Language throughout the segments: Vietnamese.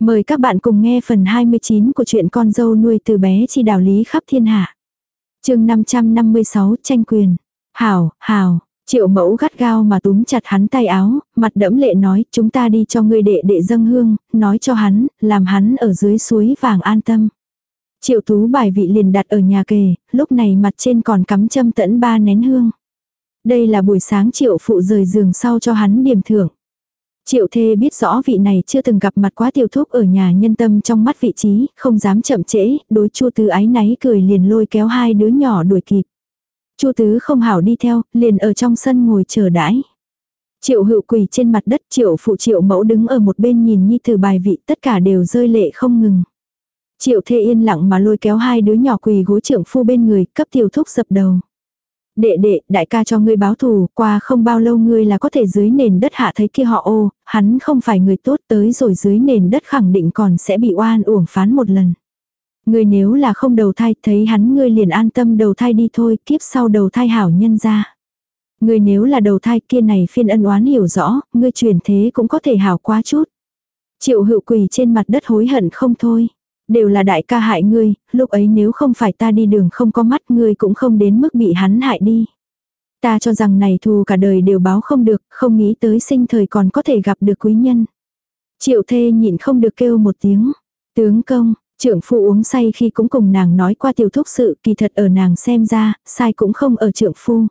Mời các bạn cùng nghe phần 29 của truyện con dâu nuôi từ bé chi đạo lý khắp thiên hạ. chương 556 tranh quyền. Hảo, hảo, triệu mẫu gắt gao mà túm chặt hắn tay áo, mặt đẫm lệ nói chúng ta đi cho ngươi đệ đệ dâng hương, nói cho hắn, làm hắn ở dưới suối vàng an tâm. Triệu tú bài vị liền đặt ở nhà kề, lúc này mặt trên còn cắm châm tẫn ba nén hương. Đây là buổi sáng triệu phụ rời giường sau cho hắn điểm thưởng. Triệu thê biết rõ vị này chưa từng gặp mặt quá tiêu thúc ở nhà nhân tâm trong mắt vị trí, không dám chậm trễ, đối chu tứ ái náy cười liền lôi kéo hai đứa nhỏ đuổi kịp. chu tứ không hảo đi theo, liền ở trong sân ngồi chờ đãi. Triệu hữu quỳ trên mặt đất triệu phụ triệu mẫu đứng ở một bên nhìn nhi từ bài vị tất cả đều rơi lệ không ngừng. Triệu thê yên lặng mà lôi kéo hai đứa nhỏ quỳ gối trưởng phu bên người cấp tiêu thúc dập đầu. Đệ đệ, đại ca cho ngươi báo thù, qua không bao lâu ngươi là có thể dưới nền đất hạ thấy kia họ ô, hắn không phải người tốt tới rồi dưới nền đất khẳng định còn sẽ bị oan uổng phán một lần. Ngươi nếu là không đầu thai, thấy hắn ngươi liền an tâm đầu thai đi thôi, kiếp sau đầu thai hảo nhân ra. Ngươi nếu là đầu thai kia này phiên ân oán hiểu rõ, ngươi truyền thế cũng có thể hảo quá chút. Triệu hữu quỳ trên mặt đất hối hận không thôi. Đều là đại ca hại ngươi, lúc ấy nếu không phải ta đi đường không có mắt ngươi cũng không đến mức bị hắn hại đi. Ta cho rằng này thù cả đời đều báo không được, không nghĩ tới sinh thời còn có thể gặp được quý nhân. Triệu thê nhịn không được kêu một tiếng. Tướng công, trưởng phụ uống say khi cũng cùng nàng nói qua tiểu thúc sự kỳ thật ở nàng xem ra, sai cũng không ở trưởng phu.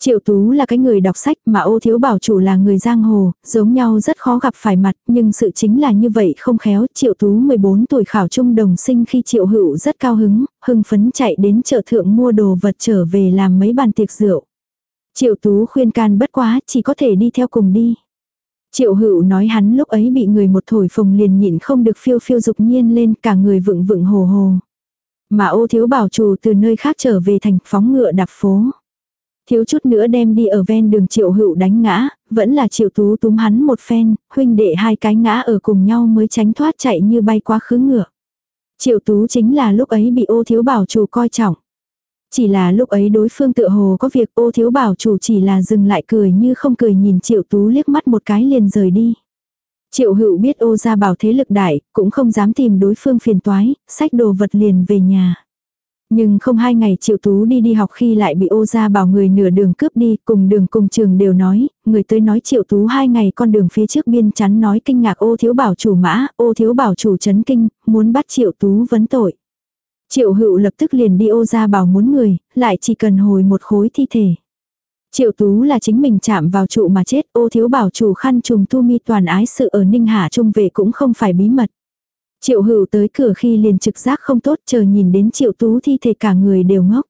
Triệu Tú là cái người đọc sách mà ô thiếu bảo chủ là người giang hồ, giống nhau rất khó gặp phải mặt, nhưng sự chính là như vậy không khéo. Triệu Tú 14 tuổi khảo trung đồng sinh khi Triệu Hữu rất cao hứng, hưng phấn chạy đến chợ thượng mua đồ vật trở về làm mấy bàn tiệc rượu. Triệu Tú khuyên can bất quá, chỉ có thể đi theo cùng đi. Triệu Hữu nói hắn lúc ấy bị người một thổi phồng liền nhịn không được phiêu phiêu dục nhiên lên cả người vựng vựng hồ hồ. Mà ô thiếu bảo chủ từ nơi khác trở về thành phóng ngựa đạp phố. Thiếu chút nữa đem đi ở ven đường triệu hữu đánh ngã, vẫn là triệu tú túm hắn một phen, huynh đệ hai cái ngã ở cùng nhau mới tránh thoát chạy như bay qua khứ ngựa. Triệu tú chính là lúc ấy bị ô thiếu bảo chủ coi trọng. Chỉ là lúc ấy đối phương tự hồ có việc ô thiếu bảo chủ chỉ là dừng lại cười như không cười nhìn triệu tú liếc mắt một cái liền rời đi. Triệu hữu biết ô ra bảo thế lực đại, cũng không dám tìm đối phương phiền toái, sách đồ vật liền về nhà. Nhưng không hai ngày triệu tú đi đi học khi lại bị ô ra bảo người nửa đường cướp đi, cùng đường cùng trường đều nói, người tới nói triệu tú hai ngày con đường phía trước biên chắn nói kinh ngạc ô thiếu bảo chủ mã, ô thiếu bảo chủ chấn kinh, muốn bắt triệu tú vấn tội. Triệu hữu lập tức liền đi ô ra bảo muốn người, lại chỉ cần hồi một khối thi thể. Triệu tú là chính mình chạm vào trụ mà chết, ô thiếu bảo chủ khăn trùng tu mi toàn ái sự ở Ninh Hà Trung về cũng không phải bí mật. Triệu hữu tới cửa khi liền trực giác không tốt chờ nhìn đến triệu tú thi thể cả người đều ngốc.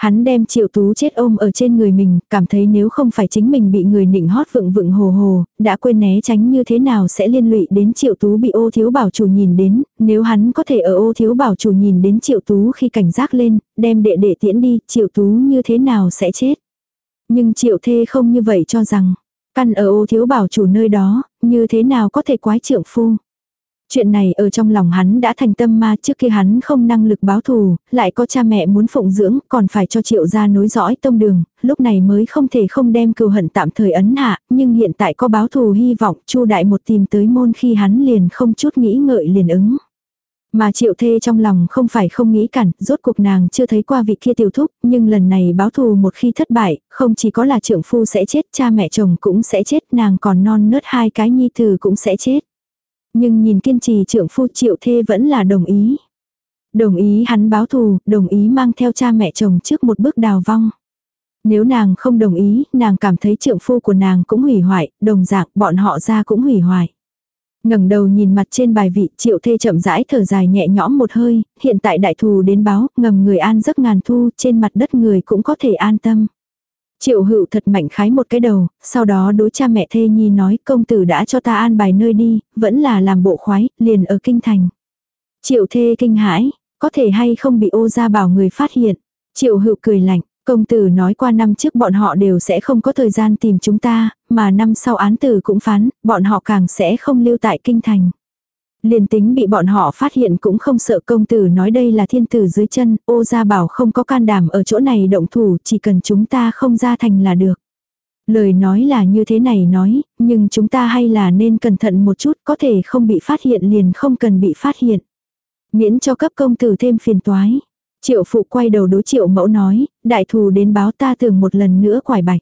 Hắn đem triệu tú chết ôm ở trên người mình, cảm thấy nếu không phải chính mình bị người nịnh hót vựng vựng hồ hồ, đã quên né tránh như thế nào sẽ liên lụy đến triệu tú bị ô thiếu bảo chủ nhìn đến, nếu hắn có thể ở ô thiếu bảo chủ nhìn đến triệu tú khi cảnh giác lên, đem đệ đệ tiễn đi, triệu tú như thế nào sẽ chết. Nhưng triệu thê không như vậy cho rằng, căn ở ô thiếu bảo chủ nơi đó, như thế nào có thể quái trượng phu. Chuyện này ở trong lòng hắn đã thành tâm ma trước khi hắn không năng lực báo thù, lại có cha mẹ muốn phụng dưỡng, còn phải cho triệu gia nối dõi tông đường, lúc này mới không thể không đem cừu hận tạm thời ấn hạ, nhưng hiện tại có báo thù hy vọng chu đại một tìm tới môn khi hắn liền không chút nghĩ ngợi liền ứng. Mà triệu thê trong lòng không phải không nghĩ cản, rốt cuộc nàng chưa thấy qua vị kia tiểu thúc, nhưng lần này báo thù một khi thất bại, không chỉ có là trưởng phu sẽ chết, cha mẹ chồng cũng sẽ chết, nàng còn non nớt hai cái nhi tử cũng sẽ chết. Nhưng nhìn kiên trì trưởng phu triệu thê vẫn là đồng ý. Đồng ý hắn báo thù, đồng ý mang theo cha mẹ chồng trước một bước đào vong. Nếu nàng không đồng ý, nàng cảm thấy trượng phu của nàng cũng hủy hoại, đồng dạng bọn họ ra cũng hủy hoại. ngẩng đầu nhìn mặt trên bài vị triệu thê chậm rãi thở dài nhẹ nhõm một hơi, hiện tại đại thù đến báo, ngầm người an giấc ngàn thu, trên mặt đất người cũng có thể an tâm. Triệu hữu thật mạnh khái một cái đầu, sau đó đối cha mẹ thê nhi nói công tử đã cho ta an bài nơi đi, vẫn là làm bộ khoái, liền ở kinh thành. Triệu thê kinh hãi, có thể hay không bị ô ra bảo người phát hiện. Triệu hữu cười lạnh, công tử nói qua năm trước bọn họ đều sẽ không có thời gian tìm chúng ta, mà năm sau án tử cũng phán, bọn họ càng sẽ không lưu tại kinh thành. Liền tính bị bọn họ phát hiện cũng không sợ công tử nói đây là thiên tử dưới chân, ô gia bảo không có can đảm ở chỗ này động thủ, chỉ cần chúng ta không ra thành là được. Lời nói là như thế này nói, nhưng chúng ta hay là nên cẩn thận một chút có thể không bị phát hiện liền không cần bị phát hiện. Miễn cho cấp công tử thêm phiền toái. Triệu phụ quay đầu đối triệu mẫu nói, đại thù đến báo ta thường một lần nữa quải bạch.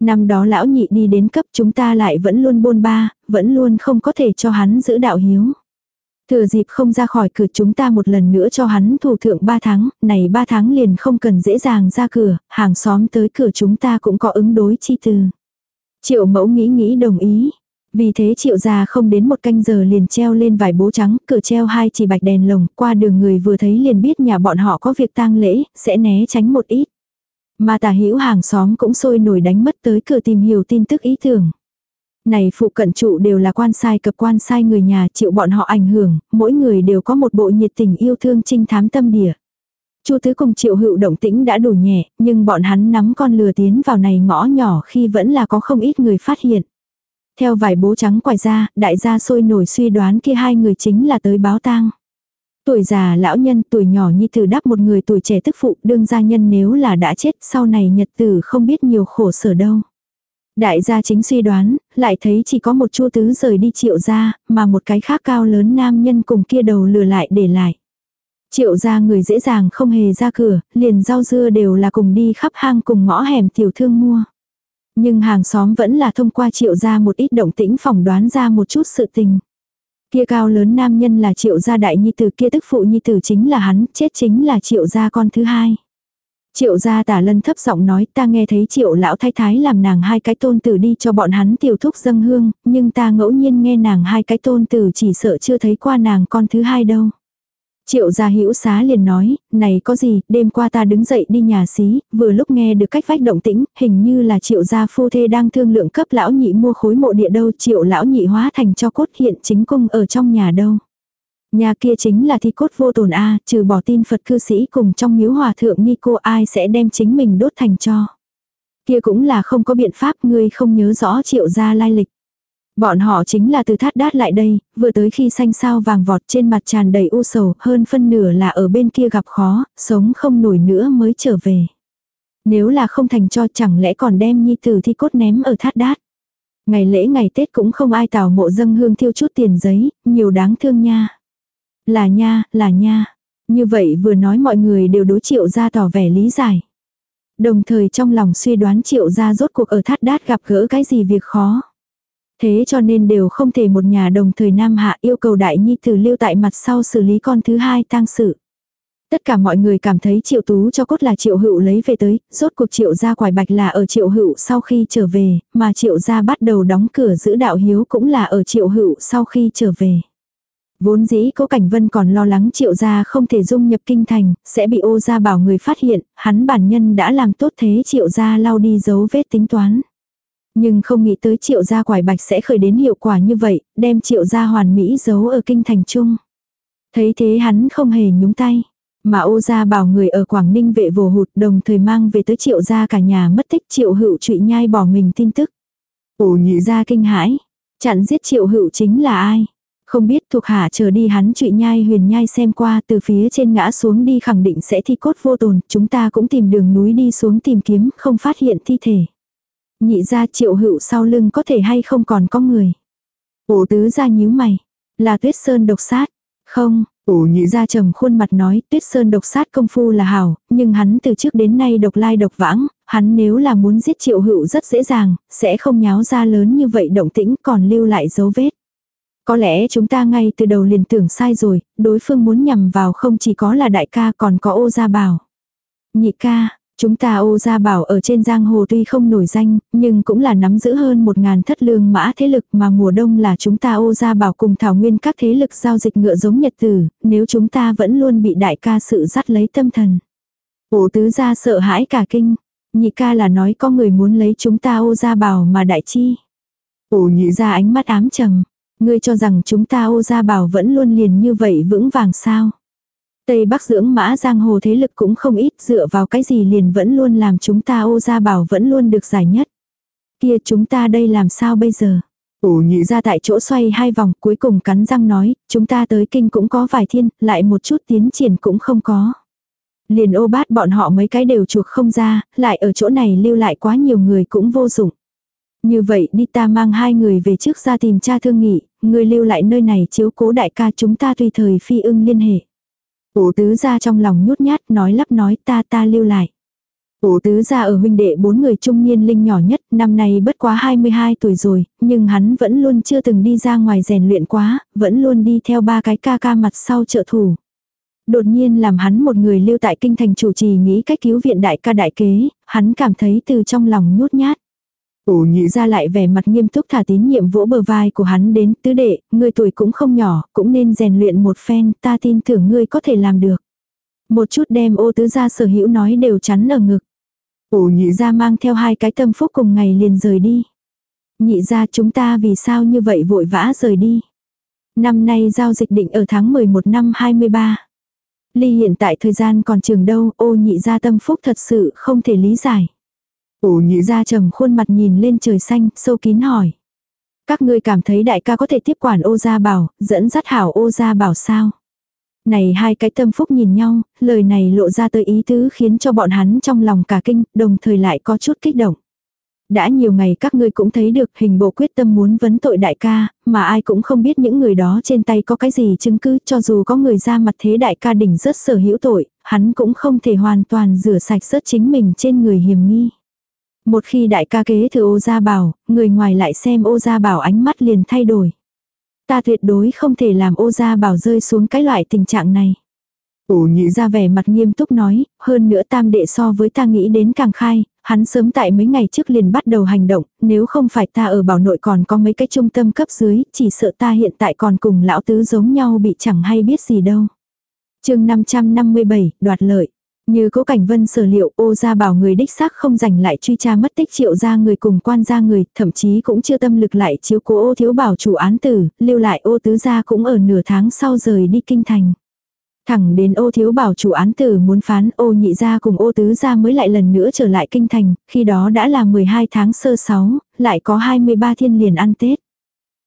Năm đó lão nhị đi đến cấp chúng ta lại vẫn luôn bôn ba, vẫn luôn không có thể cho hắn giữ đạo hiếu. Thừa dịp không ra khỏi cửa chúng ta một lần nữa cho hắn thủ thượng ba tháng, này ba tháng liền không cần dễ dàng ra cửa, hàng xóm tới cửa chúng ta cũng có ứng đối chi từ. Triệu mẫu nghĩ nghĩ đồng ý. Vì thế triệu gia không đến một canh giờ liền treo lên vải bố trắng, cửa treo hai chỉ bạch đèn lồng, qua đường người vừa thấy liền biết nhà bọn họ có việc tang lễ, sẽ né tránh một ít. Mà tà hữu hàng xóm cũng sôi nổi đánh mất tới cửa tìm hiểu tin tức ý tưởng. Này phụ cận trụ đều là quan sai cập quan sai người nhà chịu bọn họ ảnh hưởng, mỗi người đều có một bộ nhiệt tình yêu thương trinh thám tâm địa. Chu tứ cùng triệu hữu động tĩnh đã đủ nhẹ, nhưng bọn hắn nắm con lừa tiến vào này ngõ nhỏ khi vẫn là có không ít người phát hiện. Theo vài bố trắng quài ra, đại gia sôi nổi suy đoán kia hai người chính là tới báo tang. Tuổi già lão nhân tuổi nhỏ như tử đắp một người tuổi trẻ tức phụ đương gia nhân nếu là đã chết sau này nhật tử không biết nhiều khổ sở đâu. Đại gia chính suy đoán, lại thấy chỉ có một chu tứ rời đi triệu gia, mà một cái khác cao lớn nam nhân cùng kia đầu lừa lại để lại. Triệu gia người dễ dàng không hề ra cửa, liền rau dưa đều là cùng đi khắp hang cùng ngõ hẻm tiểu thương mua. Nhưng hàng xóm vẫn là thông qua triệu gia một ít động tĩnh phỏng đoán ra một chút sự tình. Kia cao lớn nam nhân là triệu gia đại nhi tử kia tức phụ nhi tử chính là hắn, chết chính là triệu gia con thứ hai. Triệu gia tả lân thấp giọng nói ta nghe thấy triệu lão thái thái làm nàng hai cái tôn tử đi cho bọn hắn tiểu thúc dâng hương, nhưng ta ngẫu nhiên nghe nàng hai cái tôn tử chỉ sợ chưa thấy qua nàng con thứ hai đâu. Triệu gia hữu xá liền nói, này có gì, đêm qua ta đứng dậy đi nhà xí, vừa lúc nghe được cách vách động tĩnh, hình như là triệu gia phu thê đang thương lượng cấp lão nhị mua khối mộ địa đâu, triệu lão nhị hóa thành cho cốt hiện chính cung ở trong nhà đâu. Nhà kia chính là thi cốt vô tồn A, trừ bỏ tin Phật cư sĩ cùng trong miếu hòa thượng ni cô ai sẽ đem chính mình đốt thành cho. Kia cũng là không có biện pháp ngươi không nhớ rõ triệu gia lai lịch. Bọn họ chính là từ thát đát lại đây, vừa tới khi xanh sao vàng vọt trên mặt tràn đầy u sầu, hơn phân nửa là ở bên kia gặp khó, sống không nổi nữa mới trở về. Nếu là không thành cho chẳng lẽ còn đem nhi tử thi cốt ném ở thát đát. Ngày lễ ngày Tết cũng không ai tảo mộ dâng hương thiêu chút tiền giấy, nhiều đáng thương nha. Là nha, là nha. Như vậy vừa nói mọi người đều đối triệu ra tỏ vẻ lý giải. Đồng thời trong lòng suy đoán triệu ra rốt cuộc ở thát đát gặp gỡ cái gì việc khó. Thế cho nên đều không thể một nhà đồng thời Nam Hạ yêu cầu đại nhi tử lưu tại mặt sau xử lý con thứ hai tang sự. Tất cả mọi người cảm thấy triệu tú cho cốt là triệu hữu lấy về tới, rốt cuộc triệu gia quải bạch là ở triệu hữu sau khi trở về, mà triệu gia bắt đầu đóng cửa giữ đạo hiếu cũng là ở triệu hữu sau khi trở về. Vốn dĩ cố cảnh vân còn lo lắng triệu gia không thể dung nhập kinh thành, sẽ bị ô gia bảo người phát hiện, hắn bản nhân đã làm tốt thế triệu gia lau đi dấu vết tính toán. Nhưng không nghĩ tới triệu gia quải bạch sẽ khởi đến hiệu quả như vậy, đem triệu gia hoàn mỹ giấu ở kinh thành trung. Thấy thế hắn không hề nhúng tay. Mà ô gia bảo người ở Quảng Ninh vệ vồ hụt đồng thời mang về tới triệu gia cả nhà mất tích triệu hữu trụy nhai bỏ mình tin tức. Ổ nhị gia kinh hãi. Chặn giết triệu hữu chính là ai? Không biết thuộc hạ chờ đi hắn trụy nhai huyền nhai xem qua từ phía trên ngã xuống đi khẳng định sẽ thi cốt vô tồn. Chúng ta cũng tìm đường núi đi xuống tìm kiếm không phát hiện thi thể. Nhị ra triệu hữu sau lưng có thể hay không còn có người. Ổ tứ ra nhíu mày. Là tuyết sơn độc sát. Không, ổ nhị ra trầm khuôn mặt nói tuyết sơn độc sát công phu là hảo, nhưng hắn từ trước đến nay độc lai độc vãng, hắn nếu là muốn giết triệu hữu rất dễ dàng, sẽ không nháo ra lớn như vậy động tĩnh còn lưu lại dấu vết. Có lẽ chúng ta ngay từ đầu liền tưởng sai rồi, đối phương muốn nhằm vào không chỉ có là đại ca còn có ô gia bảo. Nhị ca, Chúng ta ô gia bảo ở trên giang hồ tuy không nổi danh, nhưng cũng là nắm giữ hơn một ngàn thất lương mã thế lực mà mùa đông là chúng ta ô gia bảo cùng thảo nguyên các thế lực giao dịch ngựa giống nhật tử, nếu chúng ta vẫn luôn bị đại ca sự dắt lấy tâm thần. Ổ tứ gia sợ hãi cả kinh, nhị ca là nói có người muốn lấy chúng ta ô gia bảo mà đại chi. Ổ nhị gia ánh mắt ám trầm, ngươi cho rằng chúng ta ô gia bảo vẫn luôn liền như vậy vững vàng sao. Tây Bắc dưỡng mã giang hồ thế lực cũng không ít dựa vào cái gì liền vẫn luôn làm chúng ta ô gia bảo vẫn luôn được giải nhất. Kia chúng ta đây làm sao bây giờ? Ổ nhị ra tại chỗ xoay hai vòng cuối cùng cắn răng nói, chúng ta tới kinh cũng có vài thiên, lại một chút tiến triển cũng không có. Liền ô bát bọn họ mấy cái đều chuộc không ra, lại ở chỗ này lưu lại quá nhiều người cũng vô dụng. Như vậy đi ta mang hai người về trước ra tìm cha thương nghị, người lưu lại nơi này chiếu cố đại ca chúng ta tùy thời phi ưng liên hệ. Ổ tứ ra trong lòng nhút nhát nói lắp nói ta ta lưu lại. Ổ tứ ra ở huynh đệ bốn người trung niên linh nhỏ nhất, năm nay bất quá 22 tuổi rồi, nhưng hắn vẫn luôn chưa từng đi ra ngoài rèn luyện quá, vẫn luôn đi theo ba cái ca ca mặt sau trợ thủ. Đột nhiên làm hắn một người lưu tại kinh thành chủ trì nghĩ cách cứu viện đại ca đại kế, hắn cảm thấy từ trong lòng nhút nhát. Ổ nhị ra lại vẻ mặt nghiêm túc thả tín nhiệm vỗ bờ vai của hắn đến tứ đệ, người tuổi cũng không nhỏ, cũng nên rèn luyện một phen, ta tin tưởng ngươi có thể làm được. Một chút đem ô tứ ra sở hữu nói đều chắn ở ngực. Ổ nhị ra mang theo hai cái tâm phúc cùng ngày liền rời đi. Nhị ra chúng ta vì sao như vậy vội vã rời đi. Năm nay giao dịch định ở tháng 11 năm 23. Ly hiện tại thời gian còn trường đâu, ô nhị ra tâm phúc thật sự không thể lý giải ủ nhị ra trầm khuôn mặt nhìn lên trời xanh, sâu kín hỏi. Các ngươi cảm thấy đại ca có thể tiếp quản ô gia bảo, dẫn dắt hảo ô gia bảo sao? Này hai cái tâm phúc nhìn nhau, lời này lộ ra tới ý tứ khiến cho bọn hắn trong lòng cả kinh, đồng thời lại có chút kích động. Đã nhiều ngày các ngươi cũng thấy được hình bộ quyết tâm muốn vấn tội đại ca, mà ai cũng không biết những người đó trên tay có cái gì chứng cứ cho dù có người ra mặt thế đại ca đỉnh rất sở hữu tội, hắn cũng không thể hoàn toàn rửa sạch rớt chính mình trên người hiểm nghi. Một khi đại ca kế thừa ô gia bảo, người ngoài lại xem ô gia bảo ánh mắt liền thay đổi. Ta tuyệt đối không thể làm ô gia bảo rơi xuống cái loại tình trạng này. Ổ nhị ra vẻ mặt nghiêm túc nói, hơn nữa tam đệ so với ta nghĩ đến càng khai, hắn sớm tại mấy ngày trước liền bắt đầu hành động, nếu không phải ta ở bảo nội còn có mấy cái trung tâm cấp dưới, chỉ sợ ta hiện tại còn cùng lão tứ giống nhau bị chẳng hay biết gì đâu. chương 557, đoạt lợi. Như cố cảnh vân sở liệu ô ra bảo người đích xác không giành lại truy tra mất tích triệu ra người cùng quan ra người, thậm chí cũng chưa tâm lực lại chiếu cố ô thiếu bảo chủ án tử, lưu lại ô tứ gia cũng ở nửa tháng sau rời đi kinh thành. Thẳng đến ô thiếu bảo chủ án tử muốn phán ô nhị gia cùng ô tứ gia mới lại lần nữa trở lại kinh thành, khi đó đã là 12 tháng sơ 6, lại có 23 thiên liền ăn Tết.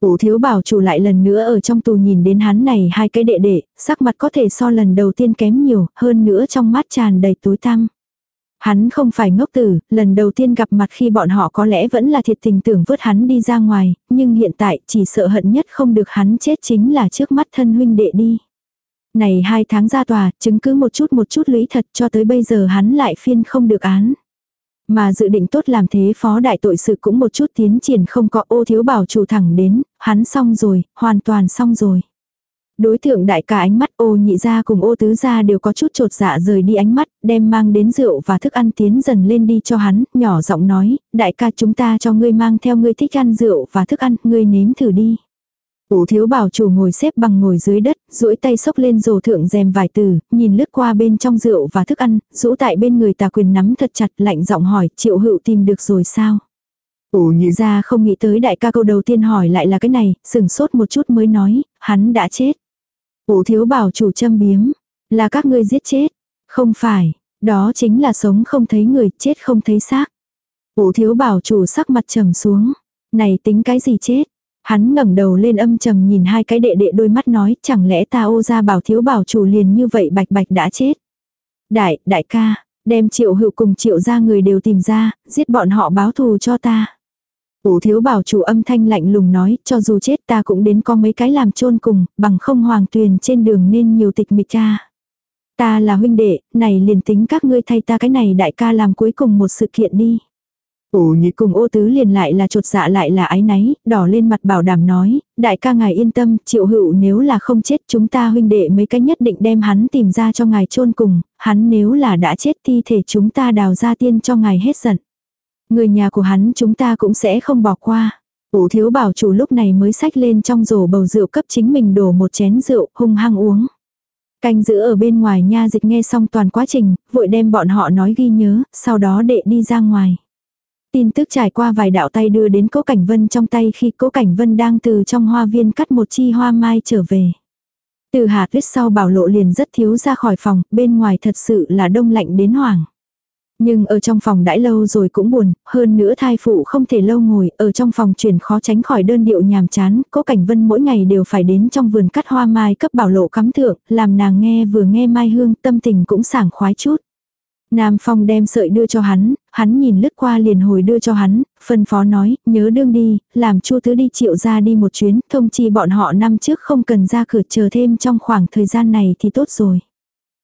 Ủ thiếu bảo chủ lại lần nữa ở trong tù nhìn đến hắn này hai cái đệ đệ, sắc mặt có thể so lần đầu tiên kém nhiều, hơn nữa trong mắt tràn đầy tối tăm. Hắn không phải ngốc tử, lần đầu tiên gặp mặt khi bọn họ có lẽ vẫn là thiệt tình tưởng vớt hắn đi ra ngoài, nhưng hiện tại chỉ sợ hận nhất không được hắn chết chính là trước mắt thân huynh đệ đi. Này hai tháng ra tòa, chứng cứ một chút một chút lý thật cho tới bây giờ hắn lại phiên không được án. Mà dự định tốt làm thế phó đại tội sự cũng một chút tiến triển không có ô thiếu bảo chủ thẳng đến, hắn xong rồi, hoàn toàn xong rồi. Đối tượng đại ca ánh mắt ô nhị ra cùng ô tứ ra đều có chút trột dạ rời đi ánh mắt, đem mang đến rượu và thức ăn tiến dần lên đi cho hắn, nhỏ giọng nói, đại ca chúng ta cho ngươi mang theo ngươi thích ăn rượu và thức ăn, ngươi nếm thử đi. Ủ thiếu bảo chủ ngồi xếp bằng ngồi dưới đất, duỗi tay xốc lên rổ thượng rèm vải từ, nhìn lướt qua bên trong rượu và thức ăn, rũ tại bên người tà quyền nắm thật chặt lạnh giọng hỏi triệu hữu tìm được rồi sao. Ủ nhị ra không nghĩ tới đại ca câu đầu tiên hỏi lại là cái này, sừng sốt một chút mới nói, hắn đã chết. Ủ thiếu bảo chủ châm biếm, là các ngươi giết chết. Không phải, đó chính là sống không thấy người, chết không thấy xác. Ủ thiếu bảo chủ sắc mặt trầm xuống. Này tính cái gì chết? Hắn ngẩng đầu lên âm trầm nhìn hai cái đệ đệ đôi mắt nói chẳng lẽ ta ô ra bảo thiếu bảo chủ liền như vậy bạch bạch đã chết. Đại, đại ca, đem triệu hữu cùng triệu ra người đều tìm ra, giết bọn họ báo thù cho ta. Ủ thiếu bảo chủ âm thanh lạnh lùng nói, cho dù chết ta cũng đến có mấy cái làm chôn cùng, bằng không hoàng tuyền trên đường nên nhiều tịch mịch cha. Ta là huynh đệ, này liền tính các ngươi thay ta cái này đại ca làm cuối cùng một sự kiện đi ủ nhị cùng ô tứ liền lại là trột dạ lại là ái náy, đỏ lên mặt bảo đảm nói, đại ca ngài yên tâm, triệu hữu nếu là không chết chúng ta huynh đệ mấy cái nhất định đem hắn tìm ra cho ngài chôn cùng, hắn nếu là đã chết thi thể chúng ta đào ra tiên cho ngài hết giận. Người nhà của hắn chúng ta cũng sẽ không bỏ qua. Ủ thiếu bảo chủ lúc này mới xách lên trong rổ bầu rượu cấp chính mình đổ một chén rượu hung hăng uống. Canh giữ ở bên ngoài nha dịch nghe xong toàn quá trình, vội đem bọn họ nói ghi nhớ, sau đó đệ đi ra ngoài. Tin tức trải qua vài đạo tay đưa đến cố cảnh vân trong tay khi cố cảnh vân đang từ trong hoa viên cắt một chi hoa mai trở về. Từ hà tuyết sau bảo lộ liền rất thiếu ra khỏi phòng, bên ngoài thật sự là đông lạnh đến hoảng. Nhưng ở trong phòng đãi lâu rồi cũng buồn, hơn nữa thai phụ không thể lâu ngồi, ở trong phòng chuyển khó tránh khỏi đơn điệu nhàm chán, cố cảnh vân mỗi ngày đều phải đến trong vườn cắt hoa mai cấp bảo lộ cắm thượng, làm nàng nghe vừa nghe mai hương tâm tình cũng sảng khoái chút. Nam Phong đem sợi đưa cho hắn, hắn nhìn lướt qua liền hồi đưa cho hắn, phân phó nói, nhớ đương đi, làm chua tứ đi triệu ra đi một chuyến, thông chi bọn họ năm trước không cần ra cửa chờ thêm trong khoảng thời gian này thì tốt rồi.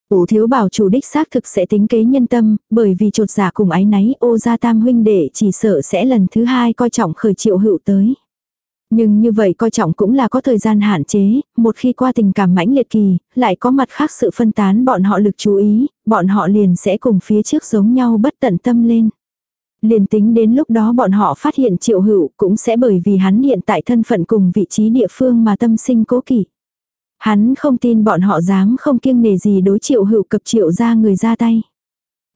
Ủ thiếu bảo chủ đích xác thực sẽ tính kế nhân tâm, bởi vì trột giả cùng ái náy ô gia tam huynh đệ chỉ sợ sẽ lần thứ hai coi trọng khởi triệu hữu tới. Nhưng như vậy coi trọng cũng là có thời gian hạn chế, một khi qua tình cảm mãnh liệt kỳ, lại có mặt khác sự phân tán bọn họ lực chú ý, bọn họ liền sẽ cùng phía trước giống nhau bất tận tâm lên. Liền tính đến lúc đó bọn họ phát hiện triệu hữu cũng sẽ bởi vì hắn hiện tại thân phận cùng vị trí địa phương mà tâm sinh cố kỵ. Hắn không tin bọn họ dám không kiêng nề gì đối triệu hữu cập triệu ra người ra tay.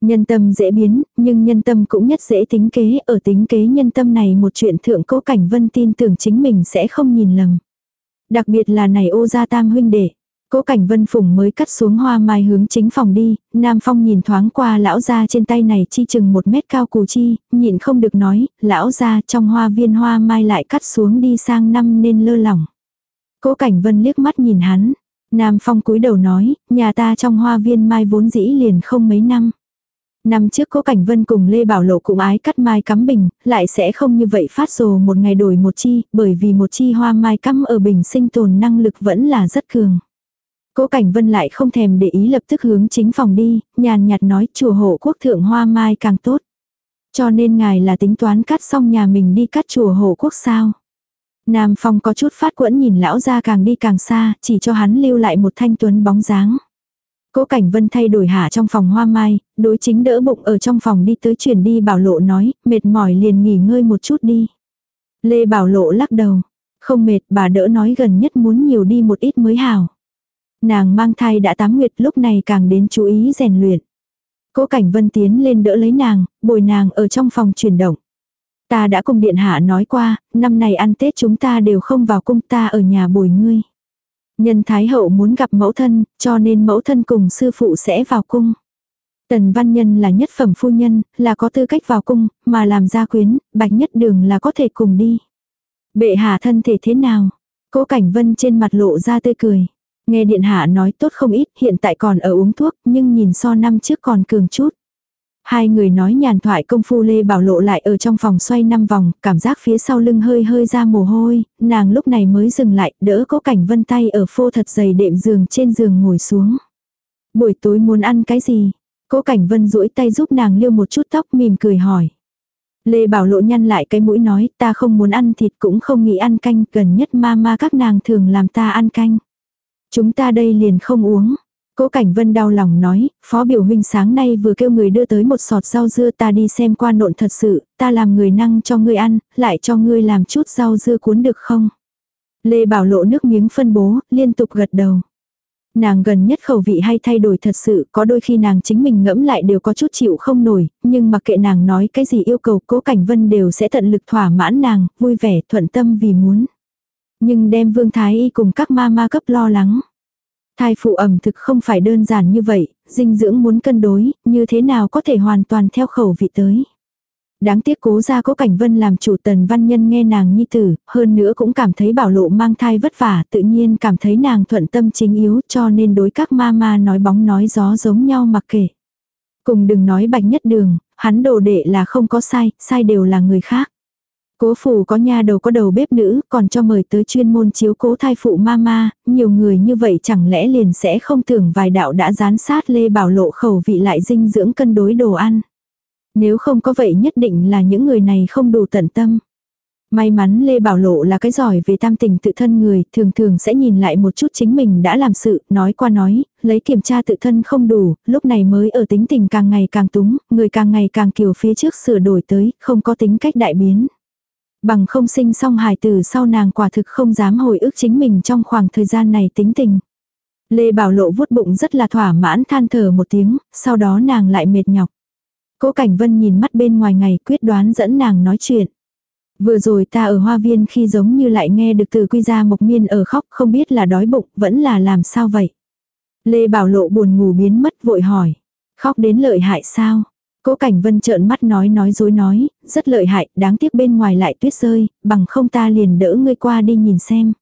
Nhân tâm dễ biến, nhưng nhân tâm cũng nhất dễ tính kế, ở tính kế nhân tâm này một chuyện thượng cố cảnh vân tin tưởng chính mình sẽ không nhìn lầm. Đặc biệt là này ô gia tam huynh đệ. Cố cảnh vân phủng mới cắt xuống hoa mai hướng chính phòng đi, Nam Phong nhìn thoáng qua lão gia trên tay này chi chừng một mét cao cù chi, nhịn không được nói, lão gia trong hoa viên hoa mai lại cắt xuống đi sang năm nên lơ lỏng. Cố cảnh vân liếc mắt nhìn hắn, Nam Phong cúi đầu nói, nhà ta trong hoa viên mai vốn dĩ liền không mấy năm. Năm trước cố Cảnh Vân cùng Lê Bảo Lộ cũng ái cắt mai cắm bình, lại sẽ không như vậy phát rồ một ngày đổi một chi, bởi vì một chi hoa mai cắm ở bình sinh tồn năng lực vẫn là rất cường. Cố Cảnh Vân lại không thèm để ý lập tức hướng chính phòng đi, nhàn nhạt nói chùa hộ quốc thượng hoa mai càng tốt. Cho nên ngài là tính toán cắt xong nhà mình đi cắt chùa hộ quốc sao. Nam Phong có chút phát quẫn nhìn lão ra càng đi càng xa, chỉ cho hắn lưu lại một thanh tuấn bóng dáng. Cố Cảnh Vân thay đổi hạ trong phòng hoa mai, đối chính đỡ bụng ở trong phòng đi tới chuyển đi bảo lộ nói, mệt mỏi liền nghỉ ngơi một chút đi. Lê Bảo Lộ lắc đầu, không mệt bà đỡ nói gần nhất muốn nhiều đi một ít mới hảo. Nàng mang thai đã tám nguyệt lúc này càng đến chú ý rèn luyện. Cố Cảnh Vân tiến lên đỡ lấy nàng, bồi nàng ở trong phòng chuyển động. Ta đã cùng điện hạ nói qua, năm này ăn Tết chúng ta đều không vào cung ta ở nhà bồi ngươi. Nhân Thái Hậu muốn gặp mẫu thân, cho nên mẫu thân cùng sư phụ sẽ vào cung. Tần Văn Nhân là nhất phẩm phu nhân, là có tư cách vào cung, mà làm gia quyến, bạch nhất đường là có thể cùng đi. Bệ hạ thân thể thế nào? Cố Cảnh Vân trên mặt lộ ra tươi cười. Nghe điện hạ nói tốt không ít, hiện tại còn ở uống thuốc, nhưng nhìn so năm trước còn cường chút. Hai người nói nhàn thoại công phu Lê Bảo Lộ lại ở trong phòng xoay năm vòng, cảm giác phía sau lưng hơi hơi ra mồ hôi, nàng lúc này mới dừng lại, đỡ có cảnh vân tay ở phô thật dày đệm giường trên giường ngồi xuống. Buổi tối muốn ăn cái gì? Cố cảnh vân duỗi tay giúp nàng liêu một chút tóc mỉm cười hỏi. Lê Bảo Lộ nhăn lại cái mũi nói ta không muốn ăn thịt cũng không nghĩ ăn canh, gần nhất ma ma các nàng thường làm ta ăn canh. Chúng ta đây liền không uống. Cố Cảnh Vân đau lòng nói, phó biểu huynh sáng nay vừa kêu người đưa tới một sọt rau dưa ta đi xem qua nộn thật sự, ta làm người năng cho ngươi ăn, lại cho ngươi làm chút rau dưa cuốn được không? Lê Bảo lộ nước miếng phân bố, liên tục gật đầu. Nàng gần nhất khẩu vị hay thay đổi thật sự, có đôi khi nàng chính mình ngẫm lại đều có chút chịu không nổi, nhưng mặc kệ nàng nói cái gì yêu cầu cố cảnh vân đều sẽ tận lực thỏa mãn nàng, vui vẻ, thuận tâm vì muốn. Nhưng đem vương thái y cùng các ma ma cấp lo lắng. Thai phụ ẩm thực không phải đơn giản như vậy, dinh dưỡng muốn cân đối, như thế nào có thể hoàn toàn theo khẩu vị tới. Đáng tiếc cố ra có cảnh vân làm chủ tần văn nhân nghe nàng nhi tử, hơn nữa cũng cảm thấy bảo lộ mang thai vất vả, tự nhiên cảm thấy nàng thuận tâm chính yếu cho nên đối các ma ma nói bóng nói gió giống nhau mặc kệ. Cùng đừng nói bạch nhất đường, hắn đồ đệ là không có sai, sai đều là người khác. Cố phủ có nha đầu có đầu bếp nữ, còn cho mời tới chuyên môn chiếu cố thai phụ mama, nhiều người như vậy chẳng lẽ liền sẽ không tưởng vài đạo đã gián sát Lê Bảo Lộ khẩu vị lại dinh dưỡng cân đối đồ ăn. Nếu không có vậy nhất định là những người này không đủ tận tâm. May mắn Lê Bảo Lộ là cái giỏi về tam tình tự thân người, thường thường sẽ nhìn lại một chút chính mình đã làm sự, nói qua nói, lấy kiểm tra tự thân không đủ, lúc này mới ở tính tình càng ngày càng túng, người càng ngày càng kiều phía trước sửa đổi tới, không có tính cách đại biến. Bằng không sinh xong hài tử sau nàng quả thực không dám hồi ức chính mình trong khoảng thời gian này tính tình. Lê Bảo Lộ vuốt bụng rất là thỏa mãn than thở một tiếng, sau đó nàng lại mệt nhọc. Cố Cảnh Vân nhìn mắt bên ngoài ngày quyết đoán dẫn nàng nói chuyện. Vừa rồi ta ở hoa viên khi giống như lại nghe được từ quy gia mộc miên ở khóc không biết là đói bụng vẫn là làm sao vậy. Lê Bảo Lộ buồn ngủ biến mất vội hỏi. Khóc đến lợi hại sao? Cố Cảnh Vân trợn mắt nói nói dối nói, rất lợi hại, đáng tiếc bên ngoài lại tuyết rơi, bằng không ta liền đỡ ngươi qua đi nhìn xem.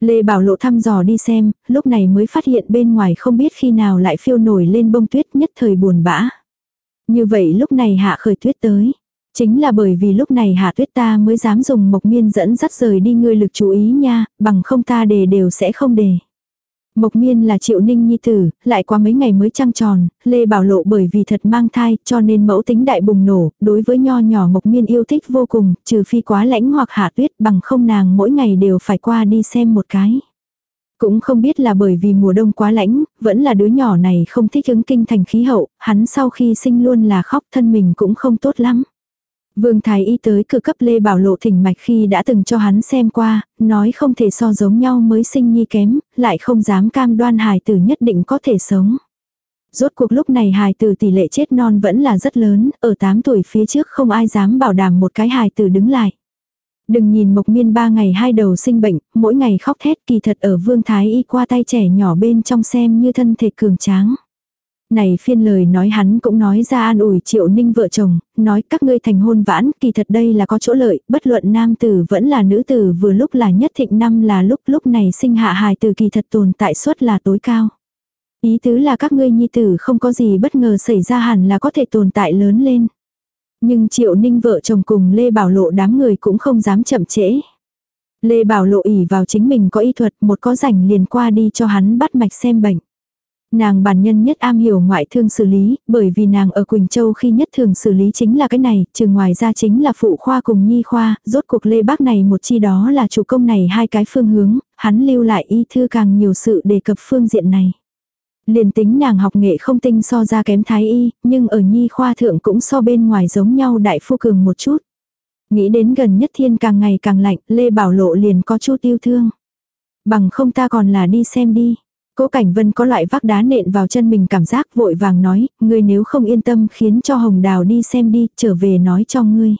Lê Bảo Lộ thăm dò đi xem, lúc này mới phát hiện bên ngoài không biết khi nào lại phiêu nổi lên bông tuyết nhất thời buồn bã. Như vậy lúc này hạ khởi tuyết tới. Chính là bởi vì lúc này hạ tuyết ta mới dám dùng mộc miên dẫn dắt rời đi ngươi lực chú ý nha, bằng không ta đề đều sẽ không đề. Mộc miên là triệu ninh nhi tử, lại qua mấy ngày mới trăng tròn, Lê Bảo Lộ bởi vì thật mang thai cho nên mẫu tính đại bùng nổ, đối với nho nhỏ mộc miên yêu thích vô cùng, trừ phi quá lãnh hoặc hạ tuyết bằng không nàng mỗi ngày đều phải qua đi xem một cái. Cũng không biết là bởi vì mùa đông quá lãnh, vẫn là đứa nhỏ này không thích ứng kinh thành khí hậu, hắn sau khi sinh luôn là khóc thân mình cũng không tốt lắm. Vương Thái Y tới cửa cấp Lê Bảo Lộ thỉnh mạch khi đã từng cho hắn xem qua, nói không thể so giống nhau mới sinh nhi kém, lại không dám cam đoan hài tử nhất định có thể sống. Rốt cuộc lúc này hài tử tỷ lệ chết non vẫn là rất lớn, ở 8 tuổi phía trước không ai dám bảo đảm một cái hài tử đứng lại. Đừng nhìn mộc miên ba ngày hai đầu sinh bệnh, mỗi ngày khóc thét kỳ thật ở vương thái y qua tay trẻ nhỏ bên trong xem như thân thể cường tráng. Này phiên lời nói hắn cũng nói ra an ủi triệu ninh vợ chồng, nói các ngươi thành hôn vãn, kỳ thật đây là có chỗ lợi, bất luận nam tử vẫn là nữ tử vừa lúc là nhất thịnh năm là lúc lúc này sinh hạ hài tử kỳ thật tồn tại suất là tối cao. Ý tứ là các ngươi nhi tử không có gì bất ngờ xảy ra hẳn là có thể tồn tại lớn lên. Nhưng triệu ninh vợ chồng cùng Lê Bảo Lộ đám người cũng không dám chậm trễ. Lê Bảo Lộ ỉ vào chính mình có y thuật một có rảnh liền qua đi cho hắn bắt mạch xem bệnh. Nàng bản nhân nhất am hiểu ngoại thương xử lý, bởi vì nàng ở Quỳnh Châu khi nhất thường xử lý chính là cái này, trừ ngoài ra chính là phụ khoa cùng nhi khoa, rốt cuộc lê bác này một chi đó là chủ công này hai cái phương hướng, hắn lưu lại y thư càng nhiều sự đề cập phương diện này. Liền tính nàng học nghệ không tinh so ra kém thái y, nhưng ở nhi khoa thượng cũng so bên ngoài giống nhau đại phu cường một chút. Nghĩ đến gần nhất thiên càng ngày càng lạnh, Lê Bảo Lộ liền có chút yêu thương. Bằng không ta còn là đi xem đi. Cố Cảnh Vân có loại vác đá nện vào chân mình cảm giác vội vàng nói, ngươi nếu không yên tâm khiến cho Hồng Đào đi xem đi, trở về nói cho ngươi.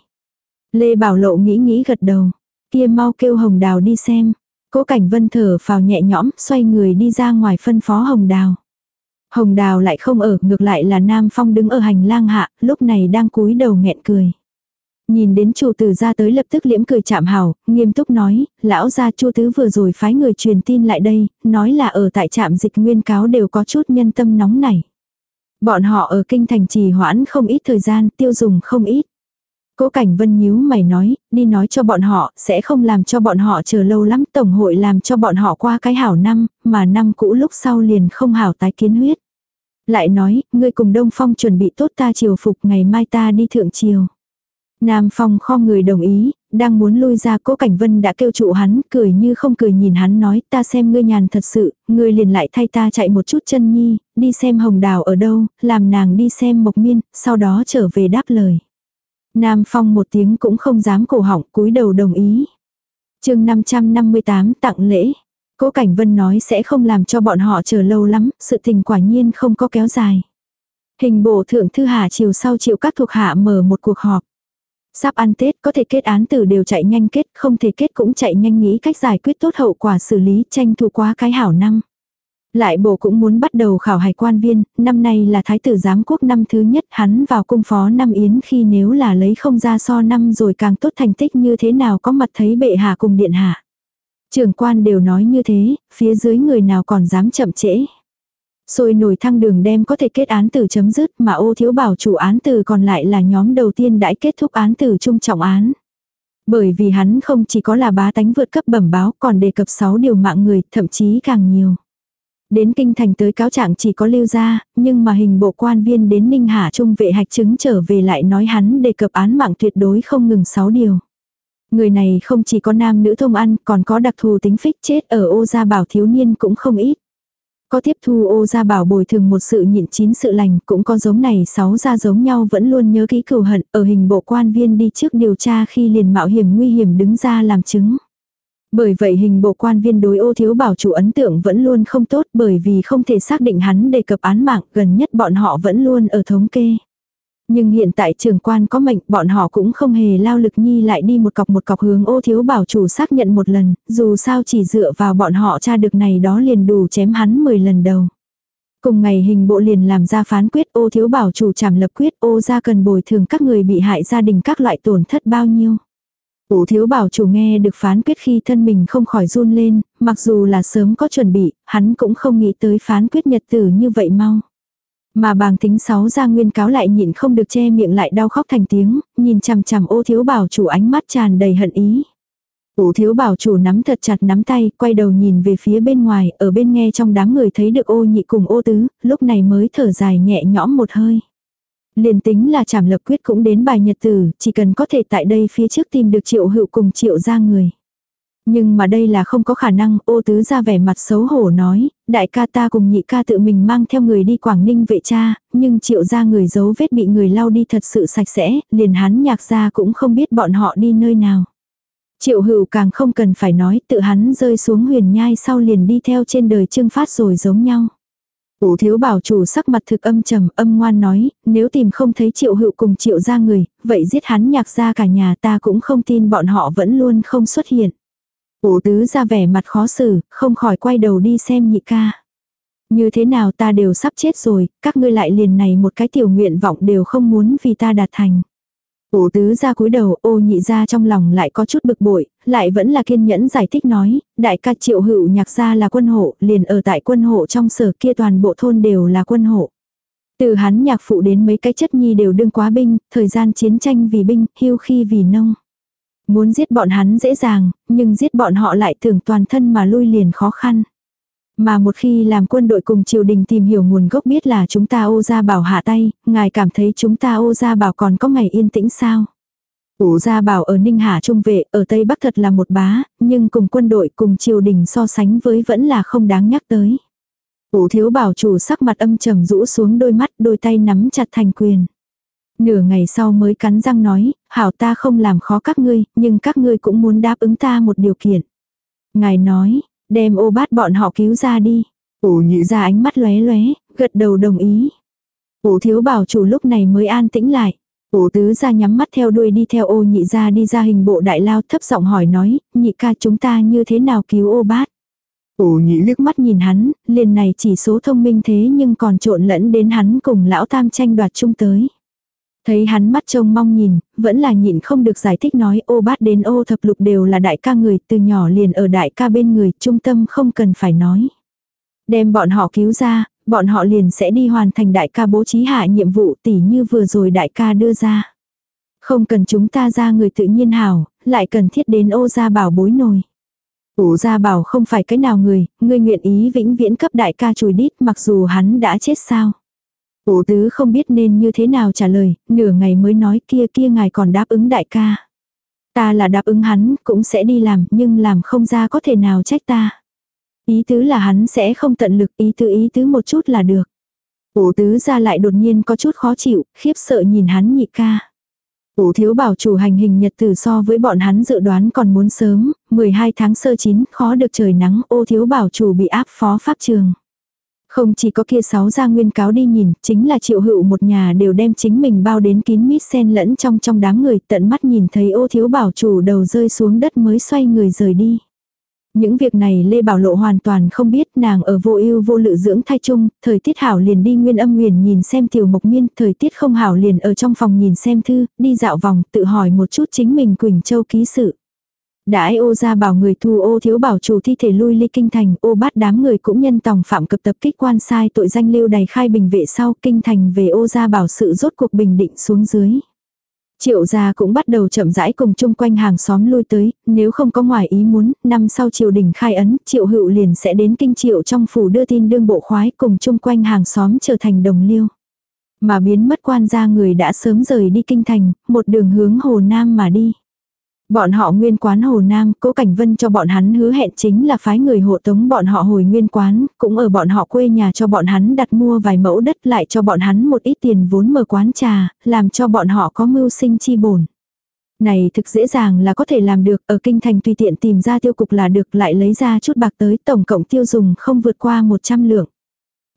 Lê Bảo Lộ nghĩ nghĩ gật đầu, kia mau kêu Hồng Đào đi xem. Cố Cảnh Vân thở phào nhẹ nhõm, xoay người đi ra ngoài phân phó Hồng Đào. Hồng Đào lại không ở, ngược lại là Nam Phong đứng ở hành lang hạ, lúc này đang cúi đầu nghẹn cười. Nhìn đến chủ tử ra tới lập tức liễm cười chạm hảo nghiêm túc nói, lão gia chu tứ vừa rồi phái người truyền tin lại đây, nói là ở tại trạm dịch nguyên cáo đều có chút nhân tâm nóng này. Bọn họ ở kinh thành trì hoãn không ít thời gian, tiêu dùng không ít. Cố Cảnh Vân nhíu mày nói, đi nói cho bọn họ, sẽ không làm cho bọn họ chờ lâu lắm, tổng hội làm cho bọn họ qua cái hảo năm, mà năm cũ lúc sau liền không hảo tái kiến huyết. Lại nói, ngươi cùng Đông Phong chuẩn bị tốt ta chiều phục ngày mai ta đi thượng chiều. Nam Phong kho người đồng ý, đang muốn lui ra cố Cảnh Vân đã kêu trụ hắn, cười như không cười nhìn hắn nói ta xem ngươi nhàn thật sự, ngươi liền lại thay ta chạy một chút chân nhi, đi xem hồng đào ở đâu, làm nàng đi xem mộc miên, sau đó trở về đáp lời. Nam Phong một tiếng cũng không dám cổ họng cúi đầu đồng ý. chương 558 tặng lễ. Cố Cảnh Vân nói sẽ không làm cho bọn họ chờ lâu lắm, sự tình quả nhiên không có kéo dài. Hình bộ thượng thư hạ chiều sau chịu các thuộc hạ mở một cuộc họp. Sắp ăn Tết có thể kết án tử đều chạy nhanh kết, không thể kết cũng chạy nhanh nghĩ cách giải quyết tốt hậu quả xử lý tranh thủ quá cái hảo năm. Lại bộ cũng muốn bắt đầu khảo hải quan viên, năm nay là thái tử giám quốc năm thứ nhất hắn vào cung phó năm yến khi nếu là lấy không ra so năm rồi càng tốt thành tích như thế nào có mặt thấy bệ hạ cùng điện hạ. Trưởng quan đều nói như thế, phía dưới người nào còn dám chậm trễ. Sôi nổi thăng đường đem có thể kết án tử chấm dứt mà ô thiếu bảo chủ án tử còn lại là nhóm đầu tiên đã kết thúc án tử trung trọng án. Bởi vì hắn không chỉ có là bá tánh vượt cấp bẩm báo còn đề cập 6 điều mạng người, thậm chí càng nhiều. Đến kinh thành tới cáo trạng chỉ có lưu ra, nhưng mà hình bộ quan viên đến Ninh Hà Trung vệ hạch chứng trở về lại nói hắn đề cập án mạng tuyệt đối không ngừng 6 điều. Người này không chỉ có nam nữ thông ăn còn có đặc thù tính phích chết ở ô gia bảo thiếu niên cũng không ít. Có tiếp thu ô gia bảo bồi thường một sự nhịn chín sự lành, cũng có giống này sáu gia giống nhau vẫn luôn nhớ kỹ cừu hận, ở hình bộ quan viên đi trước điều tra khi liền mạo hiểm nguy hiểm đứng ra làm chứng. Bởi vậy hình bộ quan viên đối ô thiếu bảo chủ ấn tượng vẫn luôn không tốt bởi vì không thể xác định hắn đề cập án mạng gần nhất bọn họ vẫn luôn ở thống kê. Nhưng hiện tại trưởng quan có mệnh, bọn họ cũng không hề lao lực nhi lại đi một cọc một cọc hướng ô thiếu bảo chủ xác nhận một lần, dù sao chỉ dựa vào bọn họ tra được này đó liền đủ chém hắn 10 lần đầu. Cùng ngày hình bộ liền làm ra phán quyết ô thiếu bảo chủ trảm lập quyết ô ra cần bồi thường các người bị hại gia đình các loại tổn thất bao nhiêu. Ủ thiếu bảo chủ nghe được phán quyết khi thân mình không khỏi run lên, mặc dù là sớm có chuẩn bị, hắn cũng không nghĩ tới phán quyết nhật tử như vậy mau. Mà bàng tính sáu ra nguyên cáo lại nhịn không được che miệng lại đau khóc thành tiếng, nhìn chằm chằm ô thiếu bảo chủ ánh mắt tràn đầy hận ý. Ô thiếu bảo chủ nắm thật chặt nắm tay, quay đầu nhìn về phía bên ngoài, ở bên nghe trong đám người thấy được ô nhị cùng ô tứ, lúc này mới thở dài nhẹ nhõm một hơi. Liền tính là chảm lập quyết cũng đến bài nhật tử, chỉ cần có thể tại đây phía trước tìm được triệu hữu cùng triệu ra người. Nhưng mà đây là không có khả năng, ô tứ ra vẻ mặt xấu hổ nói, đại ca ta cùng nhị ca tự mình mang theo người đi Quảng Ninh vệ cha, nhưng triệu ra người giấu vết bị người lau đi thật sự sạch sẽ, liền hắn nhạc ra cũng không biết bọn họ đi nơi nào. Triệu hữu càng không cần phải nói tự hắn rơi xuống huyền nhai sau liền đi theo trên đời trương phát rồi giống nhau. Ủ thiếu bảo chủ sắc mặt thực âm trầm âm ngoan nói, nếu tìm không thấy triệu hữu cùng triệu ra người, vậy giết hắn nhạc ra cả nhà ta cũng không tin bọn họ vẫn luôn không xuất hiện. Ủ tứ ra vẻ mặt khó xử, không khỏi quay đầu đi xem nhị ca. Như thế nào ta đều sắp chết rồi, các ngươi lại liền này một cái tiểu nguyện vọng đều không muốn vì ta đạt thành. Ủ tứ ra cúi đầu ô nhị ra trong lòng lại có chút bực bội, lại vẫn là kiên nhẫn giải thích nói, đại ca triệu hữu nhạc gia là quân hộ, liền ở tại quân hộ trong sở kia toàn bộ thôn đều là quân hộ. Từ hắn nhạc phụ đến mấy cái chất nhi đều đương quá binh, thời gian chiến tranh vì binh, hưu khi vì nông. Muốn giết bọn hắn dễ dàng, nhưng giết bọn họ lại tưởng toàn thân mà lui liền khó khăn. Mà một khi làm quân đội cùng triều đình tìm hiểu nguồn gốc biết là chúng ta ô gia bảo hạ tay, ngài cảm thấy chúng ta ô gia bảo còn có ngày yên tĩnh sao? Ủ gia bảo ở Ninh Hà Trung Vệ, ở Tây Bắc thật là một bá, nhưng cùng quân đội cùng triều đình so sánh với vẫn là không đáng nhắc tới. Ủ thiếu bảo chủ sắc mặt âm trầm rũ xuống đôi mắt, đôi tay nắm chặt thành quyền. Nửa ngày sau mới cắn răng nói, hảo ta không làm khó các ngươi, nhưng các ngươi cũng muốn đáp ứng ta một điều kiện. Ngài nói, đem ô bát bọn họ cứu ra đi. Ủ nhị ra ánh mắt lóe lóe, gật đầu đồng ý. Ủ thiếu bảo chủ lúc này mới an tĩnh lại. Ủ tứ ra nhắm mắt theo đuôi đi theo ô nhị ra đi ra hình bộ đại lao thấp giọng hỏi nói, nhị ca chúng ta như thế nào cứu ô bát. Ủ nhị liếc mắt nhìn hắn, liền này chỉ số thông minh thế nhưng còn trộn lẫn đến hắn cùng lão tam tranh đoạt chung tới. Thấy hắn mắt trông mong nhìn, vẫn là nhịn không được giải thích nói ô bát đến ô thập lục đều là đại ca người từ nhỏ liền ở đại ca bên người, trung tâm không cần phải nói. Đem bọn họ cứu ra, bọn họ liền sẽ đi hoàn thành đại ca bố trí hạ nhiệm vụ tỉ như vừa rồi đại ca đưa ra. Không cần chúng ta ra người tự nhiên hảo, lại cần thiết đến ô gia bảo bối nồi. Ủ gia bảo không phải cái nào người, ngươi nguyện ý vĩnh viễn cấp đại ca chùi đít mặc dù hắn đã chết sao. Ủ tứ không biết nên như thế nào trả lời, nửa ngày mới nói kia kia ngài còn đáp ứng đại ca. Ta là đáp ứng hắn, cũng sẽ đi làm, nhưng làm không ra có thể nào trách ta. Ý tứ là hắn sẽ không tận lực, ý tứ ý tứ một chút là được. Ủ tứ ra lại đột nhiên có chút khó chịu, khiếp sợ nhìn hắn nhị ca. Ủ thiếu bảo chủ hành hình nhật tử so với bọn hắn dự đoán còn muốn sớm, 12 tháng sơ chín khó được trời nắng ô thiếu bảo chủ bị áp phó pháp trường. Không chỉ có kia sáu gia nguyên cáo đi nhìn, chính là triệu hữu một nhà đều đem chính mình bao đến kín mít sen lẫn trong trong đám người tận mắt nhìn thấy ô thiếu bảo chủ đầu rơi xuống đất mới xoay người rời đi. Những việc này Lê Bảo Lộ hoàn toàn không biết nàng ở vô ưu vô lự dưỡng thai chung, thời tiết hảo liền đi nguyên âm nguyền nhìn xem tiểu mộc miên, thời tiết không hảo liền ở trong phòng nhìn xem thư, đi dạo vòng, tự hỏi một chút chính mình Quỳnh Châu ký sự. Đãi ô ra bảo người thu ô thiếu bảo chủ thi thể lui ly kinh thành, ô bắt đám người cũng nhân tòng phạm cập tập kích quan sai tội danh lưu đầy khai bình vệ sau kinh thành về ô ra bảo sự rốt cuộc bình định xuống dưới. Triệu gia cũng bắt đầu chậm rãi cùng chung quanh hàng xóm lui tới, nếu không có ngoài ý muốn, năm sau triều đình khai ấn, triệu hữu liền sẽ đến kinh triệu trong phủ đưa tin đương bộ khoái cùng chung quanh hàng xóm trở thành đồng liêu. Mà biến mất quan gia người đã sớm rời đi kinh thành, một đường hướng hồ nam mà đi. Bọn họ nguyên quán Hồ Nam, Cố Cảnh Vân cho bọn hắn hứa hẹn chính là phái người hộ tống bọn họ hồi nguyên quán, cũng ở bọn họ quê nhà cho bọn hắn đặt mua vài mẫu đất lại cho bọn hắn một ít tiền vốn mở quán trà, làm cho bọn họ có mưu sinh chi bổn. Này thực dễ dàng là có thể làm được, ở kinh thành tùy tiện tìm ra tiêu cục là được lại lấy ra chút bạc tới tổng cộng tiêu dùng không vượt qua 100 lượng.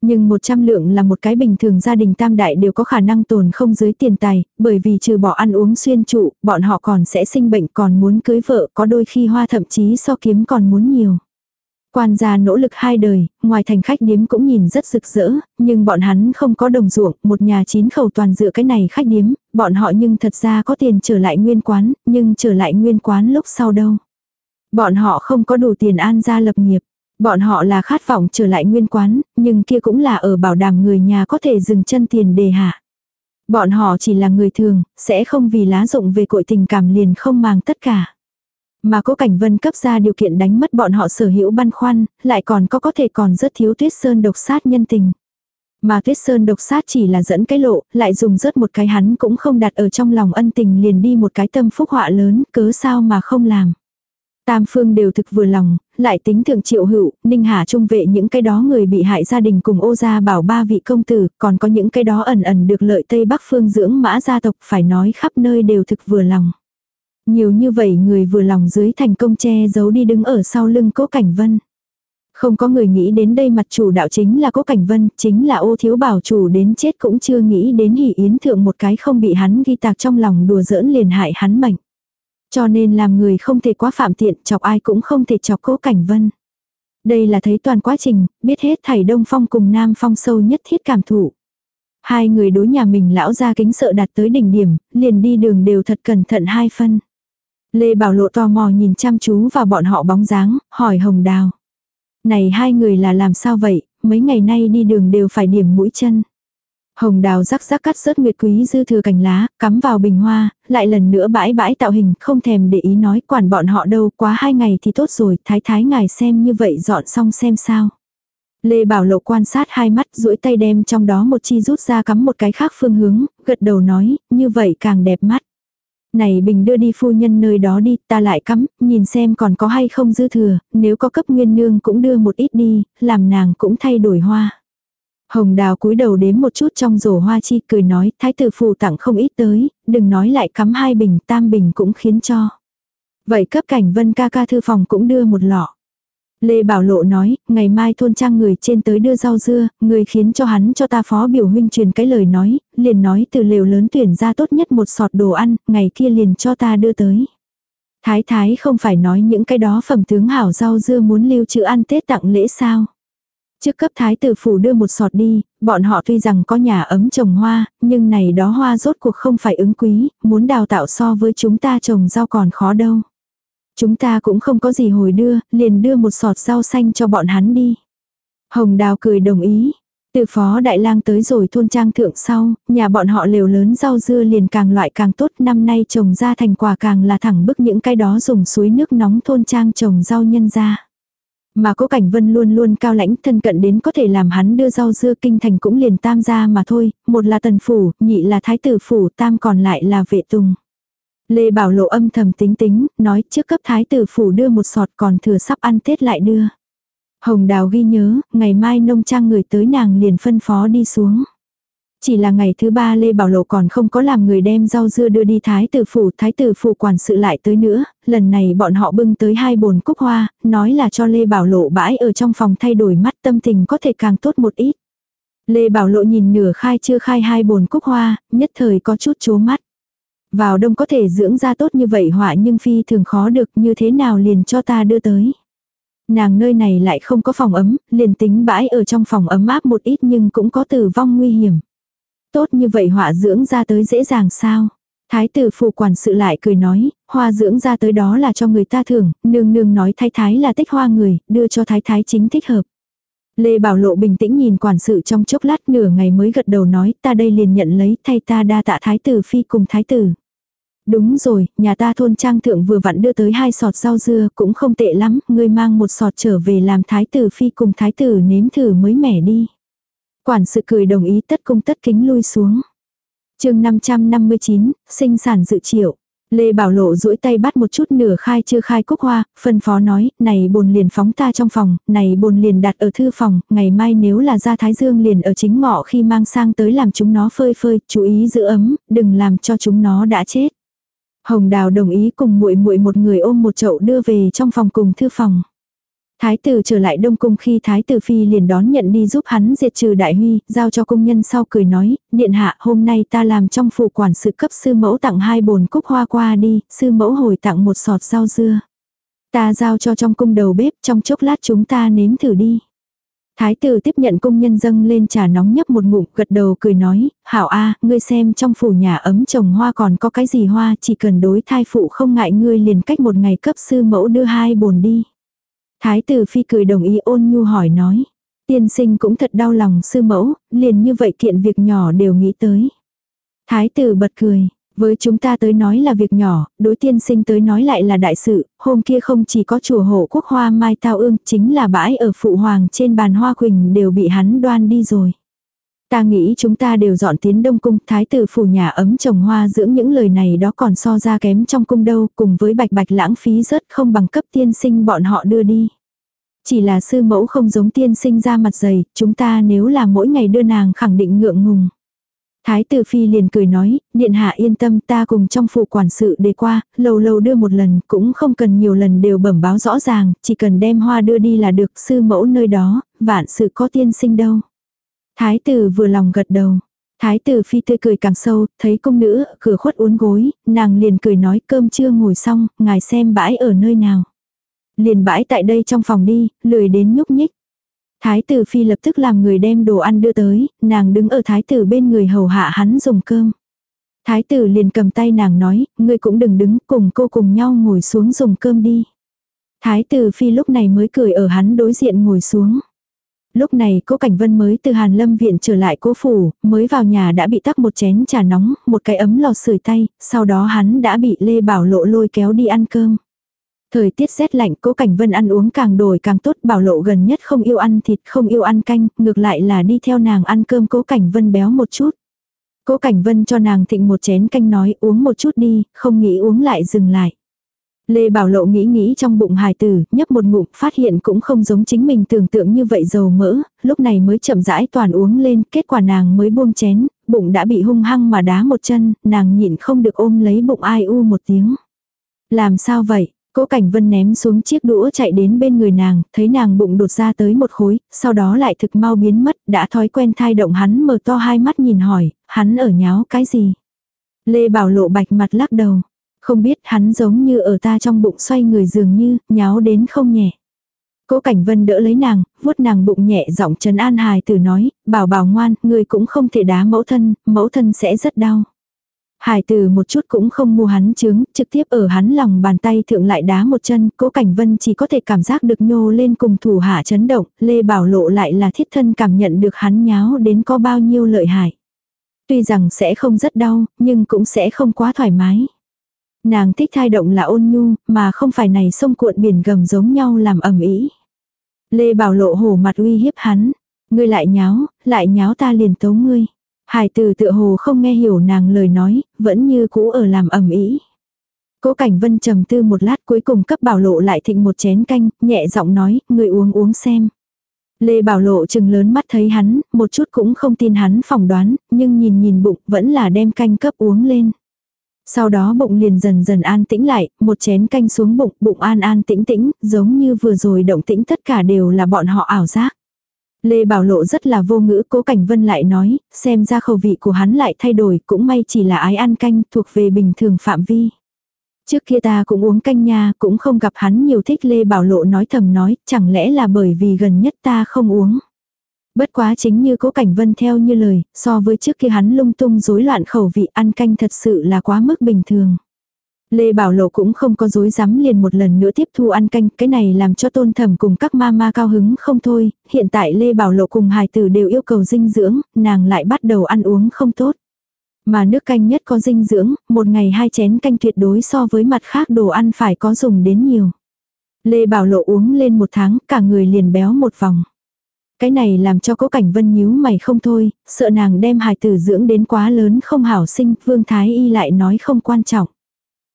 Nhưng 100 lượng là một cái bình thường gia đình tam đại đều có khả năng tồn không dưới tiền tài, bởi vì trừ bỏ ăn uống xuyên trụ, bọn họ còn sẽ sinh bệnh còn muốn cưới vợ, có đôi khi hoa thậm chí so kiếm còn muốn nhiều. Quan gia nỗ lực hai đời, ngoài thành khách điếm cũng nhìn rất rực rỡ, nhưng bọn hắn không có đồng ruộng, một nhà chín khẩu toàn dựa cái này khách điếm, bọn họ nhưng thật ra có tiền trở lại nguyên quán, nhưng trở lại nguyên quán lúc sau đâu. Bọn họ không có đủ tiền an gia lập nghiệp. Bọn họ là khát vọng trở lại nguyên quán, nhưng kia cũng là ở bảo đảm người nhà có thể dừng chân tiền đề hạ. Bọn họ chỉ là người thường, sẽ không vì lá dụng về cội tình cảm liền không mang tất cả. Mà cố cảnh vân cấp ra điều kiện đánh mất bọn họ sở hữu băn khoăn, lại còn có có thể còn rất thiếu tuyết sơn độc sát nhân tình. Mà tuyết sơn độc sát chỉ là dẫn cái lộ, lại dùng rớt một cái hắn cũng không đặt ở trong lòng ân tình liền đi một cái tâm phúc họa lớn, cớ sao mà không làm. Tam phương đều thực vừa lòng, lại tính thượng triệu hữu, ninh hà trung vệ những cái đó người bị hại gia đình cùng ô gia bảo ba vị công tử, còn có những cái đó ẩn ẩn được lợi Tây Bắc phương dưỡng mã gia tộc phải nói khắp nơi đều thực vừa lòng. Nhiều như vậy người vừa lòng dưới thành công che giấu đi đứng ở sau lưng cố cảnh vân. Không có người nghĩ đến đây mặt chủ đạo chính là cố cảnh vân, chính là ô thiếu bảo chủ đến chết cũng chưa nghĩ đến hỷ yến thượng một cái không bị hắn ghi tạc trong lòng đùa giỡn liền hại hắn mạnh. Cho nên làm người không thể quá phạm tiện, chọc ai cũng không thể chọc cố cảnh vân. Đây là thấy toàn quá trình, biết hết thảy Đông Phong cùng Nam Phong sâu nhất thiết cảm thụ. Hai người đối nhà mình lão ra kính sợ đạt tới đỉnh điểm, liền đi đường đều thật cẩn thận hai phân. Lê Bảo Lộ tò mò nhìn chăm chú vào bọn họ bóng dáng, hỏi Hồng Đào. Này hai người là làm sao vậy, mấy ngày nay đi đường đều phải điểm mũi chân. Hồng đào rắc rắc cắt rớt nguyệt quý dư thừa cành lá, cắm vào bình hoa, lại lần nữa bãi bãi tạo hình, không thèm để ý nói quản bọn họ đâu, quá hai ngày thì tốt rồi, thái thái ngài xem như vậy dọn xong xem sao. Lê Bảo Lộ quan sát hai mắt, duỗi tay đem trong đó một chi rút ra cắm một cái khác phương hướng, gật đầu nói, như vậy càng đẹp mắt. Này bình đưa đi phu nhân nơi đó đi, ta lại cắm, nhìn xem còn có hay không dư thừa, nếu có cấp nguyên nương cũng đưa một ít đi, làm nàng cũng thay đổi hoa. Hồng đào cúi đầu đếm một chút trong rổ hoa chi cười nói thái tử phù tặng không ít tới, đừng nói lại cắm hai bình tam bình cũng khiến cho. Vậy cấp cảnh vân ca ca thư phòng cũng đưa một lọ. Lê Bảo Lộ nói, ngày mai thôn trang người trên tới đưa rau dưa, người khiến cho hắn cho ta phó biểu huynh truyền cái lời nói, liền nói từ lều lớn tuyển ra tốt nhất một sọt đồ ăn, ngày kia liền cho ta đưa tới. Thái thái không phải nói những cái đó phẩm tướng hảo rau dưa muốn lưu trữ ăn Tết tặng lễ sao. Trước cấp thái tử phủ đưa một sọt đi, bọn họ tuy rằng có nhà ấm trồng hoa, nhưng này đó hoa rốt cuộc không phải ứng quý, muốn đào tạo so với chúng ta trồng rau còn khó đâu. Chúng ta cũng không có gì hồi đưa, liền đưa một sọt rau xanh cho bọn hắn đi. Hồng Đào cười đồng ý. Từ phó đại lang tới rồi thôn trang thượng sau, nhà bọn họ lều lớn rau dưa liền càng loại càng tốt năm nay trồng ra thành quả càng là thẳng bức những cái đó dùng suối nước nóng thôn trang trồng rau nhân ra. Mà cố cảnh vân luôn luôn cao lãnh thân cận đến có thể làm hắn đưa rau dưa kinh thành cũng liền tam ra mà thôi, một là tần phủ, nhị là thái tử phủ, tam còn lại là vệ tùng. Lê Bảo Lộ âm thầm tính tính, nói trước cấp thái tử phủ đưa một sọt còn thừa sắp ăn Tết lại đưa. Hồng Đào ghi nhớ, ngày mai nông trang người tới nàng liền phân phó đi xuống. Chỉ là ngày thứ ba Lê Bảo Lộ còn không có làm người đem rau dưa đưa đi thái tử phủ, thái tử phủ quản sự lại tới nữa, lần này bọn họ bưng tới hai bồn cúc hoa, nói là cho Lê Bảo Lộ bãi ở trong phòng thay đổi mắt tâm tình có thể càng tốt một ít. Lê Bảo Lộ nhìn nửa khai chưa khai hai bồn cúc hoa, nhất thời có chút chố mắt. Vào đông có thể dưỡng ra tốt như vậy họa nhưng phi thường khó được như thế nào liền cho ta đưa tới. Nàng nơi này lại không có phòng ấm, liền tính bãi ở trong phòng ấm áp một ít nhưng cũng có tử vong nguy hiểm. Tốt như vậy họa dưỡng ra tới dễ dàng sao? Thái tử phụ quản sự lại cười nói, hoa dưỡng ra tới đó là cho người ta thưởng, nương nương nói thái thái là tích hoa người, đưa cho thái thái chính thích hợp. Lê Bảo Lộ bình tĩnh nhìn quản sự trong chốc lát nửa ngày mới gật đầu nói ta đây liền nhận lấy thay ta đa tạ thái tử phi cùng thái tử. Đúng rồi, nhà ta thôn trang thượng vừa vặn đưa tới hai sọt rau dưa cũng không tệ lắm, ngươi mang một sọt trở về làm thái tử phi cùng thái tử nếm thử mới mẻ đi. Quản sự cười đồng ý tất cung tất kính lui xuống. chương 559, sinh sản dự triệu. Lê Bảo Lộ duỗi tay bắt một chút nửa khai chưa khai cúc hoa, phân phó nói, này bồn liền phóng ta trong phòng, này bồn liền đặt ở thư phòng, ngày mai nếu là ra Thái Dương liền ở chính ngọ khi mang sang tới làm chúng nó phơi phơi, chú ý giữ ấm, đừng làm cho chúng nó đã chết. Hồng Đào đồng ý cùng muội muội một người ôm một chậu đưa về trong phòng cùng thư phòng. Thái tử trở lại Đông Cung khi Thái tử Phi liền đón nhận đi giúp hắn diệt trừ đại huy, giao cho công nhân sau cười nói, điện hạ hôm nay ta làm trong phủ quản sự cấp sư mẫu tặng hai bồn cúc hoa qua đi, sư mẫu hồi tặng một sọt rau dưa. Ta giao cho trong cung đầu bếp, trong chốc lát chúng ta nếm thử đi. Thái tử tiếp nhận công nhân dâng lên trà nóng nhấp một ngụm gật đầu cười nói, hảo a ngươi xem trong phủ nhà ấm trồng hoa còn có cái gì hoa chỉ cần đối thai phụ không ngại ngươi liền cách một ngày cấp sư mẫu đưa hai bồn đi. Thái tử phi cười đồng ý ôn nhu hỏi nói. Tiên sinh cũng thật đau lòng sư mẫu, liền như vậy kiện việc nhỏ đều nghĩ tới. Thái tử bật cười, với chúng ta tới nói là việc nhỏ, đối tiên sinh tới nói lại là đại sự, hôm kia không chỉ có chùa hộ quốc hoa mai tao ương, chính là bãi ở phụ hoàng trên bàn hoa quỳnh đều bị hắn đoan đi rồi. Ta nghĩ chúng ta đều dọn tiến đông cung, thái tử phủ nhà ấm trồng hoa dưỡng những lời này đó còn so ra kém trong cung đâu, cùng với bạch bạch lãng phí rất không bằng cấp tiên sinh bọn họ đưa đi. Chỉ là sư mẫu không giống tiên sinh ra mặt dày, chúng ta nếu là mỗi ngày đưa nàng khẳng định ngượng ngùng. Thái tử phi liền cười nói, điện hạ yên tâm ta cùng trong phủ quản sự đề qua, lâu lâu đưa một lần, cũng không cần nhiều lần đều bẩm báo rõ ràng, chỉ cần đem hoa đưa đi là được sư mẫu nơi đó, vạn sự có tiên sinh đâu. Thái tử vừa lòng gật đầu. Thái tử phi tươi cười càng sâu, thấy công nữ cửa khuất uốn gối, nàng liền cười nói cơm chưa ngồi xong, ngài xem bãi ở nơi nào. Liền bãi tại đây trong phòng đi, lười đến nhúc nhích. Thái tử phi lập tức làm người đem đồ ăn đưa tới, nàng đứng ở thái tử bên người hầu hạ hắn dùng cơm. Thái tử liền cầm tay nàng nói, ngươi cũng đừng đứng, cùng cô cùng nhau ngồi xuống dùng cơm đi. Thái tử phi lúc này mới cười ở hắn đối diện ngồi xuống. Lúc này cố Cảnh Vân mới từ Hàn Lâm viện trở lại cố phủ, mới vào nhà đã bị tắc một chén trà nóng, một cái ấm lò sưởi tay, sau đó hắn đã bị Lê Bảo Lộ lôi kéo đi ăn cơm. Thời tiết rét lạnh cố Cảnh Vân ăn uống càng đổi càng tốt bảo lộ gần nhất không yêu ăn thịt không yêu ăn canh, ngược lại là đi theo nàng ăn cơm cố Cảnh Vân béo một chút. Cố Cảnh Vân cho nàng thịnh một chén canh nói uống một chút đi, không nghĩ uống lại dừng lại. Lê Bảo Lộ nghĩ nghĩ trong bụng hài tử, nhấp một ngụm, phát hiện cũng không giống chính mình tưởng tượng như vậy dầu mỡ, lúc này mới chậm rãi toàn uống lên, kết quả nàng mới buông chén, bụng đã bị hung hăng mà đá một chân, nàng nhịn không được ôm lấy bụng ai u một tiếng. Làm sao vậy? Cố Cảnh Vân ném xuống chiếc đũa chạy đến bên người nàng, thấy nàng bụng đột ra tới một khối, sau đó lại thực mau biến mất, đã thói quen thai động hắn mở to hai mắt nhìn hỏi, hắn ở nháo cái gì? Lê Bảo Lộ bạch mặt lắc đầu. Không biết hắn giống như ở ta trong bụng xoay người dường như, nháo đến không nhẹ. Cố Cảnh Vân đỡ lấy nàng, vuốt nàng bụng nhẹ giọng trấn an hài tử nói, bảo bảo ngoan, người cũng không thể đá mẫu thân, mẫu thân sẽ rất đau. Hải tử một chút cũng không mua hắn trứng, trực tiếp ở hắn lòng bàn tay thượng lại đá một chân, cố cảnh vân chỉ có thể cảm giác được nhô lên cùng thủ hạ chấn động, Lê Bảo Lộ lại là thiết thân cảm nhận được hắn nháo đến có bao nhiêu lợi hại. Tuy rằng sẽ không rất đau, nhưng cũng sẽ không quá thoải mái. Nàng thích thai động là ôn nhu, mà không phải này sông cuộn biển gầm giống nhau làm ẩm ý. Lê Bảo Lộ hổ mặt uy hiếp hắn. Ngươi lại nháo, lại nháo ta liền tấu ngươi. Hải từ tựa hồ không nghe hiểu nàng lời nói, vẫn như cũ ở làm ẩm ý. Cố Cảnh Vân trầm tư một lát cuối cùng cấp Bảo Lộ lại thịnh một chén canh, nhẹ giọng nói, ngươi uống uống xem. Lê Bảo Lộ chừng lớn mắt thấy hắn, một chút cũng không tin hắn phỏng đoán, nhưng nhìn nhìn bụng vẫn là đem canh cấp uống lên. Sau đó bụng liền dần dần an tĩnh lại, một chén canh xuống bụng, bụng an an tĩnh tĩnh, giống như vừa rồi động tĩnh tất cả đều là bọn họ ảo giác. Lê Bảo Lộ rất là vô ngữ, cố Cảnh Vân lại nói, xem ra khẩu vị của hắn lại thay đổi, cũng may chỉ là ái ăn canh, thuộc về bình thường phạm vi. Trước kia ta cũng uống canh nha, cũng không gặp hắn nhiều thích Lê Bảo Lộ nói thầm nói, chẳng lẽ là bởi vì gần nhất ta không uống. Bất quá chính như cố cảnh vân theo như lời, so với trước kia hắn lung tung rối loạn khẩu vị ăn canh thật sự là quá mức bình thường. Lê Bảo Lộ cũng không có dối dám liền một lần nữa tiếp thu ăn canh, cái này làm cho tôn thẩm cùng các ma ma cao hứng không thôi, hiện tại Lê Bảo Lộ cùng hài tử đều yêu cầu dinh dưỡng, nàng lại bắt đầu ăn uống không tốt. Mà nước canh nhất có dinh dưỡng, một ngày hai chén canh tuyệt đối so với mặt khác đồ ăn phải có dùng đến nhiều. Lê Bảo Lộ uống lên một tháng, cả người liền béo một vòng. Cái này làm cho cố cảnh vân nhíu mày không thôi, sợ nàng đem hài tử dưỡng đến quá lớn không hảo sinh, Vương Thái Y lại nói không quan trọng.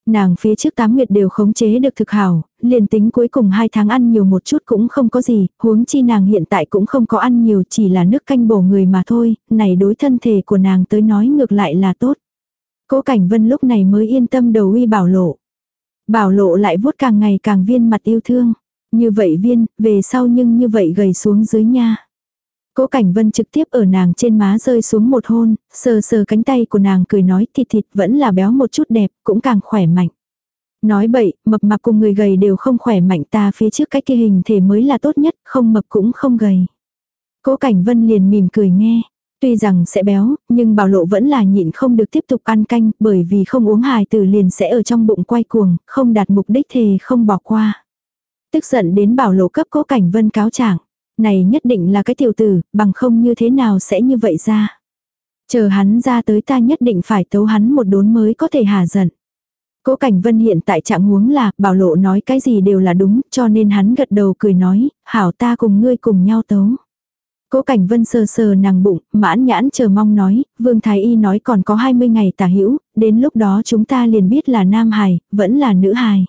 Nàng phía trước tám nguyệt đều khống chế được thực hảo, liền tính cuối cùng hai tháng ăn nhiều một chút cũng không có gì, huống chi nàng hiện tại cũng không có ăn nhiều chỉ là nước canh bổ người mà thôi, này đối thân thể của nàng tới nói ngược lại là tốt. Cố Cảnh Vân lúc này mới yên tâm đầu uy bảo lộ. Bảo lộ lại vuốt càng ngày càng viên mặt yêu thương. Như vậy viên, về sau nhưng như vậy gầy xuống dưới nha. Cố Cảnh Vân trực tiếp ở nàng trên má rơi xuống một hôn, sờ sờ cánh tay của nàng cười nói thịt thịt vẫn là béo một chút đẹp, cũng càng khỏe mạnh. Nói bậy, mập mạp cùng người gầy đều không khỏe mạnh ta phía trước cái kia hình thể mới là tốt nhất, không mập cũng không gầy. Cố Cảnh Vân liền mỉm cười nghe. Tuy rằng sẽ béo, nhưng bảo lộ vẫn là nhịn không được tiếp tục ăn canh, bởi vì không uống hài từ liền sẽ ở trong bụng quay cuồng, không đạt mục đích thề không bỏ qua. Tức giận đến bảo lộ cấp cố cảnh vân cáo trạng. Này nhất định là cái tiểu tử, bằng không như thế nào sẽ như vậy ra. Chờ hắn ra tới ta nhất định phải tấu hắn một đốn mới có thể hà giận. Cố Cảnh Vân hiện tại trạng huống là, bảo lộ nói cái gì đều là đúng, cho nên hắn gật đầu cười nói, hảo ta cùng ngươi cùng nhau tấu. Cố Cảnh Vân sờ sờ nàng bụng, mãn nhãn chờ mong nói, Vương Thái Y nói còn có 20 ngày tả hữu, đến lúc đó chúng ta liền biết là nam hài, vẫn là nữ hài.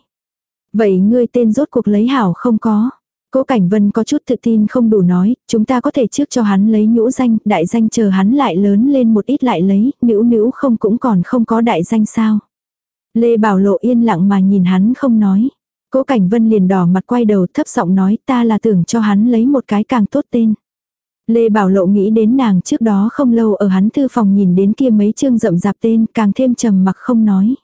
Vậy ngươi tên rốt cuộc lấy hảo không có? Cố Cảnh Vân có chút tự tin không đủ nói, chúng ta có thể trước cho hắn lấy nhũ danh, đại danh chờ hắn lại lớn lên một ít lại lấy, nữ nữ không cũng còn không có đại danh sao. Lê Bảo Lộ yên lặng mà nhìn hắn không nói. Cố Cảnh Vân liền đỏ mặt quay đầu thấp giọng nói ta là tưởng cho hắn lấy một cái càng tốt tên. Lê Bảo Lộ nghĩ đến nàng trước đó không lâu ở hắn thư phòng nhìn đến kia mấy chương rậm rạp tên càng thêm trầm mặc không nói.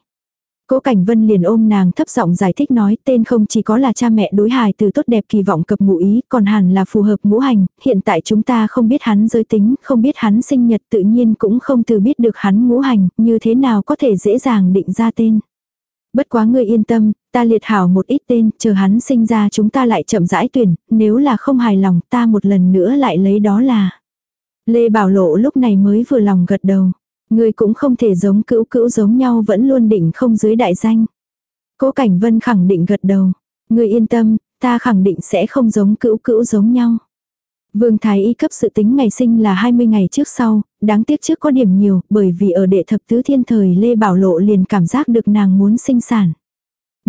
Cố Cảnh Vân liền ôm nàng thấp giọng giải thích nói tên không chỉ có là cha mẹ đối hài từ tốt đẹp kỳ vọng cập ngụ ý, còn hẳn là phù hợp ngũ hành, hiện tại chúng ta không biết hắn giới tính, không biết hắn sinh nhật tự nhiên cũng không từ biết được hắn ngũ hành, như thế nào có thể dễ dàng định ra tên. Bất quá ngươi yên tâm, ta liệt hảo một ít tên, chờ hắn sinh ra chúng ta lại chậm rãi tuyển, nếu là không hài lòng ta một lần nữa lại lấy đó là. Lê Bảo Lộ lúc này mới vừa lòng gật đầu. Ngươi cũng không thể giống cữu cữu giống nhau vẫn luôn định không dưới đại danh. Cố Cảnh Vân khẳng định gật đầu. Ngươi yên tâm, ta khẳng định sẽ không giống cữu cữu giống nhau. Vương Thái Y cấp sự tính ngày sinh là 20 ngày trước sau, đáng tiếc trước có điểm nhiều, bởi vì ở đệ thập tứ thiên thời Lê Bảo Lộ liền cảm giác được nàng muốn sinh sản.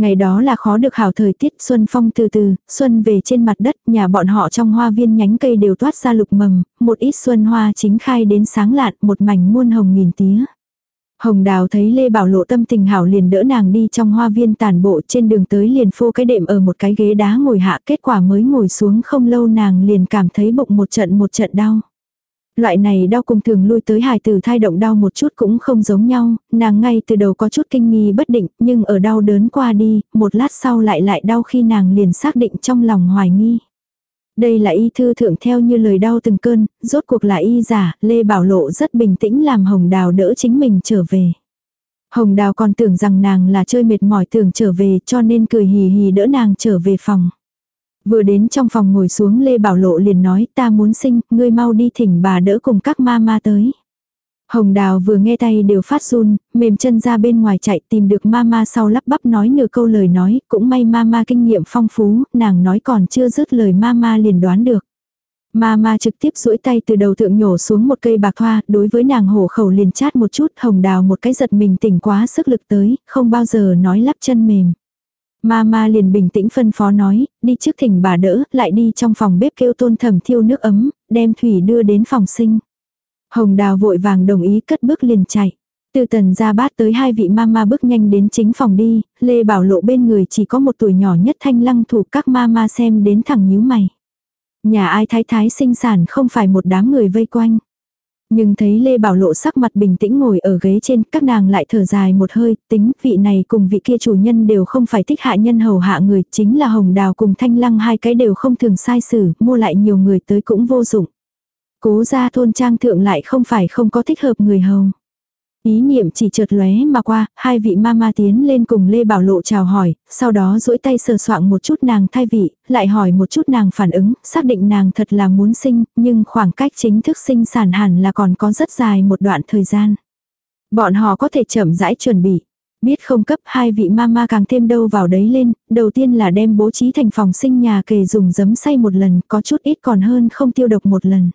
Ngày đó là khó được hảo thời tiết xuân phong từ từ, xuân về trên mặt đất, nhà bọn họ trong hoa viên nhánh cây đều toát ra lục mầm, một ít xuân hoa chính khai đến sáng lạn, một mảnh muôn hồng nghìn tía. Hồng Đào thấy Lê Bảo Lộ tâm tình hảo liền đỡ nàng đi trong hoa viên tàn bộ trên đường tới liền phô cái đệm ở một cái ghế đá ngồi hạ kết quả mới ngồi xuống không lâu nàng liền cảm thấy bụng một trận một trận đau. Loại này đau cùng thường lui tới hài tử thai động đau một chút cũng không giống nhau, nàng ngay từ đầu có chút kinh nghi bất định, nhưng ở đau đớn qua đi, một lát sau lại lại đau khi nàng liền xác định trong lòng hoài nghi. Đây là y thư thượng theo như lời đau từng cơn, rốt cuộc là y giả, Lê Bảo Lộ rất bình tĩnh làm Hồng Đào đỡ chính mình trở về. Hồng Đào còn tưởng rằng nàng là chơi mệt mỏi tưởng trở về cho nên cười hì hì đỡ nàng trở về phòng. Vừa đến trong phòng ngồi xuống Lê Bảo Lộ liền nói ta muốn sinh, ngươi mau đi thỉnh bà đỡ cùng các ma ma tới. Hồng Đào vừa nghe tay đều phát run, mềm chân ra bên ngoài chạy tìm được mama sau lắp bắp nói nửa câu lời nói, cũng may mama kinh nghiệm phong phú, nàng nói còn chưa dứt lời mama liền đoán được. Mama trực tiếp duỗi tay từ đầu thượng nhổ xuống một cây bạc hoa đối với nàng hổ khẩu liền chát một chút, hồng đào một cái giật mình tỉnh quá sức lực tới, không bao giờ nói lắp chân mềm. Mama liền bình tĩnh phân phó nói, đi trước thỉnh bà đỡ, lại đi trong phòng bếp kêu tôn thầm thiêu nước ấm, đem thủy đưa đến phòng sinh. Hồng Đào vội vàng đồng ý cất bước liền chạy. Từ tần ra bát tới hai vị mama bước nhanh đến chính phòng đi, Lê Bảo Lộ bên người chỉ có một tuổi nhỏ nhất thanh lăng thủ các mama xem đến thẳng nhíu mày. Nhà ai thái thái sinh sản không phải một đám người vây quanh. Nhưng thấy Lê Bảo Lộ sắc mặt bình tĩnh ngồi ở ghế trên, các nàng lại thở dài một hơi, tính vị này cùng vị kia chủ nhân đều không phải thích hạ nhân hầu hạ người, chính là Hồng Đào cùng Thanh Lăng hai cái đều không thường sai xử, mua lại nhiều người tới cũng vô dụng. Cố gia thôn trang thượng lại không phải không có thích hợp người hầu. Ý niệm chỉ chợt lóe mà qua, hai vị mama tiến lên cùng Lê Bảo Lộ chào hỏi, sau đó duỗi tay sờ soạng một chút nàng thai vị, lại hỏi một chút nàng phản ứng, xác định nàng thật là muốn sinh, nhưng khoảng cách chính thức sinh sản hẳn là còn có rất dài một đoạn thời gian. Bọn họ có thể chậm rãi chuẩn bị. Biết không cấp hai vị mama càng thêm đâu vào đấy lên, đầu tiên là đem bố trí thành phòng sinh nhà kề dùng giấm xay một lần, có chút ít còn hơn không tiêu độc một lần.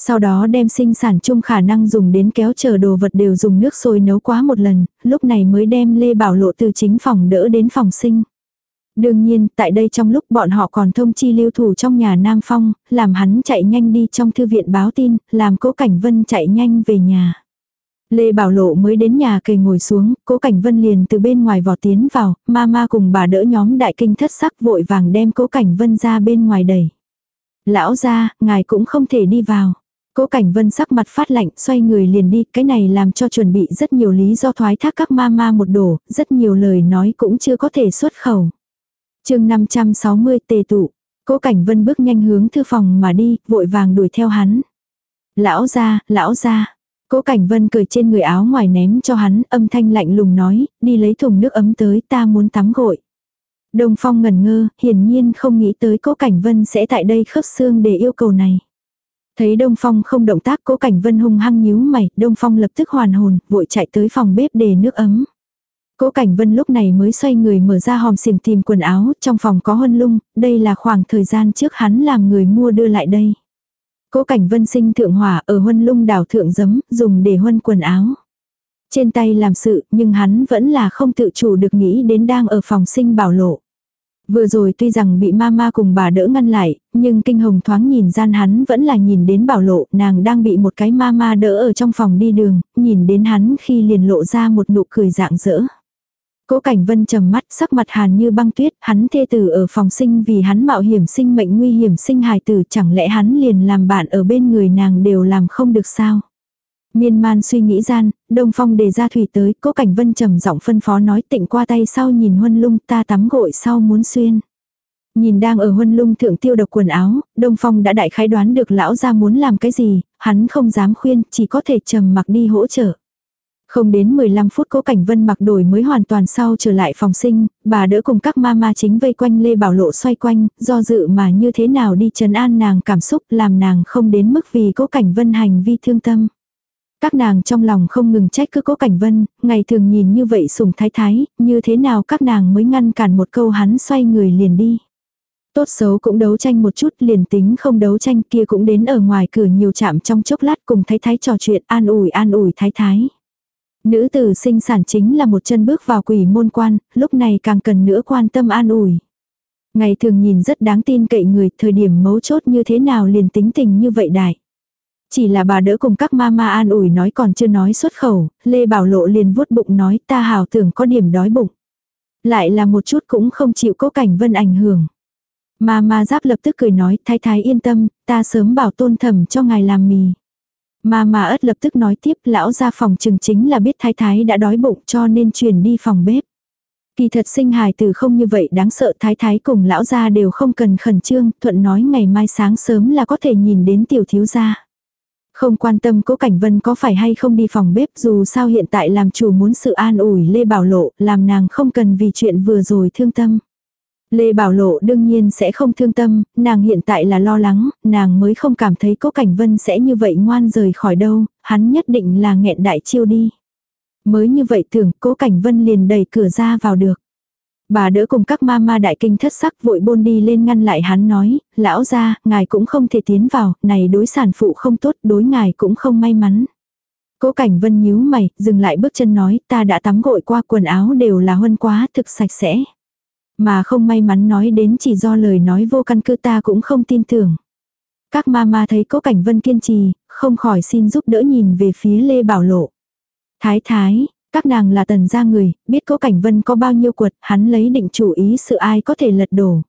Sau đó đem sinh sản chung khả năng dùng đến kéo chờ đồ vật đều dùng nước sôi nấu quá một lần, lúc này mới đem Lê Bảo Lộ từ chính phòng đỡ đến phòng sinh. Đương nhiên, tại đây trong lúc bọn họ còn thông chi lưu thủ trong nhà Nam Phong, làm hắn chạy nhanh đi trong thư viện báo tin, làm cố Cảnh Vân chạy nhanh về nhà. Lê Bảo Lộ mới đến nhà kề ngồi xuống, cố Cảnh Vân liền từ bên ngoài vò tiến vào, ma cùng bà đỡ nhóm đại kinh thất sắc vội vàng đem cố Cảnh Vân ra bên ngoài đẩy. Lão ra, ngài cũng không thể đi vào. Cố Cảnh Vân sắc mặt phát lạnh, xoay người liền đi, cái này làm cho chuẩn bị rất nhiều lý do thoái thác các ma ma một đổ, rất nhiều lời nói cũng chưa có thể xuất khẩu. chương 560 tề tụ, Cố Cảnh Vân bước nhanh hướng thư phòng mà đi, vội vàng đuổi theo hắn. Lão ra, lão ra. Cố Cảnh Vân cười trên người áo ngoài ném cho hắn, âm thanh lạnh lùng nói, đi lấy thùng nước ấm tới, ta muốn tắm gội. Đông Phong ngẩn ngơ, hiển nhiên không nghĩ tới Cố Cảnh Vân sẽ tại đây khớp xương để yêu cầu này. Thấy Đông Phong không động tác Cố Cảnh Vân hung hăng nhíu mày, Đông Phong lập tức hoàn hồn, vội chạy tới phòng bếp để nước ấm. Cố Cảnh Vân lúc này mới xoay người mở ra hòm xiềng tìm quần áo, trong phòng có huân lung, đây là khoảng thời gian trước hắn làm người mua đưa lại đây. Cố Cảnh Vân sinh thượng hỏa ở huân lung đảo thượng giấm, dùng để huân quần áo. Trên tay làm sự, nhưng hắn vẫn là không tự chủ được nghĩ đến đang ở phòng sinh bảo lộ. Vừa rồi tuy rằng bị mama cùng bà đỡ ngăn lại, nhưng kinh hồng thoáng nhìn gian hắn vẫn là nhìn đến bảo lộ, nàng đang bị một cái mama đỡ ở trong phòng đi đường, nhìn đến hắn khi liền lộ ra một nụ cười dạng dỡ. Cố Cảnh Vân trầm mắt, sắc mặt hàn như băng tuyết, hắn thê tử ở phòng sinh vì hắn mạo hiểm sinh mệnh nguy hiểm sinh hài tử, chẳng lẽ hắn liền làm bạn ở bên người nàng đều làm không được sao? Miên man suy nghĩ gian, Đông Phong đề ra thủy tới, Cố Cảnh Vân trầm giọng phân phó nói tịnh qua tay sau nhìn Huân Lung, ta tắm gội sau muốn xuyên. Nhìn đang ở Huân Lung thượng tiêu độc quần áo, Đông Phong đã đại khái đoán được lão gia muốn làm cái gì, hắn không dám khuyên, chỉ có thể trầm mặc đi hỗ trợ. Không đến 15 phút cố cảnh vân mặc đổi mới hoàn toàn sau trở lại phòng sinh, bà đỡ cùng các mama chính vây quanh Lê Bảo Lộ xoay quanh, do dự mà như thế nào đi trấn an nàng cảm xúc làm nàng không đến mức vì cố cảnh vân hành vi thương tâm. Các nàng trong lòng không ngừng trách cứ cố cảnh vân, ngày thường nhìn như vậy sùng thái thái, như thế nào các nàng mới ngăn cản một câu hắn xoay người liền đi. Tốt xấu cũng đấu tranh một chút liền tính không đấu tranh kia cũng đến ở ngoài cửa nhiều chạm trong chốc lát cùng thái thái trò chuyện an ủi an ủi thái thái. Nữ tử sinh sản chính là một chân bước vào quỷ môn quan, lúc này càng cần nữa quan tâm an ủi. Ngày thường nhìn rất đáng tin cậy người, thời điểm mấu chốt như thế nào liền tính tình như vậy đại. Chỉ là bà đỡ cùng các mama an ủi nói còn chưa nói xuất khẩu, Lê Bảo Lộ liền vuốt bụng nói ta hào tưởng có điểm đói bụng. Lại là một chút cũng không chịu cố cảnh vân ảnh hưởng. Mama giáp lập tức cười nói thái thái yên tâm, ta sớm bảo tôn thẩm cho ngài làm mì. mama ất lập tức nói tiếp lão ra phòng trường chính là biết thái thái đã đói bụng cho nên chuyển đi phòng bếp. Kỳ thật sinh hài từ không như vậy đáng sợ thái thái cùng lão gia đều không cần khẩn trương, thuận nói ngày mai sáng sớm là có thể nhìn đến tiểu thiếu gia. Không quan tâm cố cảnh vân có phải hay không đi phòng bếp dù sao hiện tại làm chủ muốn sự an ủi Lê Bảo Lộ làm nàng không cần vì chuyện vừa rồi thương tâm. Lê Bảo Lộ đương nhiên sẽ không thương tâm, nàng hiện tại là lo lắng, nàng mới không cảm thấy Cố Cảnh Vân sẽ như vậy ngoan rời khỏi đâu, hắn nhất định là nghẹn đại chiêu đi. Mới như vậy tưởng Cố Cảnh Vân liền đẩy cửa ra vào được. Bà đỡ cùng các ma ma đại kinh thất sắc vội bôn đi lên ngăn lại hắn nói, lão ra, ngài cũng không thể tiến vào, này đối sản phụ không tốt, đối ngài cũng không may mắn. Cố cảnh vân nhíu mày, dừng lại bước chân nói, ta đã tắm gội qua quần áo đều là huân quá, thực sạch sẽ. Mà không may mắn nói đến chỉ do lời nói vô căn cứ ta cũng không tin tưởng. Các ma ma thấy cố cảnh vân kiên trì, không khỏi xin giúp đỡ nhìn về phía Lê Bảo Lộ. Thái thái, các nàng là tần gia người, biết cố cảnh vân có bao nhiêu quật, hắn lấy định chủ ý sự ai có thể lật đổ.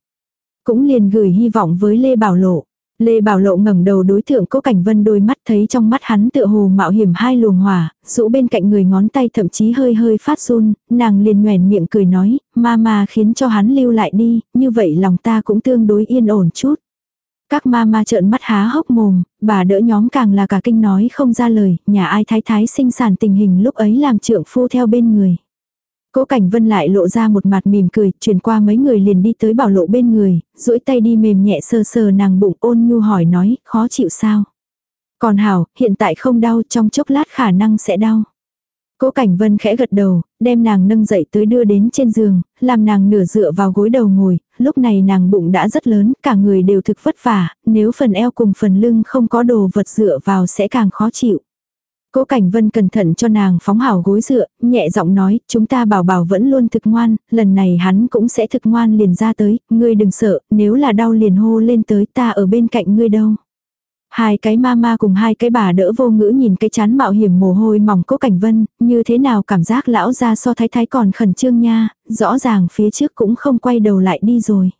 Cũng liền gửi hy vọng với Lê Bảo Lộ. Lê Bảo Lộ ngẩng đầu đối thượng Cố Cảnh Vân đôi mắt thấy trong mắt hắn tựa hồ mạo hiểm hai luồng hỏa, rũ bên cạnh người ngón tay thậm chí hơi hơi phát run, nàng liền nhoẻn miệng cười nói, ma ma khiến cho hắn lưu lại đi, như vậy lòng ta cũng tương đối yên ổn chút. Các ma ma trợn mắt há hốc mồm, bà đỡ nhóm càng là cả kinh nói không ra lời, nhà ai thái thái sinh sản tình hình lúc ấy làm trượng phu theo bên người. Cố Cảnh Vân lại lộ ra một mặt mỉm cười, chuyển qua mấy người liền đi tới bảo lộ bên người, duỗi tay đi mềm nhẹ sờ sờ nàng bụng ôn nhu hỏi nói, khó chịu sao? Còn hảo, hiện tại không đau, trong chốc lát khả năng sẽ đau. Cố Cảnh Vân khẽ gật đầu, đem nàng nâng dậy tới đưa đến trên giường, làm nàng nửa dựa vào gối đầu ngồi, lúc này nàng bụng đã rất lớn, cả người đều thực vất vả, nếu phần eo cùng phần lưng không có đồ vật dựa vào sẽ càng khó chịu. Cố Cảnh Vân cẩn thận cho nàng phóng hảo gối dựa, nhẹ giọng nói, chúng ta bảo bảo vẫn luôn thực ngoan, lần này hắn cũng sẽ thực ngoan liền ra tới, ngươi đừng sợ, nếu là đau liền hô lên tới ta ở bên cạnh ngươi đâu. Hai cái ma ma cùng hai cái bà đỡ vô ngữ nhìn cái chán mạo hiểm mồ hôi mỏng cố cảnh vân, như thế nào cảm giác lão ra so thái thái còn khẩn trương nha, rõ ràng phía trước cũng không quay đầu lại đi rồi.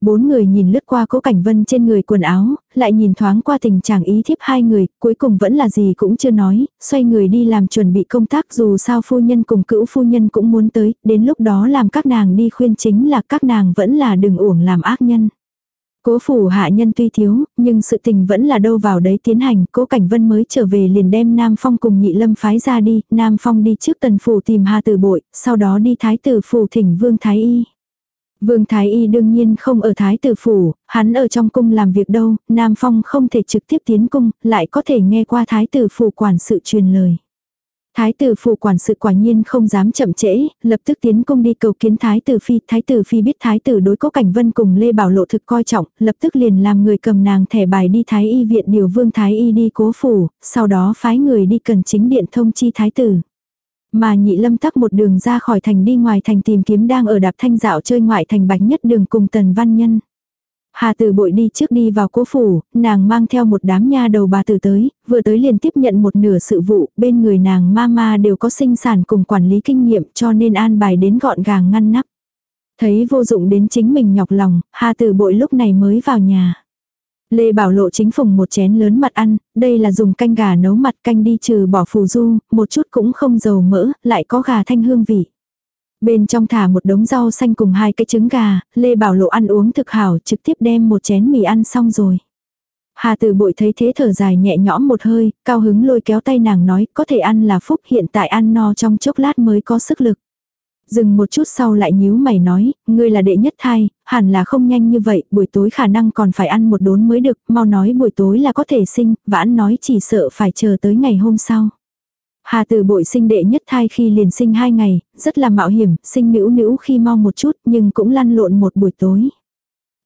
Bốn người nhìn lướt qua cố cảnh vân trên người quần áo, lại nhìn thoáng qua tình trạng ý thiếp hai người, cuối cùng vẫn là gì cũng chưa nói, xoay người đi làm chuẩn bị công tác dù sao phu nhân cùng cữu phu nhân cũng muốn tới, đến lúc đó làm các nàng đi khuyên chính là các nàng vẫn là đừng uổng làm ác nhân. Cố phủ hạ nhân tuy thiếu, nhưng sự tình vẫn là đâu vào đấy tiến hành, cố cảnh vân mới trở về liền đem Nam Phong cùng nhị lâm phái ra đi, Nam Phong đi trước tần phủ tìm Hà tử bội, sau đó đi thái tử phủ thỉnh vương thái y. Vương Thái Y đương nhiên không ở Thái tử phủ, hắn ở trong cung làm việc đâu, Nam Phong không thể trực tiếp tiến cung, lại có thể nghe qua Thái tử phủ quản sự truyền lời. Thái tử phụ quản sự quả nhiên không dám chậm trễ, lập tức tiến cung đi cầu kiến Thái tử phi. Thái tử phi biết Thái tử đối cố cảnh vân cùng Lê Bảo Lộ thực coi trọng, lập tức liền làm người cầm nàng thẻ bài đi Thái y viện điều vương Thái y đi cố phủ, sau đó phái người đi cần chính điện thông chi Thái tử. Mà nhị lâm tắc một đường ra khỏi thành đi ngoài thành tìm kiếm đang ở đạp thanh dạo chơi ngoại thành bạch nhất đường cùng tần văn nhân. Hà tử bội đi trước đi vào cố phủ, nàng mang theo một đám nha đầu bà tử tới, vừa tới liền tiếp nhận một nửa sự vụ, bên người nàng mama đều có sinh sản cùng quản lý kinh nghiệm cho nên an bài đến gọn gàng ngăn nắp. Thấy vô dụng đến chính mình nhọc lòng, Hà tử bội lúc này mới vào nhà. Lê Bảo Lộ chính phùng một chén lớn mặt ăn, đây là dùng canh gà nấu mặt canh đi trừ bỏ phù du, một chút cũng không dầu mỡ, lại có gà thanh hương vị. Bên trong thả một đống rau xanh cùng hai cái trứng gà, Lê Bảo Lộ ăn uống thực hảo trực tiếp đem một chén mì ăn xong rồi. Hà tử bội thấy thế thở dài nhẹ nhõm một hơi, cao hứng lôi kéo tay nàng nói có thể ăn là phúc hiện tại ăn no trong chốc lát mới có sức lực. Dừng một chút sau lại nhíu mày nói, ngươi là đệ nhất thai, hẳn là không nhanh như vậy, buổi tối khả năng còn phải ăn một đốn mới được, mau nói buổi tối là có thể sinh, vãn nói chỉ sợ phải chờ tới ngày hôm sau. Hà tử bội sinh đệ nhất thai khi liền sinh hai ngày, rất là mạo hiểm, sinh nữ nữ khi mau một chút nhưng cũng lăn lộn một buổi tối.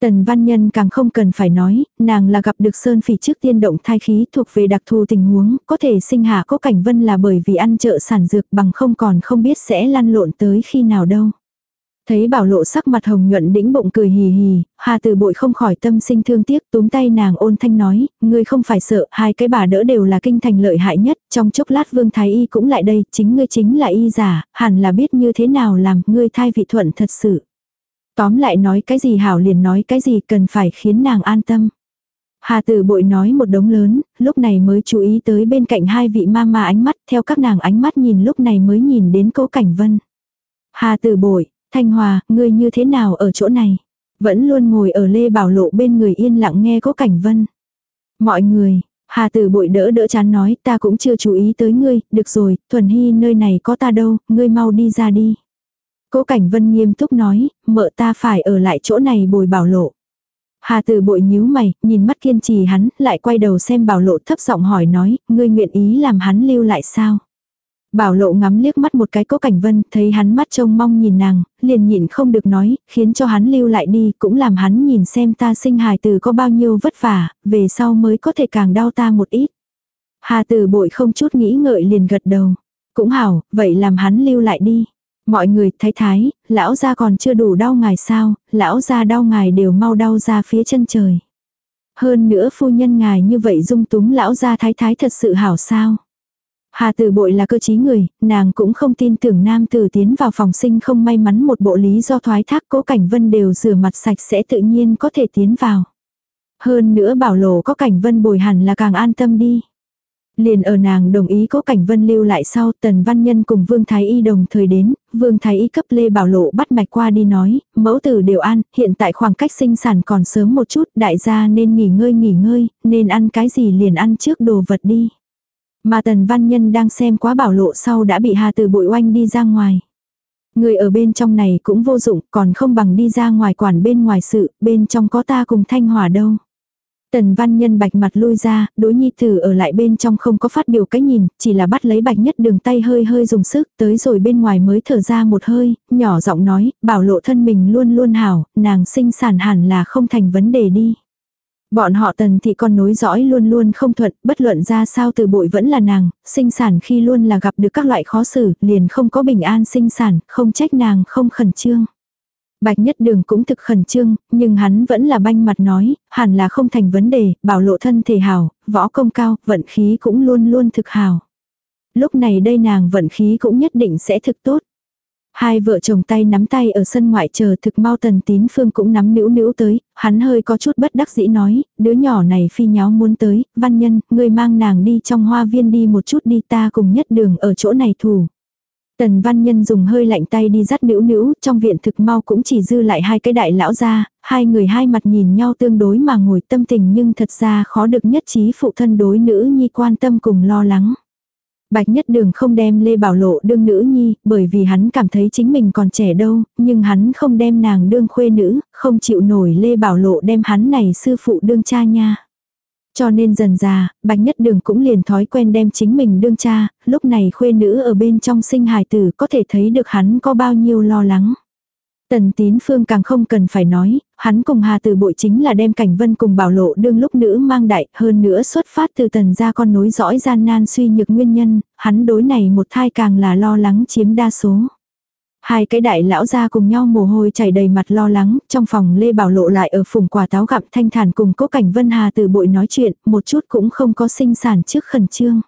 Tần văn nhân càng không cần phải nói, nàng là gặp được Sơn Phỉ trước tiên động thai khí thuộc về đặc thù tình huống, có thể sinh hạ có cảnh vân là bởi vì ăn trợ sản dược bằng không còn không biết sẽ lăn lộn tới khi nào đâu. Thấy bảo lộ sắc mặt hồng nhuận đĩnh bụng cười hì hì, hà từ bội không khỏi tâm sinh thương tiếc túm tay nàng ôn thanh nói, ngươi không phải sợ, hai cái bà đỡ đều là kinh thành lợi hại nhất, trong chốc lát vương thái y cũng lại đây, chính ngươi chính là y giả, hẳn là biết như thế nào làm, ngươi thai vị thuận thật sự. Tóm lại nói cái gì hảo liền nói cái gì cần phải khiến nàng an tâm. Hà tử bội nói một đống lớn, lúc này mới chú ý tới bên cạnh hai vị ma ma ánh mắt, theo các nàng ánh mắt nhìn lúc này mới nhìn đến cố cảnh vân. Hà tử bội, Thanh Hòa, ngươi như thế nào ở chỗ này? Vẫn luôn ngồi ở Lê Bảo Lộ bên người yên lặng nghe cố cảnh vân. Mọi người, Hà tử bội đỡ đỡ chán nói ta cũng chưa chú ý tới ngươi, được rồi, thuần hy nơi này có ta đâu, ngươi mau đi ra đi. Cố cảnh vân nghiêm túc nói, mợ ta phải ở lại chỗ này bồi bảo lộ. Hà tử bội nhíu mày, nhìn mắt kiên trì hắn, lại quay đầu xem bảo lộ thấp giọng hỏi nói, ngươi nguyện ý làm hắn lưu lại sao? Bảo lộ ngắm liếc mắt một cái cố cảnh vân, thấy hắn mắt trông mong nhìn nàng, liền nhịn không được nói, khiến cho hắn lưu lại đi, cũng làm hắn nhìn xem ta sinh hài từ có bao nhiêu vất vả, về sau mới có thể càng đau ta một ít. Hà tử bội không chút nghĩ ngợi liền gật đầu. Cũng hảo, vậy làm hắn lưu lại đi. Mọi người thái thái, lão gia còn chưa đủ đau ngài sao, lão gia đau ngài đều mau đau ra phía chân trời. Hơn nữa phu nhân ngài như vậy dung túng lão gia thái thái thật sự hảo sao. Hà tử bội là cơ trí người, nàng cũng không tin tưởng nam tử tiến vào phòng sinh không may mắn một bộ lý do thoái thác cố cảnh vân đều rửa mặt sạch sẽ tự nhiên có thể tiến vào. Hơn nữa bảo lộ có cảnh vân bồi hẳn là càng an tâm đi. Liền ở nàng đồng ý cố cảnh vân lưu lại sau tần văn nhân cùng vương thái y đồng thời đến, vương thái y cấp lê bảo lộ bắt mạch qua đi nói, mẫu tử đều ăn, hiện tại khoảng cách sinh sản còn sớm một chút, đại gia nên nghỉ ngơi nghỉ ngơi, nên ăn cái gì liền ăn trước đồ vật đi. Mà tần văn nhân đang xem quá bảo lộ sau đã bị hà từ bụi oanh đi ra ngoài. Người ở bên trong này cũng vô dụng, còn không bằng đi ra ngoài quản bên ngoài sự, bên trong có ta cùng thanh hòa đâu. Tần văn nhân bạch mặt lui ra, đối nhi tử ở lại bên trong không có phát biểu cái nhìn, chỉ là bắt lấy bạch nhất đường tay hơi hơi dùng sức, tới rồi bên ngoài mới thở ra một hơi, nhỏ giọng nói, bảo lộ thân mình luôn luôn hảo, nàng sinh sản hẳn là không thành vấn đề đi. Bọn họ tần thì con nối dõi luôn luôn không thuận, bất luận ra sao từ bội vẫn là nàng, sinh sản khi luôn là gặp được các loại khó xử, liền không có bình an sinh sản, không trách nàng không khẩn trương. Bạch nhất đường cũng thực khẩn trương, nhưng hắn vẫn là banh mặt nói, hẳn là không thành vấn đề, bảo lộ thân thể hào, võ công cao, vận khí cũng luôn luôn thực hào. Lúc này đây nàng vận khí cũng nhất định sẽ thực tốt. Hai vợ chồng tay nắm tay ở sân ngoại chờ thực mau tần tín phương cũng nắm nữ nữ tới, hắn hơi có chút bất đắc dĩ nói, đứa nhỏ này phi nháo muốn tới, văn nhân, ngươi mang nàng đi trong hoa viên đi một chút đi ta cùng nhất đường ở chỗ này thủ. Tần văn nhân dùng hơi lạnh tay đi dắt nữ nữ, trong viện thực mau cũng chỉ dư lại hai cái đại lão ra, hai người hai mặt nhìn nhau tương đối mà ngồi tâm tình nhưng thật ra khó được nhất trí phụ thân đối nữ nhi quan tâm cùng lo lắng. Bạch Nhất Đường không đem Lê Bảo Lộ đương nữ nhi, bởi vì hắn cảm thấy chính mình còn trẻ đâu, nhưng hắn không đem nàng đương khuê nữ, không chịu nổi Lê Bảo Lộ đem hắn này sư phụ đương cha nha. Cho nên dần già, Bạch Nhất Đường cũng liền thói quen đem chính mình đương cha, lúc này khuê nữ ở bên trong sinh hài tử có thể thấy được hắn có bao nhiêu lo lắng. Tần tín phương càng không cần phải nói, hắn cùng Hà từ Bội chính là đem cảnh vân cùng bảo lộ đương lúc nữ mang đại, hơn nữa xuất phát từ tần gia con nối dõi gian nan suy nhược nguyên nhân, hắn đối này một thai càng là lo lắng chiếm đa số. Hai cái đại lão ra cùng nhau mồ hôi chảy đầy mặt lo lắng, trong phòng Lê Bảo Lộ lại ở phùng quả táo gặm thanh thản cùng cố cảnh Vân Hà từ bội nói chuyện, một chút cũng không có sinh sản trước khẩn trương.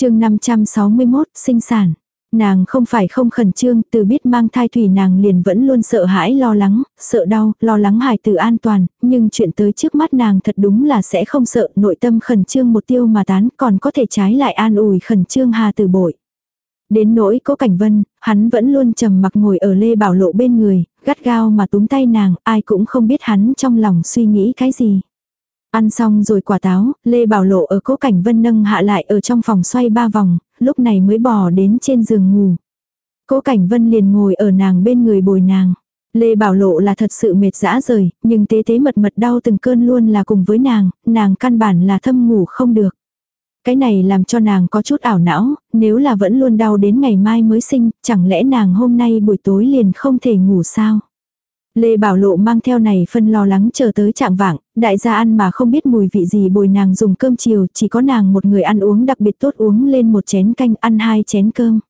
chương 561, sinh sản. Nàng không phải không khẩn trương, từ biết mang thai thủy nàng liền vẫn luôn sợ hãi lo lắng, sợ đau, lo lắng hài tử an toàn, nhưng chuyện tới trước mắt nàng thật đúng là sẽ không sợ, nội tâm khẩn trương một tiêu mà tán, còn có thể trái lại an ủi khẩn trương hà tử bội. Đến nỗi cố cảnh vân, hắn vẫn luôn trầm mặc ngồi ở lê bảo lộ bên người, gắt gao mà túm tay nàng, ai cũng không biết hắn trong lòng suy nghĩ cái gì. Ăn xong rồi quả táo, Lê Bảo Lộ ở cố cảnh vân nâng hạ lại ở trong phòng xoay ba vòng, lúc này mới bò đến trên giường ngủ. Cố cảnh vân liền ngồi ở nàng bên người bồi nàng. Lê Bảo Lộ là thật sự mệt dã rời, nhưng tế tế mật mật đau từng cơn luôn là cùng với nàng, nàng căn bản là thâm ngủ không được. Cái này làm cho nàng có chút ảo não, nếu là vẫn luôn đau đến ngày mai mới sinh, chẳng lẽ nàng hôm nay buổi tối liền không thể ngủ sao? Lê Bảo Lộ mang theo này phân lo lắng chờ tới trạng vạng, đại gia ăn mà không biết mùi vị gì bồi nàng dùng cơm chiều, chỉ có nàng một người ăn uống đặc biệt tốt uống lên một chén canh ăn hai chén cơm.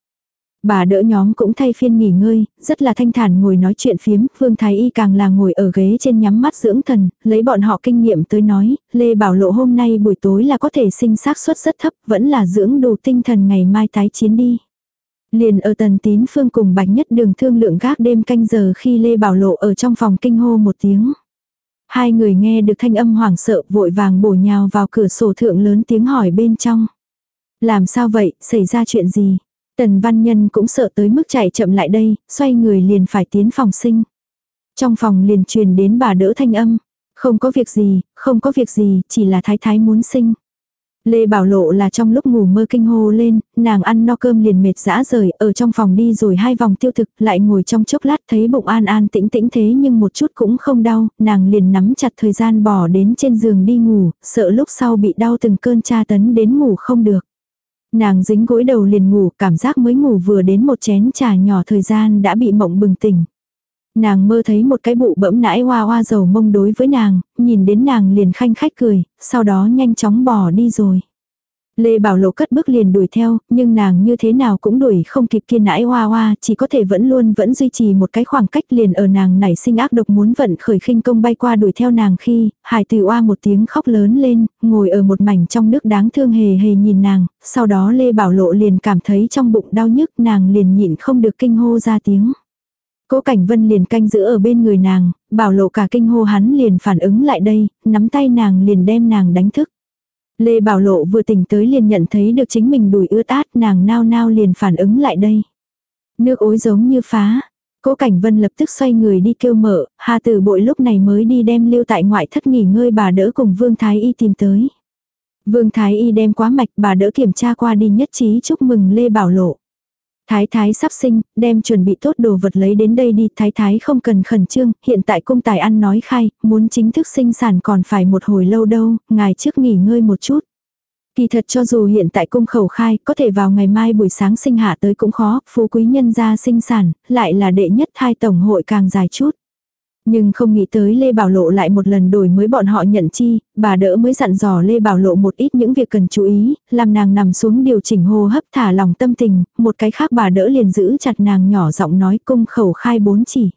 Bà đỡ nhóm cũng thay phiên nghỉ ngơi, rất là thanh thản ngồi nói chuyện phiếm, Vương Thái Y càng là ngồi ở ghế trên nhắm mắt dưỡng thần, lấy bọn họ kinh nghiệm tới nói, Lê Bảo Lộ hôm nay buổi tối là có thể sinh xác suất rất thấp, vẫn là dưỡng đủ tinh thần ngày mai tái chiến đi. Liền ở tần tín phương cùng bạch nhất đường thương lượng gác đêm canh giờ khi Lê Bảo Lộ ở trong phòng kinh hô một tiếng. Hai người nghe được thanh âm hoảng sợ vội vàng bổ nhào vào cửa sổ thượng lớn tiếng hỏi bên trong. Làm sao vậy, xảy ra chuyện gì? Tần văn nhân cũng sợ tới mức chạy chậm lại đây, xoay người liền phải tiến phòng sinh. Trong phòng liền truyền đến bà đỡ thanh âm. Không có việc gì, không có việc gì, chỉ là thái thái muốn sinh. Lê Bảo Lộ là trong lúc ngủ mơ kinh hô lên, nàng ăn no cơm liền mệt dã rời, ở trong phòng đi rồi hai vòng tiêu thực, lại ngồi trong chốc lát thấy bụng an an tĩnh tĩnh thế nhưng một chút cũng không đau, nàng liền nắm chặt thời gian bỏ đến trên giường đi ngủ, sợ lúc sau bị đau từng cơn tra tấn đến ngủ không được. Nàng dính gối đầu liền ngủ, cảm giác mới ngủ vừa đến một chén trà nhỏ thời gian đã bị mộng bừng tỉnh. Nàng mơ thấy một cái bụ bẫm nãi hoa hoa dầu mông đối với nàng, nhìn đến nàng liền khanh khách cười, sau đó nhanh chóng bỏ đi rồi. Lê Bảo Lộ cất bước liền đuổi theo, nhưng nàng như thế nào cũng đuổi không kịp kia nãi hoa hoa, chỉ có thể vẫn luôn vẫn duy trì một cái khoảng cách liền ở nàng nảy sinh ác độc muốn vận khởi khinh công bay qua đuổi theo nàng khi, hải từ oa một tiếng khóc lớn lên, ngồi ở một mảnh trong nước đáng thương hề hề nhìn nàng, sau đó Lê Bảo Lộ liền cảm thấy trong bụng đau nhức nàng liền nhịn không được kinh hô ra tiếng. Cố Cảnh Vân liền canh giữ ở bên người nàng, bảo lộ cả kinh hô hắn liền phản ứng lại đây, nắm tay nàng liền đem nàng đánh thức. Lê Bảo Lộ vừa tỉnh tới liền nhận thấy được chính mình đùi ướt át nàng nao nao liền phản ứng lại đây. Nước ối giống như phá. Cố Cảnh Vân lập tức xoay người đi kêu mở, Hà Tử Bội lúc này mới đi đem lưu tại ngoại thất nghỉ ngơi bà đỡ cùng Vương Thái Y tìm tới. Vương Thái Y đem quá mạch bà đỡ kiểm tra qua đi nhất trí chúc mừng Lê Bảo Lộ. Thái thái sắp sinh, đem chuẩn bị tốt đồ vật lấy đến đây đi, thái thái không cần khẩn trương, hiện tại cung tài ăn nói khai, muốn chính thức sinh sản còn phải một hồi lâu đâu, ngài trước nghỉ ngơi một chút. Kỳ thật cho dù hiện tại cung khẩu khai, có thể vào ngày mai buổi sáng sinh hạ tới cũng khó, phú quý nhân gia sinh sản, lại là đệ nhất hai tổng hội càng dài chút. Nhưng không nghĩ tới Lê Bảo Lộ lại một lần đổi mới bọn họ nhận chi, bà đỡ mới dặn dò Lê Bảo Lộ một ít những việc cần chú ý, làm nàng nằm xuống điều chỉnh hô hấp thả lòng tâm tình, một cái khác bà đỡ liền giữ chặt nàng nhỏ giọng nói cung khẩu khai bốn chỉ.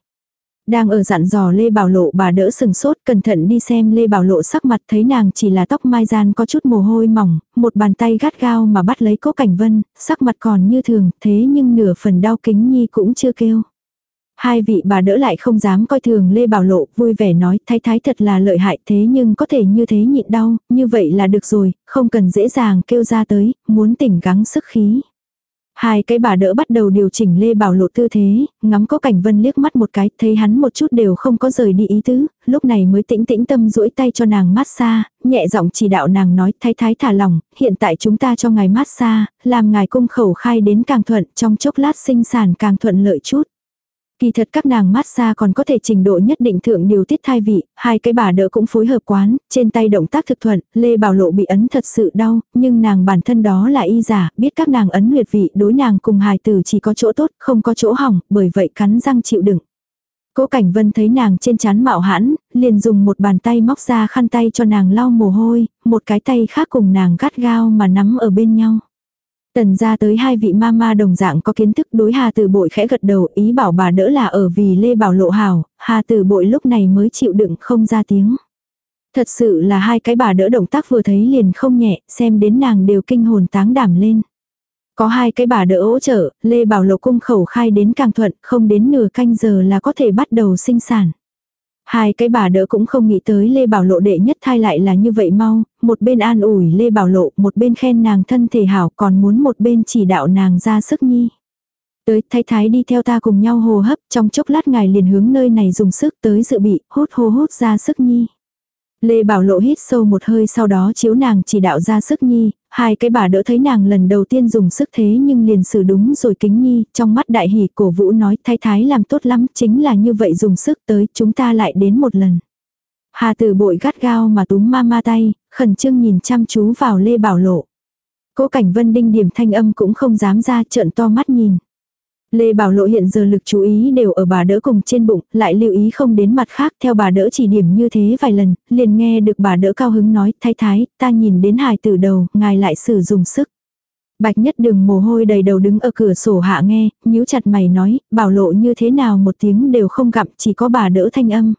Đang ở dặn dò Lê Bảo Lộ bà đỡ sừng sốt cẩn thận đi xem Lê Bảo Lộ sắc mặt thấy nàng chỉ là tóc mai gian có chút mồ hôi mỏng, một bàn tay gắt gao mà bắt lấy cố cảnh vân, sắc mặt còn như thường, thế nhưng nửa phần đau kính nhi cũng chưa kêu. Hai vị bà đỡ lại không dám coi thường Lê Bảo Lộ, vui vẻ nói, thái thái thật là lợi hại thế nhưng có thể như thế nhịn đau, như vậy là được rồi, không cần dễ dàng kêu ra tới, muốn tỉnh gắng sức khí. Hai cái bà đỡ bắt đầu điều chỉnh Lê Bảo Lộ tư thế, ngắm có cảnh vân liếc mắt một cái, thấy hắn một chút đều không có rời đi ý tứ, lúc này mới tĩnh tĩnh tâm duỗi tay cho nàng mát xa nhẹ giọng chỉ đạo nàng nói thái thái thả lòng, hiện tại chúng ta cho ngài mát xa làm ngài cung khẩu khai đến càng thuận, trong chốc lát sinh sản càng thuận lợi chút. Kỳ thật các nàng massage còn có thể trình độ nhất định thượng điều tiết thai vị, hai cái bà đỡ cũng phối hợp quán, trên tay động tác thực thuận, Lê Bảo Lộ bị ấn thật sự đau, nhưng nàng bản thân đó là y giả, biết các nàng ấn huyệt vị đối nàng cùng hài tử chỉ có chỗ tốt, không có chỗ hỏng, bởi vậy cắn răng chịu đựng. Cố Cảnh Vân thấy nàng trên chán mạo hãn, liền dùng một bàn tay móc ra khăn tay cho nàng lau mồ hôi, một cái tay khác cùng nàng gắt gao mà nắm ở bên nhau. Tần ra tới hai vị mama đồng dạng có kiến thức đối Hà Tử Bội khẽ gật đầu ý bảo bà đỡ là ở vì Lê Bảo Lộ hào, Hà Tử Bội lúc này mới chịu đựng không ra tiếng. Thật sự là hai cái bà đỡ động tác vừa thấy liền không nhẹ, xem đến nàng đều kinh hồn táng đảm lên. Có hai cái bà đỡ hỗ trợ, Lê Bảo Lộ cung khẩu khai đến càng thuận, không đến nửa canh giờ là có thể bắt đầu sinh sản. Hai cái bà đỡ cũng không nghĩ tới Lê Bảo Lộ đệ nhất thai lại là như vậy mau, một bên an ủi Lê Bảo Lộ, một bên khen nàng thân thể hảo còn muốn một bên chỉ đạo nàng ra sức nhi. Tới thái thái đi theo ta cùng nhau hồ hấp, trong chốc lát ngài liền hướng nơi này dùng sức tới dự bị, hút hô hút ra sức nhi. Lê Bảo Lộ hít sâu một hơi sau đó chiếu nàng chỉ đạo ra sức nhi, hai cái bà đỡ thấy nàng lần đầu tiên dùng sức thế nhưng liền xử đúng rồi kính nhi, trong mắt đại hỉ cổ vũ nói thái thái làm tốt lắm, chính là như vậy dùng sức tới chúng ta lại đến một lần. Hà tử bội gắt gao mà túm ma ma tay, khẩn trương nhìn chăm chú vào Lê Bảo Lộ. Cố cảnh vân đinh điểm thanh âm cũng không dám ra trợn to mắt nhìn. Lê Bảo Lộ hiện giờ lực chú ý đều ở bà đỡ cùng trên bụng, lại lưu ý không đến mặt khác theo bà đỡ chỉ điểm như thế vài lần, liền nghe được bà đỡ cao hứng nói, thái thái, ta nhìn đến hài từ đầu, ngài lại sử dụng sức. Bạch nhất đường mồ hôi đầy đầu đứng ở cửa sổ hạ nghe, nhíu chặt mày nói, bảo lộ như thế nào một tiếng đều không gặm, chỉ có bà đỡ thanh âm.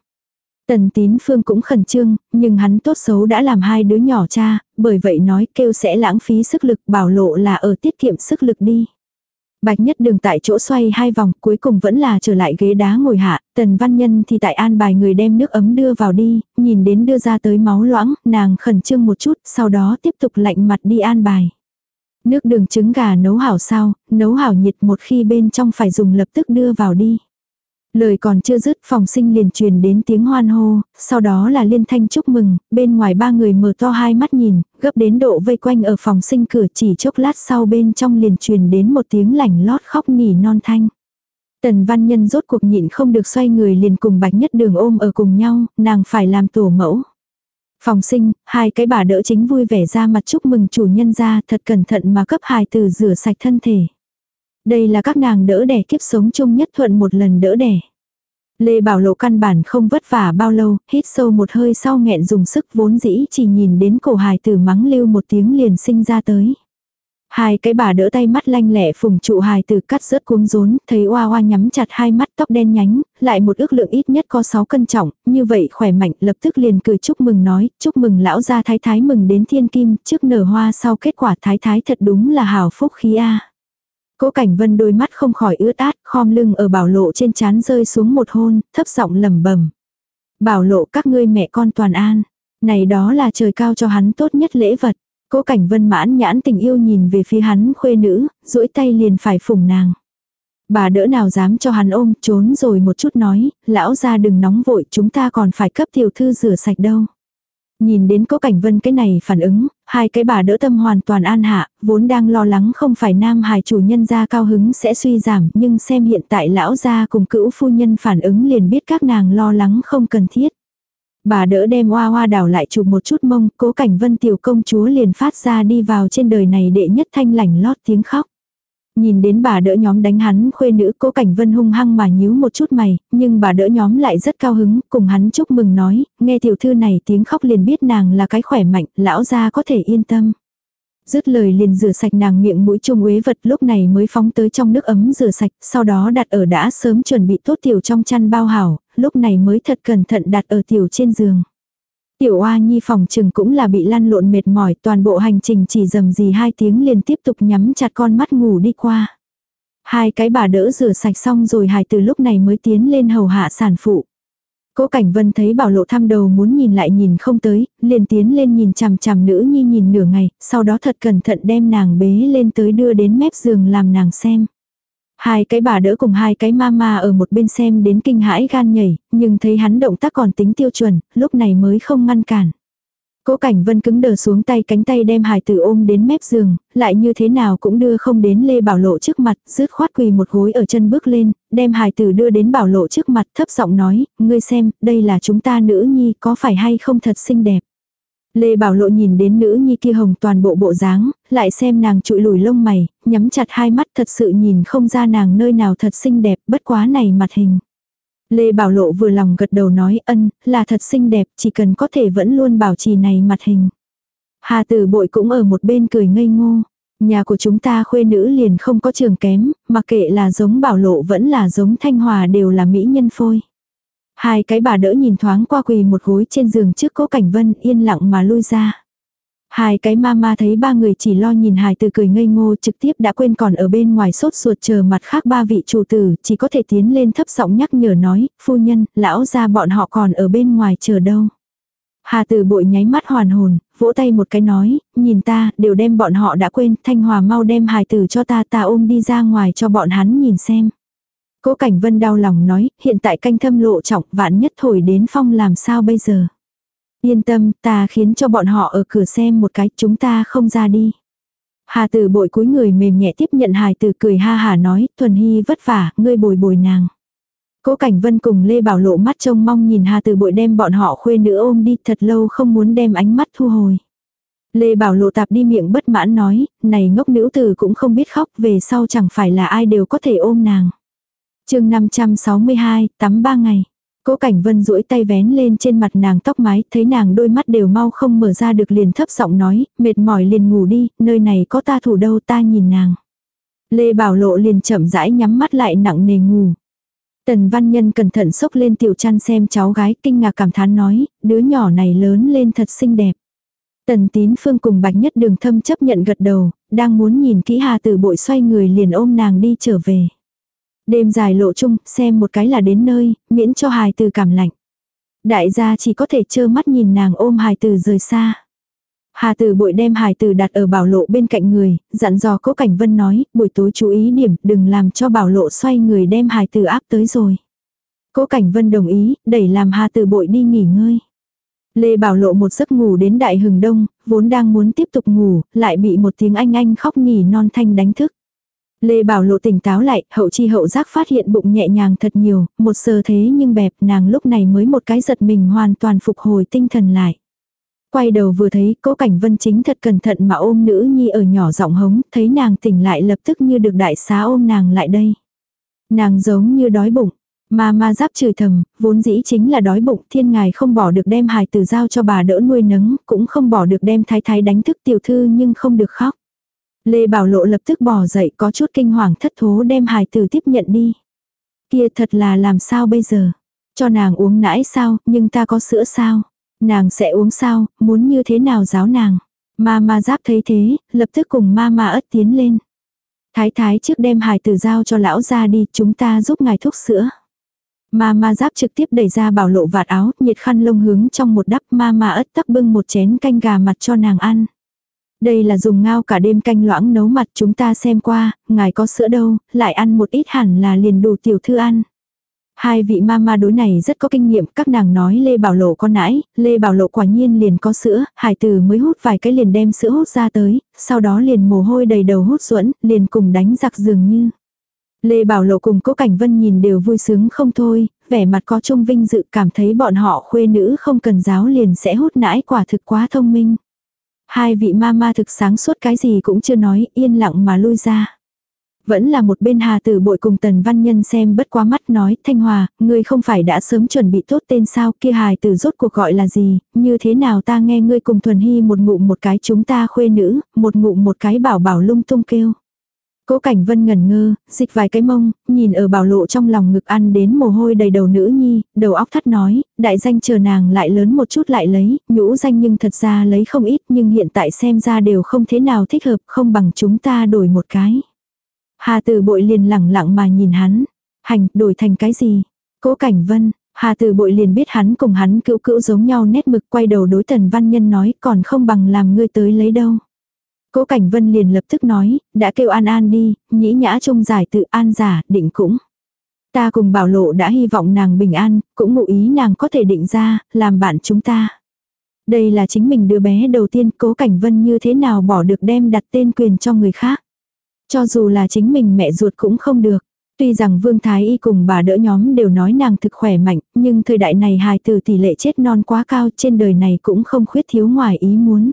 Tần tín phương cũng khẩn trương, nhưng hắn tốt xấu đã làm hai đứa nhỏ cha, bởi vậy nói kêu sẽ lãng phí sức lực bảo lộ là ở tiết kiệm sức lực đi. Bạch nhất đường tại chỗ xoay hai vòng cuối cùng vẫn là trở lại ghế đá ngồi hạ, tần văn nhân thì tại an bài người đem nước ấm đưa vào đi, nhìn đến đưa ra tới máu loãng, nàng khẩn trương một chút, sau đó tiếp tục lạnh mặt đi an bài. Nước đường trứng gà nấu hảo sao, nấu hảo nhiệt một khi bên trong phải dùng lập tức đưa vào đi. Lời còn chưa dứt phòng sinh liền truyền đến tiếng hoan hô, sau đó là liên thanh chúc mừng, bên ngoài ba người mở to hai mắt nhìn, gấp đến độ vây quanh ở phòng sinh cửa chỉ chốc lát sau bên trong liền truyền đến một tiếng lảnh lót khóc nỉ non thanh. Tần văn nhân rốt cuộc nhịn không được xoay người liền cùng bạch nhất đường ôm ở cùng nhau, nàng phải làm tổ mẫu. Phòng sinh, hai cái bà đỡ chính vui vẻ ra mặt chúc mừng chủ nhân ra thật cẩn thận mà cấp hài từ rửa sạch thân thể. Đây là các nàng đỡ đẻ kiếp sống chung nhất thuận một lần đỡ đẻ. Lê Bảo Lộ căn bản không vất vả bao lâu, hít sâu một hơi sau nghẹn dùng sức vốn dĩ chỉ nhìn đến cổ hài tử mắng lưu một tiếng liền sinh ra tới. Hai cái bà đỡ tay mắt lanh lẹ phùng trụ hài tử cắt rớt cuống rốn, thấy oa oa nhắm chặt hai mắt tóc đen nhánh, lại một ước lượng ít nhất có 6 cân trọng, như vậy khỏe mạnh lập tức liền cười chúc mừng nói, chúc mừng lão gia thái thái mừng đến thiên kim, trước nở hoa sau kết quả thái thái thật đúng là hào phúc khí a. Cố Cảnh Vân đôi mắt không khỏi ướt át, khom lưng ở bảo lộ trên chán rơi xuống một hôn, thấp giọng lẩm bẩm. Bảo lộ các ngươi mẹ con toàn an. Này đó là trời cao cho hắn tốt nhất lễ vật. Cố Cảnh Vân mãn nhãn tình yêu nhìn về phía hắn khuê nữ, duỗi tay liền phải phủng nàng. Bà đỡ nào dám cho hắn ôm, trốn rồi một chút nói, lão ra đừng nóng vội, chúng ta còn phải cấp tiểu thư rửa sạch đâu. Nhìn đến cố cảnh vân cái này phản ứng, hai cái bà đỡ tâm hoàn toàn an hạ, vốn đang lo lắng không phải nam hài chủ nhân gia cao hứng sẽ suy giảm, nhưng xem hiện tại lão gia cùng cữu phu nhân phản ứng liền biết các nàng lo lắng không cần thiết. Bà đỡ đem hoa hoa đảo lại chụp một chút mông, cố cảnh vân tiểu công chúa liền phát ra đi vào trên đời này đệ nhất thanh lành lót tiếng khóc. Nhìn đến bà đỡ nhóm đánh hắn khuê nữ cố cảnh vân hung hăng mà nhíu một chút mày, nhưng bà đỡ nhóm lại rất cao hứng, cùng hắn chúc mừng nói, nghe tiểu thư này tiếng khóc liền biết nàng là cái khỏe mạnh, lão gia có thể yên tâm. Dứt lời liền rửa sạch nàng miệng mũi trung uế vật lúc này mới phóng tới trong nước ấm rửa sạch, sau đó đặt ở đã sớm chuẩn bị tốt tiểu trong chăn bao hảo, lúc này mới thật cẩn thận đặt ở tiểu trên giường. Tiểu oa nhi phòng trừng cũng là bị lăn lộn mệt mỏi toàn bộ hành trình chỉ dầm gì hai tiếng liền tiếp tục nhắm chặt con mắt ngủ đi qua. Hai cái bà đỡ rửa sạch xong rồi hài từ lúc này mới tiến lên hầu hạ sản phụ. Cố Cảnh Vân thấy Bảo Lộ thăm đầu muốn nhìn lại nhìn không tới, liền tiến lên nhìn chằm chằm nữ nhi nhìn nửa ngày, sau đó thật cẩn thận đem nàng bế lên tới đưa đến mép giường làm nàng xem. Hai cái bà đỡ cùng hai cái mama ở một bên xem đến kinh hãi gan nhảy, nhưng thấy hắn động tác còn tính tiêu chuẩn, lúc này mới không ngăn cản. Cố Cảnh Vân cứng đờ xuống tay cánh tay đem hài tử ôm đến mép giường, lại như thế nào cũng đưa không đến Lê Bảo Lộ trước mặt, rứt khoát quỳ một gối ở chân bước lên, đem hài tử đưa đến Bảo Lộ trước mặt thấp giọng nói, ngươi xem, đây là chúng ta nữ nhi có phải hay không thật xinh đẹp. Lê Bảo Lộ nhìn đến nữ nhi kia hồng toàn bộ bộ dáng, lại xem nàng trụi lùi lông mày, nhắm chặt hai mắt thật sự nhìn không ra nàng nơi nào thật xinh đẹp, bất quá này mặt hình. Lê Bảo Lộ vừa lòng gật đầu nói ân, là thật xinh đẹp, chỉ cần có thể vẫn luôn bảo trì này mặt hình. Hà tử bội cũng ở một bên cười ngây ngô. Nhà của chúng ta khuê nữ liền không có trường kém, mà kệ là giống Bảo Lộ vẫn là giống Thanh Hòa đều là mỹ nhân phôi. Hai cái bà đỡ nhìn thoáng qua quỳ một gối trên giường trước cố cảnh vân yên lặng mà lui ra. Hai cái mama thấy ba người chỉ lo nhìn hài từ cười ngây ngô trực tiếp đã quên còn ở bên ngoài sốt ruột chờ mặt khác ba vị chủ tử chỉ có thể tiến lên thấp giọng nhắc nhở nói, phu nhân, lão ra bọn họ còn ở bên ngoài chờ đâu. Hà tử bội nháy mắt hoàn hồn, vỗ tay một cái nói, nhìn ta, đều đem bọn họ đã quên, thanh hòa mau đem hài tử cho ta ta ôm đi ra ngoài cho bọn hắn nhìn xem. Cố Cảnh Vân đau lòng nói, hiện tại canh thâm lộ trọng vạn nhất thổi đến phong làm sao bây giờ. Yên tâm, ta khiến cho bọn họ ở cửa xem một cái, chúng ta không ra đi. Hà tử bội cúi người mềm nhẹ tiếp nhận hài tử cười ha hà nói, thuần hy vất vả, ngươi bồi bồi nàng. Cố Cảnh Vân cùng Lê Bảo lộ mắt trông mong nhìn Hà Tử Bội đem bọn họ khuê nữ ôm đi thật lâu không muốn đem ánh mắt thu hồi. Lê Bảo lộ tạp đi miệng bất mãn nói, này ngốc nữ tử cũng không biết khóc về sau chẳng phải là ai đều có thể ôm nàng chương 562, tắm ba ngày. Cố Cảnh Vân duỗi tay vén lên trên mặt nàng tóc mái, thấy nàng đôi mắt đều mau không mở ra được liền thấp giọng nói, mệt mỏi liền ngủ đi, nơi này có ta thủ đâu ta nhìn nàng. Lê Bảo Lộ liền chậm rãi nhắm mắt lại nặng nề ngủ. Tần Văn Nhân cẩn thận xốc lên tiểu chăn xem cháu gái kinh ngạc cảm thán nói, đứa nhỏ này lớn lên thật xinh đẹp. Tần Tín Phương cùng Bạch Nhất Đường thâm chấp nhận gật đầu, đang muốn nhìn kỹ Hà Tử Bội xoay người liền ôm nàng đi trở về. Đêm dài lộ chung, xem một cái là đến nơi, miễn cho hài từ cảm lạnh. Đại gia chỉ có thể trơ mắt nhìn nàng ôm hài từ rời xa. Hà tử bội đem hài tử đặt ở bảo lộ bên cạnh người, dặn dò cố cảnh vân nói, buổi tối chú ý điểm, đừng làm cho bảo lộ xoay người đem hài tử áp tới rồi. Cố cảnh vân đồng ý, đẩy làm hà tử bội đi nghỉ ngơi. Lê Bảo Lộ một giấc ngủ đến đại hừng đông, vốn đang muốn tiếp tục ngủ, lại bị một tiếng anh anh khóc nhỉ non thanh đánh thức. Lê Bảo Lộ tỉnh táo lại, hậu chi hậu giác phát hiện bụng nhẹ nhàng thật nhiều, một sờ thế nhưng bẹp nàng lúc này mới một cái giật mình hoàn toàn phục hồi tinh thần lại. Quay đầu vừa thấy cố cảnh vân chính thật cẩn thận mà ôm nữ nhi ở nhỏ giọng hống, thấy nàng tỉnh lại lập tức như được đại xá ôm nàng lại đây. Nàng giống như đói bụng, mà ma giáp chửi thầm, vốn dĩ chính là đói bụng, thiên ngài không bỏ được đem hài tử giao cho bà đỡ nuôi nấng, cũng không bỏ được đem thái thái đánh thức tiểu thư nhưng không được khóc. Lê Bảo Lộ lập tức bỏ dậy có chút kinh hoàng thất thố đem hài tử tiếp nhận đi. Kia thật là làm sao bây giờ? Cho nàng uống nãi sao, nhưng ta có sữa sao? Nàng sẽ uống sao, muốn như thế nào giáo nàng? Ma ma giáp thấy thế, lập tức cùng ma ma ất tiến lên. Thái thái trước đem hài tử giao cho lão ra đi, chúng ta giúp ngài thúc sữa. Ma ma giáp trực tiếp đẩy ra bảo lộ vạt áo, nhiệt khăn lông hướng trong một đắp ma ma ất tắc bưng một chén canh gà mặt cho nàng ăn. Đây là dùng ngao cả đêm canh loãng nấu mặt chúng ta xem qua, ngài có sữa đâu, lại ăn một ít hẳn là liền đủ tiểu thư ăn. Hai vị mama đối này rất có kinh nghiệm, các nàng nói Lê Bảo Lộ con nãi, Lê Bảo Lộ quả nhiên liền có sữa, hải tử mới hút vài cái liền đem sữa hút ra tới, sau đó liền mồ hôi đầy đầu hút ruộn, liền cùng đánh giặc dường như. Lê Bảo Lộ cùng Cố Cảnh Vân nhìn đều vui sướng không thôi, vẻ mặt có trung vinh dự cảm thấy bọn họ khuê nữ không cần giáo liền sẽ hút nãi quả thực quá thông minh. Hai vị ma ma thực sáng suốt cái gì cũng chưa nói, yên lặng mà lui ra. Vẫn là một bên hà tử bội cùng tần văn nhân xem bất quá mắt nói, Thanh Hòa, ngươi không phải đã sớm chuẩn bị tốt tên sao, kia hài tử rốt cuộc gọi là gì, như thế nào ta nghe ngươi cùng thuần hy một ngụm một cái chúng ta khuê nữ, một ngụm một cái bảo bảo lung tung kêu. Cố Cảnh Vân ngẩn ngơ, dịch vài cái mông, nhìn ở bảo lộ trong lòng ngực ăn đến mồ hôi đầy đầu nữ nhi, đầu óc thắt nói, đại danh chờ nàng lại lớn một chút lại lấy, nhũ danh nhưng thật ra lấy không ít nhưng hiện tại xem ra đều không thế nào thích hợp, không bằng chúng ta đổi một cái. Hà Tử Bội liền lẳng lặng mà nhìn hắn, hành, đổi thành cái gì? Cố Cảnh Vân, Hà từ Bội liền biết hắn cùng hắn cữu cữu giống nhau nét mực quay đầu đối Tần Văn Nhân nói còn không bằng làm ngươi tới lấy đâu. Cố Cảnh Vân liền lập tức nói, đã kêu An An đi, nhĩ nhã trung giải tự an giả, định cũng. Ta cùng bảo lộ đã hy vọng nàng bình an, cũng ngụ ý nàng có thể định ra, làm bạn chúng ta. Đây là chính mình đứa bé đầu tiên cố cảnh vân như thế nào bỏ được đem đặt tên quyền cho người khác. Cho dù là chính mình mẹ ruột cũng không được. Tuy rằng Vương Thái Y cùng bà đỡ nhóm đều nói nàng thực khỏe mạnh, nhưng thời đại này hài từ tỷ lệ chết non quá cao trên đời này cũng không khuyết thiếu ngoài ý muốn.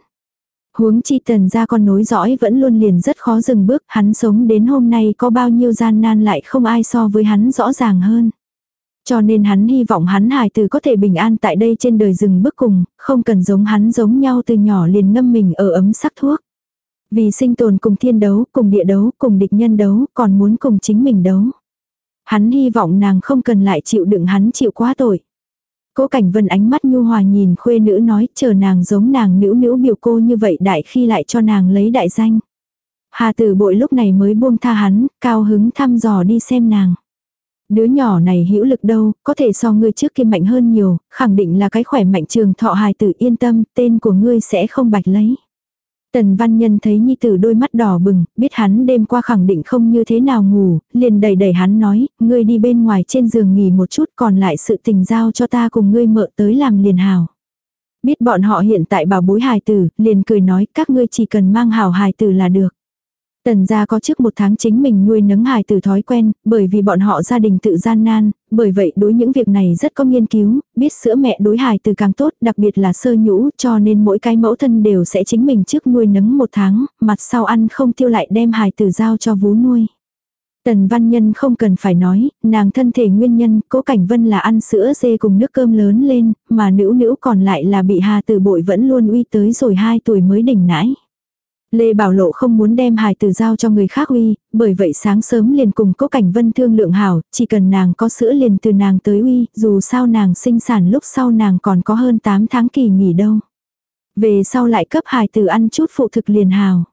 Huống chi tần ra con nối dõi vẫn luôn liền rất khó dừng bước, hắn sống đến hôm nay có bao nhiêu gian nan lại không ai so với hắn rõ ràng hơn. Cho nên hắn hy vọng hắn hài từ có thể bình an tại đây trên đời rừng bước cùng, không cần giống hắn giống nhau từ nhỏ liền ngâm mình ở ấm sắc thuốc. Vì sinh tồn cùng thiên đấu, cùng địa đấu, cùng địch nhân đấu, còn muốn cùng chính mình đấu. Hắn hy vọng nàng không cần lại chịu đựng hắn chịu quá tội. Cố Cảnh Vân ánh mắt nhu hòa nhìn khuê nữ nói chờ nàng giống nàng nữ nữ biểu cô như vậy đại khi lại cho nàng lấy đại danh. Hà tử bội lúc này mới buông tha hắn, cao hứng thăm dò đi xem nàng. Đứa nhỏ này hữu lực đâu, có thể so ngươi trước kia mạnh hơn nhiều, khẳng định là cái khỏe mạnh trường thọ hài tử yên tâm, tên của ngươi sẽ không bạch lấy. Tần văn nhân thấy nhi tử đôi mắt đỏ bừng, biết hắn đêm qua khẳng định không như thế nào ngủ, liền đẩy đẩy hắn nói, ngươi đi bên ngoài trên giường nghỉ một chút còn lại sự tình giao cho ta cùng ngươi mợ tới làm liền hào. Biết bọn họ hiện tại bảo bối hài tử, liền cười nói các ngươi chỉ cần mang hào hài tử là được. Tần gia có trước một tháng chính mình nuôi nấng hài từ thói quen, bởi vì bọn họ gia đình tự gian nan, bởi vậy đối những việc này rất có nghiên cứu, biết sữa mẹ đối hài từ càng tốt, đặc biệt là sơ nhũ, cho nên mỗi cái mẫu thân đều sẽ chính mình trước nuôi nấng một tháng, mặt sau ăn không tiêu lại đem hài từ giao cho vú nuôi. Tần văn nhân không cần phải nói, nàng thân thể nguyên nhân, cố cảnh vân là ăn sữa dê cùng nước cơm lớn lên, mà nữ nữ còn lại là bị hà từ bội vẫn luôn uy tới rồi 2 tuổi mới đỉnh nãi. Lê Bảo Lộ không muốn đem hài tử giao cho người khác uy, bởi vậy sáng sớm liền cùng Cố Cảnh Vân thương lượng hảo, chỉ cần nàng có sữa liền từ nàng tới uy, dù sao nàng sinh sản lúc sau nàng còn có hơn 8 tháng kỳ nghỉ đâu. Về sau lại cấp hài tử ăn chút phụ thực liền hào.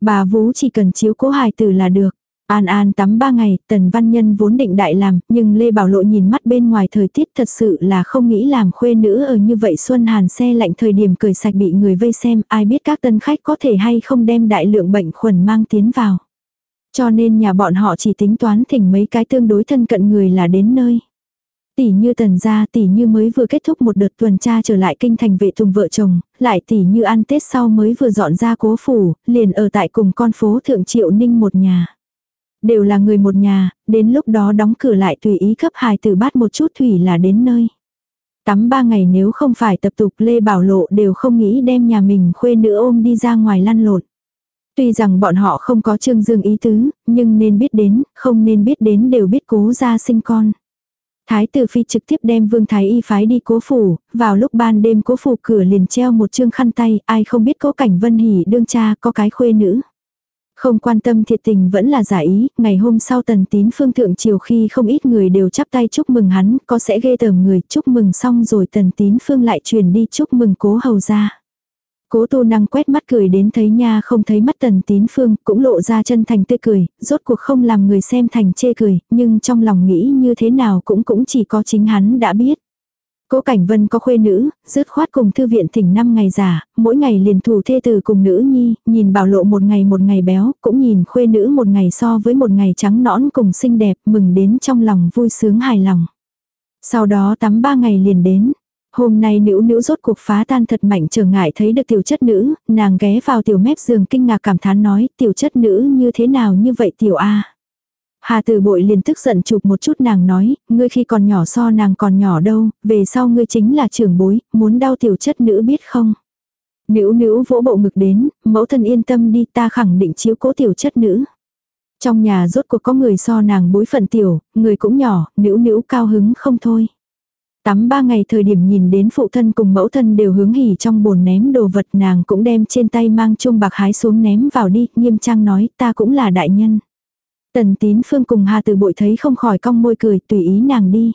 Bà Vú chỉ cần chiếu cố hài tử là được. An An tắm ba ngày, Tần Văn Nhân vốn định đại làm, nhưng Lê Bảo Lộ nhìn mắt bên ngoài thời tiết thật sự là không nghĩ làm khuê nữ ở như vậy Xuân Hàn xe lạnh thời điểm cười sạch bị người vây xem, ai biết các tân khách có thể hay không đem đại lượng bệnh khuẩn mang tiến vào. Cho nên nhà bọn họ chỉ tính toán thỉnh mấy cái tương đối thân cận người là đến nơi. Tỷ như tần gia tỷ như mới vừa kết thúc một đợt tuần tra trở lại kinh thành vệ tùng vợ chồng, lại tỷ như ăn Tết sau mới vừa dọn ra cố phủ, liền ở tại cùng con phố thượng triệu ninh một nhà. Đều là người một nhà, đến lúc đó đóng cửa lại tùy ý cấp hài tử bát một chút thủy là đến nơi. Tắm ba ngày nếu không phải tập tục Lê Bảo Lộ đều không nghĩ đem nhà mình khuê nữ ôm đi ra ngoài lăn lộn. Tuy rằng bọn họ không có trương dương ý tứ, nhưng nên biết đến, không nên biết đến đều biết cố ra sinh con. Thái tử phi trực tiếp đem vương thái y phái đi cố phủ, vào lúc ban đêm cố phủ cửa liền treo một chương khăn tay, ai không biết cố cảnh vân hỉ đương cha có cái khuê nữ. Không quan tâm thiệt tình vẫn là giả ý, ngày hôm sau tần tín phương thượng chiều khi không ít người đều chắp tay chúc mừng hắn, có sẽ ghê tởm người, chúc mừng xong rồi tần tín phương lại truyền đi chúc mừng cố hầu ra. Cố tu năng quét mắt cười đến thấy nha không thấy mắt tần tín phương, cũng lộ ra chân thành tươi cười, rốt cuộc không làm người xem thành chê cười, nhưng trong lòng nghĩ như thế nào cũng cũng chỉ có chính hắn đã biết. Cố Cảnh Vân có khuê nữ, dứt khoát cùng thư viện thỉnh năm ngày giả, mỗi ngày liền thủ thê từ cùng nữ nhi, nhìn bảo lộ một ngày một ngày béo, cũng nhìn khuê nữ một ngày so với một ngày trắng nõn cùng xinh đẹp, mừng đến trong lòng vui sướng hài lòng. Sau đó tắm ba ngày liền đến. Hôm nay nữ nữ rốt cuộc phá tan thật mạnh trở ngại thấy được tiểu chất nữ, nàng ghé vào tiểu mép giường kinh ngạc cảm thán nói tiểu chất nữ như thế nào như vậy tiểu A. Hà tử bội liền tức giận chụp một chút nàng nói, ngươi khi còn nhỏ so nàng còn nhỏ đâu, về sau ngươi chính là trưởng bối, muốn đau tiểu chất nữ biết không. Nữ nữ vỗ bộ ngực đến, mẫu thân yên tâm đi ta khẳng định chiếu cố tiểu chất nữ. Trong nhà rốt cuộc có người so nàng bối phận tiểu, người cũng nhỏ, nữ nữ cao hứng không thôi. Tắm ba ngày thời điểm nhìn đến phụ thân cùng mẫu thân đều hướng hỉ trong bồn ném đồ vật nàng cũng đem trên tay mang chung bạc hái xuống ném vào đi, nghiêm trang nói ta cũng là đại nhân. Tần tín phương cùng Hà Từ Bội thấy không khỏi cong môi cười tùy ý nàng đi.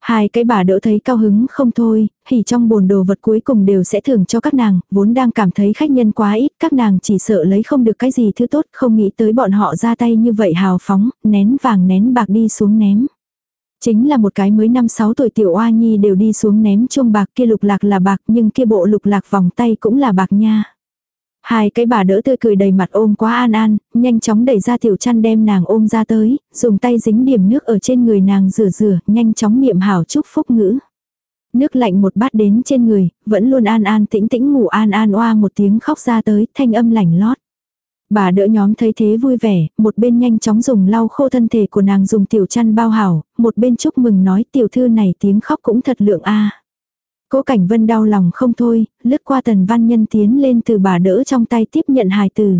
Hai cái bà đỡ thấy cao hứng không thôi, thì trong bồn đồ vật cuối cùng đều sẽ thưởng cho các nàng, vốn đang cảm thấy khách nhân quá ít, các nàng chỉ sợ lấy không được cái gì thứ tốt, không nghĩ tới bọn họ ra tay như vậy hào phóng, nén vàng nén bạc đi xuống ném. Chính là một cái mới năm sáu tuổi tiểu oa nhi đều đi xuống ném chuông bạc kia lục lạc là bạc nhưng kia bộ lục lạc vòng tay cũng là bạc nha. Hai cái bà đỡ tươi cười đầy mặt ôm quá an an, nhanh chóng đẩy ra tiểu chăn đem nàng ôm ra tới, dùng tay dính điểm nước ở trên người nàng rửa rửa, nhanh chóng niệm hảo chúc phúc ngữ. Nước lạnh một bát đến trên người, vẫn luôn an an tĩnh tĩnh ngủ an an oa một tiếng khóc ra tới, thanh âm lảnh lót. Bà đỡ nhóm thấy thế vui vẻ, một bên nhanh chóng dùng lau khô thân thể của nàng dùng tiểu chăn bao hảo, một bên chúc mừng nói tiểu thư này tiếng khóc cũng thật lượng a. Cố Cảnh Vân đau lòng không thôi, lướt qua tần văn nhân tiến lên từ bà đỡ trong tay tiếp nhận hài tử.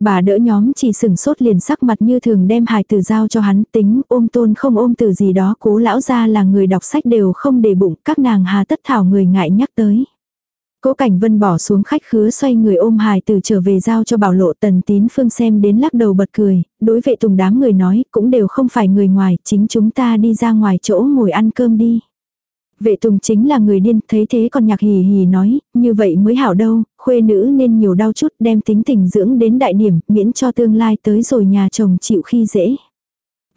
Bà đỡ nhóm chỉ sừng sốt liền sắc mặt như thường đem hài tử giao cho hắn tính ôm tôn không ôm từ gì đó cố lão ra là người đọc sách đều không để bụng các nàng hà tất thảo người ngại nhắc tới. Cố Cảnh Vân bỏ xuống khách khứa xoay người ôm hài tử trở về giao cho bảo lộ tần tín phương xem đến lắc đầu bật cười, đối vệ tùng đám người nói cũng đều không phải người ngoài, chính chúng ta đi ra ngoài chỗ ngồi ăn cơm đi. Vệ tùng chính là người điên, thấy thế còn nhạc hì hì nói, như vậy mới hảo đâu, khuê nữ nên nhiều đau chút đem tính tình dưỡng đến đại điểm, miễn cho tương lai tới rồi nhà chồng chịu khi dễ.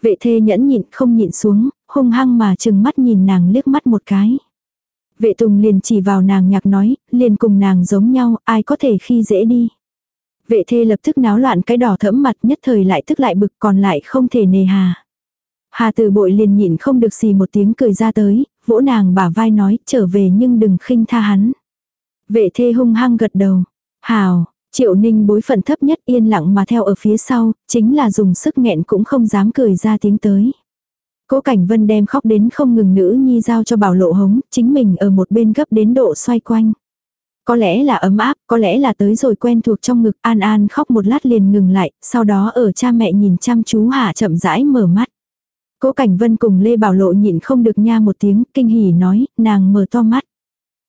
Vệ thê nhẫn nhịn không nhịn xuống, hung hăng mà chừng mắt nhìn nàng liếc mắt một cái. Vệ tùng liền chỉ vào nàng nhạc nói, liền cùng nàng giống nhau, ai có thể khi dễ đi. Vệ thê lập tức náo loạn cái đỏ thẫm mặt nhất thời lại tức lại bực còn lại không thể nề hà. Hà từ bội liền nhịn không được xì một tiếng cười ra tới, vỗ nàng bả vai nói trở về nhưng đừng khinh tha hắn. Vệ thê hung hăng gật đầu. Hào, triệu ninh bối phận thấp nhất yên lặng mà theo ở phía sau, chính là dùng sức nghẹn cũng không dám cười ra tiếng tới. Cố Cảnh Vân đem khóc đến không ngừng nữ nhi giao cho bảo lộ hống, chính mình ở một bên gấp đến độ xoay quanh. Có lẽ là ấm áp, có lẽ là tới rồi quen thuộc trong ngực An An khóc một lát liền ngừng lại, sau đó ở cha mẹ nhìn chăm chú hạ chậm rãi mở mắt. Cố Cảnh Vân cùng Lê Bảo Lộ nhịn không được nha một tiếng, kinh hỉ nói, nàng mở to mắt.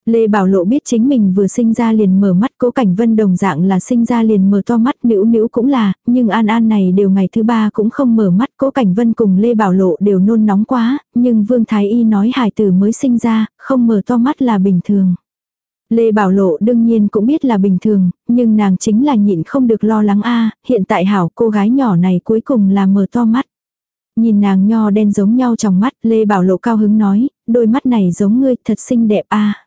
Lê Bảo Lộ biết chính mình vừa sinh ra liền mở mắt, Cố Cảnh Vân đồng dạng là sinh ra liền mở to mắt, nữu nữu cũng là, nhưng An An này đều ngày thứ ba cũng không mở mắt, Cố Cảnh Vân cùng Lê Bảo Lộ đều nôn nóng quá, nhưng Vương Thái Y nói hài tử mới sinh ra, không mở to mắt là bình thường. Lê Bảo Lộ đương nhiên cũng biết là bình thường, nhưng nàng chính là nhịn không được lo lắng a hiện tại hảo cô gái nhỏ này cuối cùng là mở to mắt. Nhìn nàng nho đen giống nhau trong mắt, Lê Bảo Lộ cao hứng nói, đôi mắt này giống ngươi, thật xinh đẹp a. À.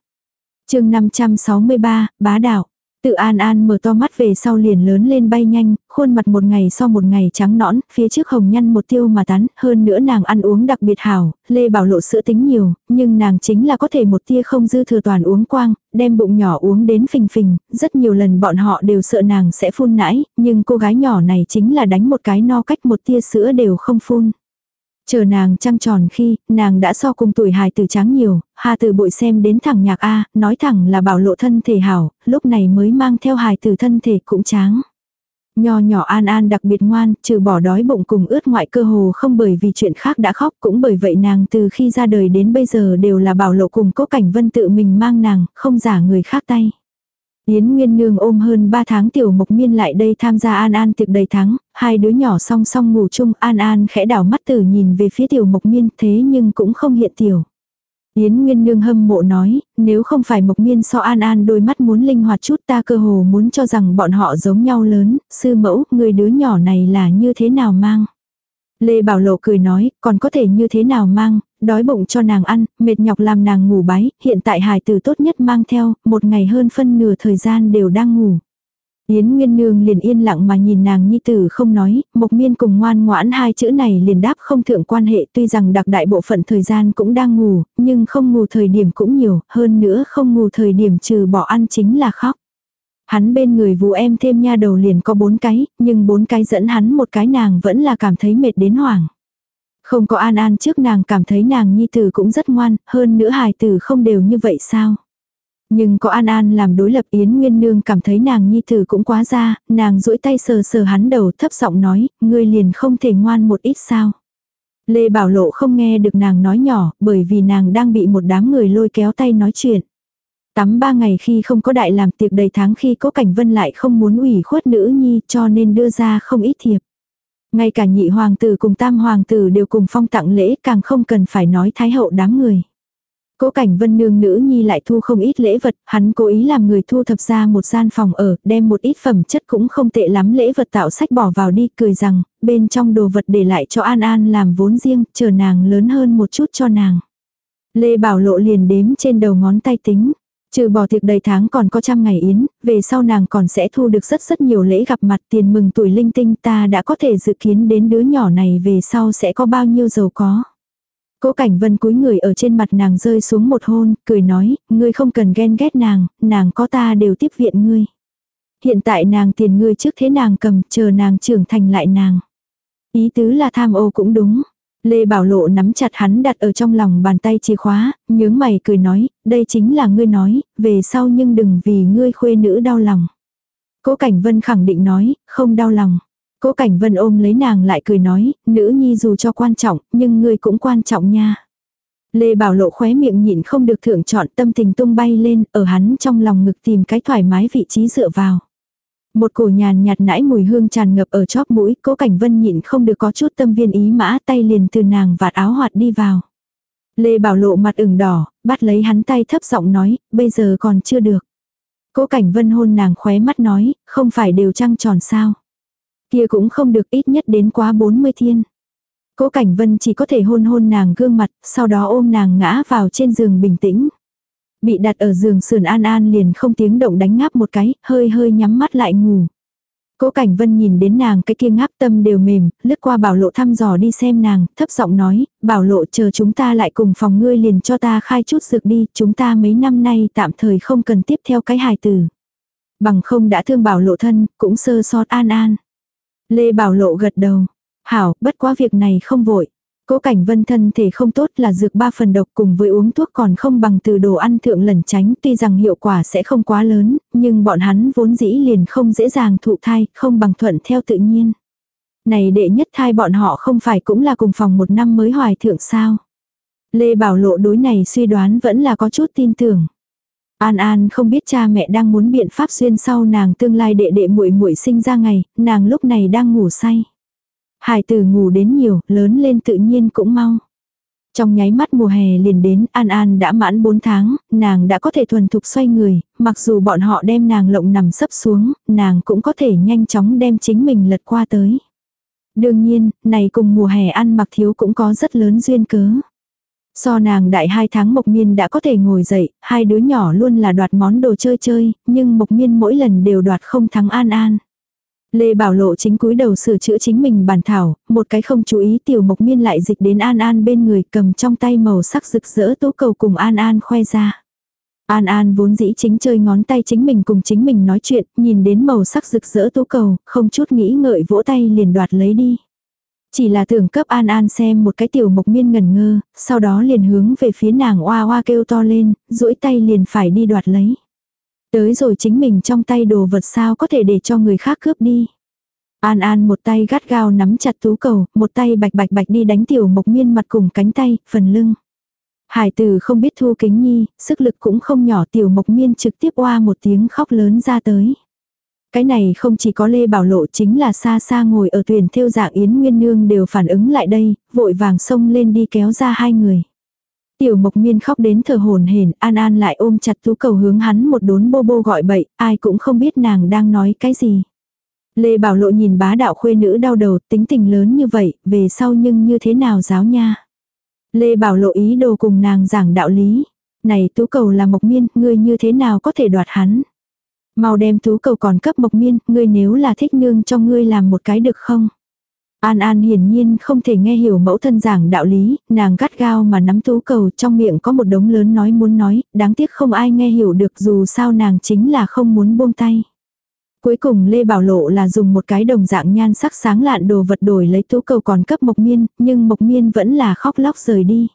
Chương 563, bá đạo. Tự An An mở to mắt về sau liền lớn lên bay nhanh, khuôn mặt một ngày sau một ngày trắng nõn, phía trước hồng nhăn một tiêu mà tán, hơn nữa nàng ăn uống đặc biệt hảo, Lê Bảo Lộ sữa tính nhiều, nhưng nàng chính là có thể một tia không dư thừa toàn uống quang, đem bụng nhỏ uống đến phình phình, rất nhiều lần bọn họ đều sợ nàng sẽ phun nãi, nhưng cô gái nhỏ này chính là đánh một cái no cách một tia sữa đều không phun. Chờ nàng trăng tròn khi, nàng đã so cùng tuổi hài tử trắng nhiều, hà tử bội xem đến thẳng nhạc A, nói thẳng là bảo lộ thân thể hảo, lúc này mới mang theo hài tử thân thể cũng tráng. Nho nhỏ An An đặc biệt ngoan, trừ bỏ đói bụng cùng ướt ngoại cơ hồ không bởi vì chuyện khác đã khóc cũng bởi vậy nàng từ khi ra đời đến bây giờ đều là bảo lộ cùng cố cảnh vân tự mình mang nàng, không giả người khác tay. Yến Nguyên Nương ôm hơn 3 tháng tiểu mộc miên lại đây tham gia An An tiệc đầy tháng, hai đứa nhỏ song song ngủ chung An An khẽ đảo mắt tử nhìn về phía tiểu mộc miên thế nhưng cũng không hiện tiểu. Yến Nguyên Nương hâm mộ nói, nếu không phải mộc miên so An An đôi mắt muốn linh hoạt chút ta cơ hồ muốn cho rằng bọn họ giống nhau lớn, sư mẫu, người đứa nhỏ này là như thế nào mang. Lê Bảo Lộ cười nói, còn có thể như thế nào mang, đói bụng cho nàng ăn, mệt nhọc làm nàng ngủ bái, hiện tại hài tử tốt nhất mang theo, một ngày hơn phân nửa thời gian đều đang ngủ. Yến Nguyên Nương liền yên lặng mà nhìn nàng nhi tử không nói, Mộc Miên cùng ngoan ngoãn hai chữ này liền đáp không thượng quan hệ tuy rằng đặc đại bộ phận thời gian cũng đang ngủ, nhưng không ngủ thời điểm cũng nhiều, hơn nữa không ngủ thời điểm trừ bỏ ăn chính là khóc. Hắn bên người vụ em thêm nha đầu liền có bốn cái, nhưng bốn cái dẫn hắn một cái nàng vẫn là cảm thấy mệt đến hoảng. Không có an an trước nàng cảm thấy nàng nhi tử cũng rất ngoan, hơn nữa hài tử không đều như vậy sao. Nhưng có An An làm đối lập Yến Nguyên Nương cảm thấy nàng nhi tử cũng quá ra, nàng duỗi tay sờ sờ hắn đầu thấp giọng nói, ngươi liền không thể ngoan một ít sao. Lê Bảo Lộ không nghe được nàng nói nhỏ, bởi vì nàng đang bị một đám người lôi kéo tay nói chuyện. Tắm ba ngày khi không có đại làm tiệc đầy tháng khi có cảnh vân lại không muốn ủy khuất nữ nhi cho nên đưa ra không ít thiệp. Ngay cả nhị hoàng tử cùng tam hoàng tử đều cùng phong tặng lễ càng không cần phải nói thái hậu đám người. Cố cảnh vân nương nữ nhi lại thu không ít lễ vật, hắn cố ý làm người thu thập ra một gian phòng ở, đem một ít phẩm chất cũng không tệ lắm lễ vật tạo sách bỏ vào đi, cười rằng, bên trong đồ vật để lại cho An An làm vốn riêng, chờ nàng lớn hơn một chút cho nàng. Lê Bảo Lộ liền đếm trên đầu ngón tay tính. Trừ bỏ tiệc đầy tháng còn có trăm ngày yến, về sau nàng còn sẽ thu được rất rất nhiều lễ gặp mặt tiền mừng tuổi linh tinh ta đã có thể dự kiến đến đứa nhỏ này về sau sẽ có bao nhiêu giàu có. Cố Cảnh Vân cúi người ở trên mặt nàng rơi xuống một hôn, cười nói, ngươi không cần ghen ghét nàng, nàng có ta đều tiếp viện ngươi. Hiện tại nàng tiền ngươi trước thế nàng cầm, chờ nàng trưởng thành lại nàng. Ý tứ là tham ô cũng đúng. Lê Bảo Lộ nắm chặt hắn đặt ở trong lòng bàn tay chìa khóa, nhướng mày cười nói, đây chính là ngươi nói, về sau nhưng đừng vì ngươi khuê nữ đau lòng. Cố Cảnh Vân khẳng định nói, không đau lòng. Cố Cảnh Vân ôm lấy nàng lại cười nói, nữ nhi dù cho quan trọng, nhưng ngươi cũng quan trọng nha. Lê Bảo Lộ khóe miệng nhịn không được thưởng chọn tâm tình tung bay lên, ở hắn trong lòng ngực tìm cái thoải mái vị trí dựa vào. Một cổ nhàn nhạt nãi mùi hương tràn ngập ở chóp mũi, cố cảnh vân nhịn không được có chút tâm viên ý mã tay liền từ nàng vạt áo hoạt đi vào. Lê Bảo Lộ mặt ửng đỏ, bắt lấy hắn tay thấp giọng nói, bây giờ còn chưa được. Cố cảnh vân hôn nàng khóe mắt nói, không phải đều trăng tròn sao. Kia cũng không được ít nhất đến quá 40 thiên. Cố Cảnh Vân chỉ có thể hôn hôn nàng gương mặt, sau đó ôm nàng ngã vào trên giường bình tĩnh. Bị đặt ở giường sườn An An liền không tiếng động đánh ngáp một cái, hơi hơi nhắm mắt lại ngủ. Cố Cảnh Vân nhìn đến nàng cái kia ngáp tâm đều mềm, lướt qua bảo lộ thăm dò đi xem nàng, thấp giọng nói, bảo lộ chờ chúng ta lại cùng phòng ngươi liền cho ta khai chút dược đi, chúng ta mấy năm nay tạm thời không cần tiếp theo cái hài tử. Bằng không đã thương bảo lộ thân, cũng sơ sót an an. Lê Bảo Lộ gật đầu. Hảo, bất quá việc này không vội. Cố cảnh vân thân thể không tốt là dược ba phần độc cùng với uống thuốc còn không bằng từ đồ ăn thượng lẩn tránh tuy rằng hiệu quả sẽ không quá lớn, nhưng bọn hắn vốn dĩ liền không dễ dàng thụ thai, không bằng thuận theo tự nhiên. Này đệ nhất thai bọn họ không phải cũng là cùng phòng một năm mới hoài thượng sao. Lê Bảo Lộ đối này suy đoán vẫn là có chút tin tưởng. An An không biết cha mẹ đang muốn biện pháp xuyên sau nàng tương lai đệ đệ muội muội sinh ra ngày, nàng lúc này đang ngủ say. Hải tử ngủ đến nhiều, lớn lên tự nhiên cũng mau. Trong nháy mắt mùa hè liền đến, An An đã mãn 4 tháng, nàng đã có thể thuần thục xoay người, mặc dù bọn họ đem nàng lộng nằm sấp xuống, nàng cũng có thể nhanh chóng đem chính mình lật qua tới. Đương nhiên, này cùng mùa hè ăn mặc thiếu cũng có rất lớn duyên cớ. So nàng đại hai tháng Mộc Miên đã có thể ngồi dậy, hai đứa nhỏ luôn là đoạt món đồ chơi chơi, nhưng Mộc Miên mỗi lần đều đoạt không thắng An An. Lê Bảo Lộ chính cúi đầu sửa chữa chính mình bản thảo, một cái không chú ý tiểu Mộc Miên lại dịch đến An An bên người cầm trong tay màu sắc rực rỡ tố cầu cùng An An khoe ra. An An vốn dĩ chính chơi ngón tay chính mình cùng chính mình nói chuyện, nhìn đến màu sắc rực rỡ tố cầu, không chút nghĩ ngợi vỗ tay liền đoạt lấy đi. Chỉ là tưởng cấp An An xem một cái tiểu mộc miên ngẩn ngơ, sau đó liền hướng về phía nàng oa oa kêu to lên, duỗi tay liền phải đi đoạt lấy. Tới rồi chính mình trong tay đồ vật sao có thể để cho người khác cướp đi. An An một tay gắt gao nắm chặt tú cầu, một tay bạch bạch bạch đi đánh tiểu mộc miên mặt cùng cánh tay, phần lưng. Hải tử không biết thu kính nhi, sức lực cũng không nhỏ tiểu mộc miên trực tiếp oa một tiếng khóc lớn ra tới. Cái này không chỉ có Lê Bảo Lộ chính là xa xa ngồi ở thuyền theo dạng Yến Nguyên Nương đều phản ứng lại đây, vội vàng xông lên đi kéo ra hai người. Tiểu Mộc Miên khóc đến thở hồn hển, An An lại ôm chặt tú cầu hướng hắn một đốn bô bô gọi bậy, ai cũng không biết nàng đang nói cái gì. Lê Bảo Lộ nhìn bá đạo khuê nữ đau đầu, tính tình lớn như vậy, về sau nhưng như thế nào giáo nha. Lê Bảo Lộ ý đồ cùng nàng giảng đạo lý. Này tú cầu là Mộc Miên, ngươi như thế nào có thể đoạt hắn. Mau đem tú cầu còn cấp mộc miên, ngươi nếu là thích nương cho ngươi làm một cái được không? An An hiển nhiên không thể nghe hiểu mẫu thân giảng đạo lý, nàng gắt gao mà nắm tú cầu trong miệng có một đống lớn nói muốn nói, đáng tiếc không ai nghe hiểu được dù sao nàng chính là không muốn buông tay. Cuối cùng Lê Bảo Lộ là dùng một cái đồng dạng nhan sắc sáng lạn đồ vật đổi lấy tú cầu còn cấp Mộc Miên, nhưng Mộc Miên vẫn là khóc lóc rời đi.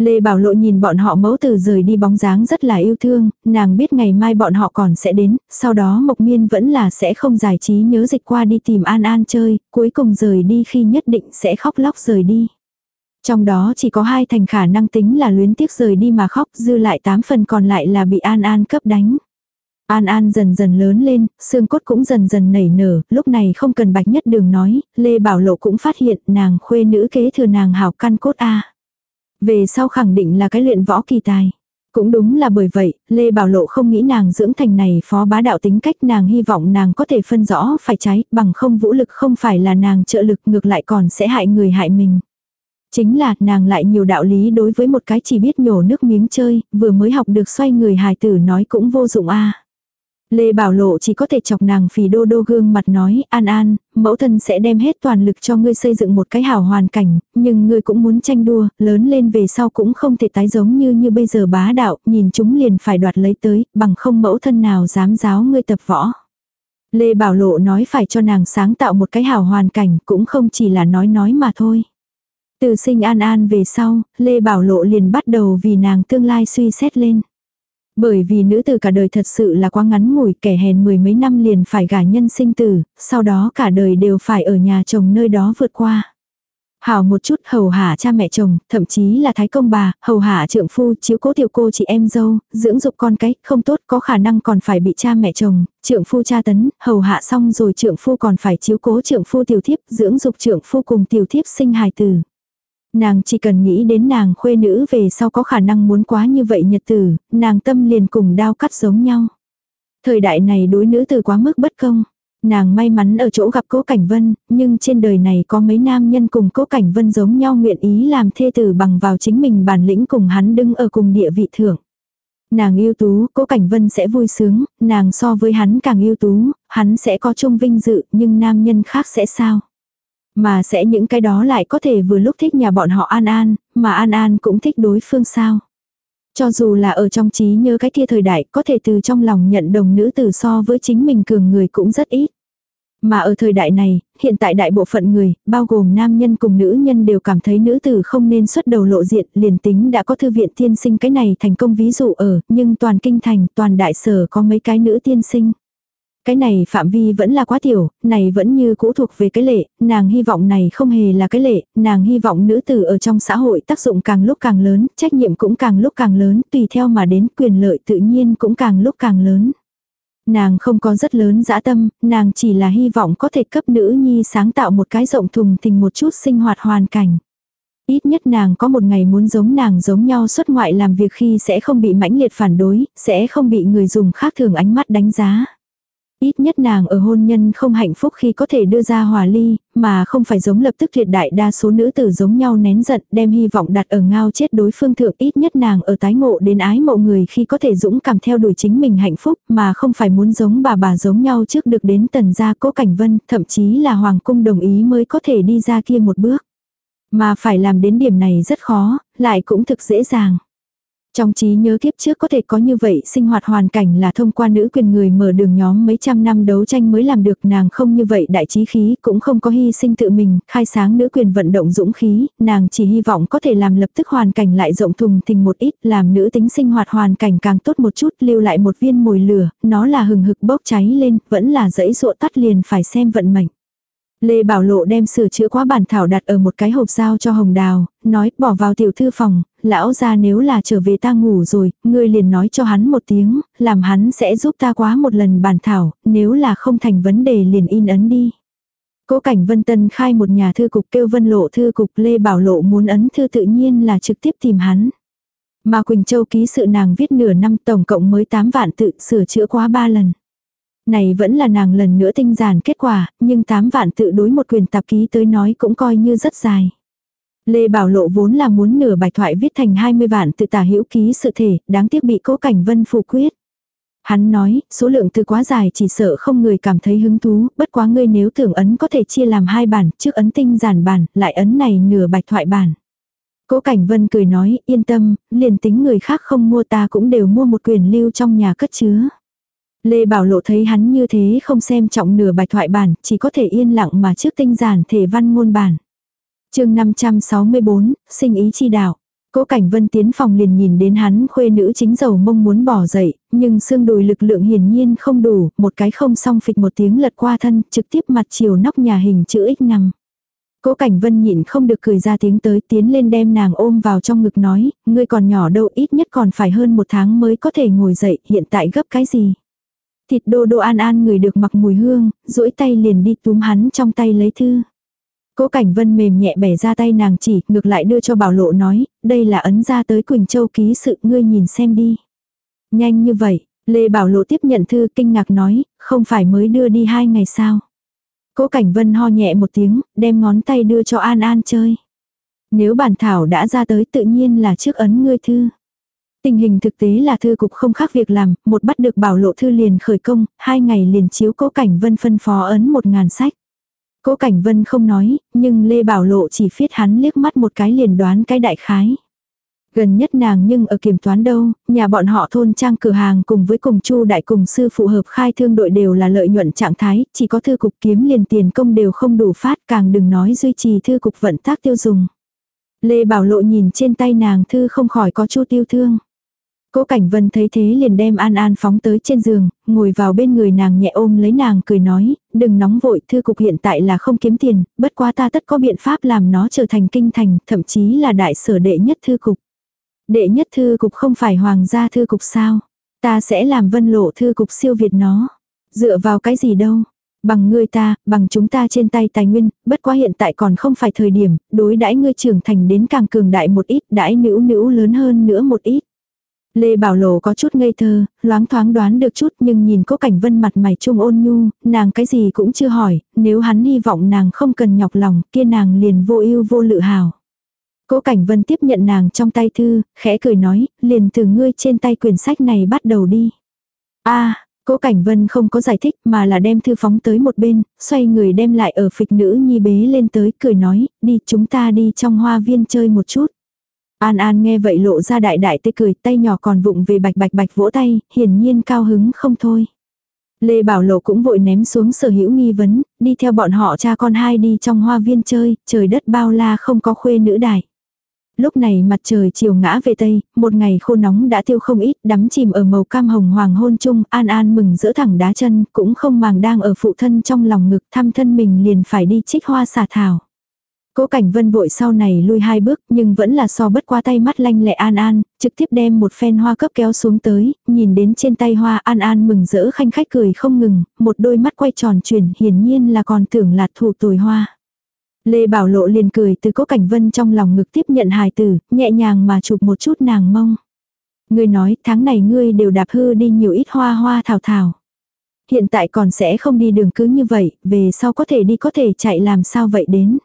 Lê Bảo Lộ nhìn bọn họ mẫu từ rời đi bóng dáng rất là yêu thương, nàng biết ngày mai bọn họ còn sẽ đến, sau đó Mộc Miên vẫn là sẽ không giải trí nhớ dịch qua đi tìm An An chơi, cuối cùng rời đi khi nhất định sẽ khóc lóc rời đi. Trong đó chỉ có hai thành khả năng tính là luyến tiếc rời đi mà khóc, dư lại tám phần còn lại là bị An An cấp đánh. An An dần dần lớn lên, xương cốt cũng dần dần nảy nở, lúc này không cần bạch nhất đường nói, Lê Bảo Lộ cũng phát hiện nàng khuê nữ kế thừa nàng hào căn cốt A. Về sau khẳng định là cái luyện võ kỳ tài. Cũng đúng là bởi vậy, Lê Bảo Lộ không nghĩ nàng dưỡng thành này phó bá đạo tính cách nàng hy vọng nàng có thể phân rõ phải trái, bằng không vũ lực không phải là nàng trợ lực ngược lại còn sẽ hại người hại mình. Chính là nàng lại nhiều đạo lý đối với một cái chỉ biết nhổ nước miếng chơi, vừa mới học được xoay người hài tử nói cũng vô dụng a Lê Bảo Lộ chỉ có thể chọc nàng phì đô đô gương mặt nói, an an, mẫu thân sẽ đem hết toàn lực cho ngươi xây dựng một cái hảo hoàn cảnh, nhưng ngươi cũng muốn tranh đua, lớn lên về sau cũng không thể tái giống như như bây giờ bá đạo, nhìn chúng liền phải đoạt lấy tới, bằng không mẫu thân nào dám giáo ngươi tập võ. Lê Bảo Lộ nói phải cho nàng sáng tạo một cái hảo hoàn cảnh, cũng không chỉ là nói nói mà thôi. Từ sinh an an về sau, Lê Bảo Lộ liền bắt đầu vì nàng tương lai suy xét lên. Bởi vì nữ tử cả đời thật sự là quá ngắn ngủi kẻ hèn mười mấy năm liền phải gả nhân sinh tử, sau đó cả đời đều phải ở nhà chồng nơi đó vượt qua. Hảo một chút hầu hạ cha mẹ chồng, thậm chí là thái công bà, hầu hạ trượng phu, chiếu cố tiểu cô chị em dâu, dưỡng dục con cái, không tốt có khả năng còn phải bị cha mẹ chồng, trượng phu cha tấn, hầu hạ xong rồi trượng phu còn phải chiếu cố trượng phu tiểu thiếp, dưỡng dục trượng phu cùng tiểu thiếp sinh hài tử. Nàng chỉ cần nghĩ đến nàng khuê nữ về sau có khả năng muốn quá như vậy nhật tử, nàng tâm liền cùng đao cắt giống nhau. Thời đại này đối nữ tử quá mức bất công. Nàng may mắn ở chỗ gặp cố cảnh vân, nhưng trên đời này có mấy nam nhân cùng cố cảnh vân giống nhau nguyện ý làm thê tử bằng vào chính mình bản lĩnh cùng hắn đứng ở cùng địa vị thượng. Nàng yêu tú, cố cảnh vân sẽ vui sướng, nàng so với hắn càng yêu tú, hắn sẽ có chung vinh dự, nhưng nam nhân khác sẽ sao? Mà sẽ những cái đó lại có thể vừa lúc thích nhà bọn họ An An, mà An An cũng thích đối phương sao. Cho dù là ở trong trí nhớ cái kia thời đại có thể từ trong lòng nhận đồng nữ tử so với chính mình cường người cũng rất ít. Mà ở thời đại này, hiện tại đại bộ phận người, bao gồm nam nhân cùng nữ nhân đều cảm thấy nữ tử không nên xuất đầu lộ diện, liền tính đã có thư viện tiên sinh cái này thành công ví dụ ở, nhưng toàn kinh thành, toàn đại sở có mấy cái nữ tiên sinh. Cái này phạm vi vẫn là quá tiểu, này vẫn như cũ thuộc về cái lệ, nàng hy vọng này không hề là cái lệ, nàng hy vọng nữ tử ở trong xã hội tác dụng càng lúc càng lớn, trách nhiệm cũng càng lúc càng lớn, tùy theo mà đến quyền lợi tự nhiên cũng càng lúc càng lớn. Nàng không có rất lớn dã tâm, nàng chỉ là hy vọng có thể cấp nữ nhi sáng tạo một cái rộng thùng tình một chút sinh hoạt hoàn cảnh. Ít nhất nàng có một ngày muốn giống nàng giống nhau xuất ngoại làm việc khi sẽ không bị mãnh liệt phản đối, sẽ không bị người dùng khác thường ánh mắt đánh giá. Ít nhất nàng ở hôn nhân không hạnh phúc khi có thể đưa ra hòa ly, mà không phải giống lập tức tuyệt đại đa số nữ tử giống nhau nén giận đem hy vọng đặt ở ngao chết đối phương thượng. Ít nhất nàng ở tái ngộ đến ái mộ người khi có thể dũng cảm theo đuổi chính mình hạnh phúc mà không phải muốn giống bà bà giống nhau trước được đến tần gia cố cảnh vân, thậm chí là hoàng cung đồng ý mới có thể đi ra kia một bước. Mà phải làm đến điểm này rất khó, lại cũng thực dễ dàng. Trong trí nhớ kiếp trước có thể có như vậy sinh hoạt hoàn cảnh là thông qua nữ quyền người mở đường nhóm mấy trăm năm đấu tranh mới làm được nàng không như vậy đại trí khí cũng không có hy sinh tự mình, khai sáng nữ quyền vận động dũng khí, nàng chỉ hy vọng có thể làm lập tức hoàn cảnh lại rộng thùng thình một ít, làm nữ tính sinh hoạt hoàn cảnh càng tốt một chút, lưu lại một viên mồi lửa, nó là hừng hực bốc cháy lên, vẫn là dãy ruộ tắt liền phải xem vận mệnh. Lê Bảo Lộ đem sửa chữa quá bản thảo đặt ở một cái hộp dao cho Hồng Đào, nói bỏ vào tiểu thư phòng, lão ra nếu là trở về ta ngủ rồi, ngươi liền nói cho hắn một tiếng, làm hắn sẽ giúp ta quá một lần bản thảo, nếu là không thành vấn đề liền in ấn đi. Cố cảnh Vân Tân khai một nhà thư cục kêu Vân Lộ thư cục Lê Bảo Lộ muốn ấn thư tự nhiên là trực tiếp tìm hắn. Mà Quỳnh Châu ký sự nàng viết nửa năm tổng cộng mới 8 vạn tự sửa chữa quá 3 lần. Này vẫn là nàng lần nữa tinh giản kết quả, nhưng 8 vạn tự đối một quyền tạp ký tới nói cũng coi như rất dài. Lê Bảo Lộ vốn là muốn nửa bài thoại viết thành 20 vạn tự tả hữu ký sự thể, đáng tiếc bị cố cảnh vân phủ quyết. Hắn nói, số lượng từ quá dài chỉ sợ không người cảm thấy hứng thú, bất quá ngươi nếu tưởng ấn có thể chia làm hai bản, trước ấn tinh giản bản, lại ấn này nửa bạch thoại bản. Cố Cảnh Vân cười nói, yên tâm, liền tính người khác không mua ta cũng đều mua một quyền lưu trong nhà cất chứa. Lê Bảo Lộ thấy hắn như thế không xem trọng nửa bài thoại bản, chỉ có thể yên lặng mà trước tinh giản thể văn ngôn bản. chương 564, sinh ý chi đạo. Cố Cảnh Vân tiến phòng liền nhìn đến hắn khuê nữ chính giàu mông muốn bỏ dậy, nhưng xương đùi lực lượng hiển nhiên không đủ, một cái không xong phịch một tiếng lật qua thân, trực tiếp mặt chiều nóc nhà hình chữ X nằm. Cố Cảnh Vân nhịn không được cười ra tiếng tới tiến lên đem nàng ôm vào trong ngực nói, ngươi còn nhỏ đâu ít nhất còn phải hơn một tháng mới có thể ngồi dậy, hiện tại gấp cái gì. Thịt đô đô an an người được mặc mùi hương, duỗi tay liền đi túm hắn trong tay lấy thư. Cố Cảnh Vân mềm nhẹ bẻ ra tay nàng chỉ, ngược lại đưa cho Bảo Lộ nói, đây là ấn ra tới Quỳnh Châu ký sự, ngươi nhìn xem đi. Nhanh như vậy, Lê Bảo Lộ tiếp nhận thư kinh ngạc nói, không phải mới đưa đi hai ngày sao. Cố Cảnh Vân ho nhẹ một tiếng, đem ngón tay đưa cho An An chơi. Nếu bản thảo đã ra tới tự nhiên là trước ấn ngươi thư. Tình hình thực tế là thư cục không khác việc làm, một bắt được bảo lộ thư liền khởi công, hai ngày liền chiếu cố cảnh vân phân phó ấn một ngàn sách. Cố Cảnh Vân không nói, nhưng Lê Bảo Lộ chỉ phiết hắn liếc mắt một cái liền đoán cái đại khái. Gần nhất nàng nhưng ở kiểm toán đâu, nhà bọn họ thôn trang cửa hàng cùng với cùng chu đại cùng sư phụ hợp khai thương đội đều là lợi nhuận trạng thái, chỉ có thư cục kiếm liền tiền công đều không đủ phát càng đừng nói duy trì thư cục vận tác tiêu dùng. Lê Bảo Lộ nhìn trên tay nàng thư không khỏi có chu tiêu thương. Cố Cảnh Vân thấy thế liền đem An An phóng tới trên giường, ngồi vào bên người nàng nhẹ ôm lấy nàng cười nói, đừng nóng vội, thư cục hiện tại là không kiếm tiền, bất quá ta tất có biện pháp làm nó trở thành kinh thành, thậm chí là đại sở đệ nhất thư cục. Đệ nhất thư cục không phải hoàng gia thư cục sao? Ta sẽ làm vân lộ thư cục siêu việt nó. Dựa vào cái gì đâu? Bằng ngươi ta, bằng chúng ta trên tay tài nguyên, bất quá hiện tại còn không phải thời điểm, đối đãi ngươi trưởng thành đến càng cường đại một ít, đãi nữ nữ lớn hơn nữa một ít. Lê Bảo Lộ có chút ngây thơ, loáng thoáng đoán được chút nhưng nhìn cố cảnh vân mặt mày trung ôn nhu, nàng cái gì cũng chưa hỏi, nếu hắn hy vọng nàng không cần nhọc lòng, kia nàng liền vô ưu vô lự hào. Cố Cảnh Vân tiếp nhận nàng trong tay thư, khẽ cười nói, liền từ ngươi trên tay quyển sách này bắt đầu đi. a Cố Cảnh Vân không có giải thích mà là đem thư phóng tới một bên, xoay người đem lại ở phịch nữ nhi bế lên tới, cười nói, đi chúng ta đi trong hoa viên chơi một chút. An An nghe vậy lộ ra đại đại tê cười, tay nhỏ còn vụng về bạch bạch bạch vỗ tay, hiển nhiên cao hứng không thôi. Lê Bảo Lộ cũng vội ném xuống sở hữu nghi vấn, đi theo bọn họ cha con hai đi trong hoa viên chơi, trời đất bao la không có khuê nữ đại. Lúc này mặt trời chiều ngã về tây, một ngày khô nóng đã tiêu không ít, đắm chìm ở màu cam hồng hoàng hôn chung, an an mừng giữa thẳng đá chân, cũng không màng đang ở phụ thân trong lòng ngực thăm thân mình liền phải đi trích hoa xà thảo. Cố Cảnh Vân vội sau này lui hai bước nhưng vẫn là so bất qua tay mắt lanh lẹ An An, trực tiếp đem một phen hoa cấp kéo xuống tới, nhìn đến trên tay hoa An An mừng rỡ khanh khách cười không ngừng, một đôi mắt quay tròn chuyển hiển nhiên là còn tưởng là thủ tồi hoa. Lê Bảo Lộ liền cười từ Cố Cảnh Vân trong lòng ngực tiếp nhận hài tử, nhẹ nhàng mà chụp một chút nàng mông. Ngươi nói tháng này ngươi đều đạp hư đi nhiều ít hoa hoa thảo thảo. Hiện tại còn sẽ không đi đường cứ như vậy, về sau có thể đi có thể chạy làm sao vậy đến.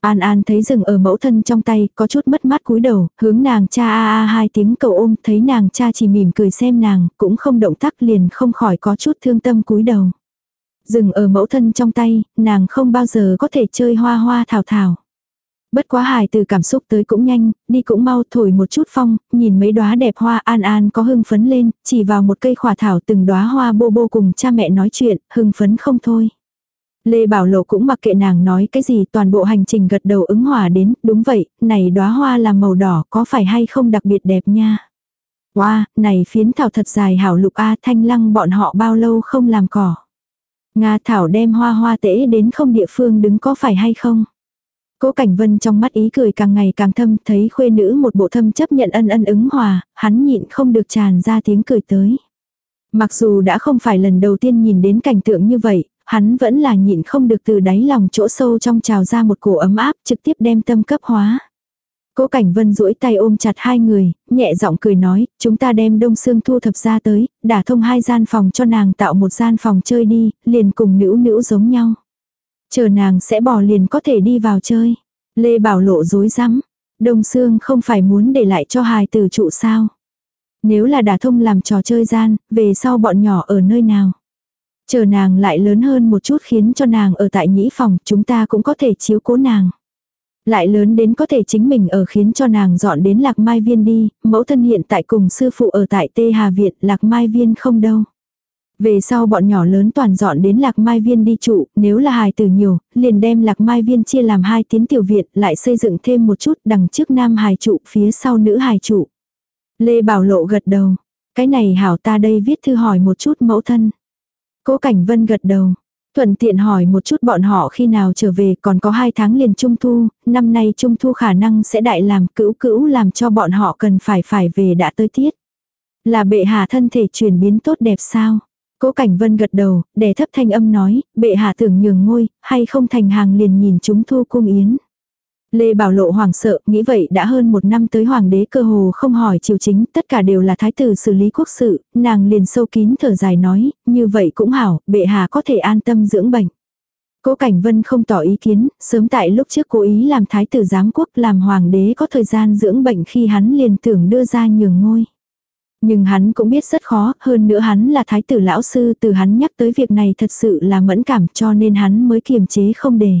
An An thấy rừng ở mẫu thân trong tay, có chút mất mát cúi đầu, hướng nàng cha a a hai tiếng cầu ôm, thấy nàng cha chỉ mỉm cười xem nàng, cũng không động tác liền không khỏi có chút thương tâm cúi đầu. Rừng ở mẫu thân trong tay, nàng không bao giờ có thể chơi hoa hoa thảo thảo. Bất quá hài từ cảm xúc tới cũng nhanh, đi cũng mau thổi một chút phong, nhìn mấy đóa đẹp hoa an an có hưng phấn lên, chỉ vào một cây khỏa thảo từng đóa hoa bô bô cùng cha mẹ nói chuyện, hưng phấn không thôi. Lê Bảo Lộ cũng mặc kệ nàng nói cái gì toàn bộ hành trình gật đầu ứng hòa đến, đúng vậy, này đóa hoa là màu đỏ có phải hay không đặc biệt đẹp nha. Wow, này phiến thảo thật dài hảo lục A thanh lăng bọn họ bao lâu không làm cỏ. Nga thảo đem hoa hoa tễ đến không địa phương đứng có phải hay không. Cố Cảnh Vân trong mắt ý cười càng ngày càng thâm, thấy khuê nữ một bộ thâm chấp nhận ân ân ứng hòa, hắn nhịn không được tràn ra tiếng cười tới. Mặc dù đã không phải lần đầu tiên nhìn đến cảnh tượng như vậy, hắn vẫn là nhịn không được từ đáy lòng chỗ sâu trong trào ra một cổ ấm áp trực tiếp đem tâm cấp hóa. Cố Cảnh Vân duỗi tay ôm chặt hai người, nhẹ giọng cười nói, chúng ta đem đông xương thu thập ra tới, đả thông hai gian phòng cho nàng tạo một gian phòng chơi đi, liền cùng nữ nữ giống nhau. Chờ nàng sẽ bỏ liền có thể đi vào chơi. Lê Bảo lộ dối rắm Đông xương không phải muốn để lại cho hài tử trụ sao. Nếu là đả thông làm trò chơi gian, về sau bọn nhỏ ở nơi nào. Chờ nàng lại lớn hơn một chút khiến cho nàng ở tại nhĩ phòng, chúng ta cũng có thể chiếu cố nàng. Lại lớn đến có thể chính mình ở khiến cho nàng dọn đến Lạc Mai Viên đi, mẫu thân hiện tại cùng sư phụ ở tại Tê Hà Viện, Lạc Mai Viên không đâu. Về sau bọn nhỏ lớn toàn dọn đến Lạc Mai Viên đi trụ, nếu là hài tử nhiều, liền đem Lạc Mai Viên chia làm hai tiến tiểu viện, lại xây dựng thêm một chút đằng trước nam hài trụ, phía sau nữ hài trụ. Lê Bảo Lộ gật đầu. Cái này hảo ta đây viết thư hỏi một chút mẫu thân. Cố Cảnh Vân gật đầu. Thuận tiện hỏi một chút bọn họ khi nào trở về còn có hai tháng liền trung thu, năm nay trung thu khả năng sẽ đại làm cữu cữu làm cho bọn họ cần phải phải về đã tới tiết. Là bệ hạ thân thể chuyển biến tốt đẹp sao? Cố Cảnh Vân gật đầu, đè thấp thanh âm nói, bệ hạ tưởng nhường ngôi, hay không thành hàng liền nhìn chúng thu cung yến. Lê Bảo Lộ hoàng sợ, nghĩ vậy đã hơn một năm tới hoàng đế cơ hồ không hỏi triều chính, tất cả đều là thái tử xử lý quốc sự, nàng liền sâu kín thở dài nói, như vậy cũng hảo, bệ hạ có thể an tâm dưỡng bệnh. Cố Cảnh Vân không tỏ ý kiến, sớm tại lúc trước cố ý làm thái tử giám quốc làm hoàng đế có thời gian dưỡng bệnh khi hắn liền tưởng đưa ra nhường ngôi. Nhưng hắn cũng biết rất khó, hơn nữa hắn là thái tử lão sư từ hắn nhắc tới việc này thật sự là mẫn cảm cho nên hắn mới kiềm chế không để.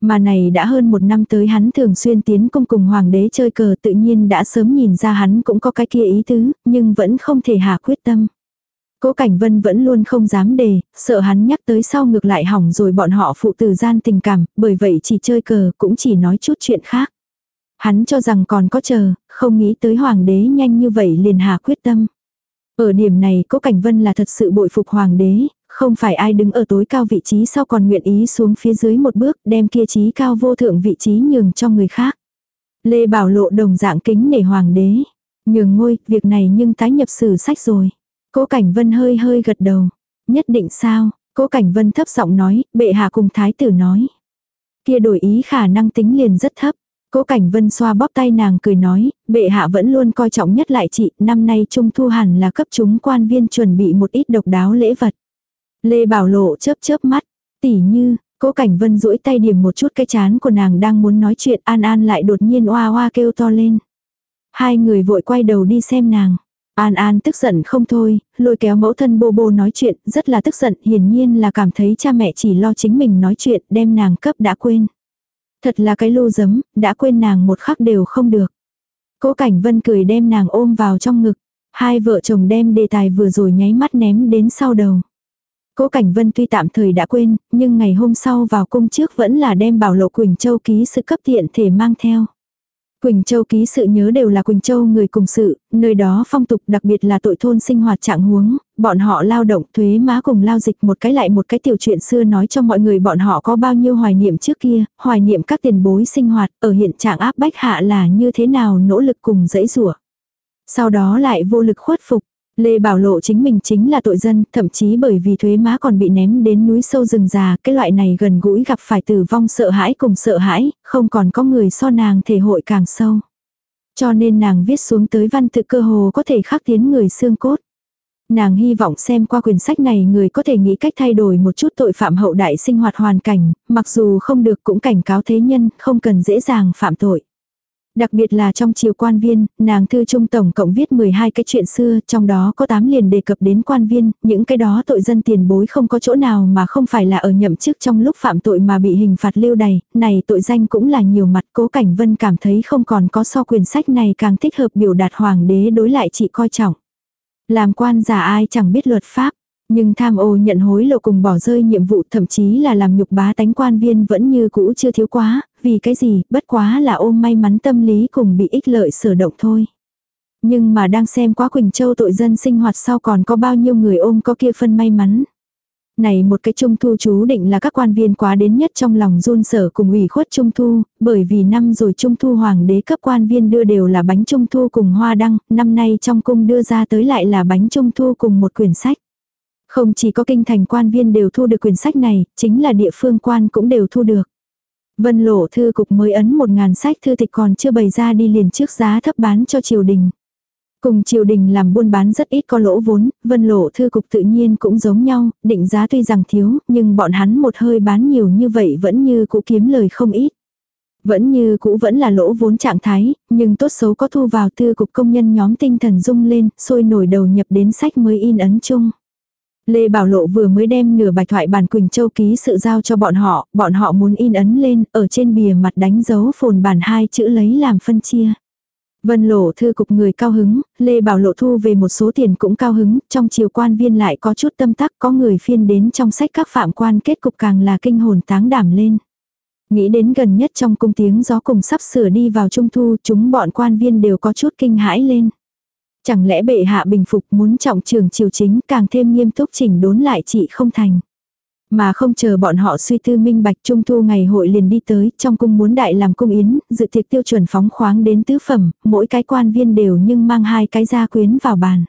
Mà này đã hơn một năm tới hắn thường xuyên tiến công cùng hoàng đế chơi cờ tự nhiên đã sớm nhìn ra hắn cũng có cái kia ý tứ, nhưng vẫn không thể hạ quyết tâm. Cố Cảnh Vân vẫn luôn không dám đề, sợ hắn nhắc tới sau ngược lại hỏng rồi bọn họ phụ tử gian tình cảm, bởi vậy chỉ chơi cờ cũng chỉ nói chút chuyện khác. Hắn cho rằng còn có chờ, không nghĩ tới hoàng đế nhanh như vậy liền hạ quyết tâm. Ở điểm này Cố Cảnh Vân là thật sự bội phục hoàng đế, không phải ai đứng ở tối cao vị trí sau còn nguyện ý xuống phía dưới một bước đem kia trí cao vô thượng vị trí nhường cho người khác. Lê Bảo Lộ đồng dạng kính nể hoàng đế. Nhường ngôi, việc này nhưng tái nhập sử sách rồi. Cố Cảnh Vân hơi hơi gật đầu. Nhất định sao? Cố Cảnh Vân thấp giọng nói, bệ hạ cùng thái tử nói. Kia đổi ý khả năng tính liền rất thấp. Cố Cảnh Vân xoa bóp tay nàng cười nói, bệ hạ vẫn luôn coi trọng nhất lại chị, năm nay trung thu hẳn là cấp chúng quan viên chuẩn bị một ít độc đáo lễ vật. Lê Bảo Lộ chớp chớp mắt, tỉ như, Cố Cảnh Vân duỗi tay điểm một chút cái chán của nàng đang muốn nói chuyện, An An lại đột nhiên oa oa kêu to lên. Hai người vội quay đầu đi xem nàng. An An tức giận không thôi, lôi kéo mẫu thân bô bô nói chuyện, rất là tức giận, hiển nhiên là cảm thấy cha mẹ chỉ lo chính mình nói chuyện, đem nàng cấp đã quên. Thật là cái lô giấm, đã quên nàng một khắc đều không được. Cố Cảnh Vân cười đem nàng ôm vào trong ngực. Hai vợ chồng đem đề tài vừa rồi nháy mắt ném đến sau đầu. Cố Cảnh Vân tuy tạm thời đã quên, nhưng ngày hôm sau vào cung trước vẫn là đem bảo lộ Quỳnh Châu ký sự cấp tiện thể mang theo. Quỳnh Châu ký sự nhớ đều là Quỳnh Châu người cùng sự, nơi đó phong tục đặc biệt là tội thôn sinh hoạt trạng huống, bọn họ lao động thuế má cùng lao dịch một cái lại một cái tiểu chuyện xưa nói cho mọi người bọn họ có bao nhiêu hoài niệm trước kia, hoài niệm các tiền bối sinh hoạt ở hiện trạng áp bách hạ là như thế nào nỗ lực cùng dãy rủa. Sau đó lại vô lực khuất phục, Lê Bảo Lộ chính mình chính là tội dân, thậm chí bởi vì thuế má còn bị ném đến núi sâu rừng già, cái loại này gần gũi gặp phải tử vong sợ hãi cùng sợ hãi, không còn có người so nàng thể hội càng sâu. Cho nên nàng viết xuống tới văn tự cơ hồ có thể khắc tiến người xương cốt. Nàng hy vọng xem qua quyển sách này người có thể nghĩ cách thay đổi một chút tội phạm hậu đại sinh hoạt hoàn cảnh, mặc dù không được cũng cảnh cáo thế nhân, không cần dễ dàng phạm tội. Đặc biệt là trong triều quan viên, nàng thư trung tổng cộng viết 12 cái chuyện xưa, trong đó có 8 liền đề cập đến quan viên, những cái đó tội dân tiền bối không có chỗ nào mà không phải là ở nhậm chức trong lúc phạm tội mà bị hình phạt lưu đày, này tội danh cũng là nhiều mặt cố cảnh vân cảm thấy không còn có so quyền sách này càng thích hợp biểu đạt hoàng đế đối lại chị coi trọng. Làm quan giả ai chẳng biết luật pháp, nhưng tham ô nhận hối lộ cùng bỏ rơi nhiệm vụ thậm chí là làm nhục bá tánh quan viên vẫn như cũ chưa thiếu quá, vì cái gì, bất quá là ôm may mắn tâm lý cùng bị ích lợi sở động thôi. Nhưng mà đang xem quá Quỳnh Châu tội dân sinh hoạt sau còn có bao nhiêu người ôm có kia phân may mắn. Này một cái trung thu chú định là các quan viên quá đến nhất trong lòng run sở cùng ủy khuất trung thu, bởi vì năm rồi trung thu hoàng đế cấp quan viên đưa đều là bánh trung thu cùng hoa đăng, năm nay trong cung đưa ra tới lại là bánh trung thu cùng một quyển sách. Không chỉ có kinh thành quan viên đều thu được quyển sách này, chính là địa phương quan cũng đều thu được. Vân lộ thư cục mới ấn một ngàn sách thư tịch còn chưa bày ra đi liền trước giá thấp bán cho triều đình. Cùng triều đình làm buôn bán rất ít có lỗ vốn, vân lộ thư cục tự nhiên cũng giống nhau, định giá tuy rằng thiếu, nhưng bọn hắn một hơi bán nhiều như vậy vẫn như cũ kiếm lời không ít. Vẫn như cũ vẫn là lỗ vốn trạng thái, nhưng tốt xấu có thu vào thư cục công nhân nhóm tinh thần rung lên, sôi nổi đầu nhập đến sách mới in ấn chung. Lê Bảo Lộ vừa mới đem nửa bài thoại bản Quỳnh Châu ký sự giao cho bọn họ, bọn họ muốn in ấn lên, ở trên bìa mặt đánh dấu phồn bản hai chữ lấy làm phân chia. Vân lộ thư cục người cao hứng, Lê Bảo Lộ thu về một số tiền cũng cao hứng, trong chiều quan viên lại có chút tâm tắc có người phiên đến trong sách các phạm quan kết cục càng là kinh hồn táng đảm lên. Nghĩ đến gần nhất trong cung tiếng gió cùng sắp sửa đi vào trung thu chúng bọn quan viên đều có chút kinh hãi lên. Chẳng lẽ bệ hạ bình phục muốn trọng trường triều chính càng thêm nghiêm túc chỉnh đốn lại chị không thành. Mà không chờ bọn họ suy tư minh bạch trung thu ngày hội liền đi tới, trong cung muốn đại làm cung yến, dự tiệc tiêu chuẩn phóng khoáng đến tứ phẩm, mỗi cái quan viên đều nhưng mang hai cái gia quyến vào bàn.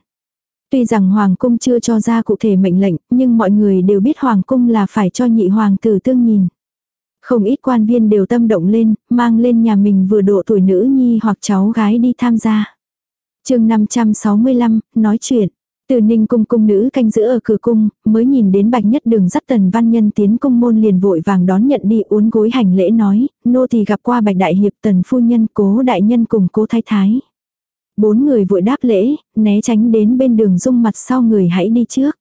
Tuy rằng Hoàng cung chưa cho ra cụ thể mệnh lệnh, nhưng mọi người đều biết Hoàng cung là phải cho nhị hoàng tử tương nhìn. Không ít quan viên đều tâm động lên, mang lên nhà mình vừa độ tuổi nữ nhi hoặc cháu gái đi tham gia chương 565, nói chuyện. Từ ninh cung cung nữ canh giữ ở cửa cung, mới nhìn đến bạch nhất đường dắt tần văn nhân tiến cung môn liền vội vàng đón nhận đi uốn gối hành lễ nói, nô thì gặp qua bạch đại hiệp tần phu nhân cố đại nhân cùng cố thái thái. Bốn người vội đáp lễ, né tránh đến bên đường dung mặt sau người hãy đi trước.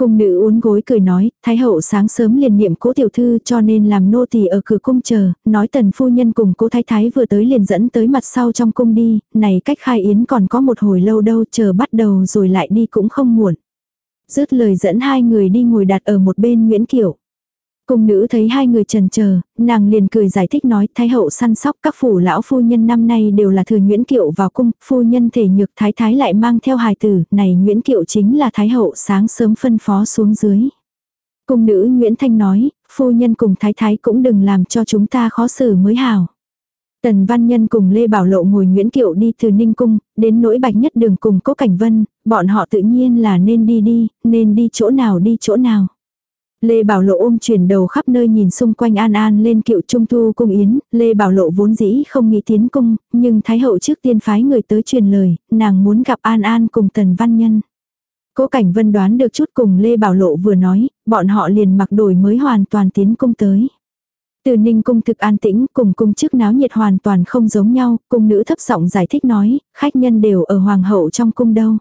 Cung nữ uốn gối cười nói, Thái hậu sáng sớm liền niệm cố tiểu thư cho nên làm nô tỳ ở cửa cung chờ, nói tần phu nhân cùng cố thái thái vừa tới liền dẫn tới mặt sau trong cung đi, này cách khai yến còn có một hồi lâu đâu chờ bắt đầu rồi lại đi cũng không muộn. Dứt lời dẫn hai người đi ngồi đặt ở một bên Nguyễn Kiểu. Cung nữ thấy hai người trần chờ nàng liền cười giải thích nói thái hậu săn sóc các phủ lão phu nhân năm nay đều là thừa Nguyễn Kiệu vào cung, phu nhân thể nhược thái thái lại mang theo hài tử, này Nguyễn Kiệu chính là thái hậu sáng sớm phân phó xuống dưới. Cung nữ Nguyễn Thanh nói, phu nhân cùng thái thái cũng đừng làm cho chúng ta khó xử mới hảo. Tần Văn Nhân cùng Lê Bảo Lộ ngồi Nguyễn Kiệu đi từ Ninh Cung, đến nỗi bạch nhất đường cùng Cố Cảnh Vân, bọn họ tự nhiên là nên đi đi, nên đi chỗ nào đi chỗ nào. Lê Bảo Lộ ôm chuyển đầu khắp nơi nhìn xung quanh An An lên cựu trung thu cung yến, Lê Bảo Lộ vốn dĩ không nghĩ tiến cung, nhưng Thái Hậu trước tiên phái người tới truyền lời, nàng muốn gặp An An cùng Tần Văn Nhân. Cố Cảnh Vân đoán được chút cùng Lê Bảo Lộ vừa nói, bọn họ liền mặc đổi mới hoàn toàn tiến cung tới. Từ Ninh cung thực an tĩnh, cùng cung chức náo nhiệt hoàn toàn không giống nhau, cung nữ thấp giọng giải thích nói, khách nhân đều ở hoàng hậu trong cung đâu.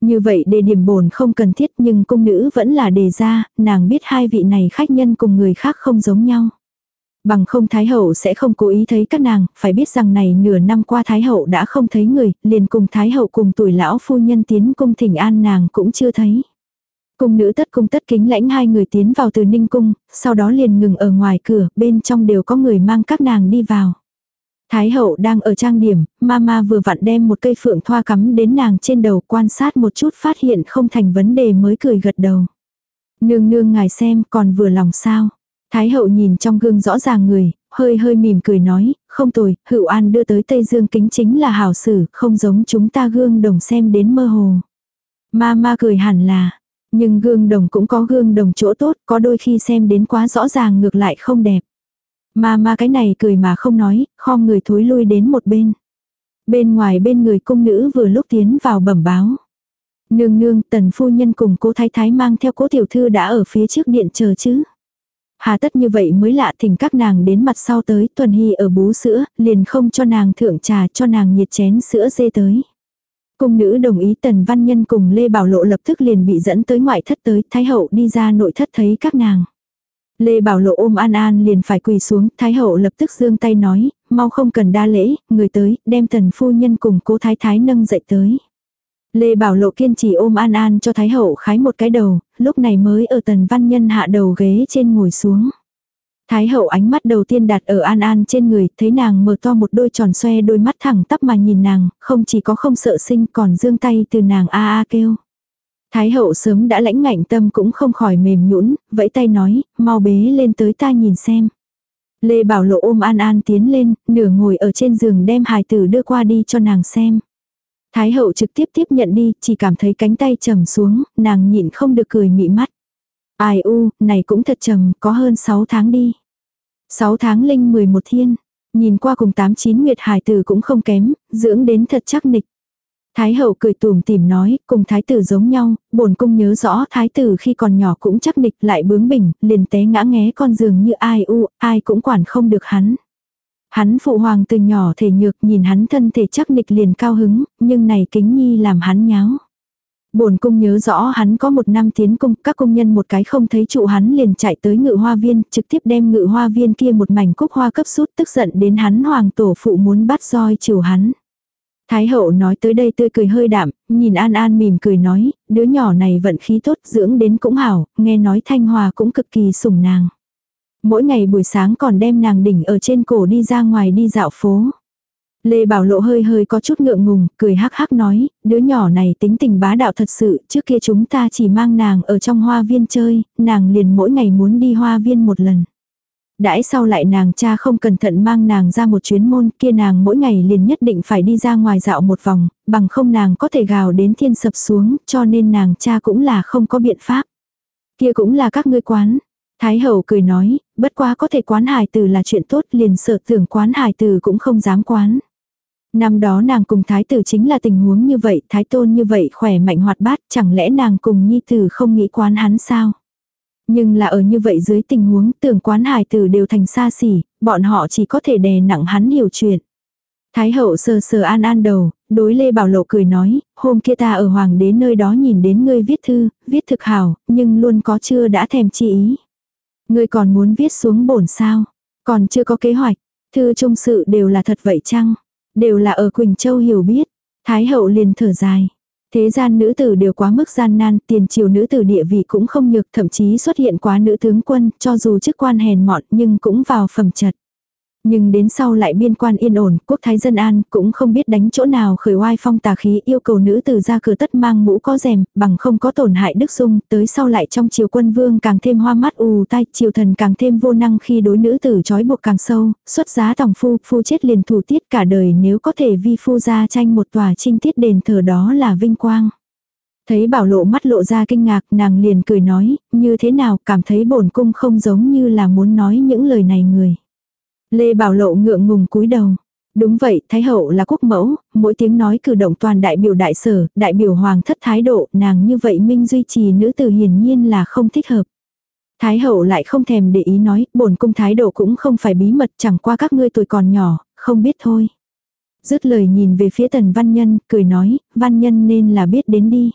Như vậy đề điểm bổn không cần thiết nhưng cung nữ vẫn là đề ra, nàng biết hai vị này khách nhân cùng người khác không giống nhau. Bằng không Thái Hậu sẽ không cố ý thấy các nàng, phải biết rằng này nửa năm qua Thái Hậu đã không thấy người, liền cùng Thái Hậu cùng tuổi lão phu nhân tiến cung thỉnh an nàng cũng chưa thấy. Cung nữ tất cung tất kính lãnh hai người tiến vào từ ninh cung, sau đó liền ngừng ở ngoài cửa, bên trong đều có người mang các nàng đi vào. Thái hậu đang ở trang điểm, mama vừa vặn đem một cây phượng thoa cắm đến nàng trên đầu quan sát một chút phát hiện không thành vấn đề mới cười gật đầu. Nương nương ngài xem còn vừa lòng sao. Thái hậu nhìn trong gương rõ ràng người, hơi hơi mỉm cười nói, không tồi, hữu an đưa tới Tây Dương kính chính là hảo sử, không giống chúng ta gương đồng xem đến mơ hồ. Mama cười hẳn là, nhưng gương đồng cũng có gương đồng chỗ tốt, có đôi khi xem đến quá rõ ràng ngược lại không đẹp. Ma ma cái này cười mà không nói, khom người thối lui đến một bên. Bên ngoài bên người cung nữ vừa lúc tiến vào bẩm báo. Nương nương, tần phu nhân cùng cố thái thái mang theo cố tiểu thư đã ở phía trước điện chờ chứ. Hà tất như vậy mới lạ thỉnh các nàng đến mặt sau tới, tuần hy ở bú sữa, liền không cho nàng thượng trà cho nàng nhiệt chén sữa dê tới. Cung nữ đồng ý tần văn nhân cùng Lê Bảo Lộ lập tức liền bị dẫn tới ngoại thất tới, thái hậu đi ra nội thất thấy các nàng. Lê Bảo Lộ ôm An An liền phải quỳ xuống, Thái Hậu lập tức giương tay nói, mau không cần đa lễ, người tới, đem thần phu nhân cùng cố Thái Thái nâng dậy tới. Lê Bảo Lộ kiên trì ôm An An cho Thái Hậu khái một cái đầu, lúc này mới ở tần văn nhân hạ đầu ghế trên ngồi xuống. Thái hậu ánh mắt đầu tiên đặt ở An An trên người, thấy nàng mở to một đôi tròn xoe đôi mắt thẳng tắp mà nhìn nàng, không chỉ có không sợ sinh còn dương tay từ nàng a a kêu. Thái hậu sớm đã lãnh ngạnh tâm cũng không khỏi mềm nhũn, vẫy tay nói, mau bế lên tới ta nhìn xem. Lê Bảo Lộ ôm An An tiến lên, nửa ngồi ở trên giường đem hài tử đưa qua đi cho nàng xem. Thái hậu trực tiếp tiếp nhận đi, chỉ cảm thấy cánh tay trầm xuống, nàng nhịn không được cười mị mắt. Ai u, này cũng thật trầm, có hơn 6 tháng đi. 6 tháng linh 11 thiên, nhìn qua cùng 8-9 nguyệt hài tử cũng không kém, dưỡng đến thật chắc nịch. Thái hậu cười tùm tìm nói, cùng thái tử giống nhau, bổn cung nhớ rõ thái tử khi còn nhỏ cũng chắc nịch lại bướng bỉnh, liền té ngã nghé con giường như ai u, ai cũng quản không được hắn. Hắn phụ hoàng từ nhỏ thể nhược nhìn hắn thân thể chắc nịch liền cao hứng, nhưng này kính nhi làm hắn nháo. Bổn cung nhớ rõ hắn có một năm tiến cung, các công nhân một cái không thấy trụ hắn liền chạy tới ngự hoa viên, trực tiếp đem ngự hoa viên kia một mảnh cúc hoa cấp sút tức giận đến hắn hoàng tổ phụ muốn bắt roi chiều hắn. Thái hậu nói tới đây tươi cười hơi đạm, nhìn An An mỉm cười nói, đứa nhỏ này vận khí tốt dưỡng đến cũng hảo, nghe nói Thanh Hòa cũng cực kỳ sủng nàng. Mỗi ngày buổi sáng còn đem nàng đỉnh ở trên cổ đi ra ngoài đi dạo phố. Lê Bảo Lộ hơi hơi có chút ngượng ngùng, cười hắc hắc nói, đứa nhỏ này tính tình bá đạo thật sự, trước kia chúng ta chỉ mang nàng ở trong hoa viên chơi, nàng liền mỗi ngày muốn đi hoa viên một lần. Đãi sau lại nàng cha không cẩn thận mang nàng ra một chuyến môn kia nàng mỗi ngày liền nhất định phải đi ra ngoài dạo một vòng, bằng không nàng có thể gào đến thiên sập xuống cho nên nàng cha cũng là không có biện pháp. Kia cũng là các ngươi quán. Thái hậu cười nói, bất quá có thể quán hài tử là chuyện tốt liền sợ tưởng quán hài tử cũng không dám quán. Năm đó nàng cùng thái tử chính là tình huống như vậy, thái tôn như vậy khỏe mạnh hoạt bát, chẳng lẽ nàng cùng nhi tử không nghĩ quán hắn sao? Nhưng là ở như vậy dưới tình huống tưởng quán hài tử đều thành xa xỉ, bọn họ chỉ có thể đè nặng hắn hiểu chuyện. Thái hậu sờ sờ an an đầu, đối Lê Bảo Lộ cười nói, hôm kia ta ở hoàng đế nơi đó nhìn đến ngươi viết thư, viết thực hảo, nhưng luôn có chưa đã thèm chi ý. Ngươi còn muốn viết xuống bổn sao, còn chưa có kế hoạch, thư trung sự đều là thật vậy chăng? Đều là ở Quỳnh Châu hiểu biết. Thái hậu liền thở dài. Thế gian nữ tử đều quá mức gian nan, tiền triều nữ tử địa vị cũng không nhược, thậm chí xuất hiện quá nữ tướng quân, cho dù chức quan hèn mọn nhưng cũng vào phẩm chật. Nhưng đến sau lại biên quan yên ổn, quốc thái dân an, cũng không biết đánh chỗ nào khởi oai phong tà khí yêu cầu nữ tử ra cửa tất mang mũ có rèm, bằng không có tổn hại đức dung, tới sau lại trong triều quân vương càng thêm hoa mắt ù tai, triều thần càng thêm vô năng khi đối nữ tử trói buộc càng sâu, xuất giá tòng phu, phu chết liền thủ tiết cả đời nếu có thể vi phu ra tranh một tòa trinh tiết đền thờ đó là vinh quang. Thấy bảo lộ mắt lộ ra kinh ngạc nàng liền cười nói, như thế nào cảm thấy bổn cung không giống như là muốn nói những lời này người. Lê Bảo Lộ ngượng ngùng cúi đầu. Đúng vậy, Thái Hậu là quốc mẫu, mỗi tiếng nói cử động toàn đại biểu đại sở, đại biểu hoàng thất thái độ, nàng như vậy minh duy trì nữ tử hiển nhiên là không thích hợp. Thái Hậu lại không thèm để ý nói, bổn cung thái độ cũng không phải bí mật chẳng qua các ngươi tuổi còn nhỏ, không biết thôi. Dứt lời nhìn về phía tần văn nhân, cười nói, văn nhân nên là biết đến đi.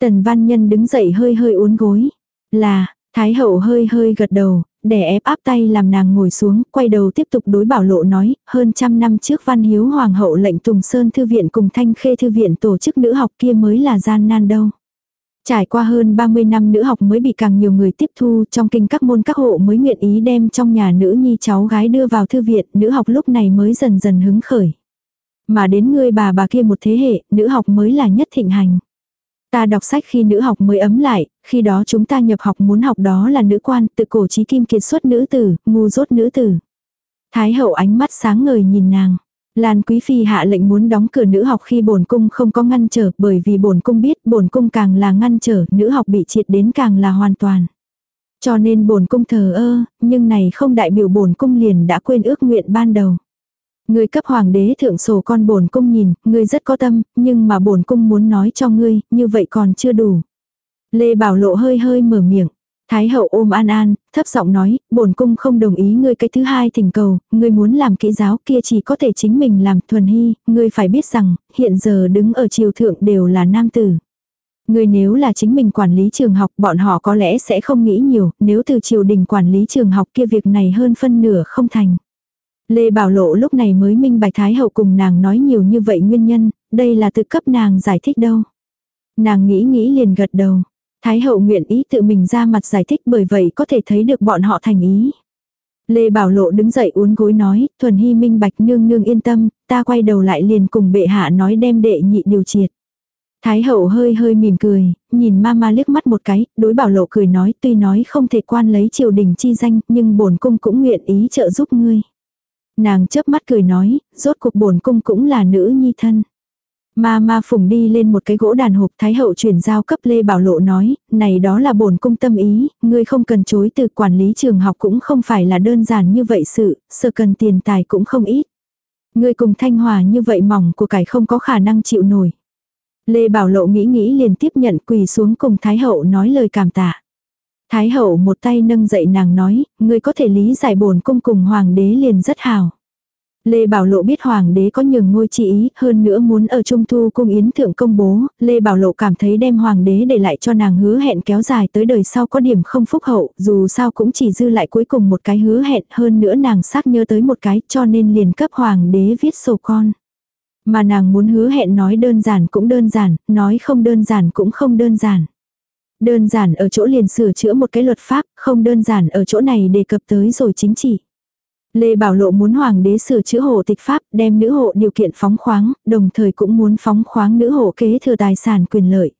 Tần văn nhân đứng dậy hơi hơi uốn gối. Là, Thái hậu hơi hơi gật đầu, đè ép áp tay làm nàng ngồi xuống, quay đầu tiếp tục đối bảo lộ nói, hơn trăm năm trước văn hiếu hoàng hậu lệnh Tùng Sơn Thư viện cùng Thanh Khê Thư viện tổ chức nữ học kia mới là gian nan đâu. Trải qua hơn 30 năm nữ học mới bị càng nhiều người tiếp thu trong kinh các môn các hộ mới nguyện ý đem trong nhà nữ nhi cháu gái đưa vào thư viện, nữ học lúc này mới dần dần hứng khởi. Mà đến ngươi bà bà kia một thế hệ, nữ học mới là nhất thịnh hành. Ta đọc sách khi nữ học mới ấm lại, khi đó chúng ta nhập học muốn học đó là nữ quan, tự cổ trí kim kiệt xuất nữ tử, ngu dốt nữ tử. Thái hậu ánh mắt sáng ngời nhìn nàng. Lan quý phi hạ lệnh muốn đóng cửa nữ học khi bổn cung không có ngăn trở, bởi vì bổn cung biết bổn cung càng là ngăn trở, nữ học bị triệt đến càng là hoàn toàn. Cho nên bổn cung thờ ơ, nhưng này không đại biểu bổn cung liền đã quên ước nguyện ban đầu. Ngươi cấp hoàng đế thượng sổ con bổn cung nhìn, ngươi rất có tâm, nhưng mà bổn cung muốn nói cho ngươi, như vậy còn chưa đủ. Lê Bảo Lộ hơi hơi mở miệng. Thái hậu ôm An An, thấp giọng nói, bổn cung không đồng ý ngươi cái thứ hai thỉnh cầu, ngươi muốn làm kỹ giáo kia chỉ có thể chính mình làm thuần hy, ngươi phải biết rằng, hiện giờ đứng ở triều thượng đều là nam tử. Ngươi nếu là chính mình quản lý trường học bọn họ có lẽ sẽ không nghĩ nhiều, nếu từ triều đình quản lý trường học kia việc này hơn phân nửa không thành. Lê Bảo Lộ lúc này mới minh bạch Thái Hậu cùng nàng nói nhiều như vậy nguyên nhân, đây là tự cấp nàng giải thích đâu. Nàng nghĩ nghĩ liền gật đầu. Thái Hậu nguyện ý tự mình ra mặt giải thích bởi vậy có thể thấy được bọn họ thành ý. Lê Bảo Lộ đứng dậy uốn gối nói, thuần hy minh bạch nương nương yên tâm, ta quay đầu lại liền cùng bệ hạ nói đem đệ nhị điều triệt. Thái hậu hơi hơi mỉm cười, nhìn mama liếc mắt một cái, đối bảo lộ cười nói tuy nói không thể quan lấy triều đình chi danh, nhưng bổn cung cũng nguyện ý trợ giúp ngươi. Nàng chớp mắt cười nói, rốt cuộc bổn cung cũng là nữ nhi thân. Ma ma phùng đi lên một cái gỗ đàn hộp thái hậu chuyển giao cấp Lê Bảo Lộ nói, này đó là bổn cung tâm ý, ngươi không cần chối từ quản lý trường học cũng không phải là đơn giản như vậy sự, sợ cần tiền tài cũng không ít. Ngươi cùng thanh hòa như vậy mỏng của cải không có khả năng chịu nổi. Lê Bảo Lộ nghĩ nghĩ liền tiếp nhận quỳ xuống cùng Thái Hậu nói lời cảm tạ. Thái hậu một tay nâng dậy nàng nói, ngươi có thể lý giải bổn cung cùng hoàng đế liền rất hào. Lê Bảo Lộ biết hoàng đế có nhường ngôi chỉ ý, hơn nữa muốn ở Trung Thu cung yến thượng công bố, Lê Bảo Lộ cảm thấy đem hoàng đế để lại cho nàng hứa hẹn kéo dài tới đời sau có điểm không phúc hậu, dù sao cũng chỉ dư lại cuối cùng một cái hứa hẹn, hơn nữa nàng xác nhớ tới một cái cho nên liền cấp hoàng đế viết sổ con. Mà nàng muốn hứa hẹn nói đơn giản cũng đơn giản, nói không đơn giản cũng không đơn giản. Đơn giản ở chỗ liền sửa chữa một cái luật pháp, không đơn giản ở chỗ này đề cập tới rồi chính trị. Lê Bảo Lộ muốn hoàng đế sửa chữa hộ tịch pháp, đem nữ hộ điều kiện phóng khoáng, đồng thời cũng muốn phóng khoáng nữ hộ kế thừa tài sản quyền lợi.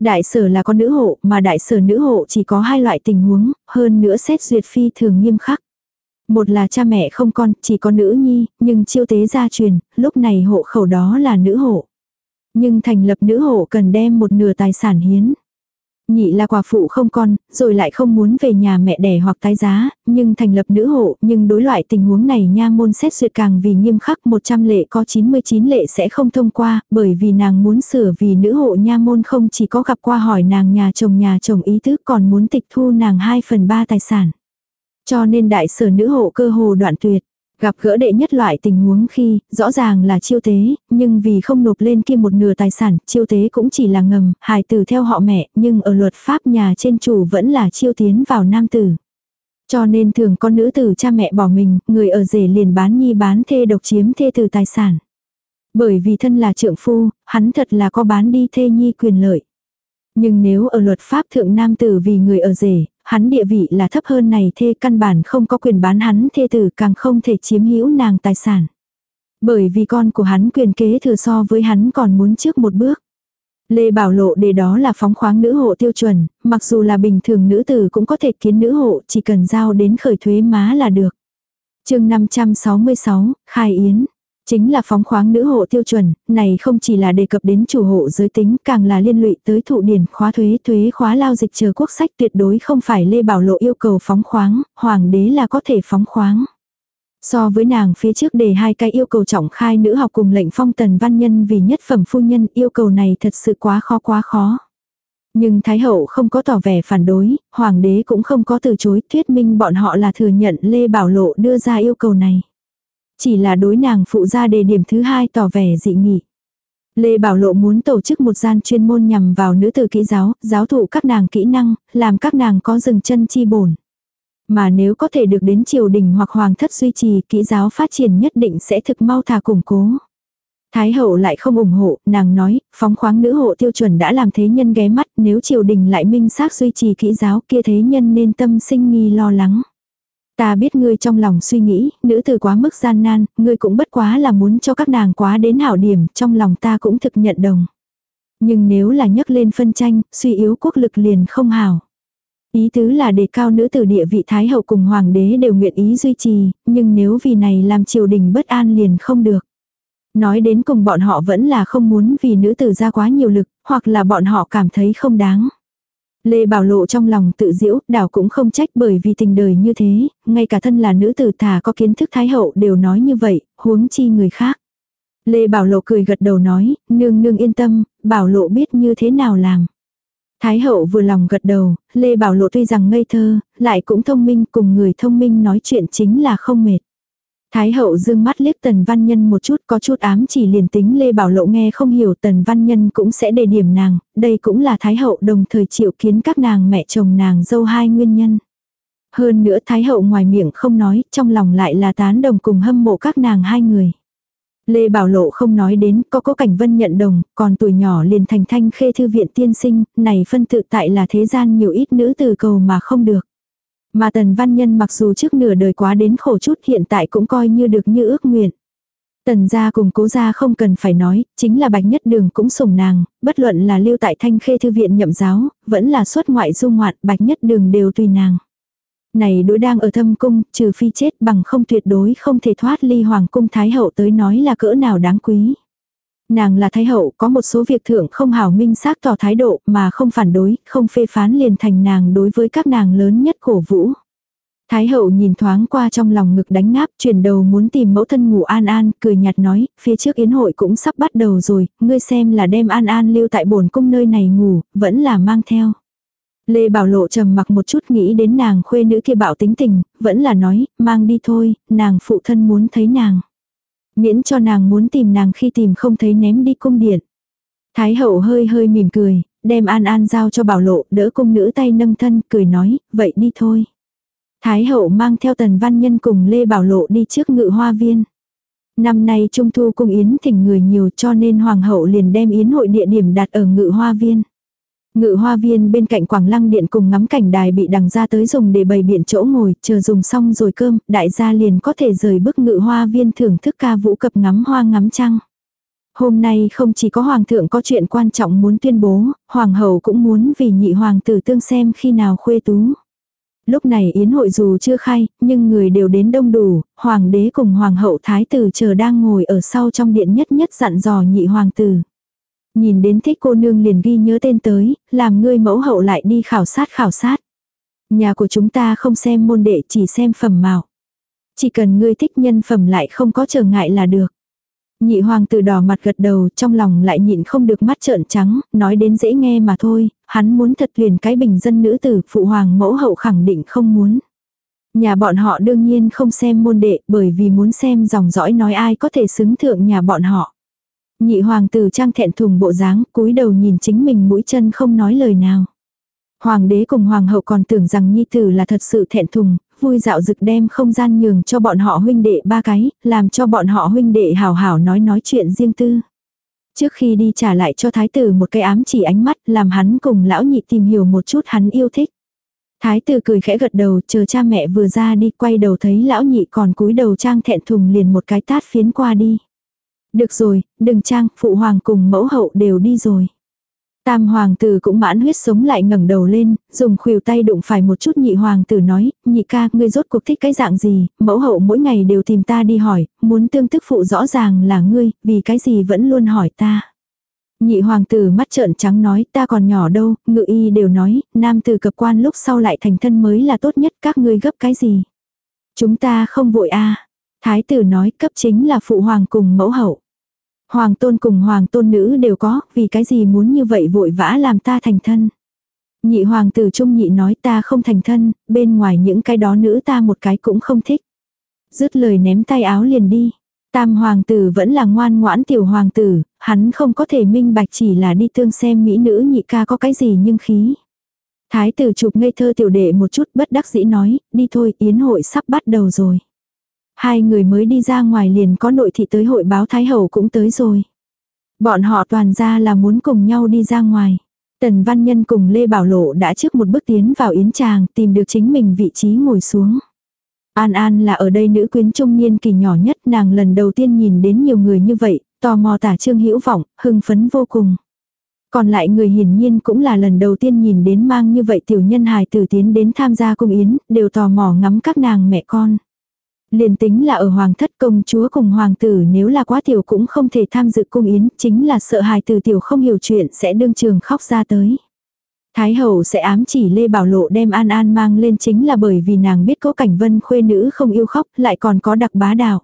Đại sở là con nữ hộ, mà đại sở nữ hộ chỉ có hai loại tình huống, hơn nữa xét duyệt phi thường nghiêm khắc. Một là cha mẹ không con, chỉ có nữ nhi, nhưng chiêu tế gia truyền, lúc này hộ khẩu đó là nữ hộ. Nhưng thành lập nữ hộ cần đem một nửa tài sản hiến. Nhị là quả phụ không con, rồi lại không muốn về nhà mẹ đẻ hoặc tái giá, nhưng thành lập nữ hộ, nhưng đối loại tình huống này nha môn xét duyệt càng vì nghiêm khắc 100 lệ có 99 lệ sẽ không thông qua, bởi vì nàng muốn sửa vì nữ hộ nha môn không chỉ có gặp qua hỏi nàng nhà chồng nhà chồng ý thức còn muốn tịch thu nàng 2 phần 3 tài sản. Cho nên đại sở nữ hộ cơ hồ đoạn tuyệt. Gặp gỡ đệ nhất loại tình huống khi, rõ ràng là chiêu tế, nhưng vì không nộp lên kia một nửa tài sản, chiêu tế cũng chỉ là ngầm, hài tử theo họ mẹ, nhưng ở luật pháp nhà trên chủ vẫn là chiêu tiến vào nam tử. Cho nên thường con nữ tử cha mẹ bỏ mình, người ở rể liền bán nhi bán thê độc chiếm thê từ tài sản. Bởi vì thân là trượng phu, hắn thật là có bán đi thê nhi quyền lợi. Nhưng nếu ở luật pháp thượng nam tử vì người ở rể, hắn địa vị là thấp hơn này thê căn bản không có quyền bán hắn thê tử càng không thể chiếm hữu nàng tài sản. Bởi vì con của hắn quyền kế thừa so với hắn còn muốn trước một bước. Lê Bảo Lộ đề đó là phóng khoáng nữ hộ tiêu chuẩn, mặc dù là bình thường nữ tử cũng có thể kiến nữ hộ, chỉ cần giao đến khởi thuế má là được. chương 566, Khai Yến. Chính là phóng khoáng nữ hộ tiêu chuẩn, này không chỉ là đề cập đến chủ hộ giới tính, càng là liên lụy tới thụ điển khóa thuế, thuế khóa lao dịch chờ quốc sách tuyệt đối không phải Lê Bảo Lộ yêu cầu phóng khoáng, hoàng đế là có thể phóng khoáng. So với nàng phía trước đề hai cái yêu cầu trọng khai nữ học cùng lệnh phong tần văn nhân vì nhất phẩm phu nhân yêu cầu này thật sự quá khó quá khó. Nhưng Thái Hậu không có tỏ vẻ phản đối, Hoàng đế cũng không có từ chối thuyết minh bọn họ là thừa nhận Lê Bảo Lộ đưa ra yêu cầu này. Chỉ là đối nàng phụ ra đề điểm thứ hai tỏ vẻ dị nghị. Lê Bảo Lộ muốn tổ chức một gian chuyên môn nhằm vào nữ tử kỹ giáo, giáo thụ các nàng kỹ năng, làm các nàng có dừng chân chi bổn. Mà nếu có thể được đến triều đình hoặc hoàng thất duy trì kỹ giáo phát triển nhất định sẽ thực mau thà củng cố. Thái hậu lại không ủng hộ, nàng nói, phóng khoáng nữ hộ tiêu chuẩn đã làm thế nhân ghé mắt, nếu triều đình lại minh xác duy trì kỹ giáo kia thế nhân nên tâm sinh nghi lo lắng. Ta biết ngươi trong lòng suy nghĩ, nữ tử quá mức gian nan, ngươi cũng bất quá là muốn cho các nàng quá đến hảo điểm, trong lòng ta cũng thực nhận đồng. Nhưng nếu là nhấc lên phân tranh, suy yếu quốc lực liền không hảo. Ý tứ là đề cao nữ tử địa vị thái hậu cùng hoàng đế đều nguyện ý duy trì, nhưng nếu vì này làm triều đình bất an liền không được. Nói đến cùng bọn họ vẫn là không muốn vì nữ tử ra quá nhiều lực, hoặc là bọn họ cảm thấy không đáng. Lê Bảo Lộ trong lòng tự diễu, đảo cũng không trách bởi vì tình đời như thế, ngay cả thân là nữ tử thà có kiến thức thái hậu đều nói như vậy, huống chi người khác. Lê Bảo Lộ cười gật đầu nói, nương nương yên tâm, Bảo Lộ biết như thế nào làm. Thái hậu vừa lòng gật đầu, Lê Bảo Lộ tuy rằng ngây thơ, lại cũng thông minh cùng người thông minh nói chuyện chính là không mệt. Thái hậu dương mắt liếc tần văn nhân một chút có chút ám chỉ liền tính Lê Bảo Lộ nghe không hiểu tần văn nhân cũng sẽ đề điểm nàng, đây cũng là Thái hậu đồng thời chịu kiến các nàng mẹ chồng nàng dâu hai nguyên nhân. Hơn nữa Thái hậu ngoài miệng không nói, trong lòng lại là tán đồng cùng hâm mộ các nàng hai người. Lê Bảo Lộ không nói đến, có cố cảnh vân nhận đồng, còn tuổi nhỏ liền thành thanh khê thư viện tiên sinh, này phân tự tại là thế gian nhiều ít nữ từ cầu mà không được. Mà tần văn nhân mặc dù trước nửa đời quá đến khổ chút hiện tại cũng coi như được như ước nguyện. Tần gia cùng cố gia không cần phải nói, chính là bạch nhất đường cũng sủng nàng, bất luận là lưu tại thanh khê thư viện nhậm giáo, vẫn là xuất ngoại du ngoạn, bạch nhất đường đều tùy nàng. Này đối đang ở thâm cung, trừ phi chết bằng không tuyệt đối không thể thoát ly hoàng cung thái hậu tới nói là cỡ nào đáng quý. Nàng là thái hậu, có một số việc thượng không hảo minh xác tỏ thái độ mà không phản đối, không phê phán liền thành nàng đối với các nàng lớn nhất cổ vũ. Thái hậu nhìn thoáng qua trong lòng ngực đánh ngáp, chuyển đầu muốn tìm mẫu thân ngủ An An, cười nhạt nói, phía trước yến hội cũng sắp bắt đầu rồi, ngươi xem là đem An An lưu tại bổn cung nơi này ngủ, vẫn là mang theo. Lê Bảo Lộ trầm mặc một chút nghĩ đến nàng khuê nữ kia bạo tính tình, vẫn là nói, mang đi thôi, nàng phụ thân muốn thấy nàng. Miễn cho nàng muốn tìm nàng khi tìm không thấy ném đi cung điện. Thái hậu hơi hơi mỉm cười, đem An An giao cho Bảo Lộ, đỡ cung nữ tay nâng thân, cười nói, vậy đi thôi. Thái hậu mang theo tần văn nhân cùng Lê Bảo Lộ đi trước ngự hoa viên. Năm nay Trung Thu cung yến thỉnh người nhiều cho nên Hoàng hậu liền đem yến hội địa điểm đặt ở ngự hoa viên. Ngự hoa viên bên cạnh quảng lăng điện cùng ngắm cảnh đài bị đằng ra tới dùng để bày biện chỗ ngồi, chờ dùng xong rồi cơm, đại gia liền có thể rời bức ngự hoa viên thưởng thức ca vũ cập ngắm hoa ngắm trăng. Hôm nay không chỉ có hoàng thượng có chuyện quan trọng muốn tuyên bố, hoàng hậu cũng muốn vì nhị hoàng tử tương xem khi nào khuê tú. Lúc này yến hội dù chưa khai, nhưng người đều đến đông đủ, hoàng đế cùng hoàng hậu thái tử chờ đang ngồi ở sau trong điện nhất nhất dặn dò nhị hoàng tử. Nhìn đến thích cô nương liền ghi nhớ tên tới, làm ngươi mẫu hậu lại đi khảo sát khảo sát. Nhà của chúng ta không xem môn đệ chỉ xem phẩm mạo. Chỉ cần ngươi thích nhân phẩm lại không có trở ngại là được. Nhị hoàng tử đỏ mặt gật đầu trong lòng lại nhịn không được mắt trợn trắng, nói đến dễ nghe mà thôi, hắn muốn thật liền cái bình dân nữ tử phụ hoàng mẫu hậu khẳng định không muốn. Nhà bọn họ đương nhiên không xem môn đệ bởi vì muốn xem dòng dõi nói ai có thể xứng thượng nhà bọn họ. Nhị hoàng tử trang thẹn thùng bộ dáng cúi đầu nhìn chính mình mũi chân không nói lời nào. Hoàng đế cùng hoàng hậu còn tưởng rằng nhi tử là thật sự thẹn thùng, vui dạo dực đem không gian nhường cho bọn họ huynh đệ ba cái, làm cho bọn họ huynh đệ hào hảo nói nói chuyện riêng tư. Trước khi đi trả lại cho thái tử một cái ám chỉ ánh mắt làm hắn cùng lão nhị tìm hiểu một chút hắn yêu thích. Thái tử cười khẽ gật đầu chờ cha mẹ vừa ra đi quay đầu thấy lão nhị còn cúi đầu trang thẹn thùng liền một cái tát phiến qua đi. Được rồi, đừng trang, phụ hoàng cùng mẫu hậu đều đi rồi. Tam hoàng tử cũng mãn huyết sống lại ngẩng đầu lên, dùng khuỷu tay đụng phải một chút nhị hoàng tử nói, nhị ca, ngươi rốt cuộc thích cái dạng gì, mẫu hậu mỗi ngày đều tìm ta đi hỏi, muốn tương tức phụ rõ ràng là ngươi, vì cái gì vẫn luôn hỏi ta. Nhị hoàng tử mắt trợn trắng nói ta còn nhỏ đâu, ngự y đều nói, nam tử cập quan lúc sau lại thành thân mới là tốt nhất các ngươi gấp cái gì. Chúng ta không vội a Thái tử nói cấp chính là phụ hoàng cùng mẫu hậu. Hoàng tôn cùng hoàng tôn nữ đều có, vì cái gì muốn như vậy vội vã làm ta thành thân. Nhị hoàng tử trung nhị nói ta không thành thân, bên ngoài những cái đó nữ ta một cái cũng không thích. Dứt lời ném tay áo liền đi. Tam hoàng tử vẫn là ngoan ngoãn tiểu hoàng tử, hắn không có thể minh bạch chỉ là đi tương xem mỹ nữ nhị ca có cái gì nhưng khí. Thái tử chụp ngây thơ tiểu đệ một chút bất đắc dĩ nói, đi thôi yến hội sắp bắt đầu rồi. Hai người mới đi ra ngoài liền có nội thị tới hội báo Thái Hậu cũng tới rồi. Bọn họ toàn ra là muốn cùng nhau đi ra ngoài. Tần Văn Nhân cùng Lê Bảo Lộ đã trước một bước tiến vào yến tràng tìm được chính mình vị trí ngồi xuống. An An là ở đây nữ quyến trung niên kỳ nhỏ nhất nàng lần đầu tiên nhìn đến nhiều người như vậy, tò mò tả trương hữu vọng, hưng phấn vô cùng. Còn lại người hiển nhiên cũng là lần đầu tiên nhìn đến mang như vậy tiểu nhân hài tử tiến đến tham gia cung yến, đều tò mò ngắm các nàng mẹ con. Liền tính là ở hoàng thất công chúa cùng hoàng tử nếu là quá tiểu cũng không thể tham dự cung yến, chính là sợ hài tử tiểu không hiểu chuyện sẽ đương trường khóc ra tới. Thái hậu sẽ ám chỉ Lê Bảo Lộ đem An An mang lên chính là bởi vì nàng biết cố cảnh vân khuê nữ không yêu khóc lại còn có đặc bá đạo.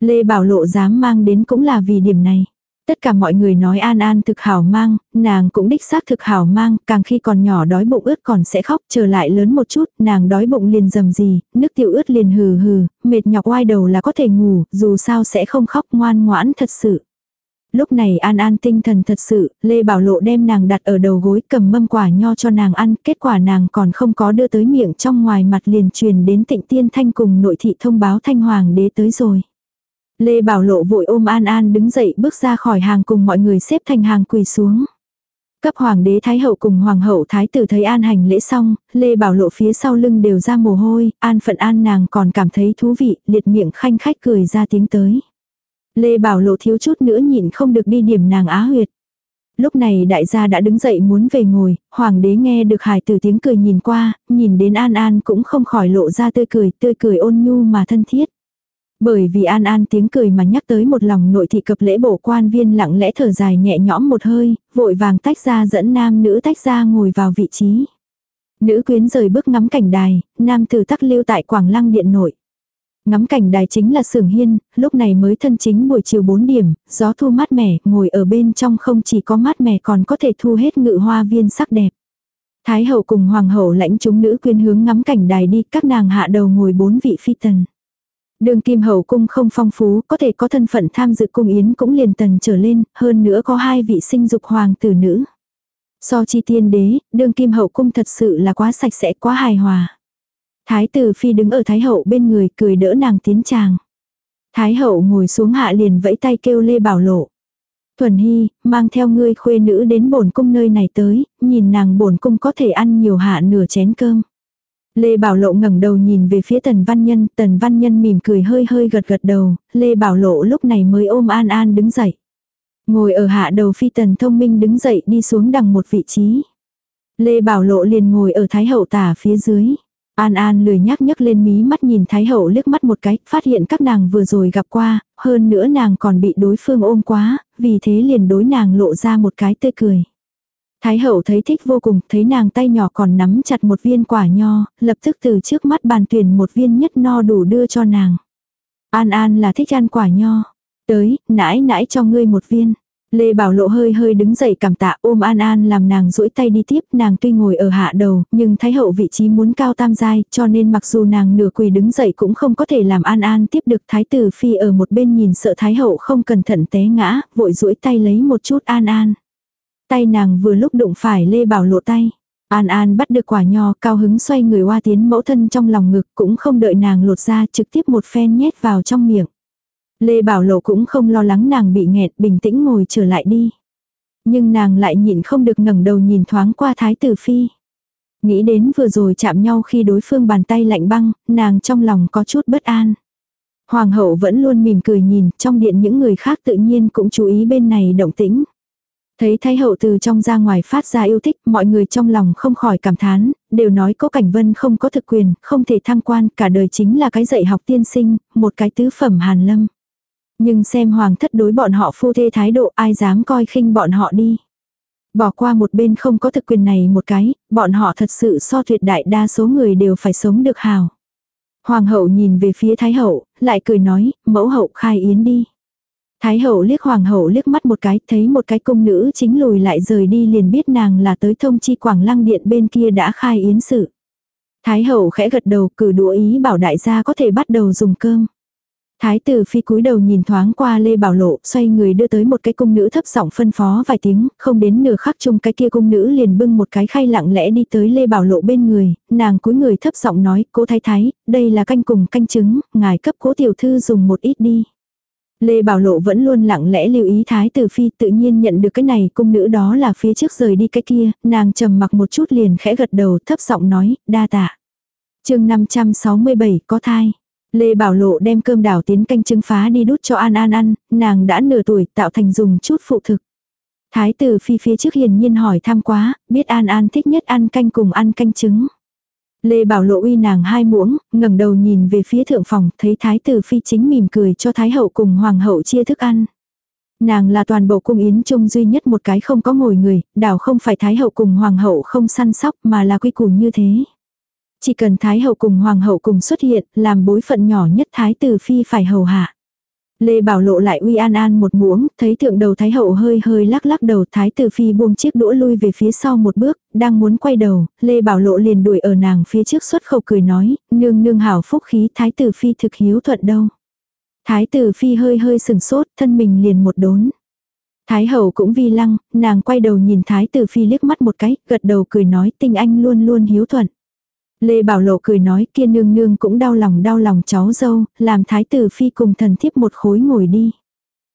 Lê Bảo Lộ dám mang đến cũng là vì điểm này. Tất cả mọi người nói An An thực hảo mang, nàng cũng đích xác thực hảo mang, càng khi còn nhỏ đói bụng ướt còn sẽ khóc, trở lại lớn một chút, nàng đói bụng liền dầm gì, nước tiểu ướt liền hừ hừ, mệt nhọc oai đầu là có thể ngủ, dù sao sẽ không khóc ngoan ngoãn thật sự. Lúc này An An tinh thần thật sự, Lê Bảo Lộ đem nàng đặt ở đầu gối cầm mâm quả nho cho nàng ăn, kết quả nàng còn không có đưa tới miệng trong ngoài mặt liền truyền đến tịnh tiên thanh cùng nội thị thông báo thanh hoàng đế tới rồi. Lê Bảo Lộ vội ôm An An đứng dậy bước ra khỏi hàng cùng mọi người xếp thành hàng quỳ xuống. Cấp hoàng đế thái hậu cùng hoàng hậu thái tử thấy an hành lễ xong, Lê Bảo Lộ phía sau lưng đều ra mồ hôi, an phận an nàng còn cảm thấy thú vị, liệt miệng khanh khách cười ra tiếng tới. Lê Bảo Lộ thiếu chút nữa nhịn không được đi điểm nàng á huyệt. Lúc này đại gia đã đứng dậy muốn về ngồi, hoàng đế nghe được hài tử tiếng cười nhìn qua, nhìn đến An An cũng không khỏi lộ ra tươi cười, tươi cười ôn nhu mà thân thiết. Bởi vì An An tiếng cười mà nhắc tới một lòng nội thị cập lễ bổ quan viên lặng lẽ thở dài nhẹ nhõm một hơi, vội vàng tách ra dẫn nam nữ tách ra ngồi vào vị trí. Nữ quyến rời bước ngắm cảnh đài, nam tử tắc lưu tại Quảng Lăng Điện nội. Ngắm cảnh đài chính là sưởng hiên, lúc này mới thân chính buổi chiều 4 điểm, gió thu mát mẻ, ngồi ở bên trong không chỉ có mát mẻ còn có thể thu hết ngự hoa viên sắc đẹp. Thái hậu cùng hoàng hậu lãnh chúng nữ quyên hướng ngắm cảnh đài đi, các nàng hạ đầu ngồi bốn vị phi tần. Đường kim hậu cung không phong phú, có thể có thân phận tham dự cung yến cũng liền tần trở lên, hơn nữa có hai vị sinh dục hoàng tử nữ. So chi tiên đế, đường kim hậu cung thật sự là quá sạch sẽ quá hài hòa. Thái tử phi đứng ở thái hậu bên người cười đỡ nàng tiến tràng. Thái hậu ngồi xuống hạ liền vẫy tay kêu lê bảo lộ. Thuần Hy, mang theo ngươi khuê nữ đến bổn cung nơi này tới, nhìn nàng bổn cung có thể ăn nhiều hạ nửa chén cơm. Lê Bảo Lộ ngẩng đầu nhìn về phía Tần Văn Nhân, Tần Văn Nhân mỉm cười hơi hơi gật gật đầu, Lê Bảo Lộ lúc này mới ôm An An đứng dậy. Ngồi ở hạ đầu phi Tần thông minh đứng dậy đi xuống đằng một vị trí. Lê Bảo Lộ liền ngồi ở Thái Hậu tả phía dưới. An An lười nhắc nhấc lên mí mắt nhìn Thái Hậu liếc mắt một cái, phát hiện các nàng vừa rồi gặp qua, hơn nữa nàng còn bị đối phương ôm quá, vì thế liền đối nàng lộ ra một cái tươi cười. Thái Hậu thấy thích vô cùng, thấy nàng tay nhỏ còn nắm chặt một viên quả nho, lập tức từ trước mắt bàn tuyển một viên nhất no đủ đưa cho nàng. An An là thích ăn quả nho. Tới, nãi nãi cho ngươi một viên. Lê Bảo Lộ hơi hơi đứng dậy cảm tạ ôm An An làm nàng duỗi tay đi tiếp, nàng tuy ngồi ở hạ đầu, nhưng Thái Hậu vị trí muốn cao tam giai, cho nên mặc dù nàng nửa quỳ đứng dậy cũng không có thể làm An An tiếp được Thái Tử Phi ở một bên nhìn sợ Thái Hậu không cẩn thận té ngã, vội duỗi tay lấy một chút An An. Tay nàng vừa lúc đụng phải Lê Bảo Lộ tay. An An bắt được quả nho cao hứng xoay người hoa tiến mẫu thân trong lòng ngực cũng không đợi nàng lột ra trực tiếp một phen nhét vào trong miệng. Lê Bảo Lộ cũng không lo lắng nàng bị nghẹt bình tĩnh ngồi trở lại đi. Nhưng nàng lại nhịn không được ngẩng đầu nhìn thoáng qua Thái Tử Phi. Nghĩ đến vừa rồi chạm nhau khi đối phương bàn tay lạnh băng, nàng trong lòng có chút bất an. Hoàng hậu vẫn luôn mỉm cười nhìn, trong điện những người khác tự nhiên cũng chú ý bên này động tĩnh. Thấy Thái hậu từ trong ra ngoài phát ra yêu thích, mọi người trong lòng không khỏi cảm thán, đều nói cố cảnh vân không có thực quyền, không thể thăng quan, cả đời chính là cái dạy học tiên sinh, một cái tứ phẩm hàn lâm. Nhưng xem hoàng thất đối bọn họ phu thê thái độ ai dám coi khinh bọn họ đi. Bỏ qua một bên không có thực quyền này một cái, bọn họ thật sự so tuyệt đại đa số người đều phải sống được hào. Hoàng hậu nhìn về phía thái hậu, lại cười nói, mẫu hậu khai yến đi. Thái hậu liếc hoàng hậu liếc mắt một cái, thấy một cái cung nữ chính lùi lại rời đi liền biết nàng là tới thông chi quảng lăng điện bên kia đã khai yến sự. Thái hậu khẽ gật đầu cử đũa ý bảo đại gia có thể bắt đầu dùng cơm. Thái tử phi cúi đầu nhìn thoáng qua Lê Bảo Lộ, xoay người đưa tới một cái cung nữ thấp giọng phân phó vài tiếng, không đến nửa khắc chung cái kia cung nữ liền bưng một cái khay lặng lẽ đi tới Lê Bảo Lộ bên người, nàng cúi người thấp giọng nói, cố thái thái, đây là canh cùng canh trứng, ngài cấp cố tiểu thư dùng một ít đi. Lê Bảo Lộ vẫn luôn lặng lẽ lưu ý Thái Tử Phi tự nhiên nhận được cái này cung nữ đó là phía trước rời đi cái kia, nàng trầm mặc một chút liền khẽ gật đầu thấp giọng nói, đa tạ. chương 567 có thai. Lê Bảo Lộ đem cơm đảo tiến canh trứng phá đi đút cho An An ăn, nàng đã nửa tuổi tạo thành dùng chút phụ thực. Thái tử phi phía trước hiền nhiên hỏi thăm quá, biết An An thích nhất ăn canh cùng ăn canh trứng. Lê Bảo Lộ uy nàng hai muỗng, ngẩng đầu nhìn về phía thượng phòng, thấy thái tử phi chính mỉm cười cho thái hậu cùng hoàng hậu chia thức ăn. Nàng là toàn bộ cung yến chung duy nhất một cái không có ngồi người, đảo không phải thái hậu cùng hoàng hậu không săn sóc mà là quy củ như thế. Chỉ cần thái hậu cùng hoàng hậu cùng xuất hiện, làm bối phận nhỏ nhất thái tử phi phải hầu hạ. Lê Bảo Lộ lại uy an an một muỗng, thấy thượng đầu Thái Hậu hơi hơi lắc lắc đầu Thái Tử Phi buông chiếc đũa lui về phía sau một bước, đang muốn quay đầu, Lê Bảo Lộ liền đuổi ở nàng phía trước xuất khẩu cười nói, nương nương hảo phúc khí Thái Tử Phi thực hiếu thuận đâu. Thái Tử Phi hơi hơi sừng sốt, thân mình liền một đốn. Thái Hậu cũng vi lăng, nàng quay đầu nhìn Thái Tử Phi liếc mắt một cái, gật đầu cười nói tinh anh luôn luôn hiếu thuận. Lê Bảo Lộ cười nói kia nương nương cũng đau lòng đau lòng cháu dâu, làm thái tử phi cùng thần thiếp một khối ngồi đi.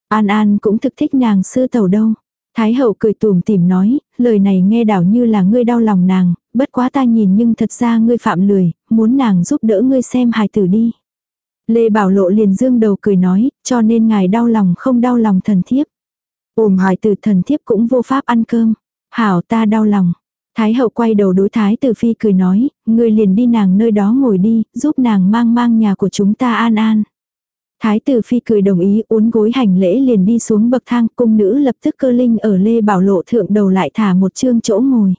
An An cũng thực thích nàng sư tẩu đâu. Thái hậu cười tùm tìm nói, lời này nghe đảo như là ngươi đau lòng nàng, bất quá ta nhìn nhưng thật ra ngươi phạm lười, muốn nàng giúp đỡ ngươi xem hài tử đi. Lê Bảo Lộ liền dương đầu cười nói, cho nên ngài đau lòng không đau lòng thần thiếp. Ôm hài tử thần thiếp cũng vô pháp ăn cơm. Hảo ta đau lòng. Thái hậu quay đầu đối thái tử phi cười nói, người liền đi nàng nơi đó ngồi đi, giúp nàng mang mang nhà của chúng ta an an. Thái tử phi cười đồng ý uốn gối hành lễ liền đi xuống bậc thang cung nữ lập tức cơ linh ở lê bảo lộ thượng đầu lại thả một chương chỗ ngồi.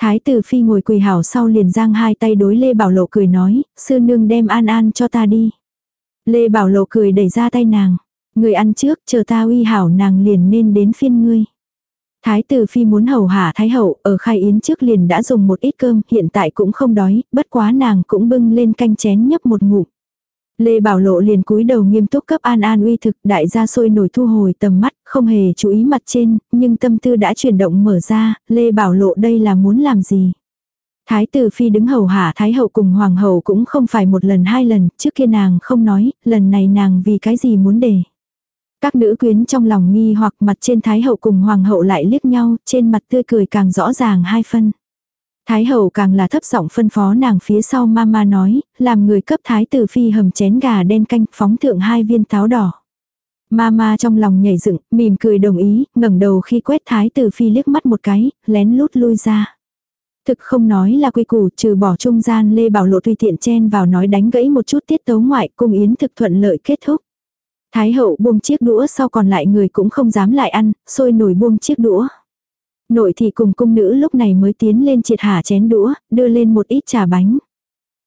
Thái tử phi ngồi quỳ hảo sau liền giang hai tay đối lê bảo lộ cười nói, sư nương đem an an cho ta đi. Lê bảo lộ cười đẩy ra tay nàng, người ăn trước chờ ta uy hảo nàng liền nên đến phiên ngươi. Thái tử phi muốn hầu hạ thái hậu, ở khai yến trước liền đã dùng một ít cơm, hiện tại cũng không đói, bất quá nàng cũng bưng lên canh chén nhấp một ngụm. Lê Bảo Lộ liền cúi đầu nghiêm túc cấp an an uy thực, đại gia sôi nổi thu hồi tầm mắt, không hề chú ý mặt trên, nhưng tâm tư đã chuyển động mở ra, Lê Bảo Lộ đây là muốn làm gì. Thái tử phi đứng hầu hạ thái hậu cùng hoàng hậu cũng không phải một lần hai lần, trước kia nàng không nói, lần này nàng vì cái gì muốn để. Các nữ quyến trong lòng nghi hoặc mặt trên Thái hậu cùng Hoàng hậu lại liếc nhau, trên mặt tươi cười càng rõ ràng hai phân. Thái hậu càng là thấp giọng phân phó nàng phía sau mama nói, làm người cấp thái tử phi hầm chén gà đen canh phóng thượng hai viên táo đỏ. Mama trong lòng nhảy dựng, mỉm cười đồng ý, ngẩng đầu khi quét thái tử phi liếc mắt một cái, lén lút lui ra. Thực không nói là quy củ trừ bỏ trung gian Lê Bảo Lộ tùy tiện chen vào nói đánh gãy một chút tiết tấu ngoại cung yến thực thuận lợi kết thúc. Thái hậu buông chiếc đũa sau còn lại người cũng không dám lại ăn, sôi nổi buông chiếc đũa. Nội thị cùng cung nữ lúc này mới tiến lên triệt hạ chén đũa, đưa lên một ít trà bánh.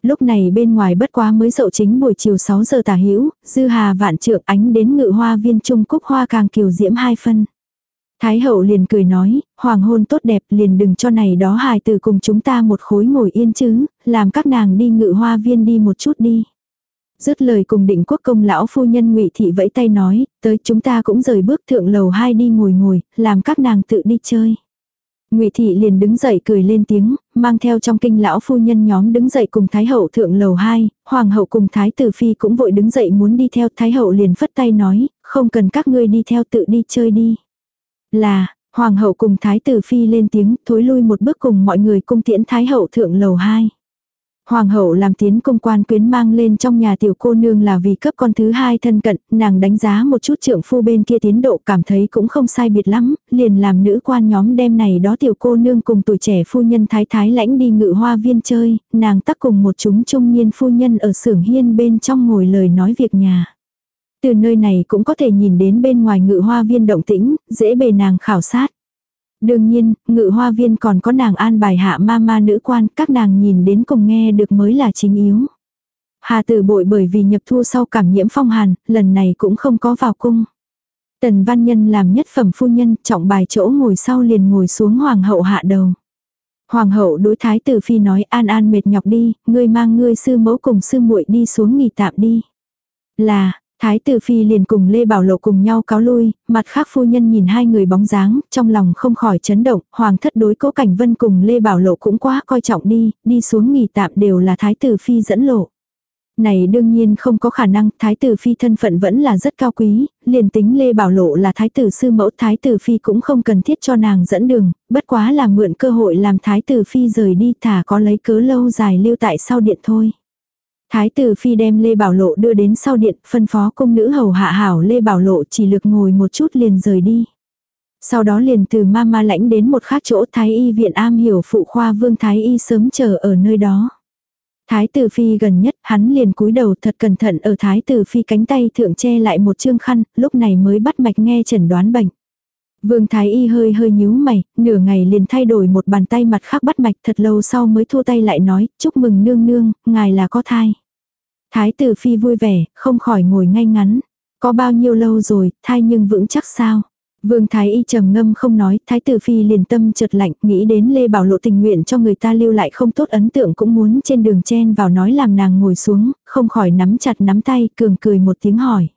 Lúc này bên ngoài bất quá mới dậu chính buổi chiều 6 giờ tả hữu dư hà vạn trượng ánh đến ngự hoa viên trung cúc hoa càng kiều diễm hai phân. Thái hậu liền cười nói, hoàng hôn tốt đẹp liền đừng cho này đó hài từ cùng chúng ta một khối ngồi yên chứ, làm các nàng đi ngự hoa viên đi một chút đi. Dứt lời cùng định quốc công lão phu nhân ngụy thị vẫy tay nói, tới chúng ta cũng rời bước thượng lầu hai đi ngồi ngồi, làm các nàng tự đi chơi. Ngụy thị liền đứng dậy cười lên tiếng, mang theo trong kinh lão phu nhân nhóm đứng dậy cùng thái hậu thượng lầu hai, hoàng hậu cùng thái tử phi cũng vội đứng dậy muốn đi theo, thái hậu liền phất tay nói, không cần các ngươi đi theo tự đi chơi đi. Là, hoàng hậu cùng thái tử phi lên tiếng, thối lui một bước cùng mọi người cung tiễn thái hậu thượng lầu hai. Hoàng hậu làm tiến công quan quyến mang lên trong nhà tiểu cô nương là vì cấp con thứ hai thân cận, nàng đánh giá một chút trưởng phu bên kia tiến độ cảm thấy cũng không sai biệt lắm, liền làm nữ quan nhóm đem này đó tiểu cô nương cùng tuổi trẻ phu nhân thái thái lãnh đi ngự hoa viên chơi, nàng tắc cùng một chúng trung niên phu nhân ở xưởng hiên bên trong ngồi lời nói việc nhà. Từ nơi này cũng có thể nhìn đến bên ngoài ngự hoa viên động tĩnh, dễ bề nàng khảo sát. Đương nhiên, ngự hoa viên còn có nàng an bài hạ ma ma nữ quan, các nàng nhìn đến cùng nghe được mới là chính yếu. Hà tử bội bởi vì nhập thu sau cảm nhiễm phong hàn, lần này cũng không có vào cung. Tần văn nhân làm nhất phẩm phu nhân, trọng bài chỗ ngồi sau liền ngồi xuống hoàng hậu hạ đầu. Hoàng hậu đối thái tử phi nói an an mệt nhọc đi, ngươi mang ngươi sư mẫu cùng sư muội đi xuống nghỉ tạm đi. Là, Thái tử phi liền cùng Lê Bảo Lộ cùng nhau cáo lui, mặt khác phu nhân nhìn hai người bóng dáng, trong lòng không khỏi chấn động, hoàng thất đối cố cảnh vân cùng Lê Bảo Lộ cũng quá coi trọng đi, đi xuống nghỉ tạm đều là thái tử phi dẫn lộ. Này đương nhiên không có khả năng, thái tử phi thân phận vẫn là rất cao quý, liền tính Lê Bảo Lộ là thái tử sư mẫu thái tử phi cũng không cần thiết cho nàng dẫn đường, bất quá là mượn cơ hội làm thái tử phi rời đi thả có lấy cớ lâu dài lưu tại sau điện thôi. Thái tử phi đem Lê Bảo Lộ đưa đến sau điện, phân phó công nữ hầu hạ hảo Lê Bảo Lộ chỉ lực ngồi một chút liền rời đi. Sau đó liền từ ma ma lãnh đến một khác chỗ Thái y viện am hiểu phụ khoa vương Thái y sớm chờ ở nơi đó. Thái tử phi gần nhất hắn liền cúi đầu thật cẩn thận ở thái tử phi cánh tay thượng che lại một chương khăn, lúc này mới bắt mạch nghe chẩn đoán bệnh. Vương Thái Y hơi hơi nhíu mày, nửa ngày liền thay đổi một bàn tay mặt khác bắt mạch thật lâu sau mới thua tay lại nói, chúc mừng nương nương, ngài là có thai. Thái tử phi vui vẻ, không khỏi ngồi ngay ngắn. Có bao nhiêu lâu rồi, thai nhưng vững chắc sao? Vương Thái Y trầm ngâm không nói, Thái tử phi liền tâm chợt lạnh, nghĩ đến Lê Bảo Lộ tình nguyện cho người ta lưu lại không tốt ấn tượng cũng muốn trên đường chen vào nói làm nàng ngồi xuống, không khỏi nắm chặt nắm tay, cường cười một tiếng hỏi.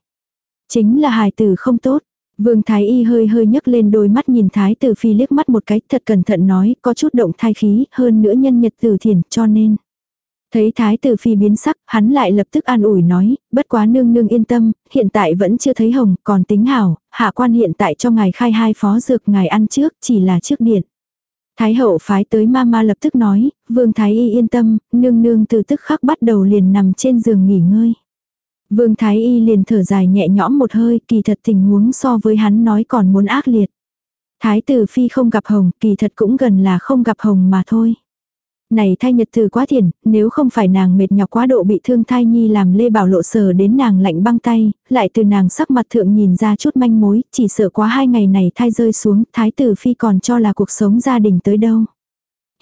Chính là hài tử không tốt, Vương Thái Y hơi hơi nhấc lên đôi mắt nhìn Thái tử phi liếc mắt một cái thật cẩn thận nói có chút động thai khí hơn nữa nhân nhật tử thiền cho nên. Thấy Thái tử phi biến sắc, hắn lại lập tức an ủi nói, bất quá nương nương yên tâm, hiện tại vẫn chưa thấy hồng, còn tính hảo, hạ quan hiện tại cho ngài khai hai phó dược ngài ăn trước, chỉ là trước điện. Thái hậu phái tới mama lập tức nói, vương thái y yên tâm, nương nương từ tức khắc bắt đầu liền nằm trên giường nghỉ ngơi. Vương Thái Y liền thở dài nhẹ nhõm một hơi, kỳ thật tình huống so với hắn nói còn muốn ác liệt. Thái tử phi không gặp hồng, kỳ thật cũng gần là không gặp hồng mà thôi. Này thai nhật từ quá thiền, nếu không phải nàng mệt nhọc quá độ bị thương thai nhi làm lê bảo lộ sờ đến nàng lạnh băng tay, lại từ nàng sắc mặt thượng nhìn ra chút manh mối, chỉ sợ quá hai ngày này thai rơi xuống, thái tử phi còn cho là cuộc sống gia đình tới đâu.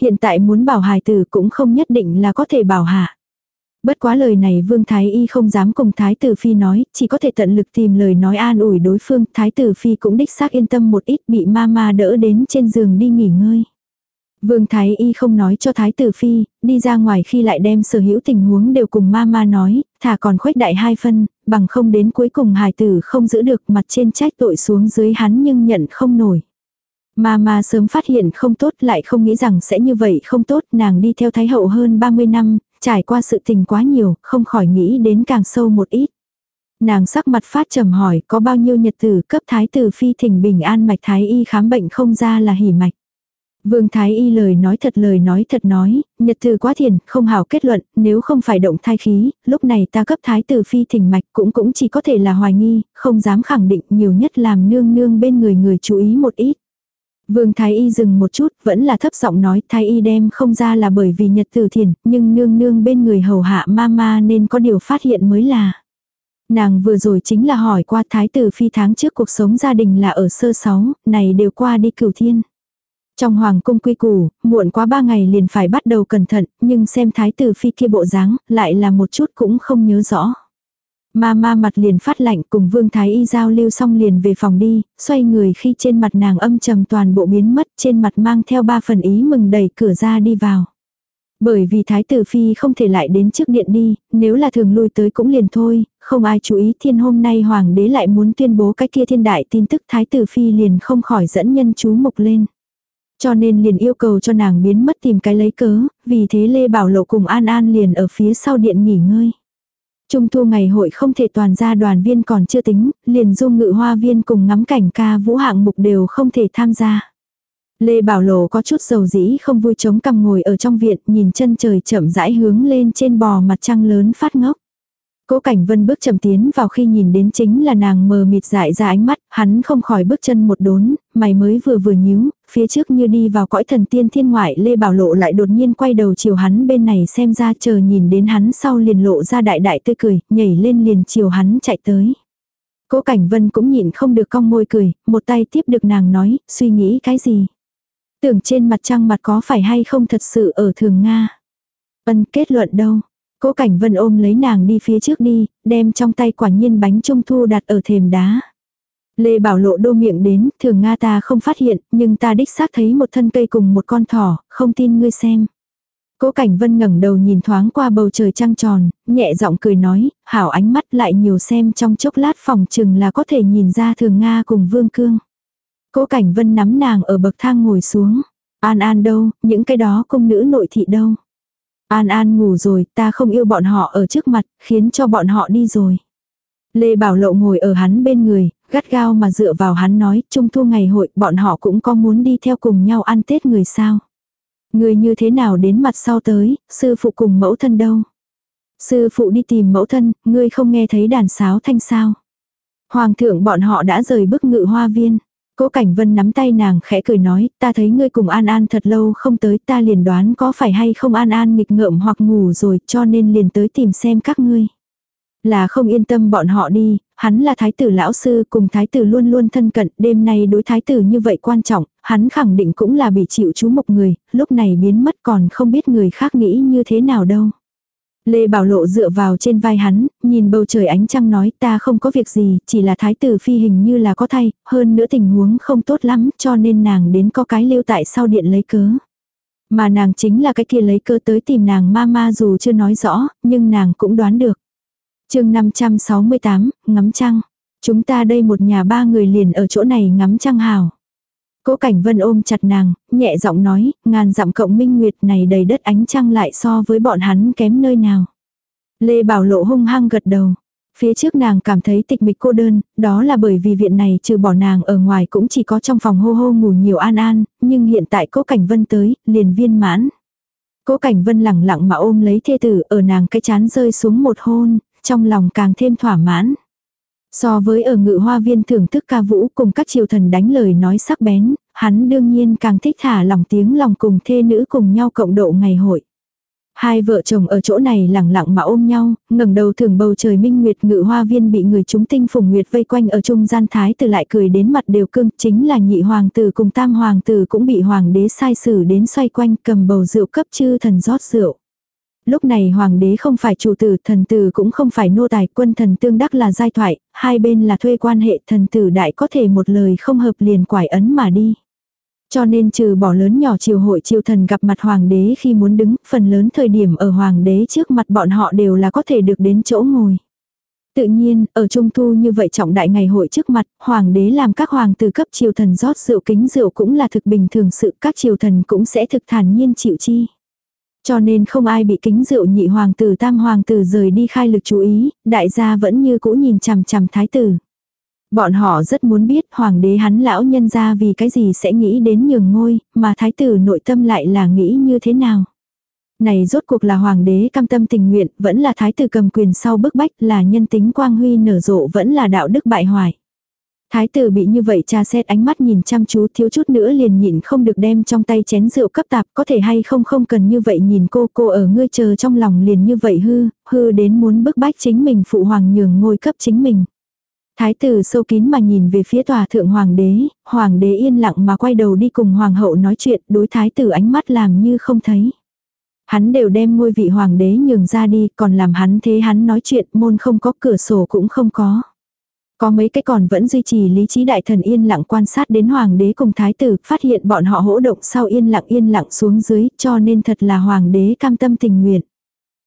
Hiện tại muốn bảo hài tử cũng không nhất định là có thể bảo hạ. Bất quá lời này Vương Thái Y không dám cùng Thái Tử Phi nói, chỉ có thể tận lực tìm lời nói an ủi đối phương. Thái Tử Phi cũng đích xác yên tâm một ít bị ma ma đỡ đến trên giường đi nghỉ ngơi. Vương Thái Y không nói cho Thái Tử Phi, đi ra ngoài khi lại đem sở hữu tình huống đều cùng ma ma nói, thả còn khuếch đại hai phân, bằng không đến cuối cùng hài tử không giữ được mặt trên trách tội xuống dưới hắn nhưng nhận không nổi. ma ma sớm phát hiện không tốt lại không nghĩ rằng sẽ như vậy không tốt, nàng đi theo Thái Hậu hơn 30 năm, trải qua sự tình quá nhiều, không khỏi nghĩ đến càng sâu một ít. Nàng sắc mặt phát trầm hỏi có bao nhiêu nhật tử cấp Thái tử phi thỉnh bình an mạch Thái y khám bệnh không ra là hỉ mạch. Vương Thái Y lời nói thật lời nói thật nói, nhật từ quá thiền, không hảo kết luận, nếu không phải động thai khí, lúc này ta cấp Thái tử phi thỉnh mạch cũng cũng chỉ có thể là hoài nghi, không dám khẳng định nhiều nhất làm nương nương bên người người chú ý một ít. Vương Thái Y dừng một chút, vẫn là thấp giọng nói Thái Y đem không ra là bởi vì nhật tử thiền, nhưng nương nương bên người hầu hạ mama nên có điều phát hiện mới là. Nàng vừa rồi chính là hỏi qua thái tử phi tháng trước cuộc sống gia đình là ở sơ sáu, này đều qua đi cửu thiên. Trong hoàng cung quy củ, muộn quá ba ngày liền phải bắt đầu cẩn thận, nhưng xem thái tử phi kia bộ dáng, lại là một chút cũng không nhớ rõ. Ma ma mặt liền phát lạnh cùng vương thái y giao lưu xong liền về phòng đi, xoay người khi trên mặt nàng âm trầm toàn bộ biến mất trên mặt mang theo ba phần ý mừng đẩy cửa ra đi vào. Bởi vì thái tử phi không thể lại đến trước điện đi, nếu là thường lui tới cũng liền thôi, không ai chú ý thiên hôm nay hoàng đế lại muốn tuyên bố cái kia thiên đại tin tức thái tử phi liền không khỏi dẫn nhân chú mục lên. Cho nên liền yêu cầu cho nàng biến mất tìm cái lấy cớ, vì thế Lê Bảo Lộ cùng An An liền ở phía sau điện nghỉ ngơi. Trung thu ngày hội không thể toàn ra đoàn viên còn chưa tính, liền dung ngự hoa viên cùng ngắm cảnh ca vũ hạng mục đều không thể tham gia. Lê Bảo Lộ có chút dầu dĩ không vui chống cằm ngồi ở trong viện nhìn chân trời chậm rãi hướng lên trên bò mặt trăng lớn phát ngốc. Cố Cảnh Vân bước chậm tiến vào khi nhìn đến chính là nàng mờ mịt dại ra ánh mắt, hắn không khỏi bước chân một đốn, mày mới vừa vừa nhíu, phía trước như đi vào cõi thần tiên thiên ngoại Lê Bảo Lộ lại đột nhiên quay đầu chiều hắn bên này xem ra chờ nhìn đến hắn sau liền lộ ra đại đại tươi cười, nhảy lên liền chiều hắn chạy tới. Cố Cảnh Vân cũng nhịn không được cong môi cười, một tay tiếp được nàng nói, suy nghĩ cái gì. Tưởng trên mặt trăng mặt có phải hay không thật sự ở thường Nga. vân kết luận đâu. Cố Cảnh Vân ôm lấy nàng đi phía trước đi, đem trong tay quả nhiên bánh trung thu đặt ở thềm đá. Lê Bảo Lộ đô miệng đến, thường Nga ta không phát hiện, nhưng ta đích xác thấy một thân cây cùng một con thỏ, không tin ngươi xem. Cố Cảnh Vân ngẩng đầu nhìn thoáng qua bầu trời trăng tròn, nhẹ giọng cười nói, hảo ánh mắt lại nhiều xem trong chốc lát phòng chừng là có thể nhìn ra thường Nga cùng Vương Cương. Cố Cảnh Vân nắm nàng ở bậc thang ngồi xuống. An An đâu, những cái đó công nữ nội thị đâu. An An ngủ rồi, ta không yêu bọn họ ở trước mặt, khiến cho bọn họ đi rồi. Lê Bảo Lộ ngồi ở hắn bên người, gắt gao mà dựa vào hắn nói, trung thu ngày hội, bọn họ cũng có muốn đi theo cùng nhau ăn Tết người sao. Người như thế nào đến mặt sau tới, sư phụ cùng mẫu thân đâu. Sư phụ đi tìm mẫu thân, ngươi không nghe thấy đàn sáo thanh sao. Hoàng thượng bọn họ đã rời bức ngự hoa viên. Cố Cảnh Vân nắm tay nàng khẽ cười nói, ta thấy ngươi cùng An An thật lâu không tới ta liền đoán có phải hay không An An nghịch ngợm hoặc ngủ rồi cho nên liền tới tìm xem các ngươi. Là không yên tâm bọn họ đi, hắn là thái tử lão sư cùng thái tử luôn luôn thân cận, đêm nay đối thái tử như vậy quan trọng, hắn khẳng định cũng là bị chịu chú mục người, lúc này biến mất còn không biết người khác nghĩ như thế nào đâu. Lê Bảo Lộ dựa vào trên vai hắn, nhìn bầu trời ánh trăng nói ta không có việc gì, chỉ là thái tử phi hình như là có thay, hơn nữa tình huống không tốt lắm cho nên nàng đến có cái lưu tại sau điện lấy cớ. Mà nàng chính là cái kia lấy cớ tới tìm nàng ma ma dù chưa nói rõ, nhưng nàng cũng đoán được. chương 568, ngắm trăng. Chúng ta đây một nhà ba người liền ở chỗ này ngắm trăng hào. Cố Cảnh Vân ôm chặt nàng, nhẹ giọng nói, ngàn dặm cộng minh nguyệt này đầy đất ánh trăng lại so với bọn hắn kém nơi nào. Lê Bảo Lộ hung hăng gật đầu. Phía trước nàng cảm thấy tịch mịch cô đơn, đó là bởi vì viện này trừ bỏ nàng ở ngoài cũng chỉ có trong phòng hô hô ngủ nhiều an an, nhưng hiện tại cố Cảnh Vân tới, liền viên mãn. Cố Cảnh Vân lẳng lặng mà ôm lấy thê tử ở nàng cái chán rơi xuống một hôn, trong lòng càng thêm thỏa mãn. So với ở ngự hoa viên thưởng thức ca vũ cùng các triều thần đánh lời nói sắc bén, hắn đương nhiên càng thích thả lòng tiếng lòng cùng thê nữ cùng nhau cộng độ ngày hội. Hai vợ chồng ở chỗ này lẳng lặng mà ôm nhau, ngẩng đầu thưởng bầu trời minh nguyệt ngự hoa viên bị người chúng tinh phùng nguyệt vây quanh ở trung gian thái tử lại cười đến mặt đều cương, chính là nhị hoàng tử cùng tam hoàng tử cũng bị hoàng đế sai xử đến xoay quanh cầm bầu rượu cấp chư thần rót rượu. Lúc này hoàng đế không phải chủ tử, thần tử cũng không phải nô tài, quân thần tương đắc là giai thoại, hai bên là thuê quan hệ, thần tử đại có thể một lời không hợp liền quải ấn mà đi. Cho nên trừ bỏ lớn nhỏ triều hội triều thần gặp mặt hoàng đế khi muốn đứng, phần lớn thời điểm ở hoàng đế trước mặt bọn họ đều là có thể được đến chỗ ngồi. Tự nhiên, ở trung thu như vậy trọng đại ngày hội trước mặt, hoàng đế làm các hoàng tử cấp triều thần rót rượu kính rượu cũng là thực bình thường sự các triều thần cũng sẽ thực thản nhiên chịu chi. Cho nên không ai bị kính rượu nhị hoàng tử tam hoàng tử rời đi khai lực chú ý, đại gia vẫn như cũ nhìn chằm chằm thái tử. Bọn họ rất muốn biết hoàng đế hắn lão nhân ra vì cái gì sẽ nghĩ đến nhường ngôi, mà thái tử nội tâm lại là nghĩ như thế nào. Này rốt cuộc là hoàng đế cam tâm tình nguyện, vẫn là thái tử cầm quyền sau bức bách, là nhân tính quang huy nở rộ vẫn là đạo đức bại hoại. Thái tử bị như vậy cha xét ánh mắt nhìn chăm chú thiếu chút nữa liền nhịn không được đem trong tay chén rượu cấp tạp có thể hay không không cần như vậy nhìn cô cô ở ngươi chờ trong lòng liền như vậy hư, hư đến muốn bức bách chính mình phụ hoàng nhường ngôi cấp chính mình. Thái tử sâu kín mà nhìn về phía tòa thượng hoàng đế, hoàng đế yên lặng mà quay đầu đi cùng hoàng hậu nói chuyện đối thái tử ánh mắt làm như không thấy. Hắn đều đem ngôi vị hoàng đế nhường ra đi còn làm hắn thế hắn nói chuyện môn không có cửa sổ cũng không có. Có mấy cái còn vẫn duy trì lý trí đại thần yên lặng quan sát đến hoàng đế cùng thái tử, phát hiện bọn họ hỗ động sau yên lặng yên lặng xuống dưới, cho nên thật là hoàng đế cam tâm tình nguyện.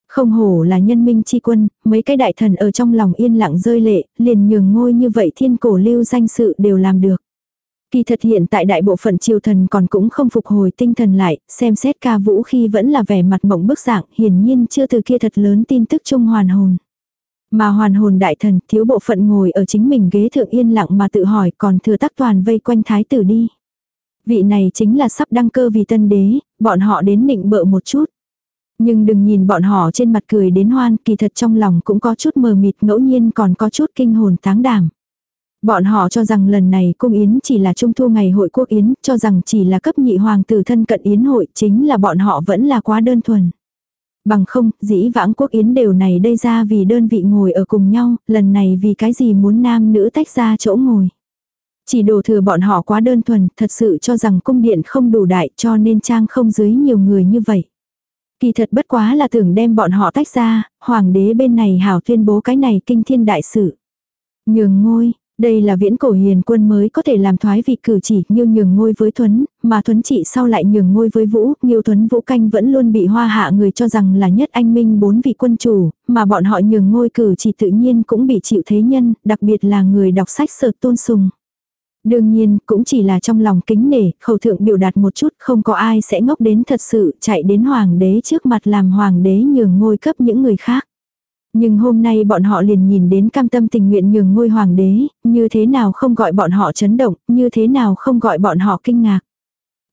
Không hổ là nhân minh chi quân, mấy cái đại thần ở trong lòng yên lặng rơi lệ, liền nhường ngôi như vậy thiên cổ lưu danh sự đều làm được. Kỳ thật hiện tại đại bộ phận triều thần còn cũng không phục hồi tinh thần lại, xem xét ca vũ khi vẫn là vẻ mặt mộng bức dạng, hiển nhiên chưa từ kia thật lớn tin tức trung hoàn hồn. Mà hoàn hồn đại thần thiếu bộ phận ngồi ở chính mình ghế thượng yên lặng mà tự hỏi còn thừa tác toàn vây quanh thái tử đi. Vị này chính là sắp đăng cơ vì tân đế, bọn họ đến nịnh bợ một chút. Nhưng đừng nhìn bọn họ trên mặt cười đến hoan, kỳ thật trong lòng cũng có chút mờ mịt ngẫu nhiên còn có chút kinh hồn táng đảm. Bọn họ cho rằng lần này cung yến chỉ là trung thu ngày hội quốc yến, cho rằng chỉ là cấp nhị hoàng tử thân cận yến hội, chính là bọn họ vẫn là quá đơn thuần. Bằng không, dĩ vãng quốc yến đều này đây ra vì đơn vị ngồi ở cùng nhau, lần này vì cái gì muốn nam nữ tách ra chỗ ngồi. Chỉ đồ thừa bọn họ quá đơn thuần, thật sự cho rằng cung điện không đủ đại cho nên trang không dưới nhiều người như vậy. Kỳ thật bất quá là tưởng đem bọn họ tách ra, hoàng đế bên này hảo tuyên bố cái này kinh thiên đại sự. Nhường ngôi, đây là viễn cổ hiền quân mới có thể làm thoái vị cử chỉ như nhường ngôi với Thuấn, mà Thuấn trị sau lại nhường ngôi với Vũ, nhiều Thuấn Vũ Canh vẫn luôn bị hoa hạ người cho rằng là nhất anh minh bốn vị quân chủ, mà bọn họ nhường ngôi cử chỉ tự nhiên cũng bị chịu thế nhân, đặc biệt là người đọc sách sợ tôn sùng. Đương nhiên, cũng chỉ là trong lòng kính nể, khẩu thượng biểu đạt một chút, không có ai sẽ ngốc đến thật sự chạy đến hoàng đế trước mặt làm hoàng đế nhường ngôi cấp những người khác. Nhưng hôm nay bọn họ liền nhìn đến cam tâm tình nguyện nhường ngôi hoàng đế, như thế nào không gọi bọn họ chấn động, như thế nào không gọi bọn họ kinh ngạc.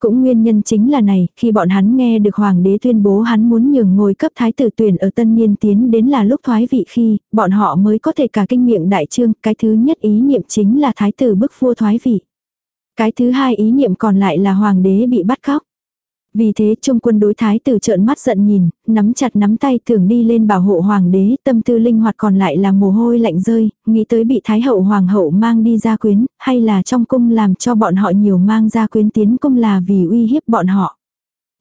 Cũng nguyên nhân chính là này, khi bọn hắn nghe được hoàng đế tuyên bố hắn muốn nhường ngôi cấp thái tử tuyển ở tân niên tiến đến là lúc thoái vị khi, bọn họ mới có thể cả kinh miệng đại trương, cái thứ nhất ý niệm chính là thái tử bức vua thoái vị. Cái thứ hai ý niệm còn lại là hoàng đế bị bắt cóc. Vì thế trung quân đối thái tử trợn mắt giận nhìn, nắm chặt nắm tay thường đi lên bảo hộ hoàng đế, tâm tư linh hoạt còn lại là mồ hôi lạnh rơi, nghĩ tới bị thái hậu hoàng hậu mang đi ra quyến, hay là trong cung làm cho bọn họ nhiều mang ra quyến tiến cung là vì uy hiếp bọn họ.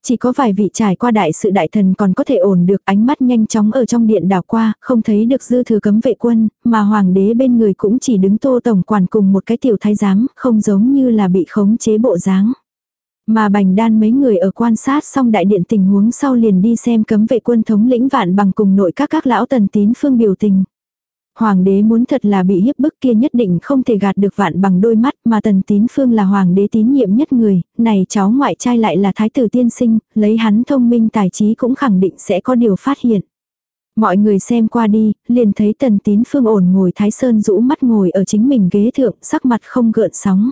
Chỉ có vài vị trải qua đại sự đại thần còn có thể ổn được ánh mắt nhanh chóng ở trong điện đảo qua, không thấy được dư thừa cấm vệ quân, mà hoàng đế bên người cũng chỉ đứng tô tổng quản cùng một cái tiểu thái giám, không giống như là bị khống chế bộ dáng. Mà bành đan mấy người ở quan sát xong đại điện tình huống sau liền đi xem cấm vệ quân thống lĩnh vạn bằng cùng nội các các lão tần tín phương biểu tình. Hoàng đế muốn thật là bị hiếp bức kia nhất định không thể gạt được vạn bằng đôi mắt mà tần tín phương là hoàng đế tín nhiệm nhất người, này cháu ngoại trai lại là thái tử tiên sinh, lấy hắn thông minh tài trí cũng khẳng định sẽ có điều phát hiện. Mọi người xem qua đi, liền thấy tần tín phương ổn ngồi thái sơn rũ mắt ngồi ở chính mình ghế thượng, sắc mặt không gợn sóng.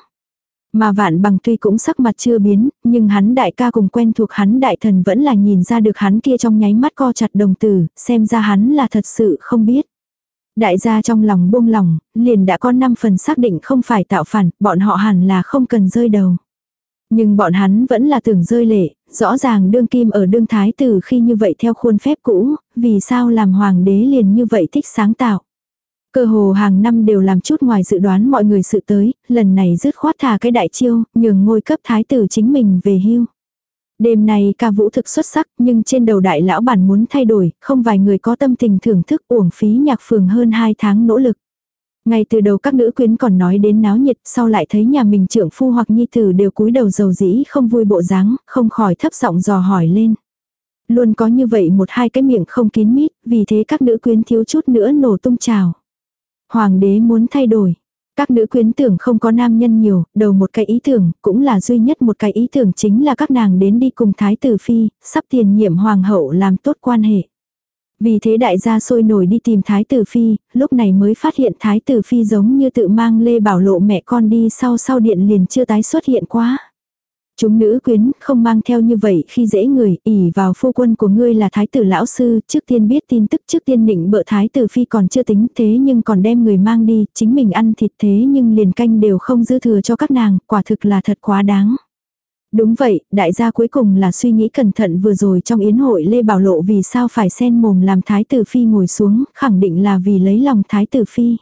Mà vạn bằng tuy cũng sắc mặt chưa biến, nhưng hắn đại ca cùng quen thuộc hắn đại thần vẫn là nhìn ra được hắn kia trong nháy mắt co chặt đồng tử, xem ra hắn là thật sự không biết. Đại gia trong lòng buông lòng, liền đã có 5 phần xác định không phải tạo phản, bọn họ hẳn là không cần rơi đầu. Nhưng bọn hắn vẫn là tưởng rơi lệ, rõ ràng đương kim ở đương thái tử khi như vậy theo khuôn phép cũ, vì sao làm hoàng đế liền như vậy thích sáng tạo. Cơ hồ hàng năm đều làm chút ngoài dự đoán mọi người sự tới, lần này dứt khoát thả cái đại chiêu, nhường ngôi cấp thái tử chính mình về hưu. Đêm này ca vũ thực xuất sắc nhưng trên đầu đại lão bản muốn thay đổi, không vài người có tâm tình thưởng thức uổng phí nhạc phường hơn 2 tháng nỗ lực. Ngay từ đầu các nữ quyến còn nói đến náo nhiệt, sau lại thấy nhà mình trưởng phu hoặc nhi tử đều cúi đầu dầu dĩ không vui bộ dáng, không khỏi thấp giọng dò hỏi lên. Luôn có như vậy một hai cái miệng không kín mít, vì thế các nữ quyến thiếu chút nữa nổ tung trào. Hoàng đế muốn thay đổi. Các nữ quyến tưởng không có nam nhân nhiều, đầu một cái ý tưởng, cũng là duy nhất một cái ý tưởng chính là các nàng đến đi cùng Thái tử Phi, sắp tiền nhiệm hoàng hậu làm tốt quan hệ. Vì thế đại gia sôi nổi đi tìm Thái tử Phi, lúc này mới phát hiện Thái tử Phi giống như tự mang Lê Bảo Lộ mẹ con đi sau sau điện liền chưa tái xuất hiện quá. Chúng nữ quyến không mang theo như vậy khi dễ người, ỉ vào phu quân của ngươi là thái tử lão sư, trước tiên biết tin tức trước tiên định bợ thái tử phi còn chưa tính thế nhưng còn đem người mang đi, chính mình ăn thịt thế nhưng liền canh đều không dư thừa cho các nàng, quả thực là thật quá đáng. Đúng vậy, đại gia cuối cùng là suy nghĩ cẩn thận vừa rồi trong yến hội Lê Bảo Lộ vì sao phải sen mồm làm thái tử phi ngồi xuống, khẳng định là vì lấy lòng thái tử phi.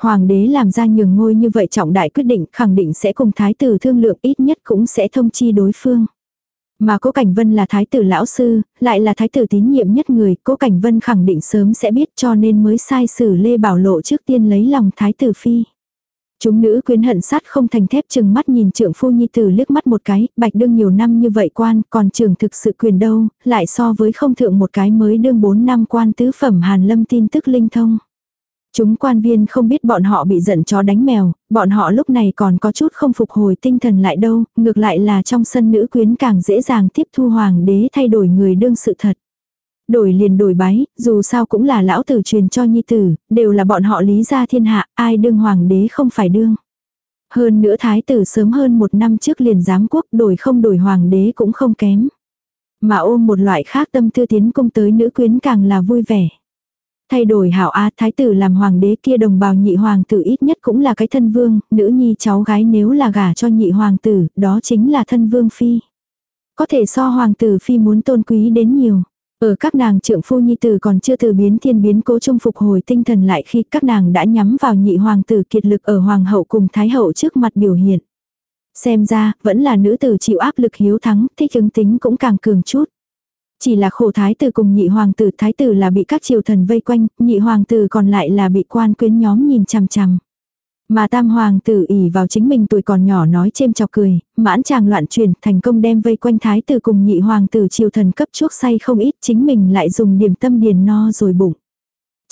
Hoàng đế làm ra nhường ngôi như vậy trọng đại quyết định khẳng định sẽ cùng thái tử thương lượng ít nhất cũng sẽ thông chi đối phương. Mà Cố Cảnh Vân là thái tử lão sư, lại là thái tử tín nhiệm nhất người, Cố Cảnh Vân khẳng định sớm sẽ biết cho nên mới sai xử Lê Bảo Lộ trước tiên lấy lòng thái tử phi. Chúng nữ quyến hận sát không thành thép chừng mắt nhìn trưởng phu nhi tử liếc mắt một cái, bạch đương nhiều năm như vậy quan, còn trường thực sự quyền đâu, lại so với không thượng một cái mới đương bốn năm quan tứ phẩm hàn lâm tin tức linh thông. Chúng quan viên không biết bọn họ bị giận chó đánh mèo, bọn họ lúc này còn có chút không phục hồi tinh thần lại đâu, ngược lại là trong sân nữ quyến càng dễ dàng tiếp thu hoàng đế thay đổi người đương sự thật. Đổi liền đổi bái, dù sao cũng là lão tử truyền cho nhi tử, đều là bọn họ lý gia thiên hạ, ai đương hoàng đế không phải đương. Hơn nữa thái tử sớm hơn một năm trước liền giám quốc đổi không đổi hoàng đế cũng không kém. Mà ôm một loại khác tâm tư tiến công tới nữ quyến càng là vui vẻ. Thay đổi hảo A thái tử làm hoàng đế kia đồng bào nhị hoàng tử ít nhất cũng là cái thân vương, nữ nhi cháu gái nếu là gả cho nhị hoàng tử, đó chính là thân vương phi. Có thể so hoàng tử phi muốn tôn quý đến nhiều. Ở các nàng trượng phu nhi tử còn chưa từ biến thiên biến cố trung phục hồi tinh thần lại khi các nàng đã nhắm vào nhị hoàng tử kiệt lực ở hoàng hậu cùng thái hậu trước mặt biểu hiện. Xem ra, vẫn là nữ tử chịu áp lực hiếu thắng, thích ứng tính cũng càng cường chút. Chỉ là khổ thái tử cùng nhị hoàng tử, thái tử là bị các triều thần vây quanh, nhị hoàng tử còn lại là bị quan quyến nhóm nhìn chằm chằm. Mà tam hoàng tử ỉ vào chính mình tuổi còn nhỏ nói chêm chọc cười, mãn chàng loạn truyền, thành công đem vây quanh thái tử cùng nhị hoàng tử triều thần cấp chuốc say không ít, chính mình lại dùng điểm tâm điền no rồi bụng.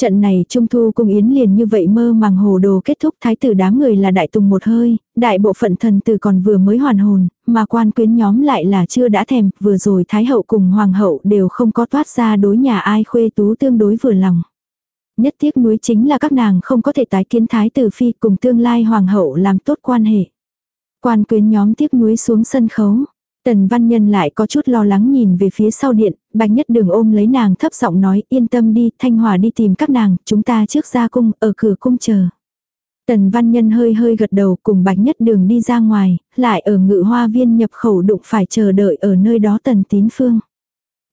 Trận này Trung Thu cung Yến liền như vậy mơ màng hồ đồ kết thúc thái tử đám người là đại tùng một hơi, đại bộ phận thần tử còn vừa mới hoàn hồn, mà quan quyến nhóm lại là chưa đã thèm, vừa rồi thái hậu cùng hoàng hậu đều không có toát ra đối nhà ai khuê tú tương đối vừa lòng. Nhất tiếc nuối chính là các nàng không có thể tái kiến thái tử phi cùng tương lai hoàng hậu làm tốt quan hệ. Quan quyến nhóm tiếc nuối xuống sân khấu. Tần văn nhân lại có chút lo lắng nhìn về phía sau điện, bạch nhất đường ôm lấy nàng thấp giọng nói yên tâm đi, thanh hòa đi tìm các nàng, chúng ta trước ra cung, ở cửa cung chờ. Tần văn nhân hơi hơi gật đầu cùng bạch nhất đường đi ra ngoài, lại ở ngự hoa viên nhập khẩu đụng phải chờ đợi ở nơi đó tần tín phương.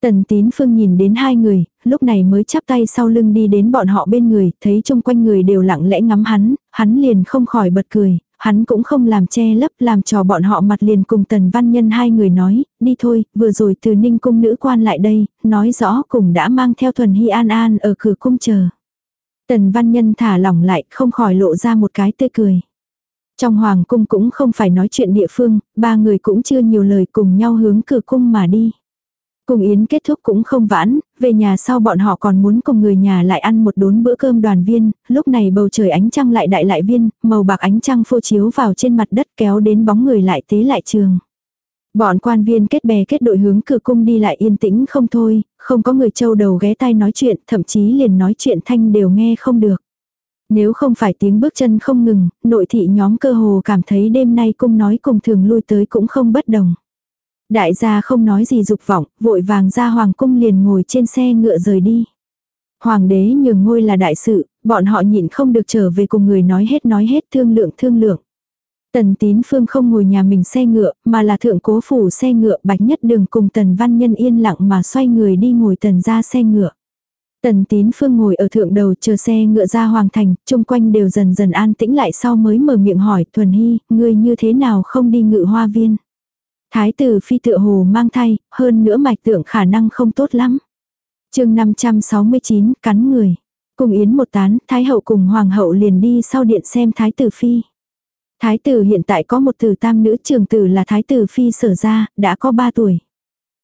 Tần tín phương nhìn đến hai người, lúc này mới chắp tay sau lưng đi đến bọn họ bên người, thấy chung quanh người đều lặng lẽ ngắm hắn, hắn liền không khỏi bật cười, hắn cũng không làm che lấp làm cho bọn họ mặt liền cùng tần văn nhân hai người nói, đi thôi, vừa rồi từ ninh cung nữ quan lại đây, nói rõ cùng đã mang theo thuần hy an an ở cửa cung chờ. Tần văn nhân thả lỏng lại, không khỏi lộ ra một cái tươi cười. Trong hoàng cung cũng không phải nói chuyện địa phương, ba người cũng chưa nhiều lời cùng nhau hướng cửa cung mà đi. Cùng yến kết thúc cũng không vãn, về nhà sau bọn họ còn muốn cùng người nhà lại ăn một đốn bữa cơm đoàn viên, lúc này bầu trời ánh trăng lại đại lại viên, màu bạc ánh trăng phô chiếu vào trên mặt đất kéo đến bóng người lại tế lại trường. Bọn quan viên kết bè kết đội hướng cửa cung đi lại yên tĩnh không thôi, không có người châu đầu ghé tai nói chuyện, thậm chí liền nói chuyện thanh đều nghe không được. Nếu không phải tiếng bước chân không ngừng, nội thị nhóm cơ hồ cảm thấy đêm nay cung nói cùng thường lui tới cũng không bất đồng. Đại gia không nói gì dục vọng, vội vàng ra hoàng cung liền ngồi trên xe ngựa rời đi. Hoàng đế nhường ngôi là đại sự, bọn họ nhịn không được trở về cùng người nói hết nói hết thương lượng thương lượng. Tần tín phương không ngồi nhà mình xe ngựa, mà là thượng cố phủ xe ngựa bạch nhất đường cùng tần văn nhân yên lặng mà xoay người đi ngồi tần ra xe ngựa. Tần tín phương ngồi ở thượng đầu chờ xe ngựa ra hoàng thành, chung quanh đều dần dần an tĩnh lại sau mới mở miệng hỏi thuần hy, ngươi như thế nào không đi ngự hoa viên. Thái tử phi tựa hồ mang thai, hơn nữa mạch tượng khả năng không tốt lắm. chương 569, cắn người. Cùng yến một tán, thái hậu cùng hoàng hậu liền đi sau điện xem thái tử phi. Thái tử hiện tại có một tử tam nữ trường tử là thái tử phi sở ra, đã có 3 tuổi.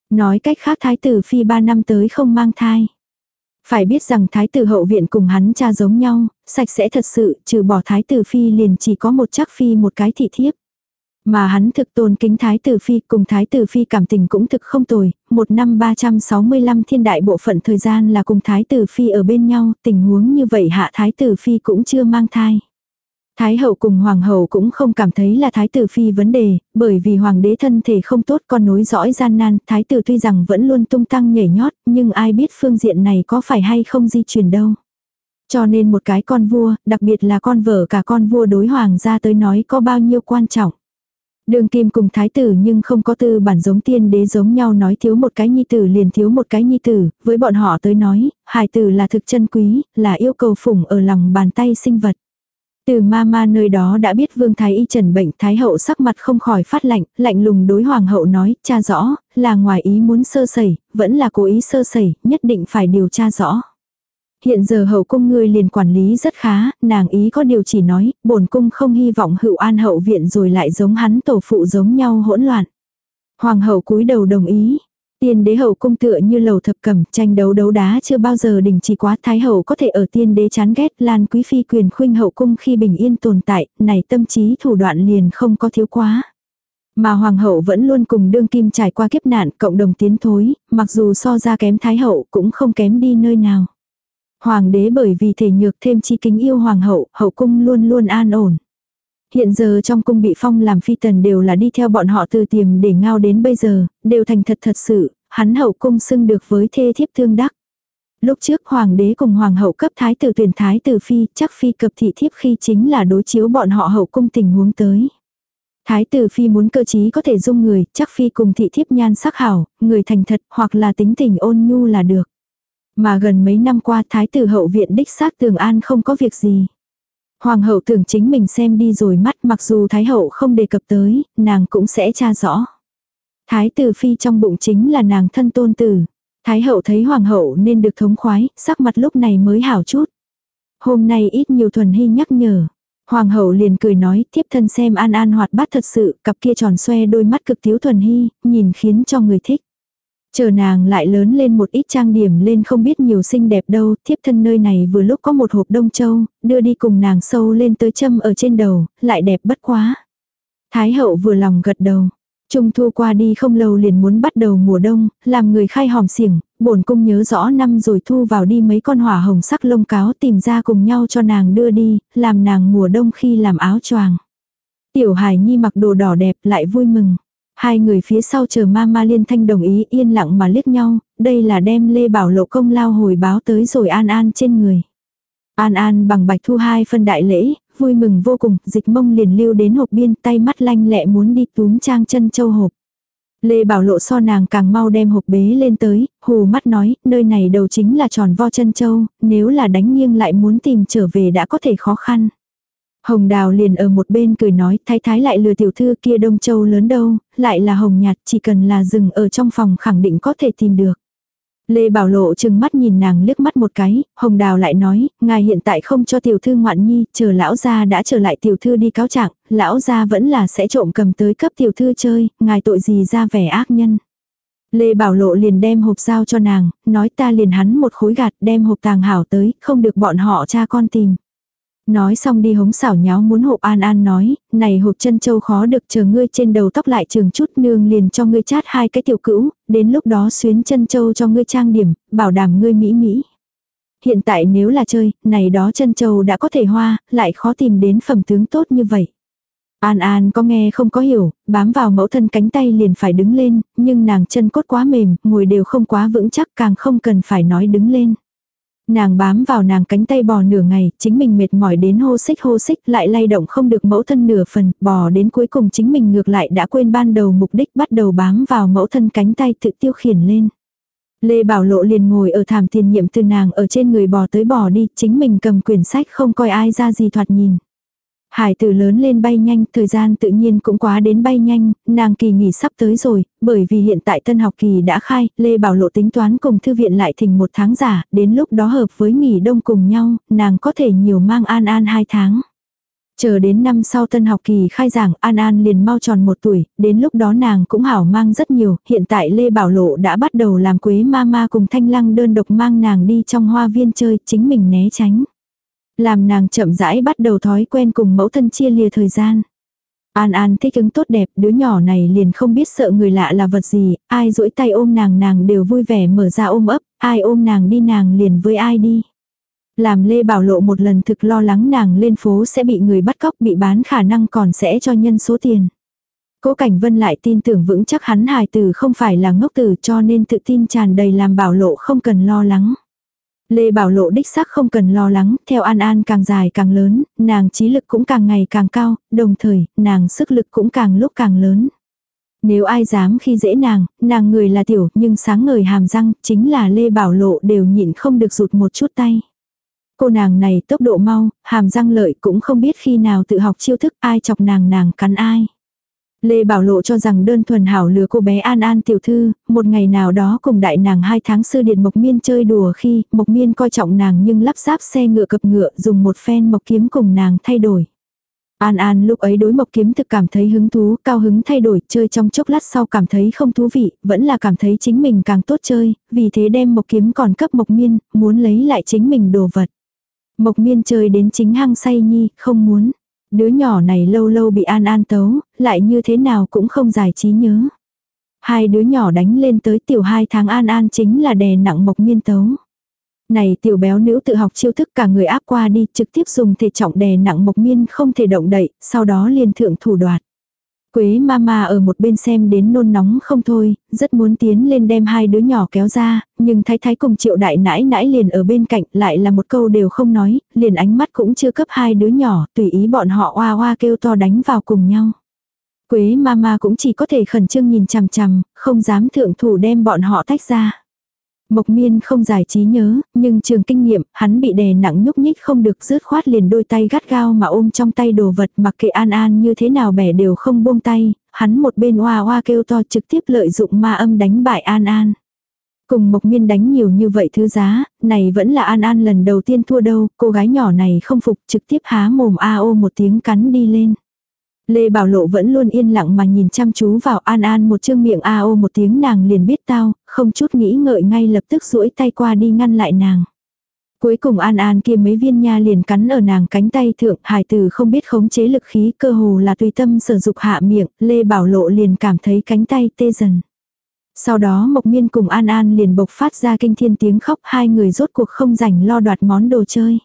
Nói cách khác thái tử phi 3 năm tới không mang thai. Phải biết rằng thái tử hậu viện cùng hắn cha giống nhau, sạch sẽ thật sự, trừ bỏ thái tử phi liền chỉ có một chắc phi một cái thị thiếp. Mà hắn thực tôn kính Thái Tử Phi cùng Thái Tử Phi cảm tình cũng thực không tồi, một năm 365 thiên đại bộ phận thời gian là cùng Thái Tử Phi ở bên nhau, tình huống như vậy hạ Thái Tử Phi cũng chưa mang thai. Thái hậu cùng hoàng hậu cũng không cảm thấy là thái tử phi vấn đề, bởi vì hoàng đế thân thể không tốt con nối dõi gian nan, thái tử tuy rằng vẫn luôn tung tăng nhảy nhót, nhưng ai biết phương diện này có phải hay không di chuyển đâu. Cho nên một cái con vua, đặc biệt là con vợ cả con vua đối hoàng gia tới nói có bao nhiêu quan trọng. Đường kim cùng thái tử nhưng không có tư bản giống tiên đế giống nhau nói thiếu một cái nhi tử liền thiếu một cái nhi tử, với bọn họ tới nói, hài tử là thực chân quý, là yêu cầu phủng ở lòng bàn tay sinh vật. Từ ma ma nơi đó đã biết vương thái y trần bệnh thái hậu sắc mặt không khỏi phát lạnh, lạnh lùng đối hoàng hậu nói, cha rõ, là ngoài ý muốn sơ sẩy, vẫn là cố ý sơ sẩy, nhất định phải điều tra rõ. Hiện giờ hậu cung ngươi liền quản lý rất khá, nàng ý có điều chỉ nói, bổn cung không hy vọng hữu an hậu viện rồi lại giống hắn tổ phụ giống nhau hỗn loạn. Hoàng hậu cúi đầu đồng ý. Tiên đế hậu cung tựa như lầu thập cẩm, tranh đấu đấu đá chưa bao giờ đình chỉ quá thái hậu có thể ở tiên đế chán ghét lan quý phi quyền khuynh hậu cung khi bình yên tồn tại, này tâm trí thủ đoạn liền không có thiếu quá. Mà hoàng hậu vẫn luôn cùng đương kim trải qua kiếp nạn cộng đồng tiến thối, mặc dù so ra kém thái hậu cũng không kém đi nơi nào. Hoàng đế bởi vì thể nhược thêm chi kính yêu hoàng hậu, hậu cung luôn luôn an ổn. Hiện giờ trong cung bị phong làm phi tần đều là đi theo bọn họ từ tiềm để ngao đến bây giờ, đều thành thật thật sự, hắn hậu cung xưng được với thê thiếp thương đắc. Lúc trước hoàng đế cùng hoàng hậu cấp thái tử tuyển thái tử phi, chắc phi cập thị thiếp khi chính là đối chiếu bọn họ hậu cung tình huống tới. Thái tử phi muốn cơ trí có thể dung người, chắc phi cùng thị thiếp nhan sắc hảo, người thành thật hoặc là tính tình ôn nhu là được. Mà gần mấy năm qua thái tử hậu viện đích xác tường an không có việc gì. Hoàng hậu tưởng chính mình xem đi rồi mắt mặc dù thái hậu không đề cập tới, nàng cũng sẽ tra rõ. Thái tử phi trong bụng chính là nàng thân tôn tử. Thái hậu thấy hoàng hậu nên được thống khoái, sắc mặt lúc này mới hảo chút. Hôm nay ít nhiều thuần hy nhắc nhở. Hoàng hậu liền cười nói, tiếp thân xem an an hoạt bát thật sự, cặp kia tròn xoe đôi mắt cực thiếu thuần hy, nhìn khiến cho người thích. Chờ nàng lại lớn lên một ít trang điểm lên không biết nhiều xinh đẹp đâu, thiếp thân nơi này vừa lúc có một hộp đông châu, đưa đi cùng nàng sâu lên tới châm ở trên đầu, lại đẹp bất quá. Thái hậu vừa lòng gật đầu. Trung thu qua đi không lâu liền muốn bắt đầu mùa đông, làm người khai hòm xiềng, bổn cung nhớ rõ năm rồi thu vào đi mấy con hỏa hồng sắc lông cáo tìm ra cùng nhau cho nàng đưa đi, làm nàng mùa đông khi làm áo choàng. Tiểu hài nhi mặc đồ đỏ đẹp lại vui mừng. Hai người phía sau chờ Mama liên thanh đồng ý yên lặng mà liếc nhau, đây là đem Lê Bảo Lộ công lao hồi báo tới rồi an an trên người. An An bằng bạch thu hai phân đại lễ, vui mừng vô cùng, dịch mông liền lưu đến hộp biên tay mắt lanh lẹ muốn đi túm trang chân châu hộp. Lê Bảo Lộ so nàng càng mau đem hộp bế lên tới, hù mắt nói, nơi này đầu chính là tròn vo chân châu, nếu là đánh nghiêng lại muốn tìm trở về đã có thể khó khăn. Hồng Đào liền ở một bên cười nói, thái thái lại lừa tiểu thư kia Đông Châu lớn đâu, lại là hồng nhạt, chỉ cần là dừng ở trong phòng khẳng định có thể tìm được. Lê Bảo Lộ chừng mắt nhìn nàng liếc mắt một cái, Hồng Đào lại nói, ngài hiện tại không cho tiểu thư ngoạn nhi, chờ lão gia đã trở lại tiểu thư đi cáo trạng, lão gia vẫn là sẽ trộm cầm tới cấp tiểu thư chơi, ngài tội gì ra vẻ ác nhân. Lê Bảo Lộ liền đem hộp giao cho nàng, nói ta liền hắn một khối gạt đem hộp tàng hảo tới, không được bọn họ cha con tìm. Nói xong đi hống xảo nháo muốn hộp an an nói, này hộp chân châu khó được chờ ngươi trên đầu tóc lại trường chút nương liền cho ngươi chát hai cái tiểu cữu, đến lúc đó xuyến chân châu cho ngươi trang điểm, bảo đảm ngươi mỹ mỹ. Hiện tại nếu là chơi, này đó chân châu đã có thể hoa, lại khó tìm đến phẩm tướng tốt như vậy. An An có nghe không có hiểu, bám vào mẫu thân cánh tay liền phải đứng lên, nhưng nàng chân cốt quá mềm, ngồi đều không quá vững chắc càng không cần phải nói đứng lên. Nàng bám vào nàng cánh tay bò nửa ngày, chính mình mệt mỏi đến hô xích hô xích lại lay động không được mẫu thân nửa phần, bò đến cuối cùng chính mình ngược lại đã quên ban đầu mục đích bắt đầu bám vào mẫu thân cánh tay tự tiêu khiển lên. Lê Bảo Lộ liền ngồi ở thảm tiền nhiệm từ nàng ở trên người bò tới bò đi, chính mình cầm quyển sách không coi ai ra gì thoạt nhìn. Hải tử lớn lên bay nhanh, thời gian tự nhiên cũng quá đến bay nhanh, nàng kỳ nghỉ sắp tới rồi, bởi vì hiện tại tân học kỳ đã khai, Lê Bảo Lộ tính toán cùng thư viện lại thỉnh một tháng giả, đến lúc đó hợp với nghỉ đông cùng nhau, nàng có thể nhiều mang An An hai tháng. Chờ đến năm sau tân học kỳ khai giảng, An An liền mau tròn một tuổi, đến lúc đó nàng cũng hảo mang rất nhiều, hiện tại Lê Bảo Lộ đã bắt đầu làm quế ma ma cùng thanh lăng đơn độc mang nàng đi trong hoa viên chơi, chính mình né tránh. Làm nàng chậm rãi bắt đầu thói quen cùng mẫu thân chia lìa thời gian. An An thích ứng tốt đẹp, đứa nhỏ này liền không biết sợ người lạ là vật gì, ai duỗi tay ôm nàng nàng đều vui vẻ mở ra ôm ấp, ai ôm nàng đi nàng liền với ai đi. Làm Lê Bảo Lộ một lần thực lo lắng nàng lên phố sẽ bị người bắt cóc bị bán khả năng còn sẽ cho nhân số tiền. Cố Cảnh Vân lại tin tưởng vững chắc hắn hài tử không phải là ngốc tử cho nên tự tin tràn đầy làm Bảo Lộ không cần lo lắng. Lê Bảo Lộ đích xác không cần lo lắng, theo An An càng dài càng lớn, nàng trí lực cũng càng ngày càng cao, đồng thời, nàng sức lực cũng càng lúc càng lớn. Nếu ai dám khi dễ nàng, nàng người là tiểu nhưng sáng ngời hàm răng, chính là Lê Bảo Lộ đều nhịn không được rụt một chút tay. Cô nàng này tốc độ mau, hàm răng lợi cũng không biết khi nào tự học chiêu thức ai chọc nàng nàng cắn ai. Lê Bảo Lộ cho rằng đơn thuần hảo lừa cô bé An An tiểu thư, một ngày nào đó cùng đại nàng hai tháng sư điện Mộc Miên chơi đùa khi Mộc Miên coi trọng nàng nhưng lắp ráp xe ngựa cập ngựa dùng một phen mộc kiếm cùng nàng thay đổi. An An lúc ấy đối mộc kiếm thực cảm thấy hứng thú, cao hứng thay đổi, chơi trong chốc lát sau cảm thấy không thú vị, vẫn là cảm thấy chính mình càng tốt chơi, vì thế đem mộc kiếm còn cấp mộc miên, muốn lấy lại chính mình đồ vật. Mộc miên chơi đến chính hăng say nhi, không muốn. Đứa nhỏ này lâu lâu bị An An tấu, lại như thế nào cũng không giải trí nhớ. Hai đứa nhỏ đánh lên tới tiểu hai tháng An An chính là đè nặng mộc miên tấu. Này tiểu béo nữ tự học chiêu thức cả người áp qua đi, trực tiếp dùng thể trọng đè nặng mộc miên không thể động đậy, sau đó liền thượng thủ đoạt. Quế mama ở một bên xem đến nôn nóng không thôi, rất muốn tiến lên đem hai đứa nhỏ kéo ra, nhưng thái thái cùng triệu đại nãi nãi liền ở bên cạnh lại là một câu đều không nói, liền ánh mắt cũng chưa cấp hai đứa nhỏ, tùy ý bọn họ oa oa kêu to đánh vào cùng nhau. Quế mama cũng chỉ có thể khẩn trương nhìn chằm chằm, không dám thượng thủ đem bọn họ tách ra. Mộc miên không giải trí nhớ, nhưng trường kinh nghiệm, hắn bị đè nặng nhúc nhích không được rớt khoát liền đôi tay gắt gao mà ôm trong tay đồ vật mặc kệ an an như thế nào bẻ đều không buông tay, hắn một bên hoa hoa kêu to trực tiếp lợi dụng ma âm đánh bại an an. Cùng Mộc Miên đánh nhiều như vậy thứ giá, này vẫn là An An lần đầu tiên thua đâu, cô gái nhỏ này không phục trực tiếp há mồm a ô một tiếng cắn đi lên. Lê Bảo Lộ vẫn luôn yên lặng mà nhìn chăm chú vào An An một chương miệng a ô một tiếng nàng liền biết tao, không chút nghĩ ngợi ngay lập tức duỗi tay qua đi ngăn lại nàng. Cuối cùng An An kia mấy viên nha liền cắn ở nàng cánh tay thượng, hài tử không biết khống chế lực khí cơ hồ là tùy tâm sử dụng hạ miệng, Lê Bảo Lộ liền cảm thấy cánh tay tê dần. Sau đó Mộc Miên cùng An An liền bộc phát ra kinh thiên tiếng khóc hai người rốt cuộc không rảnh lo đoạt món đồ chơi.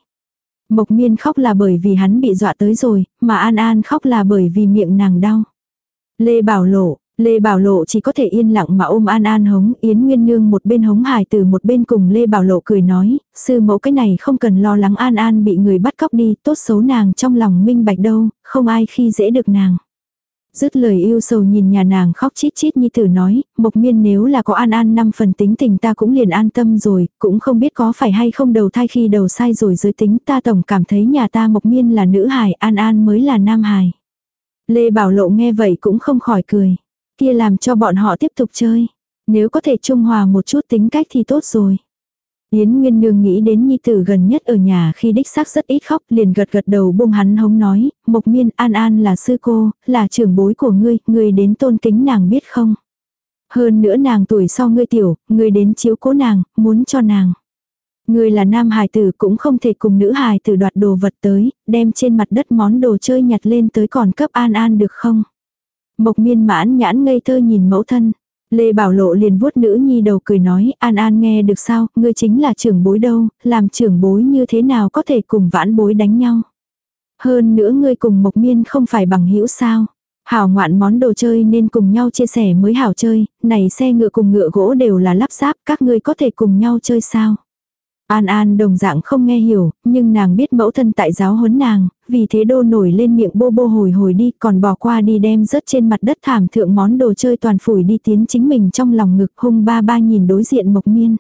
Mộc miên khóc là bởi vì hắn bị dọa tới rồi, mà An An khóc là bởi vì miệng nàng đau. Lê Bảo Lộ, Lê Bảo Lộ chỉ có thể yên lặng mà ôm An An hống, Yến Nguyên Nương một bên hống hài từ một bên cùng Lê Bảo Lộ cười nói, sư mẫu cái này không cần lo lắng An An bị người bắt cóc đi, tốt xấu nàng trong lòng minh bạch đâu, không ai khi dễ được nàng. Dứt lời yêu sầu nhìn nhà nàng khóc chít chít như tử nói, mộc miên nếu là có an an năm phần tính tình ta cũng liền an tâm rồi, cũng không biết có phải hay không đầu thai khi đầu sai rồi giới tính ta tổng cảm thấy nhà ta mộc miên là nữ hài, an an mới là nam hài. Lê Bảo Lộ nghe vậy cũng không khỏi cười. Kia làm cho bọn họ tiếp tục chơi. Nếu có thể trung hòa một chút tính cách thì tốt rồi. Yến Nguyên Nương nghĩ đến nhi tử gần nhất ở nhà khi đích xác rất ít khóc liền gật gật đầu buông hắn hống nói, Mộc Miên An An là sư cô, là trưởng bối của ngươi, ngươi đến tôn kính nàng biết không? Hơn nữa nàng tuổi so ngươi tiểu, ngươi đến chiếu cố nàng, muốn cho nàng. Ngươi là nam hài tử cũng không thể cùng nữ hài tử đoạt đồ vật tới, đem trên mặt đất món đồ chơi nhặt lên tới còn cấp An An được không? Mộc miên mãn nhãn ngây thơ nhìn mẫu thân, Lê Bảo Lộ liền vuốt nữ nhi đầu cười nói, An An nghe được sao, ngươi chính là trưởng bối đâu, làm trưởng bối như thế nào có thể cùng vãn bối đánh nhau. Hơn nữa ngươi cùng Mộc Miên không phải bằng hữu sao. Hảo ngoạn món đồ chơi nên cùng nhau chia sẻ mới hảo chơi, này xe ngựa cùng ngựa gỗ đều là lắp ráp, các ngươi có thể cùng nhau chơi sao. An An đồng dạng không nghe hiểu, nhưng nàng biết mẫu thân tại giáo huấn nàng, vì thế đô nổi lên miệng bô bô hồi hồi đi còn bỏ qua đi đem rớt trên mặt đất thảm thượng món đồ chơi toàn phủi đi tiến chính mình trong lòng ngực hung ba ba nhìn đối diện Mộc Miên.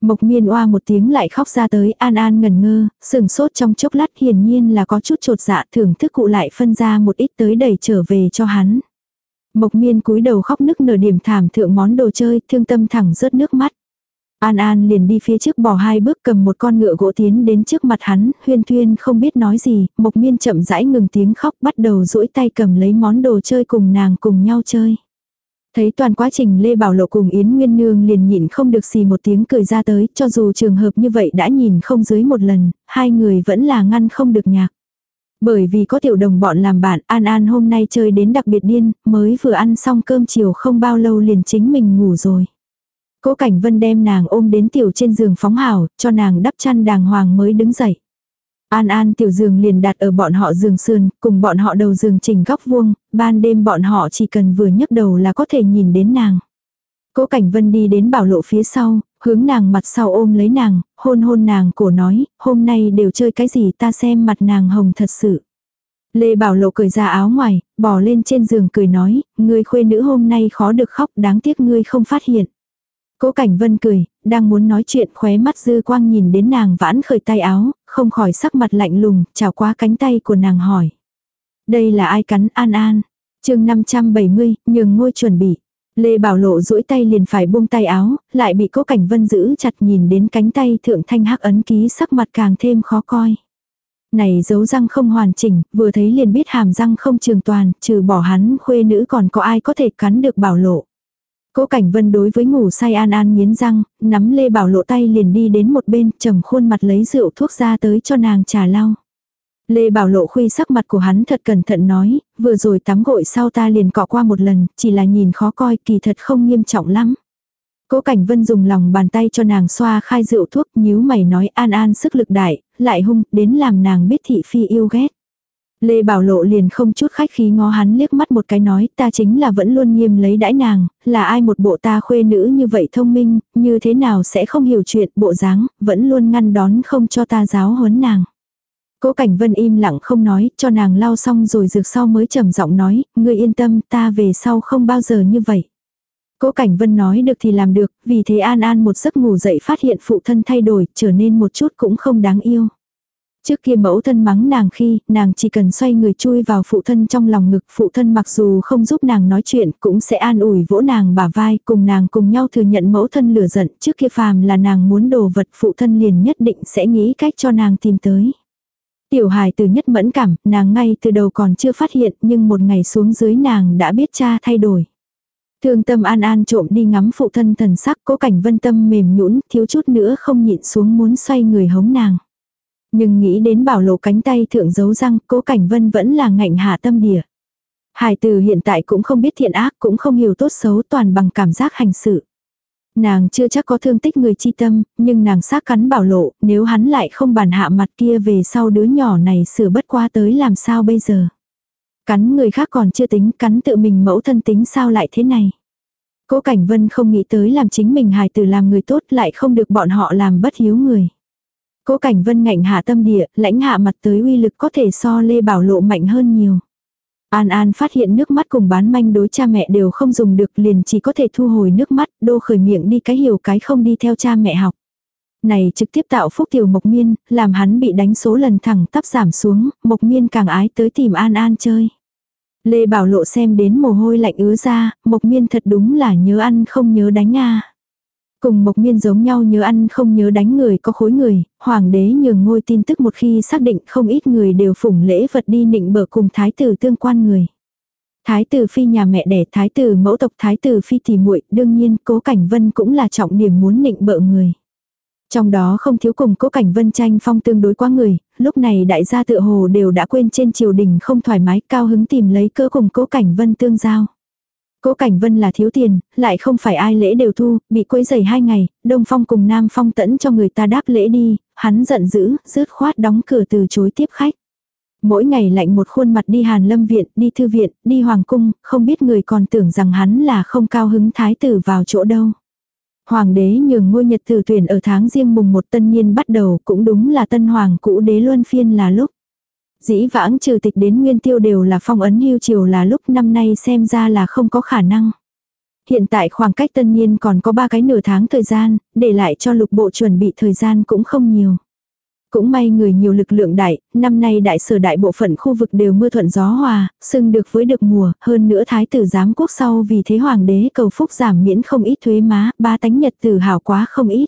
Mộc Miên oa một tiếng lại khóc ra tới An An ngần ngơ, sừng sốt trong chốc lát hiển nhiên là có chút trột dạ thưởng thức cụ lại phân ra một ít tới đẩy trở về cho hắn. Mộc Miên cúi đầu khóc nức nở điểm thảm thượng món đồ chơi thương tâm thẳng rớt nước mắt. An An liền đi phía trước bỏ hai bước cầm một con ngựa gỗ tiến đến trước mặt hắn, huyên thuyên không biết nói gì, mộc miên chậm rãi ngừng tiếng khóc bắt đầu duỗi tay cầm lấy món đồ chơi cùng nàng cùng nhau chơi. Thấy toàn quá trình Lê Bảo Lộ cùng Yến Nguyên Nương liền nhịn không được xì một tiếng cười ra tới, cho dù trường hợp như vậy đã nhìn không dưới một lần, hai người vẫn là ngăn không được nhạc. Bởi vì có tiểu đồng bọn làm bạn, An An hôm nay chơi đến đặc biệt điên, mới vừa ăn xong cơm chiều không bao lâu liền chính mình ngủ rồi. Cố Cảnh Vân đem nàng ôm đến tiểu trên giường phóng hảo, cho nàng đắp chăn đàng hoàng mới đứng dậy. An An tiểu giường liền đặt ở bọn họ giường sườn, cùng bọn họ đầu giường chỉnh góc vuông, ban đêm bọn họ chỉ cần vừa nhấc đầu là có thể nhìn đến nàng. Cố Cảnh Vân đi đến bảo lộ phía sau, hướng nàng mặt sau ôm lấy nàng, hôn hôn nàng cổ nói, hôm nay đều chơi cái gì ta xem mặt nàng hồng thật sự. Lê Bảo Lộ cởi ra áo ngoài, bò lên trên giường cười nói, ngươi khuê nữ hôm nay khó được khóc đáng tiếc ngươi không phát hiện. Cố Cảnh Vân cười, đang muốn nói chuyện khóe mắt dư quang nhìn đến nàng vãn khởi tay áo, không khỏi sắc mặt lạnh lùng, chào qua cánh tay của nàng hỏi. Đây là ai cắn An An? chương 570, nhường ngôi chuẩn bị. Lê Bảo Lộ duỗi tay liền phải buông tay áo, lại bị Cố Cảnh Vân giữ chặt nhìn đến cánh tay thượng thanh hắc ấn ký sắc mặt càng thêm khó coi. Này dấu răng không hoàn chỉnh, vừa thấy liền biết hàm răng không trường toàn, trừ bỏ hắn khuê nữ còn có ai có thể cắn được Bảo Lộ. Cố Cảnh Vân đối với ngủ say an an nghiến răng, nắm Lê Bảo Lộ tay liền đi đến một bên, trầm khuôn mặt lấy rượu thuốc ra tới cho nàng trà lau. Lê Bảo Lộ khuy sắc mặt của hắn thật cẩn thận nói, vừa rồi tắm gội sau ta liền cọ qua một lần, chỉ là nhìn khó coi kỳ thật không nghiêm trọng lắm. Cố Cảnh Vân dùng lòng bàn tay cho nàng xoa khai rượu thuốc nhíu mày nói an an sức lực đại, lại hung, đến làm nàng biết thị phi yêu ghét. Lê Bảo Lộ liền không chút khách khí ngó hắn liếc mắt một cái nói ta chính là vẫn luôn nghiêm lấy đãi nàng, là ai một bộ ta khuê nữ như vậy thông minh, như thế nào sẽ không hiểu chuyện bộ dáng, vẫn luôn ngăn đón không cho ta giáo huấn nàng. Cố Cảnh Vân im lặng không nói, cho nàng lau xong rồi dược sau mới trầm giọng nói, ngươi yên tâm, ta về sau không bao giờ như vậy. Cố Cảnh Vân nói được thì làm được, vì thế An An một giấc ngủ dậy phát hiện phụ thân thay đổi, trở nên một chút cũng không đáng yêu. Trước kia mẫu thân mắng nàng khi, nàng chỉ cần xoay người chui vào phụ thân trong lòng ngực, phụ thân mặc dù không giúp nàng nói chuyện, cũng sẽ an ủi vỗ nàng bả vai, cùng nàng cùng nhau thừa nhận mẫu thân lửa giận, trước kia phàm là nàng muốn đồ vật, phụ thân liền nhất định sẽ nghĩ cách cho nàng tìm tới. Tiểu hài từ nhất mẫn cảm, nàng ngay từ đầu còn chưa phát hiện, nhưng một ngày xuống dưới nàng đã biết cha thay đổi. Thương tâm an an trộm đi ngắm phụ thân thần sắc, cố cảnh vân tâm mềm nhũn thiếu chút nữa không nhịn xuống muốn xoay người hống nàng. Nhưng nghĩ đến bảo lộ cánh tay thượng dấu răng, cố cảnh vân vẫn là ngạnh hạ tâm địa. Hải từ hiện tại cũng không biết thiện ác, cũng không hiểu tốt xấu toàn bằng cảm giác hành sự. Nàng chưa chắc có thương tích người chi tâm, nhưng nàng xác cắn bảo lộ, nếu hắn lại không bàn hạ mặt kia về sau đứa nhỏ này sửa bất qua tới làm sao bây giờ. Cắn người khác còn chưa tính, cắn tự mình mẫu thân tính sao lại thế này. Cố Cảnh Vân không nghĩ tới làm chính mình hài tử làm người tốt lại không được bọn họ làm bất hiếu người. Cố Cảnh Vân ngạnh hạ tâm địa, lãnh hạ mặt tới uy lực có thể so Lê Bảo Lộ mạnh hơn nhiều. An An phát hiện nước mắt cùng bán manh đối cha mẹ đều không dùng được liền chỉ có thể thu hồi nước mắt, đô khởi miệng đi cái hiểu cái không đi theo cha mẹ học. Này trực tiếp tạo phúc tiểu Mộc Miên, làm hắn bị đánh số lần thẳng tắp giảm xuống, Mộc Miên càng ái tới tìm An An chơi. Lê Bảo Lộ xem đến mồ hôi lạnh ứa ra, Mộc Miên thật đúng là nhớ ăn không nhớ đánh a. Cùng Mộc Miên giống nhau nhớ ăn không nhớ đánh người có khối người, hoàng đế nhường ngôi tin tức một khi xác định không ít người đều phủng lễ vật đi nịnh bợ cùng thái tử tương quan người. Thái tử phi nhà mẹ đẻ thái tử mẫu tộc thái tử phi thì muội đương nhiên cố cảnh vân cũng là trọng điểm muốn nịnh bợ người. Trong đó không thiếu cùng cố cảnh vân tranh phong tương đối quá người, lúc này đại gia tự hồ đều đã quên trên triều đình không thoải mái cao hứng tìm lấy cơ cùng cố cảnh vân tương giao. Cố Cảnh Vân là thiếu tiền, lại không phải ai lễ đều thu, bị quấy giày hai ngày, Đông Phong cùng Nam Phong tẫn cho người ta đáp lễ đi, hắn giận dữ, rứt khoát đóng cửa từ chối tiếp khách. Mỗi ngày lạnh một khuôn mặt đi Hàn Lâm Viện, đi Thư Viện, đi Hoàng Cung, không biết người còn tưởng rằng hắn là không cao hứng thái tử vào chỗ đâu. Hoàng đế nhường ngôi nhật tử tuyển ở tháng riêng mùng một tân niên bắt đầu cũng đúng là tân hoàng cũ đế luân phiên là lúc. Dĩ vãng trừ tịch đến nguyên tiêu đều là phong ấn hưu triều là lúc năm nay xem ra là không có khả năng. Hiện tại khoảng cách tân niên còn có ba cái nửa tháng thời gian, để lại cho lục bộ chuẩn bị thời gian cũng không nhiều. Cũng may người nhiều lực lượng đại, năm nay đại sở đại bộ phận khu vực đều mưa thuận gió hòa, sưng được với được mùa, hơn nữa thái tử giám quốc sau vì thế hoàng đế cầu phúc giảm miễn không ít thuế má, ba tánh nhật tử hảo quá không ít.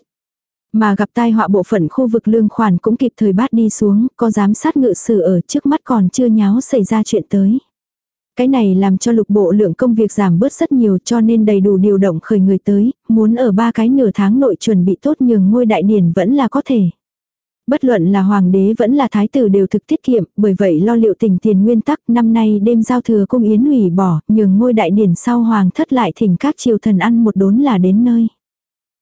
Mà gặp tai họa bộ phận khu vực lương khoản cũng kịp thời bát đi xuống, có giám sát ngự sử ở trước mắt còn chưa nháo xảy ra chuyện tới. Cái này làm cho lục bộ lượng công việc giảm bớt rất nhiều cho nên đầy đủ điều động khởi người tới, muốn ở ba cái nửa tháng nội chuẩn bị tốt nhường ngôi đại điển vẫn là có thể. Bất luận là hoàng đế vẫn là thái tử đều thực tiết kiệm, bởi vậy lo liệu tình tiền nguyên tắc năm nay đêm giao thừa cung yến hủy bỏ, nhường ngôi đại điển sau hoàng thất lại thỉnh các triều thần ăn một đốn là đến nơi.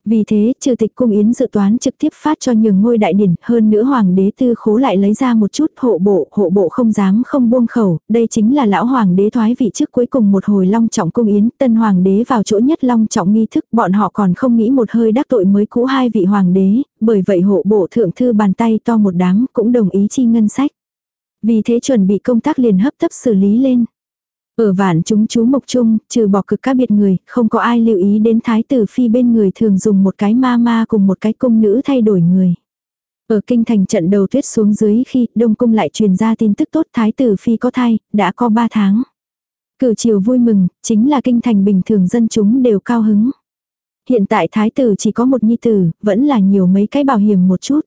Vì thế, trừ tịch cung yến dự toán trực tiếp phát cho nhường ngôi đại điển, hơn nữa hoàng đế tư khố lại lấy ra một chút hộ bộ, hộ bộ không dám không buông khẩu, đây chính là lão hoàng đế thoái vị trước cuối cùng một hồi long trọng cung yến, tân hoàng đế vào chỗ nhất long trọng nghi thức, bọn họ còn không nghĩ một hơi đắc tội mới cũ hai vị hoàng đế, bởi vậy hộ bộ thượng thư bàn tay to một đám cũng đồng ý chi ngân sách. Vì thế chuẩn bị công tác liền hấp tấp xử lý lên. Ở vạn chúng chú mục chung, trừ bỏ cực các biệt người, không có ai lưu ý đến thái tử phi bên người thường dùng một cái ma ma cùng một cái cung nữ thay đổi người. Ở kinh thành trận đầu tuyết xuống dưới khi đông cung lại truyền ra tin tức tốt thái tử phi có thai, đã có 3 tháng. Cử chiều vui mừng, chính là kinh thành bình thường dân chúng đều cao hứng. Hiện tại thái tử chỉ có một nhi tử, vẫn là nhiều mấy cái bảo hiểm một chút.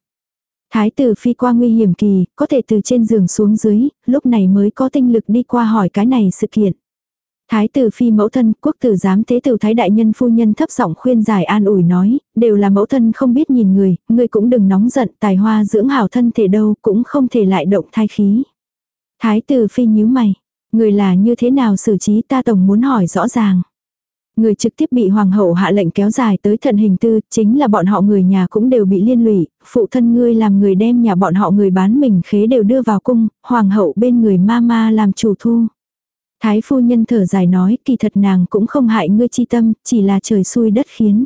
Thái tử phi qua nguy hiểm kỳ, có thể từ trên giường xuống dưới, lúc này mới có tinh lực đi qua hỏi cái này sự kiện. Thái tử phi mẫu thân, quốc tử giám tế tử thái đại nhân phu nhân thấp giọng khuyên giải an ủi nói, đều là mẫu thân không biết nhìn người, người cũng đừng nóng giận, tài hoa dưỡng hảo thân thể đâu, cũng không thể lại động thai khí. Thái tử phi nhíu mày, người là như thế nào xử trí ta tổng muốn hỏi rõ ràng. Người trực tiếp bị hoàng hậu hạ lệnh kéo dài tới thận hình tư, chính là bọn họ người nhà cũng đều bị liên lụy, phụ thân ngươi làm người đem nhà bọn họ người bán mình khế đều đưa vào cung, hoàng hậu bên người ma ma làm chủ thu. Thái phu nhân thở dài nói, kỳ thật nàng cũng không hại ngươi chi tâm, chỉ là trời xui đất khiến.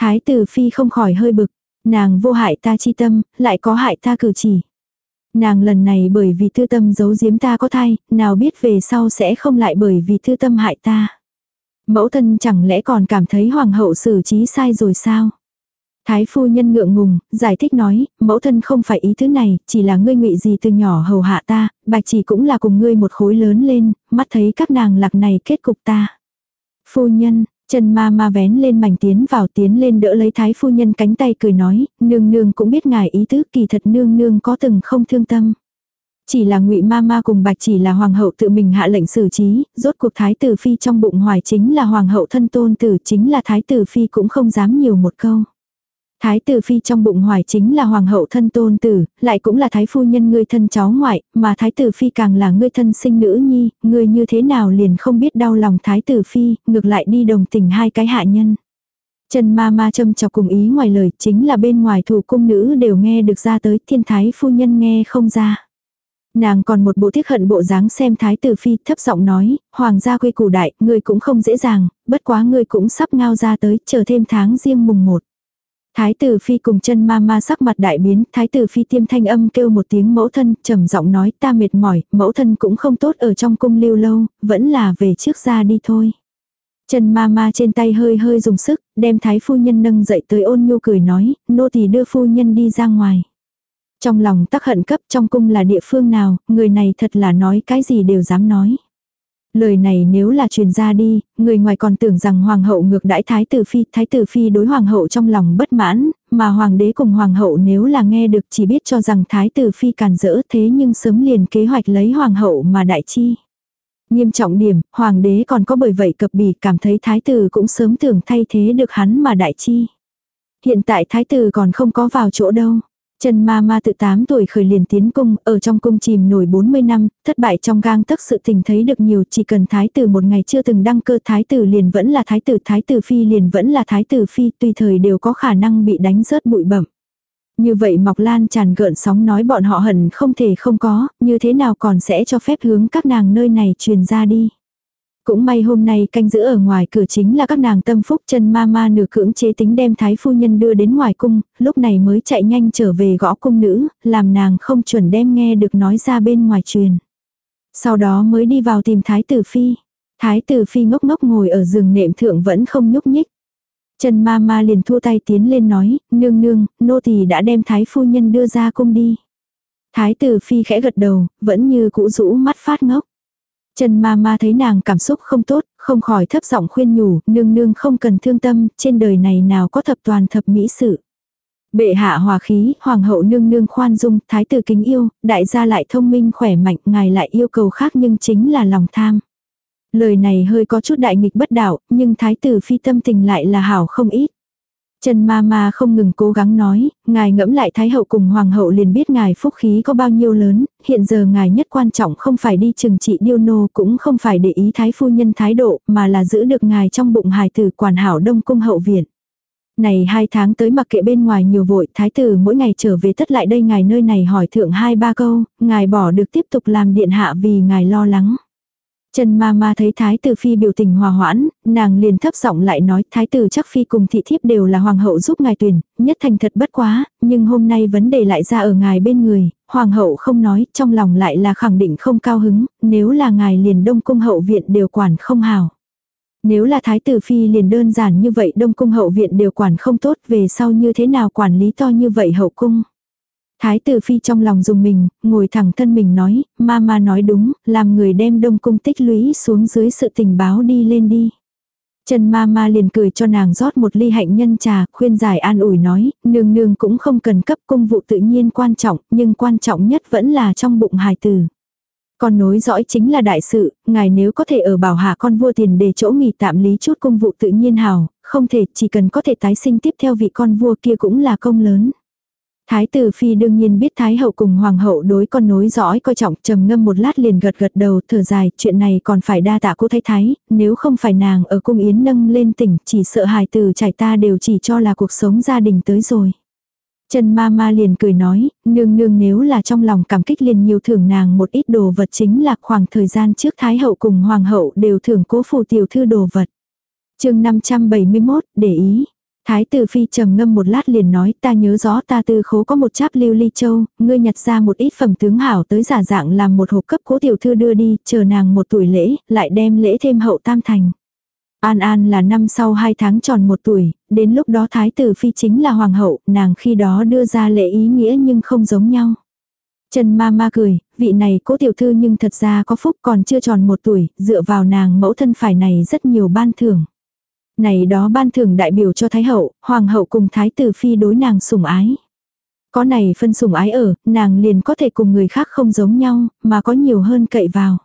Thái tử phi không khỏi hơi bực, nàng vô hại ta chi tâm, lại có hại ta cử chỉ. Nàng lần này bởi vì thư tâm giấu giếm ta có thai, nào biết về sau sẽ không lại bởi vì thư tâm hại ta. Mẫu thân chẳng lẽ còn cảm thấy hoàng hậu xử trí sai rồi sao? Thái phu nhân ngượng ngùng, giải thích nói, mẫu thân không phải ý thứ này, chỉ là ngươi ngụy gì từ nhỏ hầu hạ ta, bạch chỉ cũng là cùng ngươi một khối lớn lên, mắt thấy các nàng lạc này kết cục ta. Phu nhân, chân ma ma vén lên mảnh tiến vào tiến lên đỡ lấy thái phu nhân cánh tay cười nói, nương nương cũng biết ngài ý tứ kỳ thật nương nương có từng không thương tâm. Chỉ là ngụy ma ma cùng bạch chỉ là hoàng hậu tự mình hạ lệnh xử trí, rốt cuộc thái tử phi trong bụng hoài chính là hoàng hậu thân tôn tử chính là thái tử phi cũng không dám nhiều một câu. Thái tử phi trong bụng hoài chính là hoàng hậu thân tôn tử, lại cũng là thái phu nhân ngươi thân cháu ngoại, mà thái tử phi càng là ngươi thân sinh nữ nhi, ngươi như thế nào liền không biết đau lòng thái tử phi, ngược lại đi đồng tình hai cái hạ nhân. Trần ma ma châm chọc cùng ý ngoài lời chính là bên ngoài thủ cung nữ đều nghe được ra tới thiên thái phu nhân nghe không ra. Nàng còn một bộ tiếc hận bộ dáng xem thái tử phi thấp giọng nói, hoàng gia quy củ đại, ngươi cũng không dễ dàng, bất quá ngươi cũng sắp ngao ra tới, chờ thêm tháng riêng mùng một. Thái tử phi cùng chân ma ma sắc mặt đại biến, thái tử phi tiêm thanh âm kêu một tiếng mẫu thân, trầm giọng nói ta mệt mỏi, mẫu thân cũng không tốt ở trong cung lưu lâu, vẫn là về trước ra đi thôi. Chân ma ma trên tay hơi hơi dùng sức, đem thái phu nhân nâng dậy tới ôn nhu cười nói, nô tỳ đưa phu nhân đi ra ngoài. Trong lòng tắc hận cấp trong cung là địa phương nào, người này thật là nói cái gì đều dám nói. Lời này nếu là truyền ra đi, người ngoài còn tưởng rằng hoàng hậu ngược đãi thái tử phi, thái tử phi đối hoàng hậu trong lòng bất mãn, mà hoàng đế cùng hoàng hậu nếu là nghe được chỉ biết cho rằng thái tử phi càn rỡ thế nhưng sớm liền kế hoạch lấy hoàng hậu mà đại chi. Nghiêm trọng điểm, hoàng đế còn có bởi vậy cập bì cảm thấy thái tử cũng sớm tưởng thay thế được hắn mà đại chi. Hiện tại thái tử còn không có vào chỗ đâu. Trần ma ma tự 8 tuổi khởi liền tiến cung, ở trong cung chìm nổi 40 năm, thất bại trong gang tấc sự tình thấy được nhiều, chỉ cần thái tử một ngày chưa từng đăng cơ thái tử liền vẫn là thái tử, thái tử phi liền vẫn là thái tử phi, tùy thời đều có khả năng bị đánh rớt bụi bẩm. Như vậy Mọc Lan tràn gợn sóng nói bọn họ hận không thể không có, như thế nào còn sẽ cho phép hướng các nàng nơi này truyền ra đi. Cũng may hôm nay canh giữ ở ngoài cửa chính là các nàng tâm phúc chân ma ma nửa cưỡng chế tính đem thái phu nhân đưa đến ngoài cung, lúc này mới chạy nhanh trở về gõ cung nữ, làm nàng không chuẩn đem nghe được nói ra bên ngoài truyền. Sau đó mới đi vào tìm thái tử phi. Thái tử phi ngốc ngốc ngồi ở giường nệm thượng vẫn không nhúc nhích. Trần ma ma liền thua tay tiến lên nói, nương nương, nô tỳ đã đem thái phu nhân đưa ra cung đi. Thái tử phi khẽ gật đầu, vẫn như cũ rũ mắt phát ngốc. Trần ma ma thấy nàng cảm xúc không tốt, không khỏi thấp giọng khuyên nhủ, nương nương không cần thương tâm, trên đời này nào có thập toàn thập mỹ sự. Bệ hạ hòa khí, hoàng hậu nương nương khoan dung, thái tử kính yêu, đại gia lại thông minh khỏe mạnh, ngài lại yêu cầu khác nhưng chính là lòng tham. Lời này hơi có chút đại nghịch bất đạo, nhưng thái tử phi tâm tình lại là hảo không ít. Trần ma ma không ngừng cố gắng nói, ngài ngẫm lại thái hậu cùng hoàng hậu liền biết ngài phúc khí có bao nhiêu lớn, hiện giờ ngài nhất quan trọng không phải đi trừng trị điêu nô cũng không phải để ý thái phu nhân thái độ, mà là giữ được ngài trong bụng hài tử quản hảo đông cung hậu viện. Này hai tháng tới mặc kệ bên ngoài nhiều vội, thái tử mỗi ngày trở về tất lại đây ngài nơi này hỏi thượng hai ba câu, ngài bỏ được tiếp tục làm điện hạ vì ngài lo lắng. Trần ma ma thấy thái tử phi biểu tình hòa hoãn, nàng liền thấp giọng lại nói thái tử chắc phi cùng thị thiếp đều là hoàng hậu giúp ngài tuyển, nhất thành thật bất quá, nhưng hôm nay vấn đề lại ra ở ngài bên người, hoàng hậu không nói, trong lòng lại là khẳng định không cao hứng, nếu là ngài liền đông cung hậu viện đều quản không hào. Nếu là thái tử phi liền đơn giản như vậy đông cung hậu viện đều quản không tốt về sau như thế nào quản lý to như vậy hậu cung. Thái tử phi trong lòng dùng mình, ngồi thẳng thân mình nói, ma ma nói đúng, làm người đem đông cung tích lũy xuống dưới sự tình báo đi lên đi. Trần ma ma liền cười cho nàng rót một ly hạnh nhân trà, khuyên giải an ủi nói, nương nương cũng không cần cấp công vụ tự nhiên quan trọng, nhưng quan trọng nhất vẫn là trong bụng hài tử. Con nối dõi chính là đại sự, ngài nếu có thể ở bảo hạ con vua tiền để chỗ nghỉ tạm lý chút công vụ tự nhiên hào, không thể chỉ cần có thể tái sinh tiếp theo vị con vua kia cũng là công lớn. Thái tử phi đương nhiên biết thái hậu cùng hoàng hậu đối con nối dõi coi trọng trầm ngâm một lát liền gật gật đầu thở dài chuyện này còn phải đa tạ cô thái thái nếu không phải nàng ở cung yến nâng lên tỉnh chỉ sợ hài tử trải ta đều chỉ cho là cuộc sống gia đình tới rồi. Trần ma ma liền cười nói, nương nương nếu là trong lòng cảm kích liền nhiều thưởng nàng một ít đồ vật chính là khoảng thời gian trước Thái hậu cùng Hoàng hậu đều thưởng cố phù tiểu thư đồ vật. chương 571, để ý. Thái tử phi trầm ngâm một lát liền nói ta nhớ rõ ta tư khố có một cháp lưu ly châu, ngươi nhặt ra một ít phẩm tướng hảo tới giả dạng làm một hộp cấp cố tiểu thư đưa đi, chờ nàng một tuổi lễ, lại đem lễ thêm hậu tam thành. An An là năm sau hai tháng tròn một tuổi, đến lúc đó Thái tử Phi chính là Hoàng hậu, nàng khi đó đưa ra lễ ý nghĩa nhưng không giống nhau. Trần ma ma cười, vị này cố tiểu thư nhưng thật ra có phúc còn chưa tròn một tuổi, dựa vào nàng mẫu thân phải này rất nhiều ban thưởng. Này đó ban thưởng đại biểu cho Thái hậu, Hoàng hậu cùng Thái tử Phi đối nàng sủng ái. Có này phân sủng ái ở, nàng liền có thể cùng người khác không giống nhau, mà có nhiều hơn cậy vào.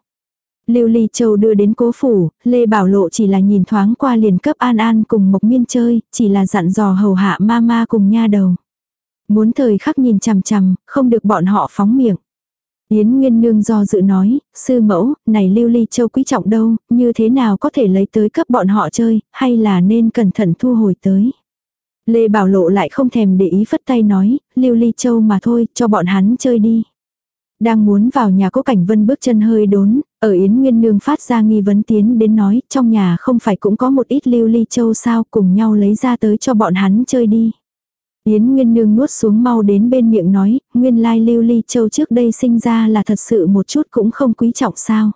Lưu Ly Châu đưa đến cố phủ, Lê Bảo Lộ chỉ là nhìn thoáng qua liền cấp An An cùng Mộc Miên chơi, chỉ là dặn dò hầu hạ ma ma cùng nha đầu. Muốn thời khắc nhìn chằm chằm, không được bọn họ phóng miệng. Yến Nguyên Nương do dự nói, sư mẫu, này Lưu Ly Châu quý trọng đâu, như thế nào có thể lấy tới cấp bọn họ chơi, hay là nên cẩn thận thu hồi tới. Lê Bảo Lộ lại không thèm để ý phất tay nói, Lưu Ly Châu mà thôi, cho bọn hắn chơi đi. Đang muốn vào nhà cố cảnh vân bước chân hơi đốn, ở Yến Nguyên Nương phát ra nghi vấn tiến đến nói, trong nhà không phải cũng có một ít lưu ly châu sao cùng nhau lấy ra tới cho bọn hắn chơi đi. Yến Nguyên Nương nuốt xuống mau đến bên miệng nói, nguyên lai lưu ly châu trước đây sinh ra là thật sự một chút cũng không quý trọng sao.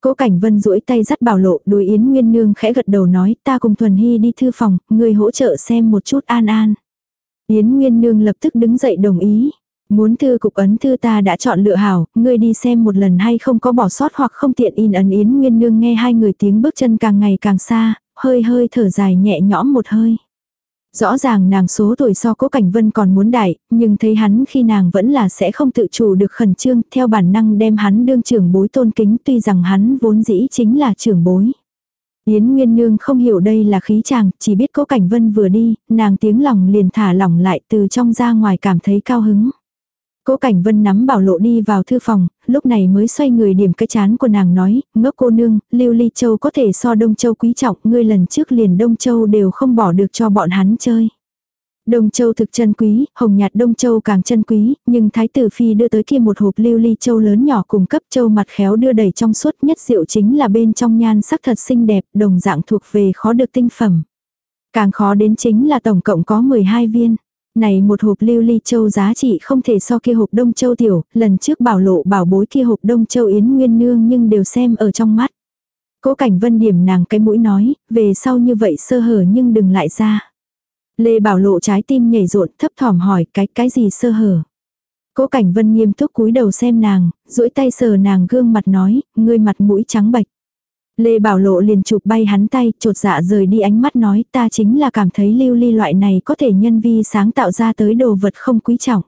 Cố Cảnh Vân duỗi tay dắt bảo lộ, đối Yến Nguyên Nương khẽ gật đầu nói, ta cùng Thuần Hy đi thư phòng, người hỗ trợ xem một chút an an. Yến Nguyên Nương lập tức đứng dậy đồng ý. Muốn thư cục ấn thư ta đã chọn lựa hảo, ngươi đi xem một lần hay không có bỏ sót hoặc không tiện in ấn yến nguyên nương nghe hai người tiếng bước chân càng ngày càng xa, hơi hơi thở dài nhẹ nhõm một hơi. Rõ ràng nàng số tuổi so cố cảnh vân còn muốn đại, nhưng thấy hắn khi nàng vẫn là sẽ không tự chủ được khẩn trương, theo bản năng đem hắn đương trưởng bối tôn kính tuy rằng hắn vốn dĩ chính là trưởng bối. Yến Nguyên Nương không hiểu đây là khí chàng, chỉ biết cố cảnh vân vừa đi, nàng tiếng lòng liền thả lỏng lại từ trong ra ngoài cảm thấy cao hứng. Cố Cảnh Vân nắm bảo lộ đi vào thư phòng, lúc này mới xoay người điểm cái chán của nàng nói, ngốc cô nương, Lưu Ly Châu có thể so Đông Châu quý trọng, ngươi lần trước liền Đông Châu đều không bỏ được cho bọn hắn chơi. Đông Châu thực chân quý, hồng nhạt Đông Châu càng chân quý, nhưng Thái tử Phi đưa tới kia một hộp lưu ly châu lớn nhỏ cùng cấp châu mặt khéo đưa đầy trong suốt nhất rượu chính là bên trong nhan sắc thật xinh đẹp, đồng dạng thuộc về khó được tinh phẩm. Càng khó đến chính là tổng cộng có 12 viên. Này một hộp lưu ly châu giá trị không thể so kia hộp đông châu tiểu, lần trước bảo lộ bảo bối kia hộp đông châu yến nguyên nương nhưng đều xem ở trong mắt. Cố cảnh vân điểm nàng cái mũi nói, về sau như vậy sơ hở nhưng đừng lại ra. Lê bảo lộ trái tim nhảy rộn thấp thỏm hỏi cái cái gì sơ hở. Cố cảnh vân nghiêm túc cúi đầu xem nàng, duỗi tay sờ nàng gương mặt nói, ngươi mặt mũi trắng bạch. Lê Bảo Lộ liền chụp bay hắn tay, trột dạ rời đi ánh mắt nói ta chính là cảm thấy lưu ly loại này có thể nhân vi sáng tạo ra tới đồ vật không quý trọng.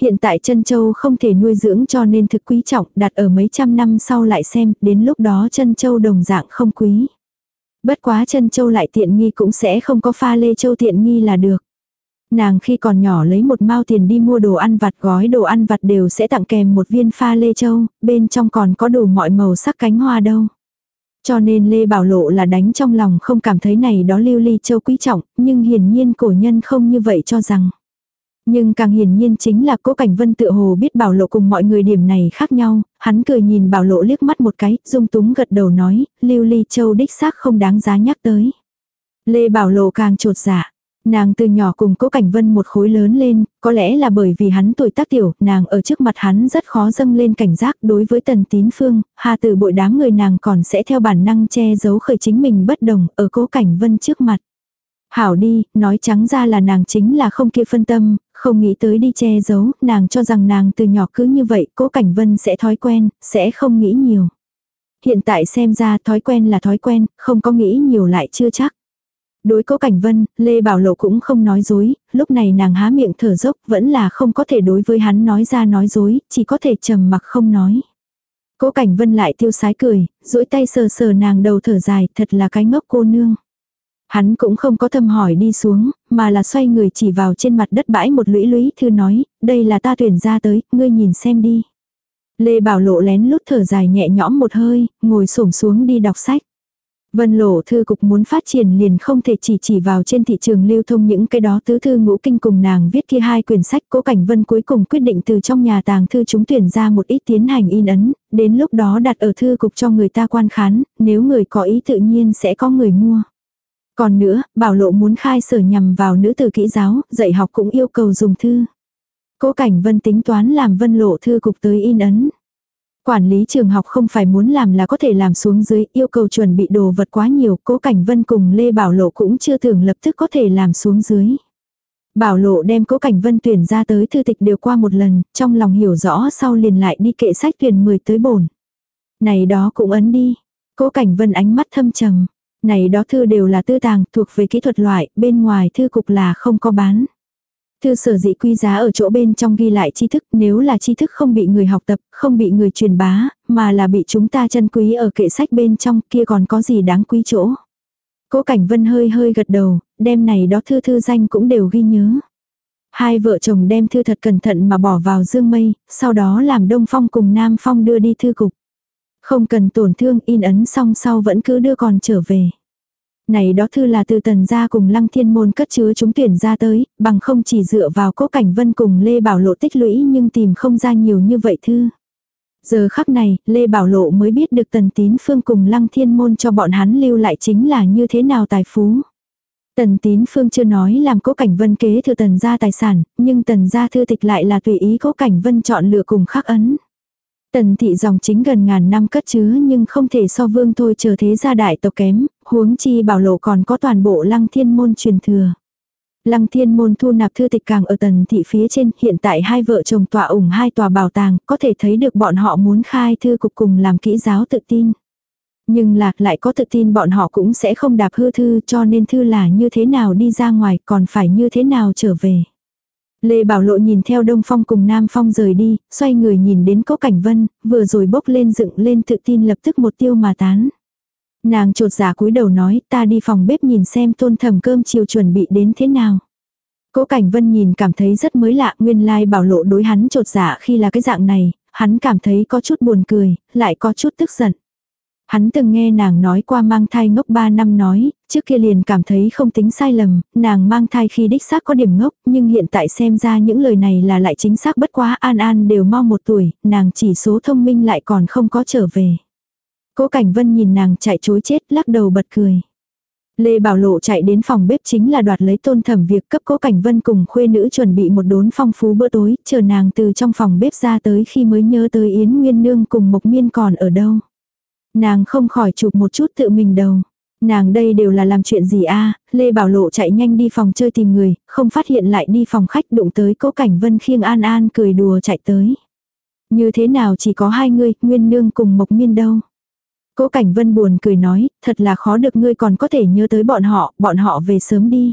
Hiện tại chân châu không thể nuôi dưỡng cho nên thực quý trọng, đặt ở mấy trăm năm sau lại xem, đến lúc đó chân châu đồng dạng không quý. Bất quá chân châu lại tiện nghi cũng sẽ không có pha lê châu tiện nghi là được. Nàng khi còn nhỏ lấy một mao tiền đi mua đồ ăn vặt gói đồ ăn vặt đều sẽ tặng kèm một viên pha lê châu, bên trong còn có đủ mọi màu sắc cánh hoa đâu. Cho nên Lê Bảo Lộ là đánh trong lòng không cảm thấy này đó lưu ly châu quý trọng, nhưng hiển nhiên cổ nhân không như vậy cho rằng. Nhưng càng hiển nhiên chính là cố cảnh vân tự hồ biết bảo lộ cùng mọi người điểm này khác nhau, hắn cười nhìn bảo lộ liếc mắt một cái, dung túng gật đầu nói, lưu ly châu đích xác không đáng giá nhắc tới. Lê bảo lộ càng trột dạ. Nàng từ nhỏ cùng cố cảnh vân một khối lớn lên, có lẽ là bởi vì hắn tuổi tác tiểu, nàng ở trước mặt hắn rất khó dâng lên cảnh giác đối với tần tín phương, hà từ bội đám người nàng còn sẽ theo bản năng che giấu khởi chính mình bất đồng ở cố cảnh vân trước mặt. Hảo đi, nói trắng ra là nàng chính là không kia phân tâm, không nghĩ tới đi che giấu, nàng cho rằng nàng từ nhỏ cứ như vậy, cố cảnh vân sẽ thói quen, sẽ không nghĩ nhiều. Hiện tại xem ra thói quen là thói quen, không có nghĩ nhiều lại chưa chắc. Đối cố cảnh vân, Lê Bảo Lộ cũng không nói dối, lúc này nàng há miệng thở dốc vẫn là không có thể đối với hắn nói ra nói dối, chỉ có thể trầm mặc không nói. Cố cảnh vân lại tiêu sái cười, duỗi tay sờ sờ nàng đầu thở dài, thật là cái ngốc cô nương. Hắn cũng không có thâm hỏi đi xuống, mà là xoay người chỉ vào trên mặt đất bãi một lũy lũy thư nói, đây là ta tuyển ra tới, ngươi nhìn xem đi. Lê Bảo Lộ lén lút thở dài nhẹ nhõm một hơi, ngồi xổm xuống đi đọc sách. Vân lộ thư cục muốn phát triển liền không thể chỉ chỉ vào trên thị trường lưu thông những cái đó tứ thư ngũ kinh cùng nàng viết kia hai quyển sách cố cảnh vân cuối cùng quyết định từ trong nhà tàng thư chúng tuyển ra một ít tiến hành in ấn, đến lúc đó đặt ở thư cục cho người ta quan khán, nếu người có ý tự nhiên sẽ có người mua. Còn nữa, bảo lộ muốn khai sở nhằm vào nữ tử kỹ giáo, dạy học cũng yêu cầu dùng thư. Cố cảnh vân tính toán làm vân lộ thư cục tới in ấn. Quản lý trường học không phải muốn làm là có thể làm xuống dưới, yêu cầu chuẩn bị đồ vật quá nhiều, cố cảnh vân cùng Lê Bảo Lộ cũng chưa tưởng lập tức có thể làm xuống dưới. Bảo Lộ đem cố cảnh vân tuyển ra tới thư tịch đều qua một lần, trong lòng hiểu rõ sau liền lại đi kệ sách tuyển 10 tới bổn. Này đó cũng ấn đi. Cố cảnh vân ánh mắt thâm trầm. Này đó thư đều là tư tàng thuộc về kỹ thuật loại, bên ngoài thư cục là không có bán. Thư sở dĩ quy giá ở chỗ bên trong ghi lại tri thức nếu là tri thức không bị người học tập, không bị người truyền bá, mà là bị chúng ta chân quý ở kệ sách bên trong kia còn có gì đáng quý chỗ. Cố Cảnh Vân hơi hơi gật đầu, đem này đó thư thư danh cũng đều ghi nhớ. Hai vợ chồng đem thư thật cẩn thận mà bỏ vào dương mây, sau đó làm Đông Phong cùng Nam Phong đưa đi thư cục. Không cần tổn thương in ấn xong sau vẫn cứ đưa còn trở về. Này đó thư là từ tần gia cùng lăng thiên môn cất chứa chúng tuyển ra tới, bằng không chỉ dựa vào cố cảnh vân cùng Lê Bảo Lộ tích lũy nhưng tìm không ra nhiều như vậy thư. Giờ khắc này, Lê Bảo Lộ mới biết được tần tín phương cùng lăng thiên môn cho bọn hắn lưu lại chính là như thế nào tài phú. Tần tín phương chưa nói làm cố cảnh vân kế thừa tần gia tài sản, nhưng tần gia thư tịch lại là tùy ý cố cảnh vân chọn lựa cùng khắc ấn. Tần thị dòng chính gần ngàn năm cất chứa nhưng không thể so vương thôi chờ thế gia đại tộc kém, huống chi bảo lộ còn có toàn bộ lăng thiên môn truyền thừa. Lăng thiên môn thu nạp thư tịch càng ở tần thị phía trên, hiện tại hai vợ chồng tọa ủng hai tòa bảo tàng, có thể thấy được bọn họ muốn khai thư cục cùng làm kỹ giáo tự tin. Nhưng lạc lại có tự tin bọn họ cũng sẽ không đạp hư thư cho nên thư là như thế nào đi ra ngoài còn phải như thế nào trở về. Lê Bảo Lộ nhìn theo Đông Phong cùng Nam Phong rời đi, xoay người nhìn đến Cố Cảnh Vân, vừa rồi bốc lên dựng lên tự tin lập tức một tiêu mà tán. Nàng trột giả cúi đầu nói ta đi phòng bếp nhìn xem tôn thầm cơm chiều chuẩn bị đến thế nào. Cố Cảnh Vân nhìn cảm thấy rất mới lạ, nguyên lai bảo lộ đối hắn trột giả khi là cái dạng này, hắn cảm thấy có chút buồn cười, lại có chút tức giận. Hắn từng nghe nàng nói qua mang thai ngốc 3 năm nói, trước kia liền cảm thấy không tính sai lầm, nàng mang thai khi đích xác có điểm ngốc, nhưng hiện tại xem ra những lời này là lại chính xác bất quá an an đều mau một tuổi, nàng chỉ số thông minh lại còn không có trở về. Cố Cảnh Vân nhìn nàng chạy chối chết lắc đầu bật cười. Lê Bảo Lộ chạy đến phòng bếp chính là đoạt lấy tôn thẩm việc cấp cố cảnh vân cùng khuê nữ chuẩn bị một đốn phong phú bữa tối, chờ nàng từ trong phòng bếp ra tới khi mới nhớ tới Yến Nguyên Nương cùng Mộc Miên còn ở đâu. Nàng không khỏi chụp một chút tự mình đầu. Nàng đây đều là làm chuyện gì a Lê Bảo Lộ chạy nhanh đi phòng chơi tìm người, không phát hiện lại đi phòng khách đụng tới cố cảnh vân khiêng an an cười đùa chạy tới. Như thế nào chỉ có hai người, Nguyên Nương cùng Mộc Miên đâu. Cố Cảnh Vân buồn cười nói, thật là khó được ngươi còn có thể nhớ tới bọn họ, bọn họ về sớm đi.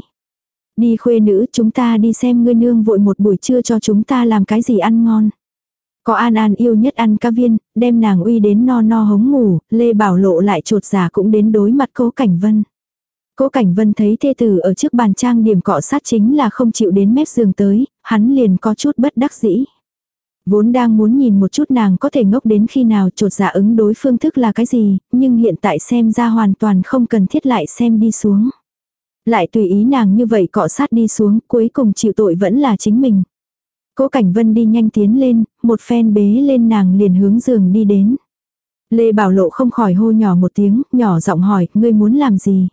Đi khuê nữ, chúng ta đi xem ngươi nương vội một buổi trưa cho chúng ta làm cái gì ăn ngon. Có An An yêu nhất ăn ca viên, đem nàng uy đến no no hống ngủ, Lê Bảo Lộ lại trột giả cũng đến đối mặt Cố Cảnh Vân. Cố Cảnh Vân thấy thê tử ở trước bàn trang điểm cọ sát chính là không chịu đến mép giường tới, hắn liền có chút bất đắc dĩ. Vốn đang muốn nhìn một chút nàng có thể ngốc đến khi nào trột giả ứng đối phương thức là cái gì, nhưng hiện tại xem ra hoàn toàn không cần thiết lại xem đi xuống. Lại tùy ý nàng như vậy cọ sát đi xuống, cuối cùng chịu tội vẫn là chính mình. Cố Cảnh Vân đi nhanh tiến lên, một phen bế lên nàng liền hướng giường đi đến. Lê Bảo Lộ không khỏi hô nhỏ một tiếng, nhỏ giọng hỏi, ngươi muốn làm gì?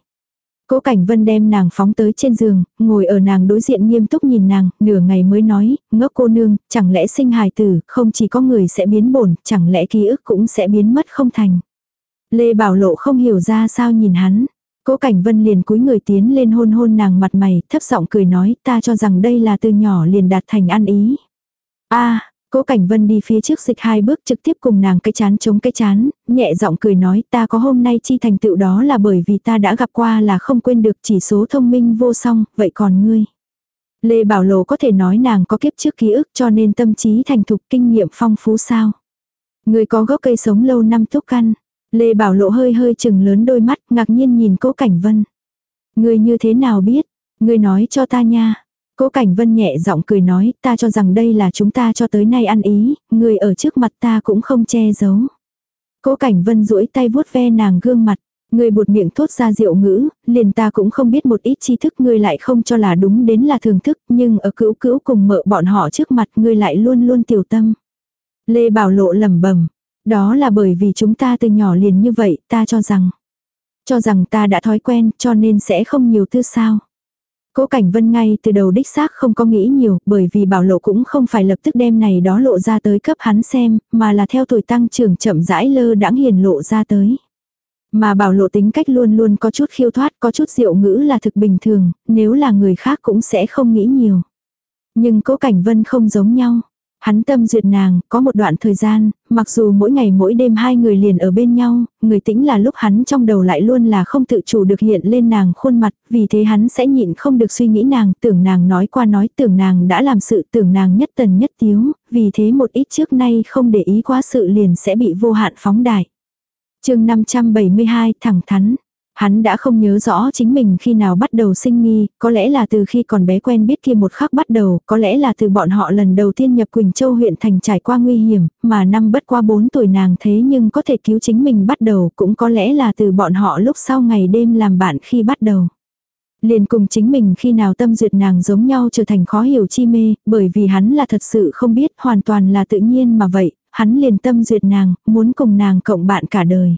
Cố Cảnh Vân đem nàng phóng tới trên giường, ngồi ở nàng đối diện nghiêm túc nhìn nàng, nửa ngày mới nói, ngốc cô nương, chẳng lẽ sinh hài tử, không chỉ có người sẽ biến bổn, chẳng lẽ ký ức cũng sẽ biến mất không thành. Lê Bảo Lộ không hiểu ra sao nhìn hắn. Cố Cảnh Vân liền cúi người tiến lên hôn hôn nàng mặt mày, thấp giọng cười nói, ta cho rằng đây là từ nhỏ liền đạt thành ăn ý. a Cố Cảnh Vân đi phía trước dịch hai bước trực tiếp cùng nàng cái chán chống cái chán, nhẹ giọng cười nói ta có hôm nay chi thành tựu đó là bởi vì ta đã gặp qua là không quên được chỉ số thông minh vô song, vậy còn ngươi? Lê Bảo Lộ có thể nói nàng có kiếp trước ký ức cho nên tâm trí thành thục kinh nghiệm phong phú sao. Ngươi có gốc cây sống lâu năm túc căn. Lê Bảo Lộ hơi hơi chừng lớn đôi mắt ngạc nhiên nhìn cố Cảnh Vân. Ngươi như thế nào biết? Ngươi nói cho ta nha. Cố Cảnh Vân nhẹ giọng cười nói, ta cho rằng đây là chúng ta cho tới nay ăn ý, Ngươi ở trước mặt ta cũng không che giấu. Cố Cảnh Vân duỗi tay vuốt ve nàng gương mặt, Ngươi buột miệng thốt ra diệu ngữ, liền ta cũng không biết một ít tri thức ngươi lại không cho là đúng đến là thường thức, nhưng ở cữu cữu cùng mợ bọn họ trước mặt ngươi lại luôn luôn tiểu tâm. Lê Bảo Lộ lẩm bẩm, đó là bởi vì chúng ta từ nhỏ liền như vậy, ta cho rằng, cho rằng ta đã thói quen cho nên sẽ không nhiều tư sao. Cố Cảnh Vân ngay từ đầu đích xác không có nghĩ nhiều, bởi vì bảo lộ cũng không phải lập tức đem này đó lộ ra tới cấp hắn xem, mà là theo tuổi tăng trưởng chậm rãi lơ đãng hiền lộ ra tới. Mà bảo lộ tính cách luôn luôn có chút khiêu thoát, có chút diệu ngữ là thực bình thường, nếu là người khác cũng sẽ không nghĩ nhiều. Nhưng cố Cảnh Vân không giống nhau. Hắn tâm duyệt nàng, có một đoạn thời gian, mặc dù mỗi ngày mỗi đêm hai người liền ở bên nhau, người tĩnh là lúc hắn trong đầu lại luôn là không tự chủ được hiện lên nàng khuôn mặt, vì thế hắn sẽ nhịn không được suy nghĩ nàng, tưởng nàng nói qua nói, tưởng nàng đã làm sự, tưởng nàng nhất tần nhất tiếu, vì thế một ít trước nay không để ý quá sự liền sẽ bị vô hạn phóng đại. chương 572 thẳng thắn, Hắn đã không nhớ rõ chính mình khi nào bắt đầu sinh nghi, có lẽ là từ khi còn bé quen biết kia một khắc bắt đầu, có lẽ là từ bọn họ lần đầu tiên nhập Quỳnh Châu huyện thành trải qua nguy hiểm, mà năm bất qua 4 tuổi nàng thế nhưng có thể cứu chính mình bắt đầu, cũng có lẽ là từ bọn họ lúc sau ngày đêm làm bạn khi bắt đầu. Liền cùng chính mình khi nào tâm duyệt nàng giống nhau trở thành khó hiểu chi mê, bởi vì hắn là thật sự không biết, hoàn toàn là tự nhiên mà vậy, hắn liền tâm duyệt nàng, muốn cùng nàng cộng bạn cả đời.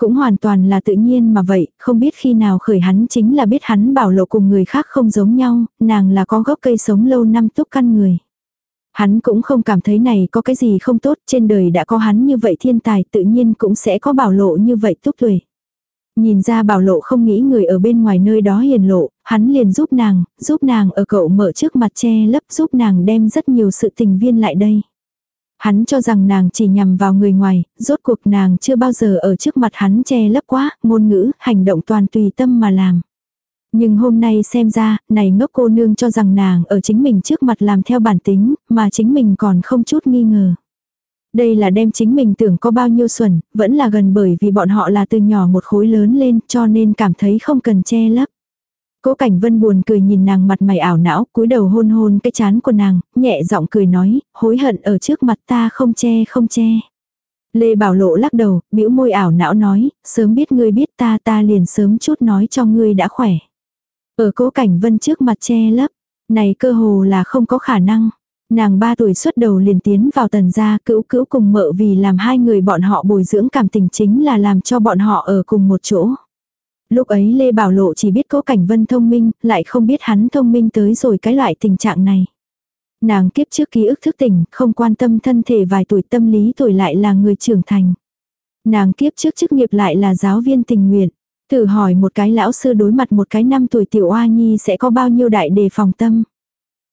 Cũng hoàn toàn là tự nhiên mà vậy, không biết khi nào khởi hắn chính là biết hắn bảo lộ cùng người khác không giống nhau, nàng là có gốc cây sống lâu năm túc căn người. Hắn cũng không cảm thấy này có cái gì không tốt, trên đời đã có hắn như vậy thiên tài tự nhiên cũng sẽ có bảo lộ như vậy túc tuổi. Nhìn ra bảo lộ không nghĩ người ở bên ngoài nơi đó hiền lộ, hắn liền giúp nàng, giúp nàng ở cậu mở trước mặt che lấp giúp nàng đem rất nhiều sự tình viên lại đây. Hắn cho rằng nàng chỉ nhằm vào người ngoài, rốt cuộc nàng chưa bao giờ ở trước mặt hắn che lấp quá, ngôn ngữ, hành động toàn tùy tâm mà làm. Nhưng hôm nay xem ra, này ngốc cô nương cho rằng nàng ở chính mình trước mặt làm theo bản tính, mà chính mình còn không chút nghi ngờ. Đây là đem chính mình tưởng có bao nhiêu xuẩn, vẫn là gần bởi vì bọn họ là từ nhỏ một khối lớn lên cho nên cảm thấy không cần che lấp. Cố Cảnh Vân buồn cười nhìn nàng mặt mày ảo não, cúi đầu hôn hôn cái chán của nàng, nhẹ giọng cười nói, hối hận ở trước mặt ta không che không che. Lê Bảo Lộ lắc đầu, bĩu môi ảo não nói, sớm biết ngươi biết ta ta liền sớm chút nói cho ngươi đã khỏe. Ở cố Cảnh Vân trước mặt che lấp, này cơ hồ là không có khả năng. Nàng ba tuổi xuất đầu liền tiến vào tần gia cữu cữu cùng mợ vì làm hai người bọn họ bồi dưỡng cảm tình chính là làm cho bọn họ ở cùng một chỗ. Lúc ấy Lê Bảo Lộ chỉ biết cố cảnh vân thông minh, lại không biết hắn thông minh tới rồi cái loại tình trạng này. Nàng kiếp trước ký ức thức tỉnh, không quan tâm thân thể vài tuổi tâm lý tuổi lại là người trưởng thành. Nàng kiếp trước chức nghiệp lại là giáo viên tình nguyện. Thử hỏi một cái lão sư đối mặt một cái năm tuổi tiểu oa nhi sẽ có bao nhiêu đại đề phòng tâm.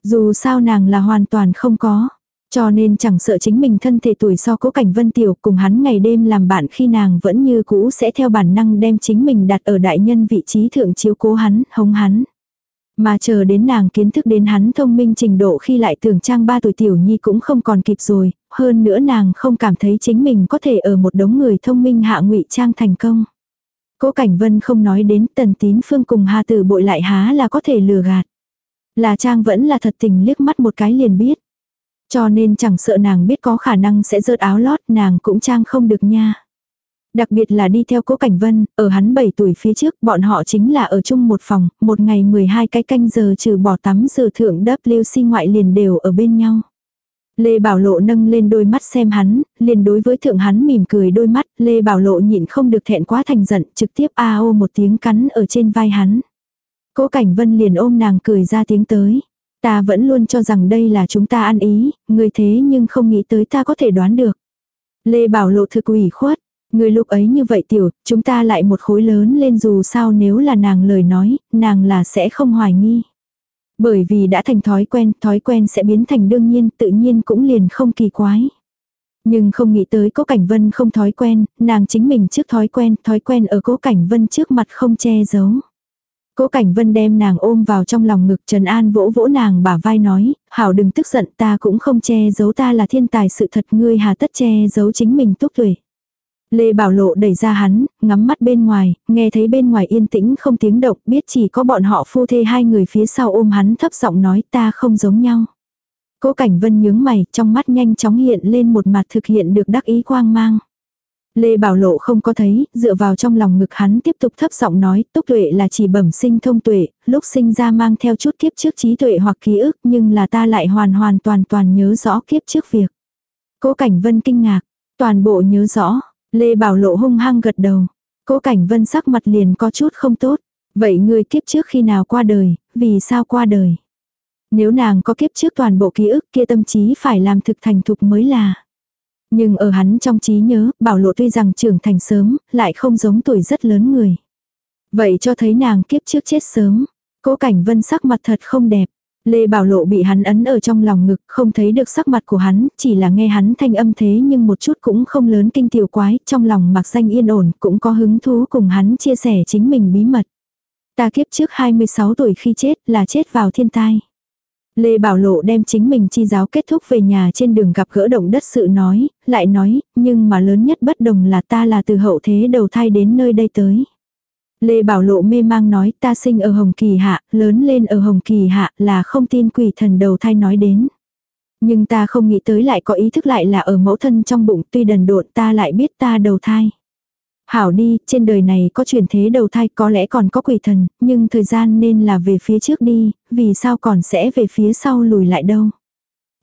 Dù sao nàng là hoàn toàn không có. Cho nên chẳng sợ chính mình thân thể tuổi so cố cảnh vân tiểu cùng hắn ngày đêm làm bạn khi nàng vẫn như cũ sẽ theo bản năng đem chính mình đặt ở đại nhân vị trí thượng chiếu cố hắn, hống hắn. Mà chờ đến nàng kiến thức đến hắn thông minh trình độ khi lại tưởng trang ba tuổi tiểu nhi cũng không còn kịp rồi, hơn nữa nàng không cảm thấy chính mình có thể ở một đống người thông minh hạ ngụy trang thành công. Cố Cảnh Vân không nói đến tần tín phương cùng Hà Tử bội lại há là có thể lừa gạt. Là trang vẫn là thật tình liếc mắt một cái liền biết. Cho nên chẳng sợ nàng biết có khả năng sẽ rớt áo lót nàng cũng trang không được nha. Đặc biệt là đi theo cố Cảnh Vân, ở hắn 7 tuổi phía trước bọn họ chính là ở chung một phòng, một ngày 12 cái canh giờ trừ bỏ tắm giờ thượng WC ngoại liền đều ở bên nhau. Lê Bảo Lộ nâng lên đôi mắt xem hắn, liền đối với thượng hắn mỉm cười đôi mắt, Lê Bảo Lộ nhịn không được thẹn quá thành giận, trực tiếp a ô một tiếng cắn ở trên vai hắn. Cố Cảnh Vân liền ôm nàng cười ra tiếng tới. Ta vẫn luôn cho rằng đây là chúng ta ăn ý, người thế nhưng không nghĩ tới ta có thể đoán được. Lê Bảo Lộ thực ủy khuất, người lúc ấy như vậy tiểu, chúng ta lại một khối lớn lên dù sao nếu là nàng lời nói, nàng là sẽ không hoài nghi. Bởi vì đã thành thói quen, thói quen sẽ biến thành đương nhiên, tự nhiên cũng liền không kỳ quái. Nhưng không nghĩ tới cố cảnh vân không thói quen, nàng chính mình trước thói quen, thói quen ở cố cảnh vân trước mặt không che giấu. Cố Cảnh Vân đem nàng ôm vào trong lòng ngực Trần An vỗ vỗ nàng bả vai nói, hảo đừng tức giận ta cũng không che giấu ta là thiên tài sự thật ngươi hà tất che giấu chính mình túc tuổi. Lê Bảo Lộ đẩy ra hắn, ngắm mắt bên ngoài, nghe thấy bên ngoài yên tĩnh không tiếng động, biết chỉ có bọn họ phu thê hai người phía sau ôm hắn thấp giọng nói ta không giống nhau. Cố Cảnh Vân nhướng mày, trong mắt nhanh chóng hiện lên một mặt thực hiện được đắc ý quang mang. Lê Bảo Lộ không có thấy, dựa vào trong lòng ngực hắn tiếp tục thấp giọng nói, túc tuệ là chỉ bẩm sinh thông tuệ, lúc sinh ra mang theo chút kiếp trước trí tuệ hoặc ký ức nhưng là ta lại hoàn hoàn toàn toàn nhớ rõ kiếp trước việc. Cố Cảnh Vân kinh ngạc, toàn bộ nhớ rõ, Lê Bảo Lộ hung hăng gật đầu. Cố Cảnh Vân sắc mặt liền có chút không tốt. Vậy người kiếp trước khi nào qua đời, vì sao qua đời? Nếu nàng có kiếp trước toàn bộ ký ức kia tâm trí phải làm thực thành thục mới là. Nhưng ở hắn trong trí nhớ, bảo lộ tuy rằng trưởng thành sớm, lại không giống tuổi rất lớn người. Vậy cho thấy nàng kiếp trước chết sớm. Cố cảnh vân sắc mặt thật không đẹp. Lê Bảo Lộ bị hắn ấn ở trong lòng ngực, không thấy được sắc mặt của hắn, chỉ là nghe hắn thanh âm thế nhưng một chút cũng không lớn kinh tiểu quái, trong lòng mặc danh yên ổn, cũng có hứng thú cùng hắn chia sẻ chính mình bí mật. Ta kiếp trước 26 tuổi khi chết là chết vào thiên tai. Lê Bảo Lộ đem chính mình chi giáo kết thúc về nhà trên đường gặp gỡ động đất sự nói, lại nói, nhưng mà lớn nhất bất đồng là ta là từ hậu thế đầu thai đến nơi đây tới. Lê Bảo Lộ mê mang nói ta sinh ở Hồng Kỳ Hạ, lớn lên ở Hồng Kỳ Hạ là không tin quỷ thần đầu thai nói đến. Nhưng ta không nghĩ tới lại có ý thức lại là ở mẫu thân trong bụng tuy đần độn ta lại biết ta đầu thai. Hảo đi, trên đời này có chuyển thế đầu thai có lẽ còn có quỷ thần, nhưng thời gian nên là về phía trước đi, vì sao còn sẽ về phía sau lùi lại đâu.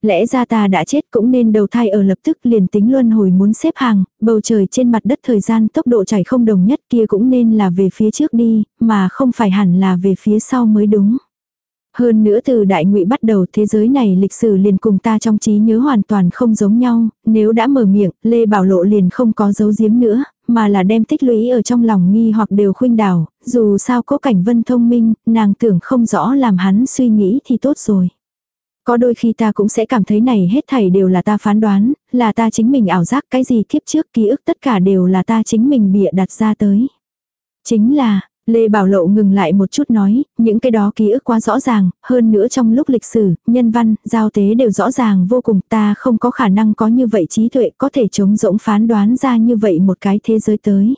Lẽ ra ta đã chết cũng nên đầu thai ở lập tức liền tính luân hồi muốn xếp hàng, bầu trời trên mặt đất thời gian tốc độ chảy không đồng nhất kia cũng nên là về phía trước đi, mà không phải hẳn là về phía sau mới đúng. Hơn nữa từ đại ngụy bắt đầu thế giới này lịch sử liền cùng ta trong trí nhớ hoàn toàn không giống nhau, nếu đã mở miệng, Lê Bảo Lộ liền không có dấu giếm nữa, mà là đem tích lũy ở trong lòng nghi hoặc đều khuynh đảo, dù sao cố cảnh vân thông minh, nàng tưởng không rõ làm hắn suy nghĩ thì tốt rồi. Có đôi khi ta cũng sẽ cảm thấy này hết thảy đều là ta phán đoán, là ta chính mình ảo giác cái gì kiếp trước ký ức tất cả đều là ta chính mình bịa đặt ra tới. Chính là, Lê Bảo Lộ ngừng lại một chút nói, những cái đó ký ức quá rõ ràng, hơn nữa trong lúc lịch sử, nhân văn, giao tế đều rõ ràng vô cùng ta không có khả năng có như vậy trí tuệ có thể chống rỗng phán đoán ra như vậy một cái thế giới tới.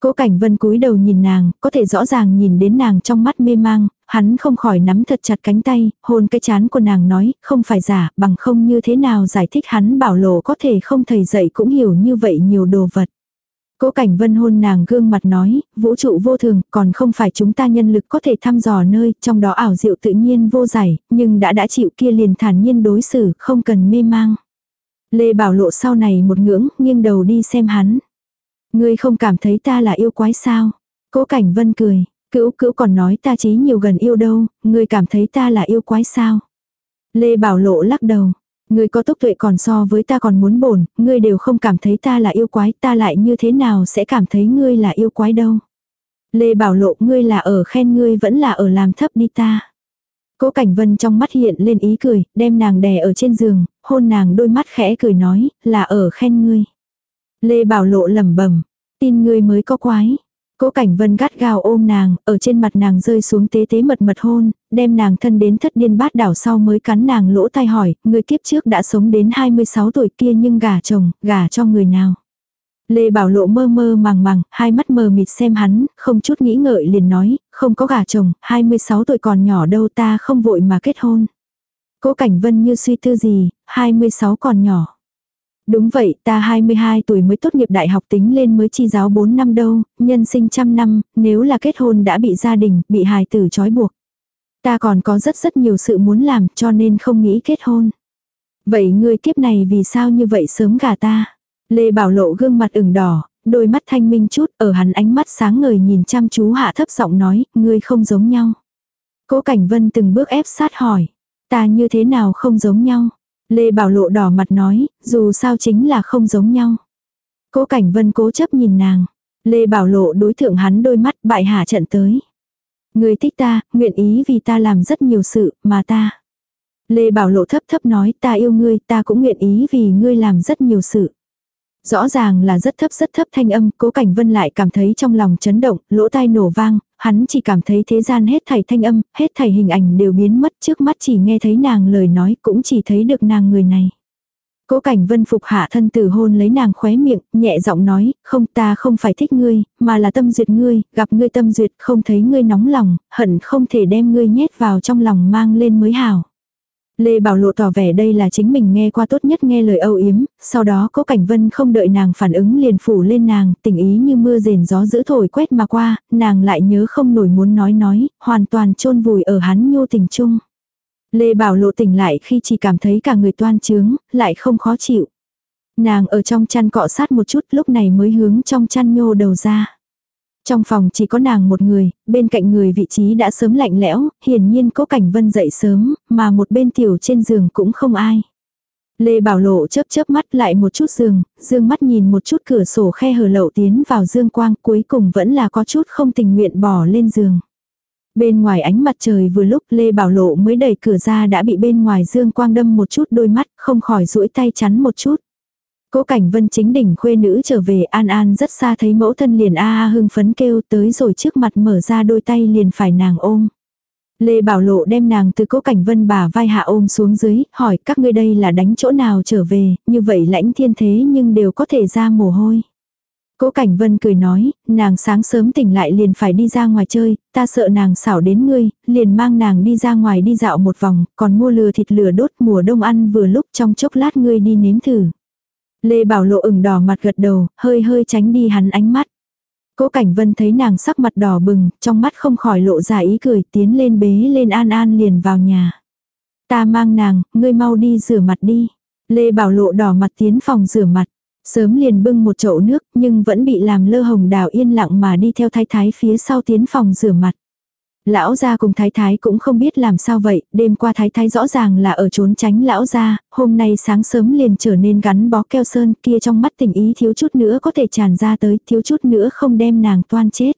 Cố Cảnh Vân cúi đầu nhìn nàng, có thể rõ ràng nhìn đến nàng trong mắt mê mang, hắn không khỏi nắm thật chặt cánh tay, hôn cái chán của nàng nói, không phải giả, bằng không như thế nào giải thích hắn bảo lộ có thể không thầy dạy cũng hiểu như vậy nhiều đồ vật. Cố Cảnh Vân hôn nàng gương mặt nói, vũ trụ vô thường, còn không phải chúng ta nhân lực có thể thăm dò nơi, trong đó ảo diệu tự nhiên vô giải, nhưng đã đã chịu kia liền thản nhiên đối xử, không cần mê mang. Lê Bảo Lộ sau này một ngưỡng, nghiêng đầu đi xem hắn. Ngươi không cảm thấy ta là yêu quái sao? Cố Cảnh Vân cười, cữu cữu còn nói ta trí nhiều gần yêu đâu, ngươi cảm thấy ta là yêu quái sao? Lê Bảo Lộ lắc đầu, Ngươi có tốc tuệ còn so với ta còn muốn bổn, ngươi đều không cảm thấy ta là yêu quái, ta lại như thế nào sẽ cảm thấy ngươi là yêu quái đâu. Lê Bảo Lộ ngươi là ở khen ngươi vẫn là ở làm thấp đi ta. Cố Cảnh Vân trong mắt hiện lên ý cười, đem nàng đè ở trên giường, hôn nàng đôi mắt khẽ cười nói, là ở khen ngươi. Lê Bảo Lộ lẩm bẩm, tin ngươi mới có quái. Cố Cảnh Vân gắt gao ôm nàng, ở trên mặt nàng rơi xuống tế tế mật mật hôn, đem nàng thân đến thất điên bát đảo sau mới cắn nàng lỗ tai hỏi, người kiếp trước đã sống đến 26 tuổi kia nhưng gả chồng, gả cho người nào. Lê Bảo Lộ mơ mơ màng màng, hai mắt mờ mịt xem hắn, không chút nghĩ ngợi liền nói, không có gả chồng, 26 tuổi còn nhỏ đâu ta không vội mà kết hôn. Cố Cảnh Vân như suy tư gì, 26 còn nhỏ. Đúng vậy, ta 22 tuổi mới tốt nghiệp đại học tính lên mới chi giáo 4 năm đâu, nhân sinh trăm năm, nếu là kết hôn đã bị gia đình, bị hài tử trói buộc. Ta còn có rất rất nhiều sự muốn làm cho nên không nghĩ kết hôn. Vậy ngươi kiếp này vì sao như vậy sớm gả ta? Lê Bảo Lộ gương mặt ửng đỏ, đôi mắt thanh minh chút ở hắn ánh mắt sáng ngời nhìn chăm chú hạ thấp giọng nói, ngươi không giống nhau. Cố Cảnh Vân từng bước ép sát hỏi, ta như thế nào không giống nhau? Lê Bảo Lộ đỏ mặt nói, dù sao chính là không giống nhau. Cố Cảnh Vân cố chấp nhìn nàng. Lê Bảo Lộ đối thượng hắn đôi mắt bại hạ trận tới. Người thích ta, nguyện ý vì ta làm rất nhiều sự, mà ta. Lê Bảo Lộ thấp thấp nói ta yêu ngươi, ta cũng nguyện ý vì ngươi làm rất nhiều sự. Rõ ràng là rất thấp rất thấp thanh âm, cố cảnh vân lại cảm thấy trong lòng chấn động, lỗ tai nổ vang, hắn chỉ cảm thấy thế gian hết thảy thanh âm, hết thảy hình ảnh đều biến mất trước mắt chỉ nghe thấy nàng lời nói cũng chỉ thấy được nàng người này. Cố cảnh vân phục hạ thân từ hôn lấy nàng khóe miệng, nhẹ giọng nói, không ta không phải thích ngươi, mà là tâm duyệt ngươi, gặp ngươi tâm duyệt không thấy ngươi nóng lòng, hận không thể đem ngươi nhét vào trong lòng mang lên mới hảo. Lê Bảo Lộ tỏ vẻ đây là chính mình nghe qua tốt nhất nghe lời âu yếm, sau đó cố cảnh vân không đợi nàng phản ứng liền phủ lên nàng, tình ý như mưa rền gió giữ thổi quét mà qua, nàng lại nhớ không nổi muốn nói nói, hoàn toàn chôn vùi ở hắn nhu tình chung. Lê Bảo Lộ tỉnh lại khi chỉ cảm thấy cả người toan trướng, lại không khó chịu. Nàng ở trong chăn cọ sát một chút lúc này mới hướng trong chăn nhô đầu ra. Trong phòng chỉ có nàng một người, bên cạnh người vị trí đã sớm lạnh lẽo, hiển nhiên cố cảnh vân dậy sớm, mà một bên tiểu trên giường cũng không ai. Lê Bảo Lộ chớp chớp mắt lại một chút giường, dương mắt nhìn một chút cửa sổ khe hở lậu tiến vào dương quang cuối cùng vẫn là có chút không tình nguyện bỏ lên giường. Bên ngoài ánh mặt trời vừa lúc Lê Bảo Lộ mới đẩy cửa ra đã bị bên ngoài dương quang đâm một chút đôi mắt không khỏi duỗi tay chắn một chút. Cố cảnh vân chính đỉnh khuê nữ trở về an an rất xa thấy mẫu thân liền a a hưng phấn kêu tới rồi trước mặt mở ra đôi tay liền phải nàng ôm. Lê Bảo Lộ đem nàng từ cố cảnh vân bà vai hạ ôm xuống dưới, hỏi các ngươi đây là đánh chỗ nào trở về, như vậy lãnh thiên thế nhưng đều có thể ra mồ hôi. Cố Cảnh Vân cười nói, nàng sáng sớm tỉnh lại liền phải đi ra ngoài chơi, ta sợ nàng xảo đến ngươi, liền mang nàng đi ra ngoài đi dạo một vòng, còn mua lừa thịt lửa đốt mùa đông ăn vừa lúc trong chốc lát ngươi đi nếm thử. Lê Bảo Lộ ửng đỏ mặt gật đầu, hơi hơi tránh đi hắn ánh mắt. Cố Cảnh Vân thấy nàng sắc mặt đỏ bừng, trong mắt không khỏi lộ ra ý cười, tiến lên bế lên An An liền vào nhà. Ta mang nàng, ngươi mau đi rửa mặt đi. Lê Bảo Lộ đỏ mặt tiến phòng rửa mặt. Sớm liền bưng một chậu nước nhưng vẫn bị làm lơ hồng đào yên lặng mà đi theo thái thái phía sau tiến phòng rửa mặt. Lão gia cùng thái thái cũng không biết làm sao vậy, đêm qua thái thái rõ ràng là ở trốn tránh lão gia, hôm nay sáng sớm liền trở nên gắn bó keo sơn kia trong mắt tình ý thiếu chút nữa có thể tràn ra tới, thiếu chút nữa không đem nàng toan chết.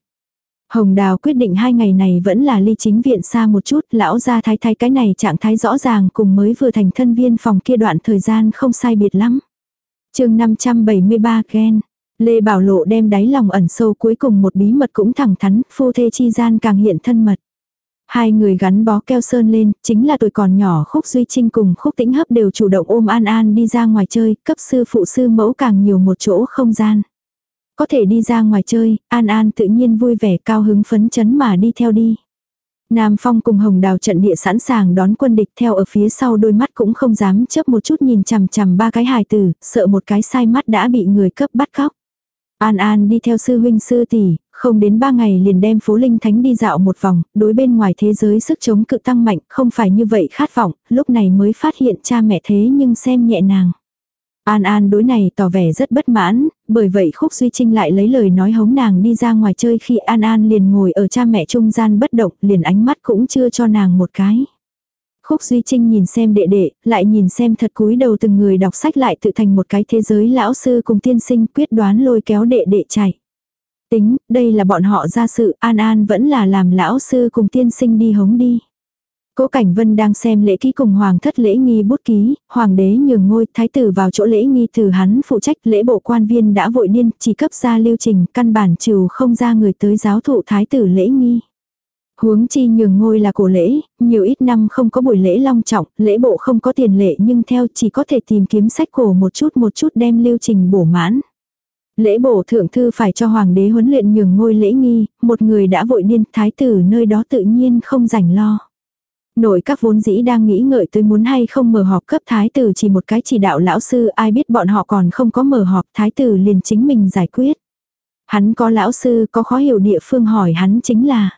Hồng Đào quyết định hai ngày này vẫn là ly chính viện xa một chút, lão gia thái thái cái này trạng thái rõ ràng cùng mới vừa thành thân viên phòng kia đoạn thời gian không sai biệt lắm. chương 573 Gen Lê Bảo Lộ đem đáy lòng ẩn sâu cuối cùng một bí mật cũng thẳng thắn, phu thê chi gian càng hiện thân mật. Hai người gắn bó keo sơn lên, chính là tuổi còn nhỏ Khúc Duy Trinh cùng Khúc Tĩnh Hấp đều chủ động ôm An An đi ra ngoài chơi, cấp sư phụ sư mẫu càng nhiều một chỗ không gian. Có thể đi ra ngoài chơi, An An tự nhiên vui vẻ cao hứng phấn chấn mà đi theo đi. Nam Phong cùng Hồng Đào trận địa sẵn sàng đón quân địch theo ở phía sau đôi mắt cũng không dám chớp một chút nhìn chằm chằm ba cái hài tử, sợ một cái sai mắt đã bị người cấp bắt cóc. An An đi theo sư huynh sư tỷ, không đến ba ngày liền đem phố linh thánh đi dạo một vòng, đối bên ngoài thế giới sức chống cự tăng mạnh, không phải như vậy khát vọng, lúc này mới phát hiện cha mẹ thế nhưng xem nhẹ nàng. An An đối này tỏ vẻ rất bất mãn, bởi vậy Khúc Duy Trinh lại lấy lời nói hống nàng đi ra ngoài chơi khi An An liền ngồi ở cha mẹ trung gian bất động, liền ánh mắt cũng chưa cho nàng một cái. Khúc Duy Trinh nhìn xem đệ đệ, lại nhìn xem thật cúi đầu từng người đọc sách lại tự thành một cái thế giới lão sư cùng tiên sinh quyết đoán lôi kéo đệ đệ chạy. Tính, đây là bọn họ ra sự, An An vẫn là làm lão sư cùng tiên sinh đi hống đi. Cố Cảnh Vân đang xem lễ ký cùng hoàng thất lễ nghi bút ký, hoàng đế nhường ngôi, thái tử vào chỗ lễ nghi từ hắn phụ trách lễ bộ quan viên đã vội điên, chỉ cấp ra lưu trình, căn bản trừ không ra người tới giáo thụ thái tử lễ nghi. Huống chi nhường ngôi là cổ lễ, nhiều ít năm không có buổi lễ long trọng, lễ bộ không có tiền lệ nhưng theo chỉ có thể tìm kiếm sách cổ một chút một chút đem lưu trình bổ mãn. Lễ bộ thượng thư phải cho hoàng đế huấn luyện nhường ngôi lễ nghi, một người đã vội điên thái tử nơi đó tự nhiên không rảnh lo. Nội các vốn dĩ đang nghĩ ngợi tới muốn hay không mở họp cấp thái tử chỉ một cái chỉ đạo lão sư ai biết bọn họ còn không có mở họp thái tử liền chính mình giải quyết. Hắn có lão sư có khó hiểu địa phương hỏi hắn chính là.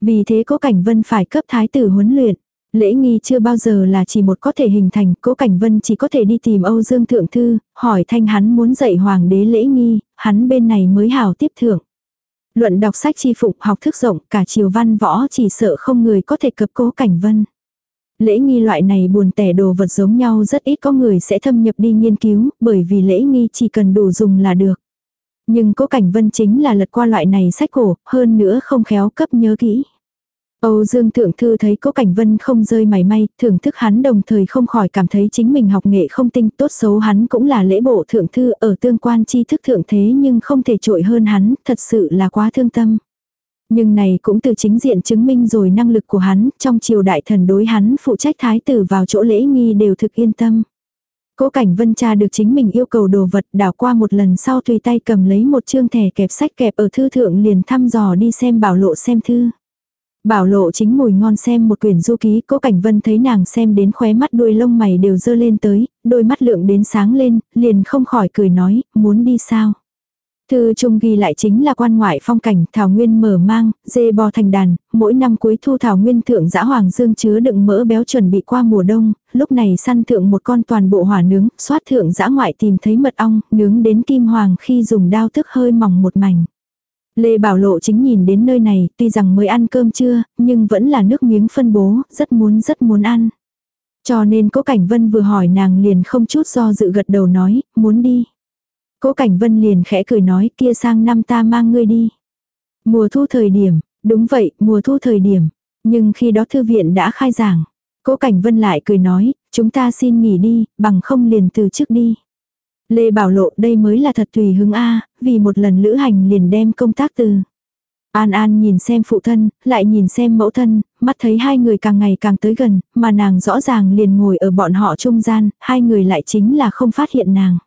Vì thế cố cảnh vân phải cấp thái tử huấn luyện. Lễ nghi chưa bao giờ là chỉ một có thể hình thành, cố cảnh vân chỉ có thể đi tìm Âu Dương Thượng Thư, hỏi thanh hắn muốn dạy hoàng đế lễ nghi, hắn bên này mới hào tiếp thưởng. Luận đọc sách chi phục học thức rộng cả triều văn võ chỉ sợ không người có thể cập cố cảnh vân. Lễ nghi loại này buồn tẻ đồ vật giống nhau rất ít có người sẽ thâm nhập đi nghiên cứu, bởi vì lễ nghi chỉ cần đủ dùng là được. Nhưng cố cảnh vân chính là lật qua loại này sách cổ, hơn nữa không khéo cấp nhớ kỹ. Âu Dương Thượng Thư thấy Cố Cảnh Vân không rơi mảy may, thưởng thức hắn đồng thời không khỏi cảm thấy chính mình học nghệ không tinh tốt xấu hắn cũng là lễ bộ Thượng Thư ở tương quan tri thức thượng thế nhưng không thể trội hơn hắn, thật sự là quá thương tâm. Nhưng này cũng từ chính diện chứng minh rồi năng lực của hắn, trong triều đại thần đối hắn phụ trách thái tử vào chỗ lễ nghi đều thực yên tâm. Cố cảnh vân tra được chính mình yêu cầu đồ vật đảo qua một lần sau tùy tay cầm lấy một chương thẻ kẹp sách kẹp ở thư thượng liền thăm dò đi xem bảo lộ xem thư. Bảo lộ chính mùi ngon xem một quyển du ký, cố cảnh vân thấy nàng xem đến khóe mắt đuôi lông mày đều dơ lên tới, đôi mắt lượng đến sáng lên, liền không khỏi cười nói, muốn đi sao. Thư trung ghi lại chính là quan ngoại phong cảnh, thảo nguyên mở mang, dê bò thành đàn, mỗi năm cuối thu thảo nguyên thượng dã hoàng dương chứa đựng mỡ béo chuẩn bị qua mùa đông, lúc này săn thượng một con toàn bộ hỏa nướng, xoát thượng dã ngoại tìm thấy mật ong, nướng đến kim hoàng khi dùng đao tức hơi mỏng một mảnh. Lê Bảo Lộ chính nhìn đến nơi này, tuy rằng mới ăn cơm trưa, nhưng vẫn là nước miếng phân bố, rất muốn rất muốn ăn. Cho nên Cố Cảnh Vân vừa hỏi nàng liền không chút do dự gật đầu nói, muốn đi. Cố Cảnh Vân liền khẽ cười nói kia sang năm ta mang ngươi đi. Mùa thu thời điểm, đúng vậy, mùa thu thời điểm. Nhưng khi đó thư viện đã khai giảng. Cố Cảnh Vân lại cười nói, chúng ta xin nghỉ đi, bằng không liền từ trước đi. Lê Bảo Lộ đây mới là thật tùy hứng A, vì một lần lữ hành liền đem công tác từ. An An nhìn xem phụ thân, lại nhìn xem mẫu thân, mắt thấy hai người càng ngày càng tới gần, mà nàng rõ ràng liền ngồi ở bọn họ trung gian, hai người lại chính là không phát hiện nàng.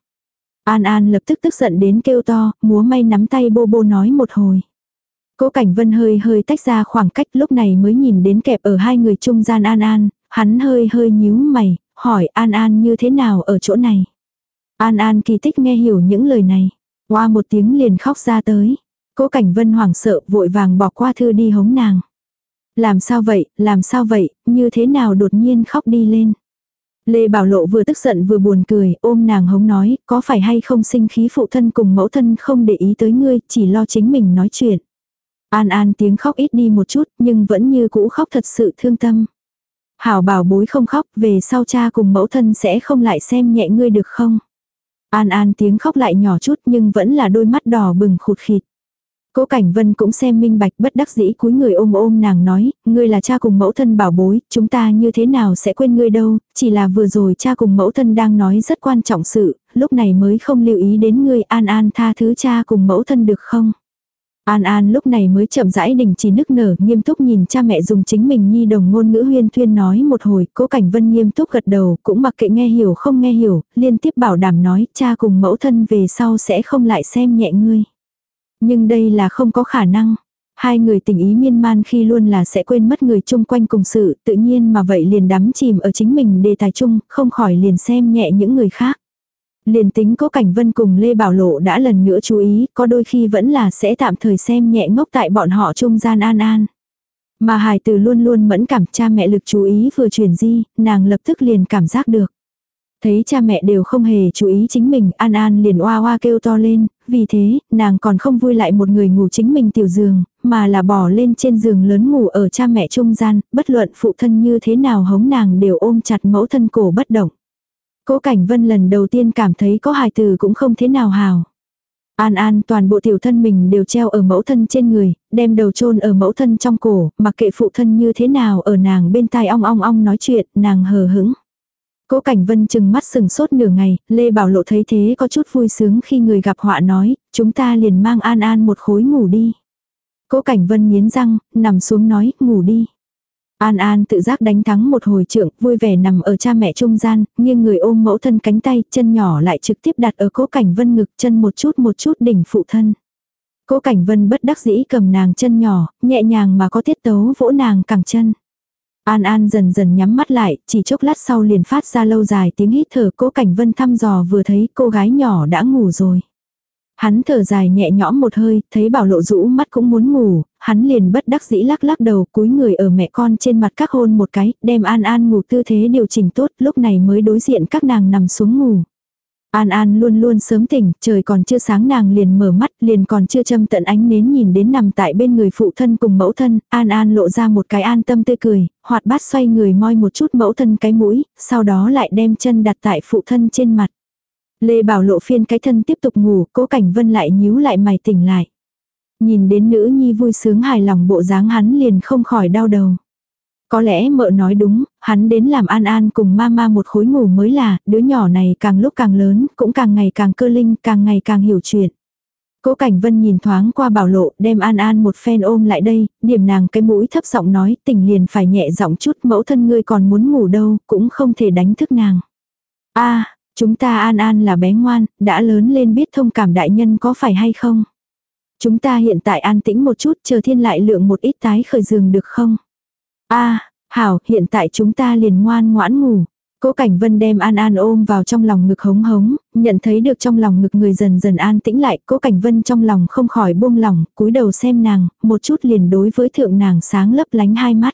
An An lập tức tức giận đến kêu to, múa may nắm tay bô bô nói một hồi. Cố Cảnh Vân hơi hơi tách ra khoảng cách lúc này mới nhìn đến kẹp ở hai người trung gian An An, hắn hơi hơi nhíu mày, hỏi An An như thế nào ở chỗ này. An An kỳ tích nghe hiểu những lời này. Qua một tiếng liền khóc ra tới. Cố Cảnh Vân hoảng sợ vội vàng bỏ qua thư đi hống nàng. Làm sao vậy, làm sao vậy, như thế nào đột nhiên khóc đi lên. Lê Bảo Lộ vừa tức giận vừa buồn cười, ôm nàng hống nói, có phải hay không sinh khí phụ thân cùng mẫu thân không để ý tới ngươi, chỉ lo chính mình nói chuyện. An An tiếng khóc ít đi một chút, nhưng vẫn như cũ khóc thật sự thương tâm. Hảo bảo bối không khóc, về sau cha cùng mẫu thân sẽ không lại xem nhẹ ngươi được không? An An tiếng khóc lại nhỏ chút nhưng vẫn là đôi mắt đỏ bừng khụt khịt. Cố Cảnh Vân cũng xem minh bạch bất đắc dĩ cúi người ôm ôm nàng nói, ngươi là cha cùng mẫu thân bảo bối, chúng ta như thế nào sẽ quên ngươi đâu, chỉ là vừa rồi cha cùng mẫu thân đang nói rất quan trọng sự, lúc này mới không lưu ý đến ngươi an an tha thứ cha cùng mẫu thân được không. An An lúc này mới chậm rãi đình chỉ nức nở, nghiêm túc nhìn cha mẹ dùng chính mình nhi đồng ngôn ngữ huyên thuyên nói một hồi, cố cảnh vân nghiêm túc gật đầu, cũng mặc kệ nghe hiểu không nghe hiểu, liên tiếp bảo đảm nói, cha cùng mẫu thân về sau sẽ không lại xem nhẹ ngươi. Nhưng đây là không có khả năng. Hai người tình ý miên man khi luôn là sẽ quên mất người chung quanh cùng sự, tự nhiên mà vậy liền đắm chìm ở chính mình đề tài chung, không khỏi liền xem nhẹ những người khác. Liền tính cố cảnh vân cùng Lê Bảo Lộ đã lần nữa chú ý, có đôi khi vẫn là sẽ tạm thời xem nhẹ ngốc tại bọn họ trung gian an an. Mà hài từ luôn luôn mẫn cảm cha mẹ lực chú ý vừa truyền di, nàng lập tức liền cảm giác được. Thấy cha mẹ đều không hề chú ý chính mình, An An liền oa oa kêu to lên, vì thế, nàng còn không vui lại một người ngủ chính mình tiểu giường, mà là bỏ lên trên giường lớn ngủ ở cha mẹ trung gian, bất luận phụ thân như thế nào hống nàng đều ôm chặt mẫu thân cổ bất động. Cố Cảnh Vân lần đầu tiên cảm thấy có hài tử cũng không thế nào hào. An An toàn bộ tiểu thân mình đều treo ở mẫu thân trên người, đem đầu chôn ở mẫu thân trong cổ, mặc kệ phụ thân như thế nào ở nàng bên tai ong ong ong nói chuyện, nàng hờ hững. Cố Cảnh Vân chừng mắt sừng sốt nửa ngày, Lê Bảo Lộ thấy thế có chút vui sướng khi người gặp họa nói, chúng ta liền mang An An một khối ngủ đi. Cố Cảnh Vân nghiến răng, nằm xuống nói, ngủ đi. An An tự giác đánh thắng một hồi trượng, vui vẻ nằm ở cha mẹ trung gian, nghiêng người ôm mẫu thân cánh tay, chân nhỏ lại trực tiếp đặt ở cố cảnh vân ngực chân một chút một chút đỉnh phụ thân. Cố cảnh vân bất đắc dĩ cầm nàng chân nhỏ, nhẹ nhàng mà có tiết tấu vỗ nàng cẳng chân. An An dần dần nhắm mắt lại, chỉ chốc lát sau liền phát ra lâu dài tiếng hít thở cố cảnh vân thăm dò vừa thấy cô gái nhỏ đã ngủ rồi. Hắn thở dài nhẹ nhõm một hơi, thấy bảo lộ rũ mắt cũng muốn ngủ, hắn liền bất đắc dĩ lắc lắc đầu cúi người ở mẹ con trên mặt các hôn một cái, đem An An ngủ tư thế điều chỉnh tốt, lúc này mới đối diện các nàng nằm xuống ngủ. An An luôn luôn sớm tỉnh, trời còn chưa sáng nàng liền mở mắt, liền còn chưa châm tận ánh nến nhìn đến nằm tại bên người phụ thân cùng mẫu thân, An An lộ ra một cái an tâm tươi cười, hoạt bát xoay người moi một chút mẫu thân cái mũi, sau đó lại đem chân đặt tại phụ thân trên mặt. Lê Bảo lộ phiên cái thân tiếp tục ngủ, cố cảnh vân lại nhíu lại mày tỉnh lại. Nhìn đến nữ nhi vui sướng hài lòng bộ dáng hắn liền không khỏi đau đầu. Có lẽ mợ nói đúng, hắn đến làm an an cùng mama một khối ngủ mới là, đứa nhỏ này càng lúc càng lớn, cũng càng ngày càng cơ linh, càng ngày càng hiểu chuyện. Cố Cảnh Vân nhìn thoáng qua bảo lộ, đem An An một phen ôm lại đây, điểm nàng cái mũi thấp giọng nói, tỉnh liền phải nhẹ giọng chút, mẫu thân ngươi còn muốn ngủ đâu, cũng không thể đánh thức nàng. a chúng ta An An là bé ngoan, đã lớn lên biết thông cảm đại nhân có phải hay không? Chúng ta hiện tại an tĩnh một chút, chờ thiên lại lượng một ít tái khởi giường được không? a hảo, hiện tại chúng ta liền ngoan ngoãn ngủ. Cố Cảnh Vân đem An An ôm vào trong lòng ngực hống hống, nhận thấy được trong lòng ngực người dần dần an tĩnh lại, Cố Cảnh Vân trong lòng không khỏi buông lòng, cúi đầu xem nàng, một chút liền đối với thượng nàng sáng lấp lánh hai mắt.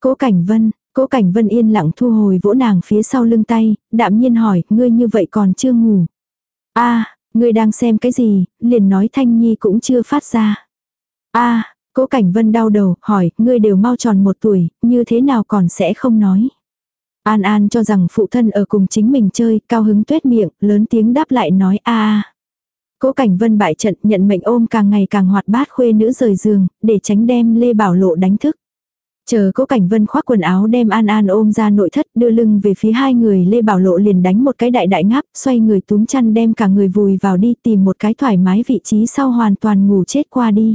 Cố Cảnh Vân, Cố Cảnh Vân yên lặng thu hồi vỗ nàng phía sau lưng tay, đạm nhiên hỏi, ngươi như vậy còn chưa ngủ. a ngươi đang xem cái gì, liền nói Thanh Nhi cũng chưa phát ra. a Cố Cảnh Vân đau đầu, hỏi, ngươi đều mau tròn một tuổi, như thế nào còn sẽ không nói. An An cho rằng phụ thân ở cùng chính mình chơi, cao hứng tuét miệng, lớn tiếng đáp lại nói a a. Cố Cảnh Vân bại trận nhận mệnh ôm càng ngày càng hoạt bát khuê nữ rời giường, để tránh đem Lê Bảo Lộ đánh thức. Chờ cố cảnh vân khoác quần áo đem An An ôm ra nội thất đưa lưng về phía hai người Lê Bảo Lộ liền đánh một cái đại đại ngáp, xoay người túm chăn đem cả người vùi vào đi tìm một cái thoải mái vị trí sau hoàn toàn ngủ chết qua đi.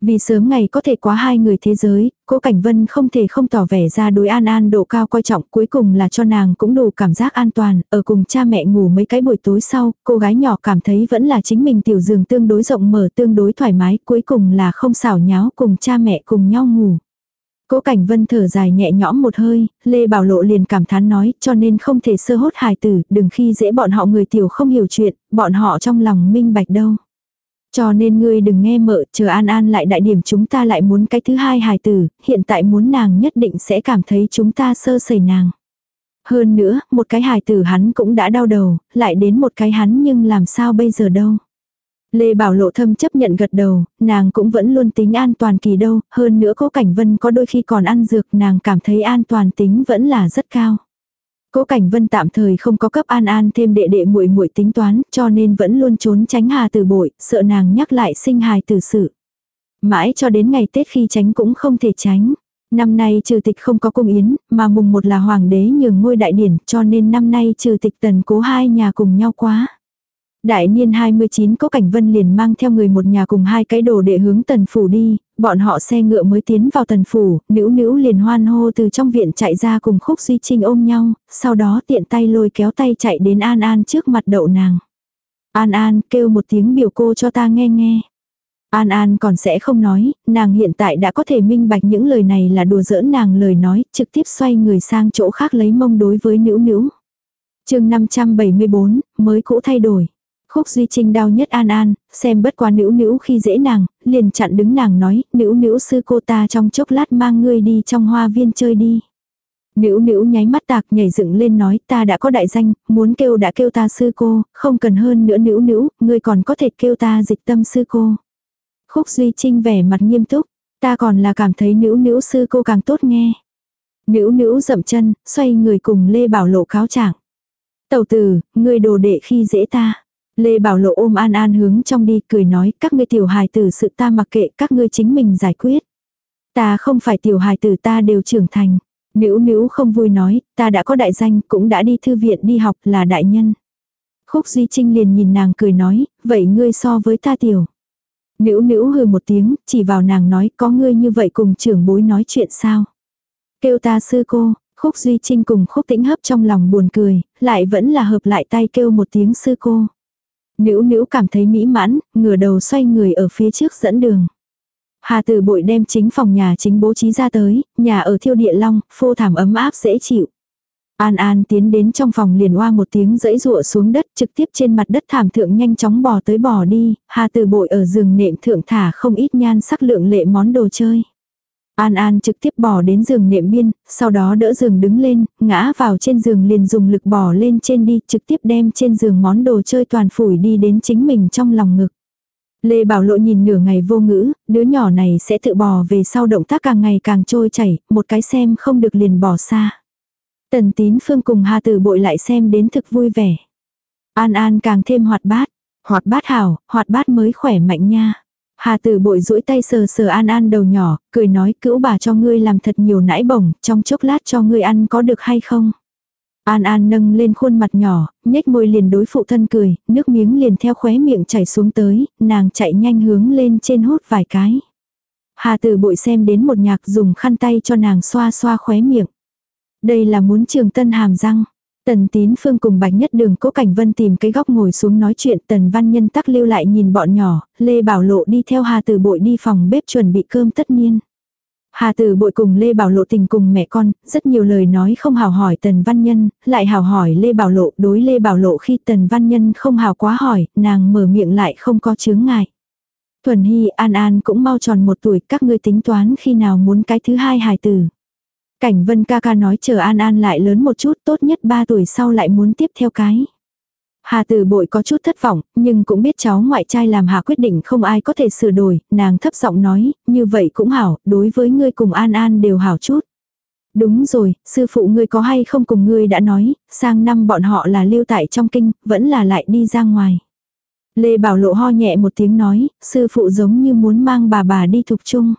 Vì sớm ngày có thể quá hai người thế giới, cố Cảnh Vân không thể không tỏ vẻ ra đối An An độ cao coi trọng cuối cùng là cho nàng cũng đủ cảm giác an toàn, ở cùng cha mẹ ngủ mấy cái buổi tối sau, cô gái nhỏ cảm thấy vẫn là chính mình tiểu giường tương đối rộng mở tương đối thoải mái, cuối cùng là không xảo nháo cùng cha mẹ cùng nhau ngủ. Cố Cảnh Vân thở dài nhẹ nhõm một hơi, Lê Bảo Lộ liền cảm thán nói, cho nên không thể sơ hốt hài tử, đừng khi dễ bọn họ người tiểu không hiểu chuyện, bọn họ trong lòng minh bạch đâu. Cho nên ngươi đừng nghe mợ, chờ An An lại đại điểm chúng ta lại muốn cái thứ hai hài tử, hiện tại muốn nàng nhất định sẽ cảm thấy chúng ta sơ sẩy nàng. Hơn nữa, một cái hài tử hắn cũng đã đau đầu, lại đến một cái hắn nhưng làm sao bây giờ đâu. Lê Bảo Lộ thâm chấp nhận gật đầu, nàng cũng vẫn luôn tính an toàn kỳ đâu, hơn nữa cố Cảnh Vân có đôi khi còn ăn dược nàng cảm thấy an toàn tính vẫn là rất cao. Cố Cảnh Vân tạm thời không có cấp An An thêm đệ đệ muội muội tính toán, cho nên vẫn luôn trốn tránh Hà Từ Bội, sợ nàng nhắc lại sinh hài tử sự. Mãi cho đến ngày Tết khi tránh cũng không thể tránh. Năm nay trừ tịch không có cung yến, mà mùng một là hoàng đế nhường ngôi đại điển, cho nên năm nay trừ tịch tần cố hai nhà cùng nhau quá. Đại niên 29 có cảnh vân liền mang theo người một nhà cùng hai cái đồ để hướng tần phủ đi, bọn họ xe ngựa mới tiến vào tần phủ, nữ nữ liền hoan hô từ trong viện chạy ra cùng khúc duy trinh ôm nhau, sau đó tiện tay lôi kéo tay chạy đến An An trước mặt đậu nàng. An An kêu một tiếng biểu cô cho ta nghe nghe. An An còn sẽ không nói, nàng hiện tại đã có thể minh bạch những lời này là đùa giỡn nàng lời nói, trực tiếp xoay người sang chỗ khác lấy mông đối với nữ nữ. chương 574, mới cũ thay đổi. Khúc Duy Trinh đau nhất An An, xem bất quá nữ nữ khi dễ nàng, liền chặn đứng nàng nói, nữ nữ sư cô ta trong chốc lát mang ngươi đi trong hoa viên chơi đi. Nữ nữ nháy mắt tạc nhảy dựng lên nói ta đã có đại danh, muốn kêu đã kêu ta sư cô, không cần hơn nữa nữ nữ, ngươi còn có thể kêu ta dịch tâm sư cô. Khúc Duy Trinh vẻ mặt nghiêm túc, ta còn là cảm thấy nữ nữ sư cô càng tốt nghe. Nữ nữ dậm chân, xoay người cùng Lê Bảo Lộ cáo trạng. Tẩu tử, ngươi đồ đệ khi dễ ta. Lê Bảo Lộ ôm An An hướng trong đi cười nói các ngươi tiểu hài tử sự ta mặc kệ các ngươi chính mình giải quyết. Ta không phải tiểu hài tử ta đều trưởng thành. Nữ nữ không vui nói, ta đã có đại danh cũng đã đi thư viện đi học là đại nhân. Khúc Duy Trinh liền nhìn nàng cười nói, vậy ngươi so với ta tiểu. Nữ nữ hừ một tiếng, chỉ vào nàng nói có ngươi như vậy cùng trưởng bối nói chuyện sao. Kêu ta sư cô, Khúc Duy Trinh cùng Khúc Tĩnh Hấp trong lòng buồn cười, lại vẫn là hợp lại tay kêu một tiếng sư cô. Nữ nữ cảm thấy mỹ mãn, ngửa đầu xoay người ở phía trước dẫn đường. Hà Tử Bội đem chính phòng nhà chính bố trí ra tới, nhà ở thiêu địa long, phô thảm ấm áp dễ chịu. An An tiến đến trong phòng liền oa một tiếng dẫy rụa xuống đất trực tiếp trên mặt đất thảm thượng nhanh chóng bò tới bò đi, Hà Tử Bội ở giường nệm thượng thả không ít nhan sắc lượng lệ món đồ chơi. An An trực tiếp bỏ đến giường nệm biên, sau đó đỡ giường đứng lên, ngã vào trên giường liền dùng lực bỏ lên trên đi, trực tiếp đem trên giường món đồ chơi toàn phủi đi đến chính mình trong lòng ngực. Lê Bảo Lộ nhìn nửa ngày vô ngữ, đứa nhỏ này sẽ tự bò về sau động tác càng ngày càng trôi chảy, một cái xem không được liền bỏ xa. Tần tín phương cùng Hà Tử bội lại xem đến thực vui vẻ. An An càng thêm hoạt bát. Hoạt bát hảo, hoạt bát mới khỏe mạnh nha. Hà tử bội duỗi tay sờ sờ An An đầu nhỏ, cười nói cữu bà cho ngươi làm thật nhiều nãi bổng, trong chốc lát cho ngươi ăn có được hay không? An An nâng lên khuôn mặt nhỏ, nhếch môi liền đối phụ thân cười, nước miếng liền theo khóe miệng chảy xuống tới, nàng chạy nhanh hướng lên trên hút vài cái. Hà tử bội xem đến một nhạc dùng khăn tay cho nàng xoa xoa khóe miệng. Đây là muốn trường tân hàm răng. Tần tín phương cùng bạch nhất đường cố cảnh vân tìm cái góc ngồi xuống nói chuyện tần văn nhân tắc lưu lại nhìn bọn nhỏ, Lê Bảo Lộ đi theo Hà Tử Bội đi phòng bếp chuẩn bị cơm tất nhiên. Hà Tử Bội cùng Lê Bảo Lộ tình cùng mẹ con, rất nhiều lời nói không hào hỏi Tần Văn Nhân, lại hào hỏi Lê Bảo Lộ, đối Lê Bảo Lộ khi Tần Văn Nhân không hào quá hỏi, nàng mở miệng lại không có chướng ngại. Thuần Hy An An cũng mau tròn một tuổi, các ngươi tính toán khi nào muốn cái thứ hai hài tử. Cảnh vân ca ca nói chờ An An lại lớn một chút tốt nhất 3 tuổi sau lại muốn tiếp theo cái. Hà tử bội có chút thất vọng, nhưng cũng biết cháu ngoại trai làm hạ quyết định không ai có thể sửa đổi, nàng thấp giọng nói, như vậy cũng hảo, đối với ngươi cùng An An đều hảo chút. Đúng rồi, sư phụ ngươi có hay không cùng ngươi đã nói, sang năm bọn họ là lưu tại trong kinh, vẫn là lại đi ra ngoài. Lê Bảo Lộ ho nhẹ một tiếng nói, sư phụ giống như muốn mang bà bà đi thục chung.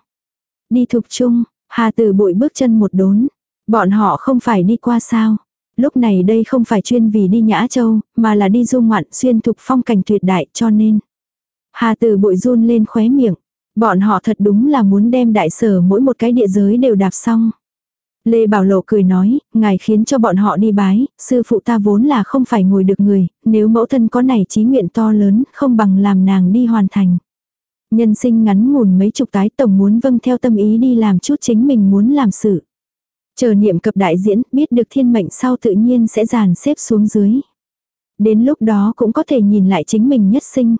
Đi thục chung, Hà tử bội bước chân một đốn. Bọn họ không phải đi qua sao. Lúc này đây không phải chuyên vì đi Nhã Châu, mà là đi du ngoạn xuyên thục phong cảnh tuyệt đại cho nên. Hà tử bội run lên khóe miệng. Bọn họ thật đúng là muốn đem đại sở mỗi một cái địa giới đều đạp xong. Lê Bảo Lộ cười nói, ngài khiến cho bọn họ đi bái, sư phụ ta vốn là không phải ngồi được người, nếu mẫu thân có này trí nguyện to lớn, không bằng làm nàng đi hoàn thành. Nhân sinh ngắn ngủn mấy chục tái tổng muốn vâng theo tâm ý đi làm chút chính mình muốn làm sự. Chờ niệm cập đại diễn, biết được thiên mệnh sau tự nhiên sẽ dàn xếp xuống dưới. Đến lúc đó cũng có thể nhìn lại chính mình nhất sinh.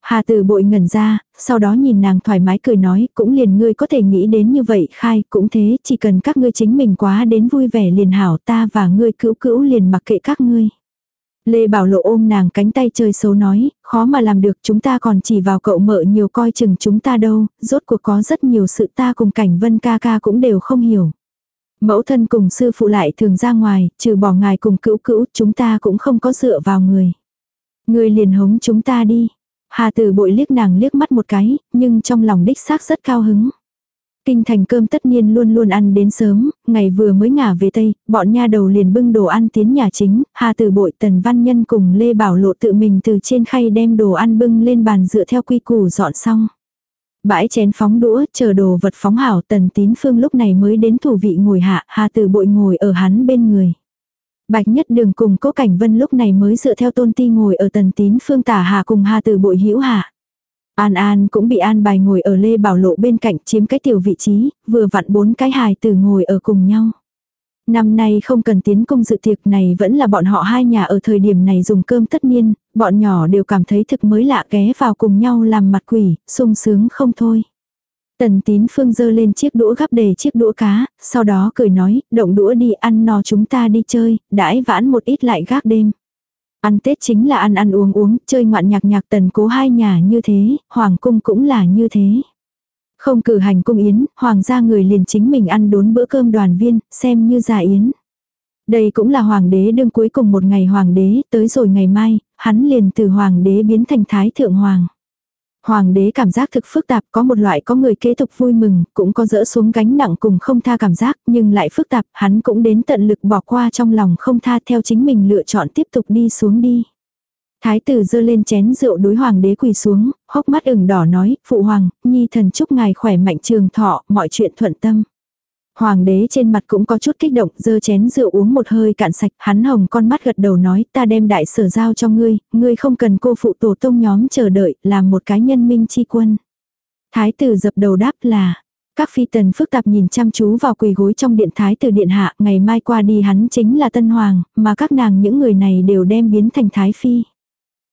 Hà từ bội ngẩn ra, sau đó nhìn nàng thoải mái cười nói, cũng liền ngươi có thể nghĩ đến như vậy khai, cũng thế, chỉ cần các ngươi chính mình quá đến vui vẻ liền hảo ta và ngươi cữu cữu liền mặc kệ các ngươi. Lê Bảo Lộ ôm nàng cánh tay chơi xấu nói, khó mà làm được chúng ta còn chỉ vào cậu mợ nhiều coi chừng chúng ta đâu, rốt cuộc có rất nhiều sự ta cùng cảnh vân ca ca cũng đều không hiểu. Mẫu thân cùng sư phụ lại thường ra ngoài, trừ bỏ ngài cùng cữu cữu, chúng ta cũng không có dựa vào người. Người liền hống chúng ta đi. Hà tử bội liếc nàng liếc mắt một cái, nhưng trong lòng đích xác rất cao hứng. Kinh thành cơm tất nhiên luôn luôn ăn đến sớm, ngày vừa mới ngả về Tây, bọn nha đầu liền bưng đồ ăn tiến nhà chính, Hà Tử Bội Tần Văn Nhân cùng Lê Bảo Lộ tự mình từ trên khay đem đồ ăn bưng lên bàn dựa theo quy củ dọn xong. Bãi chén phóng đũa, chờ đồ vật phóng hảo Tần Tín Phương lúc này mới đến thủ vị ngồi hạ, Hà Tử Bội ngồi ở hắn bên người. Bạch Nhất Đường cùng Cố Cảnh Vân lúc này mới dựa theo tôn ti ngồi ở Tần Tín Phương tả hạ cùng Hà Tử Bội hữu hạ. An An cũng bị an bài ngồi ở Lê Bảo Lộ bên cạnh chiếm cái tiểu vị trí, vừa vặn bốn cái hài tử ngồi ở cùng nhau. Năm nay không cần tiến công dự tiệc này vẫn là bọn họ hai nhà ở thời điểm này dùng cơm tất niên, bọn nhỏ đều cảm thấy thực mới lạ ghé vào cùng nhau làm mặt quỷ, sung sướng không thôi. Tần tín phương dơ lên chiếc đũa gắp đầy chiếc đũa cá, sau đó cười nói, động đũa đi ăn no chúng ta đi chơi, đãi vãn một ít lại gác đêm. Ăn Tết chính là ăn ăn uống uống, chơi ngoạn nhạc nhạc tần cố hai nhà như thế, hoàng cung cũng là như thế. Không cử hành cung yến, hoàng gia người liền chính mình ăn đốn bữa cơm đoàn viên, xem như già yến. Đây cũng là hoàng đế đương cuối cùng một ngày hoàng đế, tới rồi ngày mai, hắn liền từ hoàng đế biến thành thái thượng hoàng. Hoàng đế cảm giác thực phức tạp, có một loại có người kế tục vui mừng, cũng có dỡ xuống gánh nặng cùng không tha cảm giác, nhưng lại phức tạp, hắn cũng đến tận lực bỏ qua trong lòng không tha theo chính mình lựa chọn tiếp tục đi xuống đi. Thái tử dơ lên chén rượu đối hoàng đế quỳ xuống, hốc mắt ửng đỏ nói, phụ hoàng, nhi thần chúc ngài khỏe mạnh trường thọ, mọi chuyện thuận tâm. Hoàng đế trên mặt cũng có chút kích động, dơ chén rượu uống một hơi cạn sạch, hắn hồng con mắt gật đầu nói, ta đem đại sở giao cho ngươi, ngươi không cần cô phụ tổ tông nhóm chờ đợi, làm một cái nhân minh chi quân. Thái tử dập đầu đáp là, các phi tần phức tạp nhìn chăm chú vào quỳ gối trong điện thái tử điện hạ, ngày mai qua đi hắn chính là tân hoàng, mà các nàng những người này đều đem biến thành thái phi.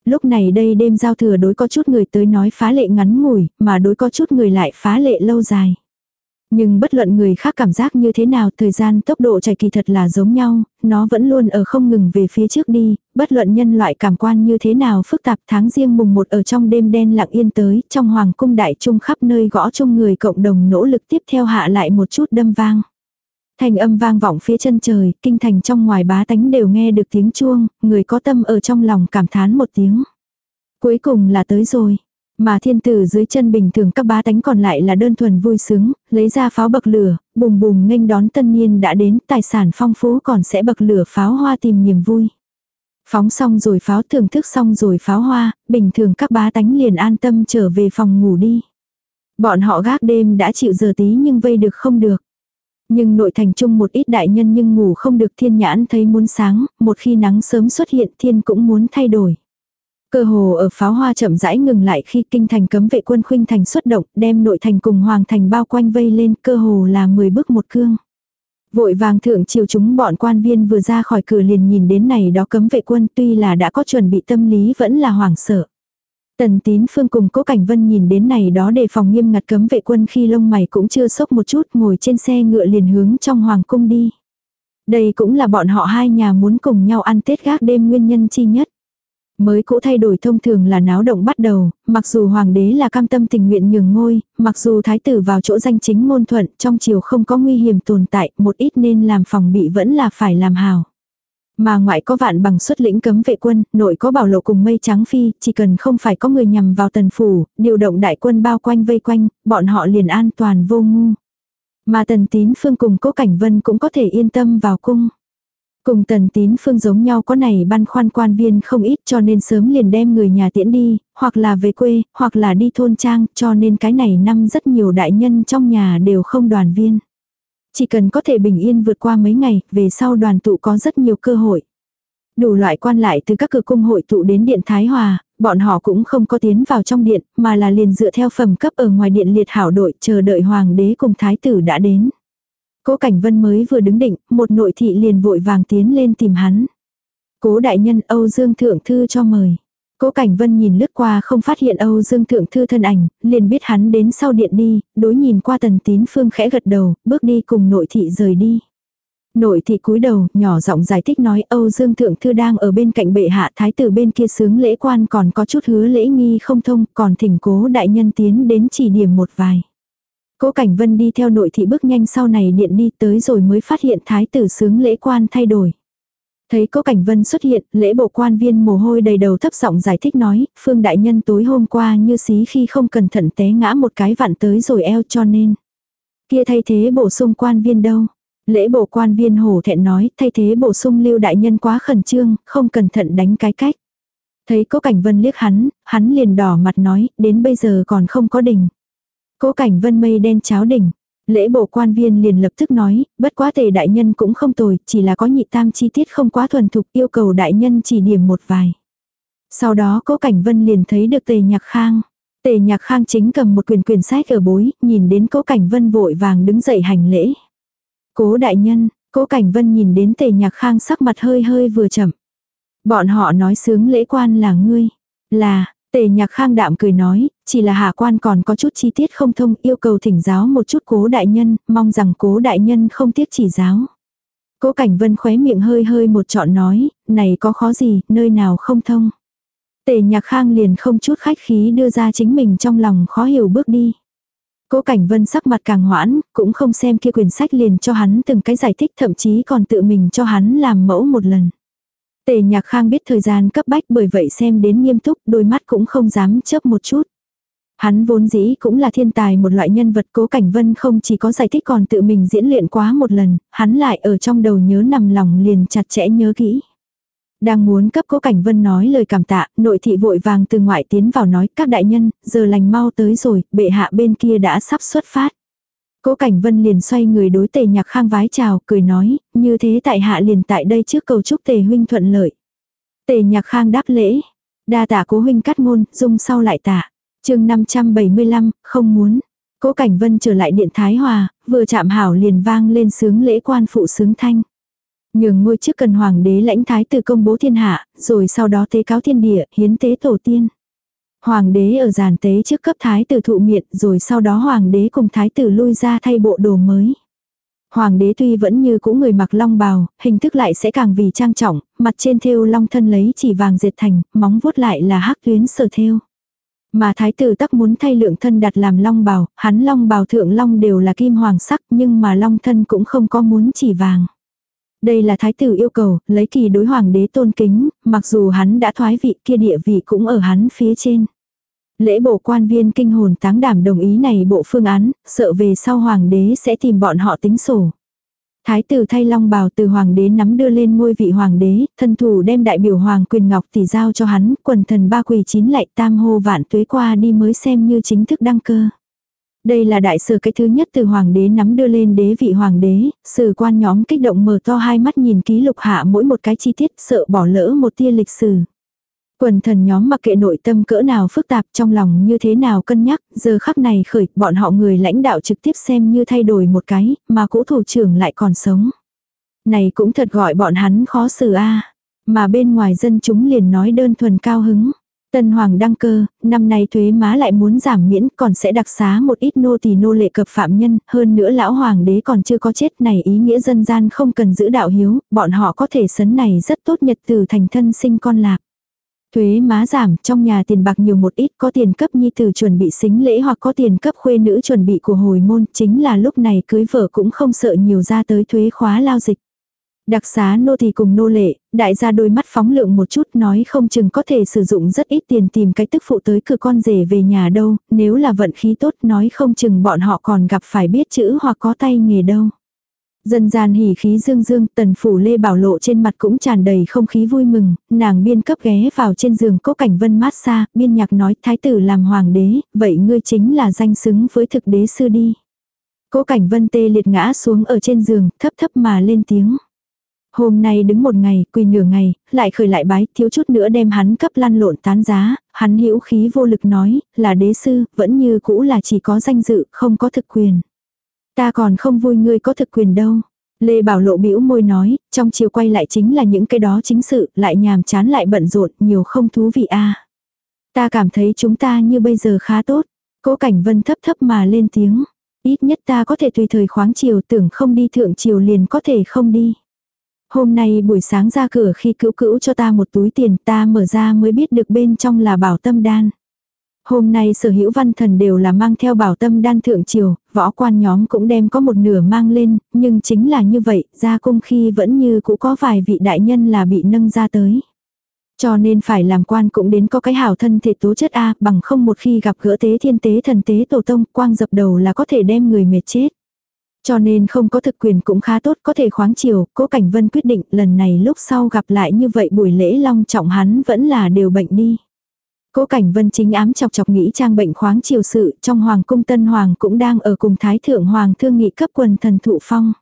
Lúc này đây đêm giao thừa đối có chút người tới nói phá lệ ngắn ngủi, mà đối có chút người lại phá lệ lâu dài. Nhưng bất luận người khác cảm giác như thế nào, thời gian tốc độ chạy kỳ thật là giống nhau, nó vẫn luôn ở không ngừng về phía trước đi, bất luận nhân loại cảm quan như thế nào phức tạp tháng riêng mùng một ở trong đêm đen lặng yên tới, trong hoàng cung đại trung khắp nơi gõ chung người cộng đồng nỗ lực tiếp theo hạ lại một chút đâm vang. Thành âm vang vọng phía chân trời, kinh thành trong ngoài bá tánh đều nghe được tiếng chuông, người có tâm ở trong lòng cảm thán một tiếng. Cuối cùng là tới rồi. Mà thiên tử dưới chân bình thường các bá tánh còn lại là đơn thuần vui sướng, lấy ra pháo bậc lửa, bùm bùm nghênh đón tân niên đã đến, tài sản phong phú còn sẽ bậc lửa pháo hoa tìm niềm vui. Phóng xong rồi pháo thưởng thức xong rồi pháo hoa, bình thường các bá tánh liền an tâm trở về phòng ngủ đi. Bọn họ gác đêm đã chịu giờ tí nhưng vây được không được. Nhưng nội thành chung một ít đại nhân nhưng ngủ không được thiên nhãn thấy muốn sáng, một khi nắng sớm xuất hiện thiên cũng muốn thay đổi. Cơ hồ ở pháo hoa chậm rãi ngừng lại khi kinh thành cấm vệ quân khuynh thành xuất động, đem nội thành cùng hoàng thành bao quanh vây lên, cơ hồ là 10 bước một cương. Vội vàng thượng chiều chúng bọn quan viên vừa ra khỏi cửa liền nhìn đến này đó cấm vệ quân tuy là đã có chuẩn bị tâm lý vẫn là hoảng sợ. Tần tín phương cùng cố cảnh vân nhìn đến này đó đề phòng nghiêm ngặt cấm vệ quân khi lông mày cũng chưa sốc một chút ngồi trên xe ngựa liền hướng trong hoàng cung đi. Đây cũng là bọn họ hai nhà muốn cùng nhau ăn Tết gác đêm nguyên nhân chi nhất. Mới cũ thay đổi thông thường là náo động bắt đầu, mặc dù hoàng đế là cam tâm tình nguyện nhường ngôi, mặc dù thái tử vào chỗ danh chính ngôn thuận trong chiều không có nguy hiểm tồn tại, một ít nên làm phòng bị vẫn là phải làm hào. Mà ngoại có vạn bằng xuất lĩnh cấm vệ quân, nội có bảo lộ cùng mây trắng phi, chỉ cần không phải có người nhằm vào tần phủ, điều động đại quân bao quanh vây quanh, bọn họ liền an toàn vô ngu. Mà tần tín phương cùng cố cảnh vân cũng có thể yên tâm vào cung. Cùng tần tín phương giống nhau có này băn khoăn quan viên không ít cho nên sớm liền đem người nhà tiễn đi, hoặc là về quê, hoặc là đi thôn trang, cho nên cái này năm rất nhiều đại nhân trong nhà đều không đoàn viên. Chỉ cần có thể bình yên vượt qua mấy ngày, về sau đoàn tụ có rất nhiều cơ hội. Đủ loại quan lại từ các cửa cung hội tụ đến điện Thái Hòa, bọn họ cũng không có tiến vào trong điện, mà là liền dựa theo phẩm cấp ở ngoài điện liệt hảo đội chờ đợi hoàng đế cùng thái tử đã đến. Cố Cảnh Vân mới vừa đứng định, một nội thị liền vội vàng tiến lên tìm hắn. Cố đại nhân Âu Dương Thượng Thư cho mời. Cố Cảnh Vân nhìn lướt qua không phát hiện Âu Dương Thượng Thư thân ảnh, liền biết hắn đến sau điện đi, đối nhìn qua tần tín phương khẽ gật đầu, bước đi cùng nội thị rời đi. Nội thị cúi đầu, nhỏ giọng giải thích nói Âu Dương Thượng Thư đang ở bên cạnh bệ hạ thái tử bên kia sướng lễ quan còn có chút hứa lễ nghi không thông, còn thỉnh cố đại nhân tiến đến chỉ điểm một vài. Cố Cảnh Vân đi theo nội thị bước nhanh sau này điện đi tới rồi mới phát hiện thái tử sướng lễ quan thay đổi. Thấy Cố Cảnh Vân xuất hiện, lễ bộ quan viên mồ hôi đầy đầu thấp giọng giải thích nói, Phương Đại Nhân tối hôm qua như xí khi không cẩn thận té ngã một cái vặn tới rồi eo cho nên. Kia thay thế bổ sung quan viên đâu. Lễ bộ quan viên hổ thẹn nói, thay thế bổ sung lưu đại nhân quá khẩn trương, không cẩn thận đánh cái cách. Thấy Cố Cảnh Vân liếc hắn, hắn liền đỏ mặt nói, đến bây giờ còn không có đỉnh. Cố cảnh vân mây đen cháo đỉnh. Lễ bộ quan viên liền lập tức nói, bất quá tề đại nhân cũng không tồi, chỉ là có nhị tam chi tiết không quá thuần thục yêu cầu đại nhân chỉ điểm một vài. Sau đó cố cảnh vân liền thấy được tề nhạc khang. Tề nhạc khang chính cầm một quyền quyền sách ở bối, nhìn đến cố cảnh vân vội vàng đứng dậy hành lễ. Cố đại nhân, cố cảnh vân nhìn đến tề nhạc khang sắc mặt hơi hơi vừa chậm. Bọn họ nói sướng lễ quan là ngươi. Là, Tề nhạc khang đạm cười nói, chỉ là hạ quan còn có chút chi tiết không thông yêu cầu thỉnh giáo một chút cố đại nhân, mong rằng cố đại nhân không tiếc chỉ giáo. Cố cảnh vân khóe miệng hơi hơi một trọn nói, này có khó gì, nơi nào không thông. Tề nhạc khang liền không chút khách khí đưa ra chính mình trong lòng khó hiểu bước đi. Cố Cảnh Vân sắc mặt càng hoãn, cũng không xem kia quyển sách liền cho hắn từng cái giải thích thậm chí còn tự mình cho hắn làm mẫu một lần. Tề nhạc khang biết thời gian cấp bách bởi vậy xem đến nghiêm túc, đôi mắt cũng không dám chớp một chút. Hắn vốn dĩ cũng là thiên tài một loại nhân vật cố cảnh vân không chỉ có giải thích còn tự mình diễn luyện quá một lần, hắn lại ở trong đầu nhớ nằm lòng liền chặt chẽ nhớ kỹ. Đang muốn cấp cố cảnh vân nói lời cảm tạ, nội thị vội vàng từ ngoại tiến vào nói các đại nhân, giờ lành mau tới rồi, bệ hạ bên kia đã sắp xuất phát. Cố Cảnh Vân liền xoay người đối Tề Nhạc Khang vái chào, cười nói, như thế tại hạ liền tại đây trước cầu chúc Tề huynh thuận lợi. Tề Nhạc Khang đáp lễ, đa tạ cố huynh cắt ngôn, dung sau lại tạ. chương 575, không muốn. Cố Cảnh Vân trở lại điện Thái Hòa, vừa chạm hảo liền vang lên sướng lễ quan phụ sướng thanh. Nhường ngôi trước cần hoàng đế lãnh thái tử công bố thiên hạ, rồi sau đó tế cáo thiên địa, hiến tế tổ tiên. Hoàng đế ở giàn tế trước cấp thái tử thụ miệng rồi sau đó hoàng đế cùng thái tử lui ra thay bộ đồ mới. Hoàng đế tuy vẫn như cũ người mặc long bào, hình thức lại sẽ càng vì trang trọng, mặt trên thêu long thân lấy chỉ vàng dệt thành, móng vuốt lại là hắc tuyến sờ thêu. Mà thái tử tắc muốn thay lượng thân đặt làm long bào, hắn long bào thượng long đều là kim hoàng sắc nhưng mà long thân cũng không có muốn chỉ vàng. Đây là thái tử yêu cầu, lấy kỳ đối hoàng đế tôn kính, mặc dù hắn đã thoái vị kia địa vị cũng ở hắn phía trên. Lễ bộ quan viên kinh hồn táng đảm đồng ý này bộ phương án, sợ về sau hoàng đế sẽ tìm bọn họ tính sổ. Thái tử thay long bào từ hoàng đế nắm đưa lên ngôi vị hoàng đế, thân thủ đem đại biểu hoàng quyền ngọc tỷ giao cho hắn, quần thần ba quỳ chín lại tam hô vạn tuế qua đi mới xem như chính thức đăng cơ. Đây là đại sử cái thứ nhất từ hoàng đế nắm đưa lên đế vị hoàng đế, sử quan nhóm kích động mở to hai mắt nhìn ký lục hạ mỗi một cái chi tiết sợ bỏ lỡ một tia lịch sử. Quần thần nhóm mặc kệ nội tâm cỡ nào phức tạp trong lòng như thế nào cân nhắc, giờ khắc này khởi, bọn họ người lãnh đạo trực tiếp xem như thay đổi một cái, mà cũ thủ trưởng lại còn sống. Này cũng thật gọi bọn hắn khó xử a Mà bên ngoài dân chúng liền nói đơn thuần cao hứng. Tân Hoàng đăng cơ, năm nay thuế má lại muốn giảm miễn còn sẽ đặc xá một ít nô tỳ nô lệ cập phạm nhân, hơn nữa lão hoàng đế còn chưa có chết này ý nghĩa dân gian không cần giữ đạo hiếu, bọn họ có thể sấn này rất tốt nhật từ thành thân sinh con lạc. Thuế má giảm, trong nhà tiền bạc nhiều một ít, có tiền cấp nhi tử chuẩn bị xính lễ hoặc có tiền cấp khuê nữ chuẩn bị của hồi môn, chính là lúc này cưới vợ cũng không sợ nhiều ra tới thuế khóa lao dịch. Đặc xá nô thì cùng nô lệ, đại gia đôi mắt phóng lượng một chút nói không chừng có thể sử dụng rất ít tiền tìm cái tức phụ tới cửa con rể về nhà đâu, nếu là vận khí tốt nói không chừng bọn họ còn gặp phải biết chữ hoặc có tay nghề đâu. Dân gian hỉ khí dương dương, tần phủ lê bảo lộ trên mặt cũng tràn đầy không khí vui mừng, nàng biên cấp ghé vào trên giường cố cảnh vân mát xa, biên nhạc nói thái tử làm hoàng đế, vậy ngươi chính là danh xứng với thực đế sư đi. Cố cảnh vân tê liệt ngã xuống ở trên giường, thấp thấp mà lên tiếng. Hôm nay đứng một ngày, quỳ nửa ngày, lại khởi lại bái, thiếu chút nữa đem hắn cấp lăn lộn tán giá, hắn hữu khí vô lực nói, là đế sư, vẫn như cũ là chỉ có danh dự, không có thực quyền. Ta còn không vui ngươi có thực quyền đâu. Lê Bảo Lộ bĩu môi nói, trong chiều quay lại chính là những cái đó chính sự, lại nhàm chán lại bận rộn, nhiều không thú vị a. Ta cảm thấy chúng ta như bây giờ khá tốt. Cố Cảnh Vân thấp thấp mà lên tiếng. Ít nhất ta có thể tùy thời khoáng chiều tưởng không đi thượng chiều liền có thể không đi. Hôm nay buổi sáng ra cửa khi cữu cữu cho ta một túi tiền ta mở ra mới biết được bên trong là bảo tâm đan. Hôm nay sở hữu văn thần đều là mang theo bảo tâm đan thượng triều, võ quan nhóm cũng đem có một nửa mang lên, nhưng chính là như vậy, ra cung khi vẫn như cũ có vài vị đại nhân là bị nâng ra tới. Cho nên phải làm quan cũng đến có cái hảo thân thể tố chất A, bằng không một khi gặp gỡ tế thiên tế thần tế tổ tông, quang dập đầu là có thể đem người mệt chết. Cho nên không có thực quyền cũng khá tốt, có thể khoáng chiều, cố Cảnh Vân quyết định lần này lúc sau gặp lại như vậy buổi lễ long trọng hắn vẫn là đều bệnh đi. Cố Cảnh Vân chính ám chọc chọc nghĩ trang bệnh khoáng chiều sự, trong Hoàng cung Tân Hoàng cũng đang ở cùng Thái Thượng Hoàng thương nghị cấp quần thần thụ phong.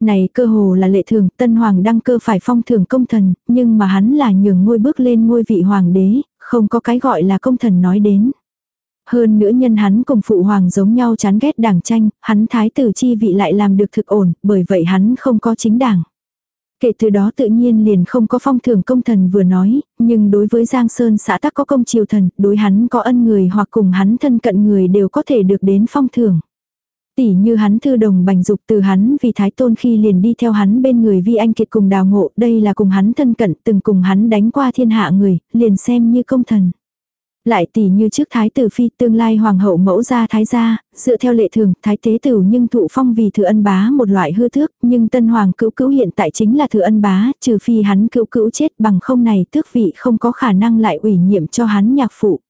Này cơ hồ là lệ thường, Tân Hoàng đăng cơ phải phong thường công thần, nhưng mà hắn là nhường ngôi bước lên ngôi vị Hoàng đế, không có cái gọi là công thần nói đến. Hơn nữa nhân hắn cùng phụ hoàng giống nhau chán ghét đảng tranh, hắn thái tử chi vị lại làm được thực ổn, bởi vậy hắn không có chính đảng. Kể từ đó tự nhiên liền không có phong thưởng công thần vừa nói, nhưng đối với Giang Sơn xã tắc có công triều thần, đối hắn có ân người hoặc cùng hắn thân cận người đều có thể được đến phong thưởng. Tỷ như hắn thư đồng bành dục từ hắn vì thái tôn khi liền đi theo hắn bên người vi anh kiệt cùng đào ngộ, đây là cùng hắn thân cận từng cùng hắn đánh qua thiên hạ người, liền xem như công thần. Lại tỷ như trước thái tử phi tương lai hoàng hậu mẫu gia thái gia, dựa theo lệ thường, thái tế tử nhưng thụ phong vì thừa ân bá một loại hư thước, nhưng tân hoàng cữu cữu hiện tại chính là thừa ân bá, trừ phi hắn cữu cữu chết bằng không này tước vị không có khả năng lại ủy nhiệm cho hắn nhạc phụ.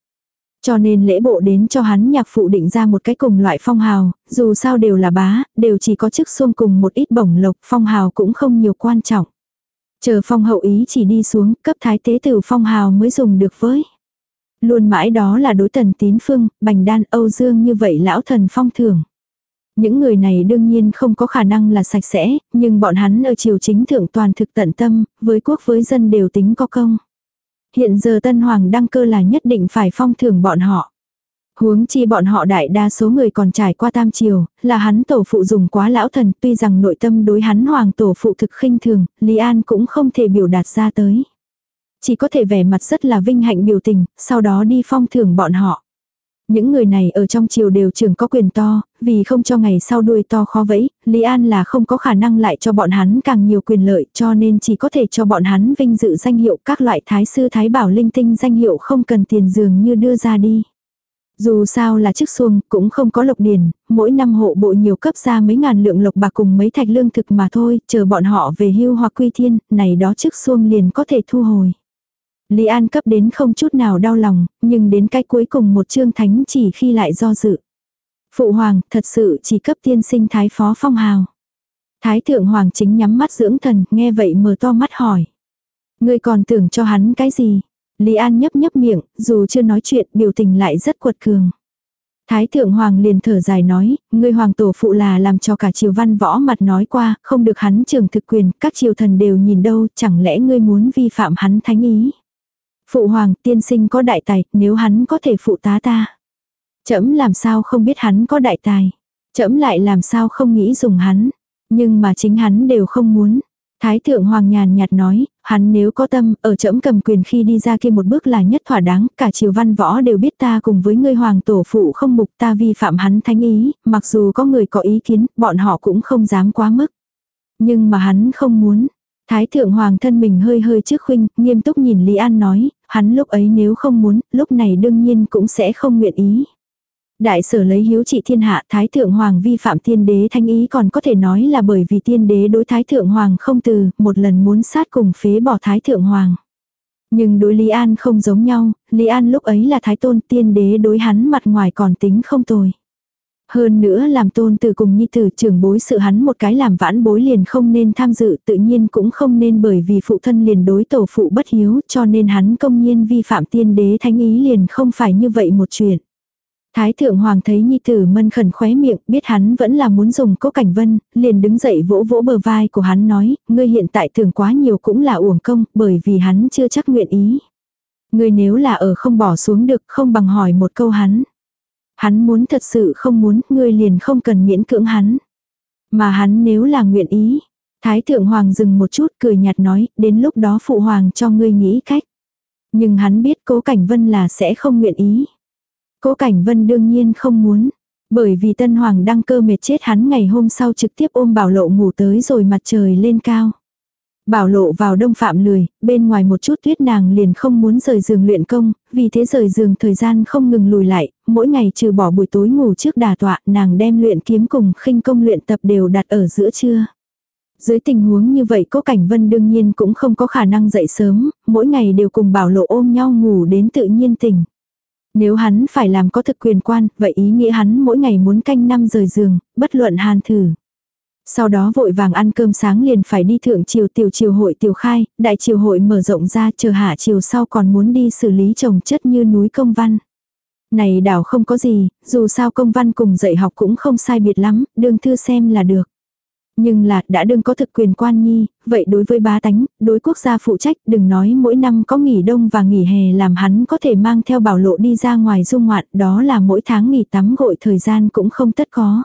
Cho nên lễ bộ đến cho hắn nhạc phụ định ra một cái cùng loại phong hào, dù sao đều là bá, đều chỉ có chức xuông cùng một ít bổng lộc, phong hào cũng không nhiều quan trọng. Chờ phong hậu ý chỉ đi xuống, cấp thái tế tử phong hào mới dùng được với. Luôn mãi đó là đối tần tín phương, bành đan Âu Dương như vậy lão thần phong thường. Những người này đương nhiên không có khả năng là sạch sẽ, nhưng bọn hắn ở triều chính thượng toàn thực tận tâm, với quốc với dân đều tính có công. Hiện giờ Tân Hoàng đăng cơ là nhất định phải phong thưởng bọn họ. Huống chi bọn họ đại đa số người còn trải qua tam triều, là hắn tổ phụ dùng quá lão thần, tuy rằng nội tâm đối hắn hoàng tổ phụ thực khinh thường, Lý An cũng không thể biểu đạt ra tới. Chỉ có thể vẻ mặt rất là vinh hạnh biểu tình, sau đó đi phong thưởng bọn họ. Những người này ở trong triều đều trưởng có quyền to, vì không cho ngày sau đuôi to khó vẫy, Lý An là không có khả năng lại cho bọn hắn càng nhiều quyền lợi cho nên chỉ có thể cho bọn hắn vinh dự danh hiệu các loại thái sư thái bảo linh tinh danh hiệu không cần tiền dường như đưa ra đi. Dù sao là chức xuông, cũng không có lộc điền, mỗi năm hộ bộ nhiều cấp ra mấy ngàn lượng lộc bạc cùng mấy thạch lương thực mà thôi, chờ bọn họ về hưu hoặc quy thiên, này đó chức xuông liền có thể thu hồi. Lý An cấp đến không chút nào đau lòng, nhưng đến cái cuối cùng một chương thánh chỉ khi lại do dự. Phụ hoàng, thật sự chỉ cấp tiên sinh thái phó phong hào. Thái thượng hoàng chính nhắm mắt dưỡng thần, nghe vậy mở to mắt hỏi. Ngươi còn tưởng cho hắn cái gì? Lý An nhấp nhấp miệng, dù chưa nói chuyện, biểu tình lại rất quật cường. Thái thượng hoàng liền thở dài nói, ngươi hoàng tổ phụ là làm cho cả triều văn võ mặt nói qua, không được hắn trường thực quyền, các triều thần đều nhìn đâu, chẳng lẽ ngươi muốn vi phạm hắn thánh ý. Phụ hoàng tiên sinh có đại tài, nếu hắn có thể phụ tá ta. Chấm làm sao không biết hắn có đại tài. Chấm lại làm sao không nghĩ dùng hắn. Nhưng mà chính hắn đều không muốn. Thái thượng hoàng nhàn nhạt nói, hắn nếu có tâm, ở trẫm cầm quyền khi đi ra kia một bước là nhất thỏa đáng, cả triều văn võ đều biết ta cùng với ngươi hoàng tổ phụ không mục ta vi phạm hắn thánh ý, mặc dù có người có ý kiến, bọn họ cũng không dám quá mức. Nhưng mà hắn không muốn. Thái thượng hoàng thân mình hơi hơi trước khuynh, nghiêm túc nhìn Lý An nói, hắn lúc ấy nếu không muốn, lúc này đương nhiên cũng sẽ không nguyện ý. Đại sở lấy hiếu trị thiên hạ Thái Thượng Hoàng vi phạm tiên đế thanh ý còn có thể nói là bởi vì tiên đế đối Thái Thượng Hoàng không từ, một lần muốn sát cùng phế bỏ Thái Thượng Hoàng. Nhưng đối Lý An không giống nhau, Lý An lúc ấy là Thái Tôn tiên đế đối hắn mặt ngoài còn tính không tồi. Hơn nữa làm tôn từ cùng nhi tử trưởng bối sự hắn một cái làm vãn bối liền không nên tham dự tự nhiên cũng không nên bởi vì phụ thân liền đối tổ phụ bất hiếu cho nên hắn công nhiên vi phạm tiên đế thánh ý liền không phải như vậy một chuyện. Thái thượng hoàng thấy nhi tử mân khẩn khóe miệng, biết hắn vẫn là muốn dùng cố cảnh vân, liền đứng dậy vỗ vỗ bờ vai của hắn nói, ngươi hiện tại tưởng quá nhiều cũng là uổng công, bởi vì hắn chưa chắc nguyện ý. Ngươi nếu là ở không bỏ xuống được, không bằng hỏi một câu hắn. Hắn muốn thật sự không muốn, ngươi liền không cần miễn cưỡng hắn. Mà hắn nếu là nguyện ý. Thái thượng hoàng dừng một chút cười nhạt nói, đến lúc đó phụ hoàng cho ngươi nghĩ cách. Nhưng hắn biết cố cảnh vân là sẽ không nguyện ý. Cố Cảnh Vân đương nhiên không muốn. Bởi vì Tân Hoàng đăng cơ mệt chết hắn ngày hôm sau trực tiếp ôm bảo lộ ngủ tới rồi mặt trời lên cao. Bảo lộ vào đông phạm lười, bên ngoài một chút tuyết nàng liền không muốn rời giường luyện công, vì thế rời giường thời gian không ngừng lùi lại, mỗi ngày trừ bỏ buổi tối ngủ trước đà tọa nàng đem luyện kiếm cùng khinh công luyện tập đều đặt ở giữa trưa. Dưới tình huống như vậy cố cảnh vân đương nhiên cũng không có khả năng dậy sớm, mỗi ngày đều cùng bảo lộ ôm nhau ngủ đến tự nhiên tỉnh. Nếu hắn phải làm có thực quyền quan, vậy ý nghĩa hắn mỗi ngày muốn canh năm rời giường, bất luận hàn thử. Sau đó vội vàng ăn cơm sáng liền phải đi thượng triều tiểu triều hội tiểu khai, đại triều hội mở rộng ra chờ hạ triều sau còn muốn đi xử lý trồng chất như núi công văn. Này đảo không có gì, dù sao công văn cùng dạy học cũng không sai biệt lắm, đương thư xem là được. Nhưng là đã đương có thực quyền quan nhi, vậy đối với bá tánh, đối quốc gia phụ trách đừng nói mỗi năm có nghỉ đông và nghỉ hè làm hắn có thể mang theo bảo lộ đi ra ngoài dung ngoạn đó là mỗi tháng nghỉ tắm gội thời gian cũng không tất có.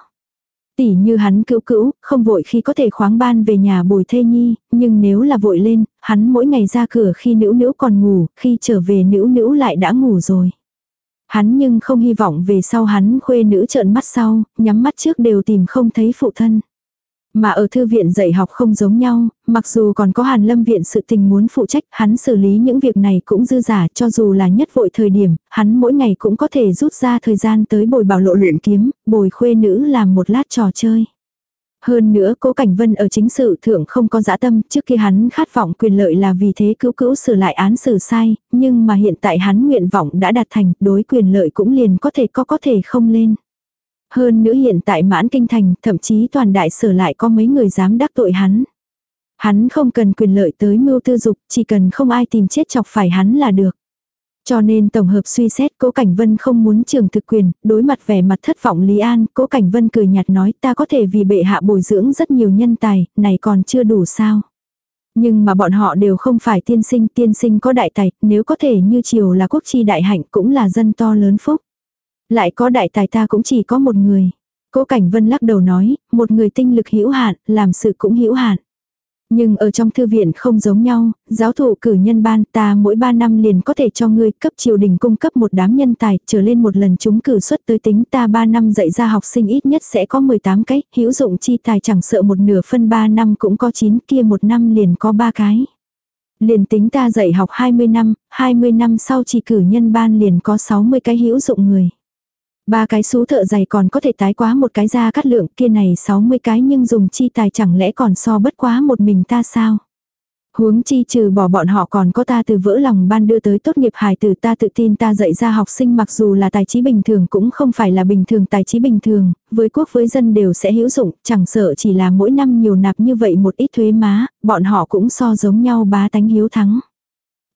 Tỷ như hắn cữu cữu, không vội khi có thể khoáng ban về nhà bồi thê nhi, nhưng nếu là vội lên, hắn mỗi ngày ra cửa khi nữ nữ còn ngủ, khi trở về nữ nữ lại đã ngủ rồi. Hắn nhưng không hy vọng về sau hắn khuê nữ trợn mắt sau, nhắm mắt trước đều tìm không thấy phụ thân. Mà ở thư viện dạy học không giống nhau, mặc dù còn có hàn lâm viện sự tình muốn phụ trách, hắn xử lý những việc này cũng dư giả cho dù là nhất vội thời điểm, hắn mỗi ngày cũng có thể rút ra thời gian tới bồi bảo lộ luyện kiếm, bồi khuê nữ làm một lát trò chơi. Hơn nữa cố Cảnh Vân ở chính sự thượng không có dã tâm, trước khi hắn khát vọng quyền lợi là vì thế cứu cứu sửa lại án xử sai, nhưng mà hiện tại hắn nguyện vọng đã đạt thành, đối quyền lợi cũng liền có thể có có thể không lên. Hơn nữa hiện tại mãn kinh thành, thậm chí toàn đại sở lại có mấy người dám đắc tội hắn. Hắn không cần quyền lợi tới mưu tư dục, chỉ cần không ai tìm chết chọc phải hắn là được. Cho nên tổng hợp suy xét Cố Cảnh Vân không muốn trường thực quyền, đối mặt vẻ mặt thất vọng Lý An, Cố Cảnh Vân cười nhạt nói ta có thể vì bệ hạ bồi dưỡng rất nhiều nhân tài, này còn chưa đủ sao. Nhưng mà bọn họ đều không phải tiên sinh, tiên sinh có đại tài, nếu có thể như triều là quốc chi đại hạnh cũng là dân to lớn phúc. Lại có đại tài ta cũng chỉ có một người. Cố Cảnh Vân lắc đầu nói, một người tinh lực hữu hạn, làm sự cũng hữu hạn. Nhưng ở trong thư viện không giống nhau, giáo thụ cử nhân ban ta mỗi 3 năm liền có thể cho ngươi cấp triều đình cung cấp một đám nhân tài, trở lên một lần chúng cử xuất tới tính ta 3 năm dạy ra học sinh ít nhất sẽ có 18 cái, hữu dụng chi tài chẳng sợ một nửa phân 3 năm cũng có 9 kia một năm liền có 3 cái. Liền tính ta dạy học 20 năm, 20 năm sau chỉ cử nhân ban liền có 60 cái hữu dụng người. Ba cái xú thợ giày còn có thể tái quá một cái ra cắt lượng kia này 60 cái nhưng dùng chi tài chẳng lẽ còn so bất quá một mình ta sao? Huống chi trừ bỏ bọn họ còn có ta từ vỡ lòng ban đưa tới tốt nghiệp hài từ ta tự tin ta dạy ra học sinh mặc dù là tài trí bình thường cũng không phải là bình thường tài trí bình thường, với quốc với dân đều sẽ hữu dụng, chẳng sợ chỉ là mỗi năm nhiều nạp như vậy một ít thuế má, bọn họ cũng so giống nhau bá tánh hiếu thắng.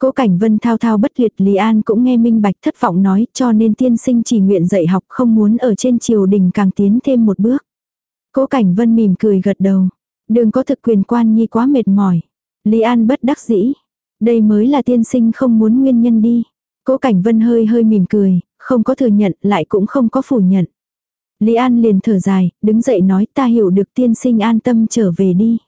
Cố Cảnh Vân thao thao bất liệt Lý An cũng nghe minh bạch thất vọng nói cho nên tiên sinh chỉ nguyện dạy học không muốn ở trên triều đình càng tiến thêm một bước. Cố Cảnh Vân mỉm cười gật đầu. Đừng có thực quyền quan nhi quá mệt mỏi. Lý An bất đắc dĩ. Đây mới là tiên sinh không muốn nguyên nhân đi. Cố Cảnh Vân hơi hơi mỉm cười, không có thừa nhận lại cũng không có phủ nhận. Lý An liền thở dài, đứng dậy nói ta hiểu được tiên sinh an tâm trở về đi.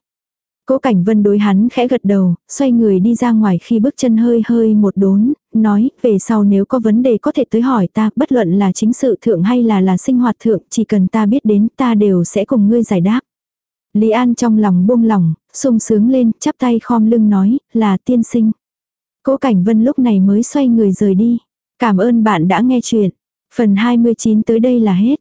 Cố Cảnh Vân đối hắn khẽ gật đầu, xoay người đi ra ngoài khi bước chân hơi hơi một đốn, nói, về sau nếu có vấn đề có thể tới hỏi ta, bất luận là chính sự thượng hay là là sinh hoạt thượng, chỉ cần ta biết đến ta đều sẽ cùng ngươi giải đáp. Lý An trong lòng buông lòng, sung sướng lên, chắp tay khom lưng nói, là tiên sinh. Cố Cảnh Vân lúc này mới xoay người rời đi. Cảm ơn bạn đã nghe chuyện. Phần 29 tới đây là hết.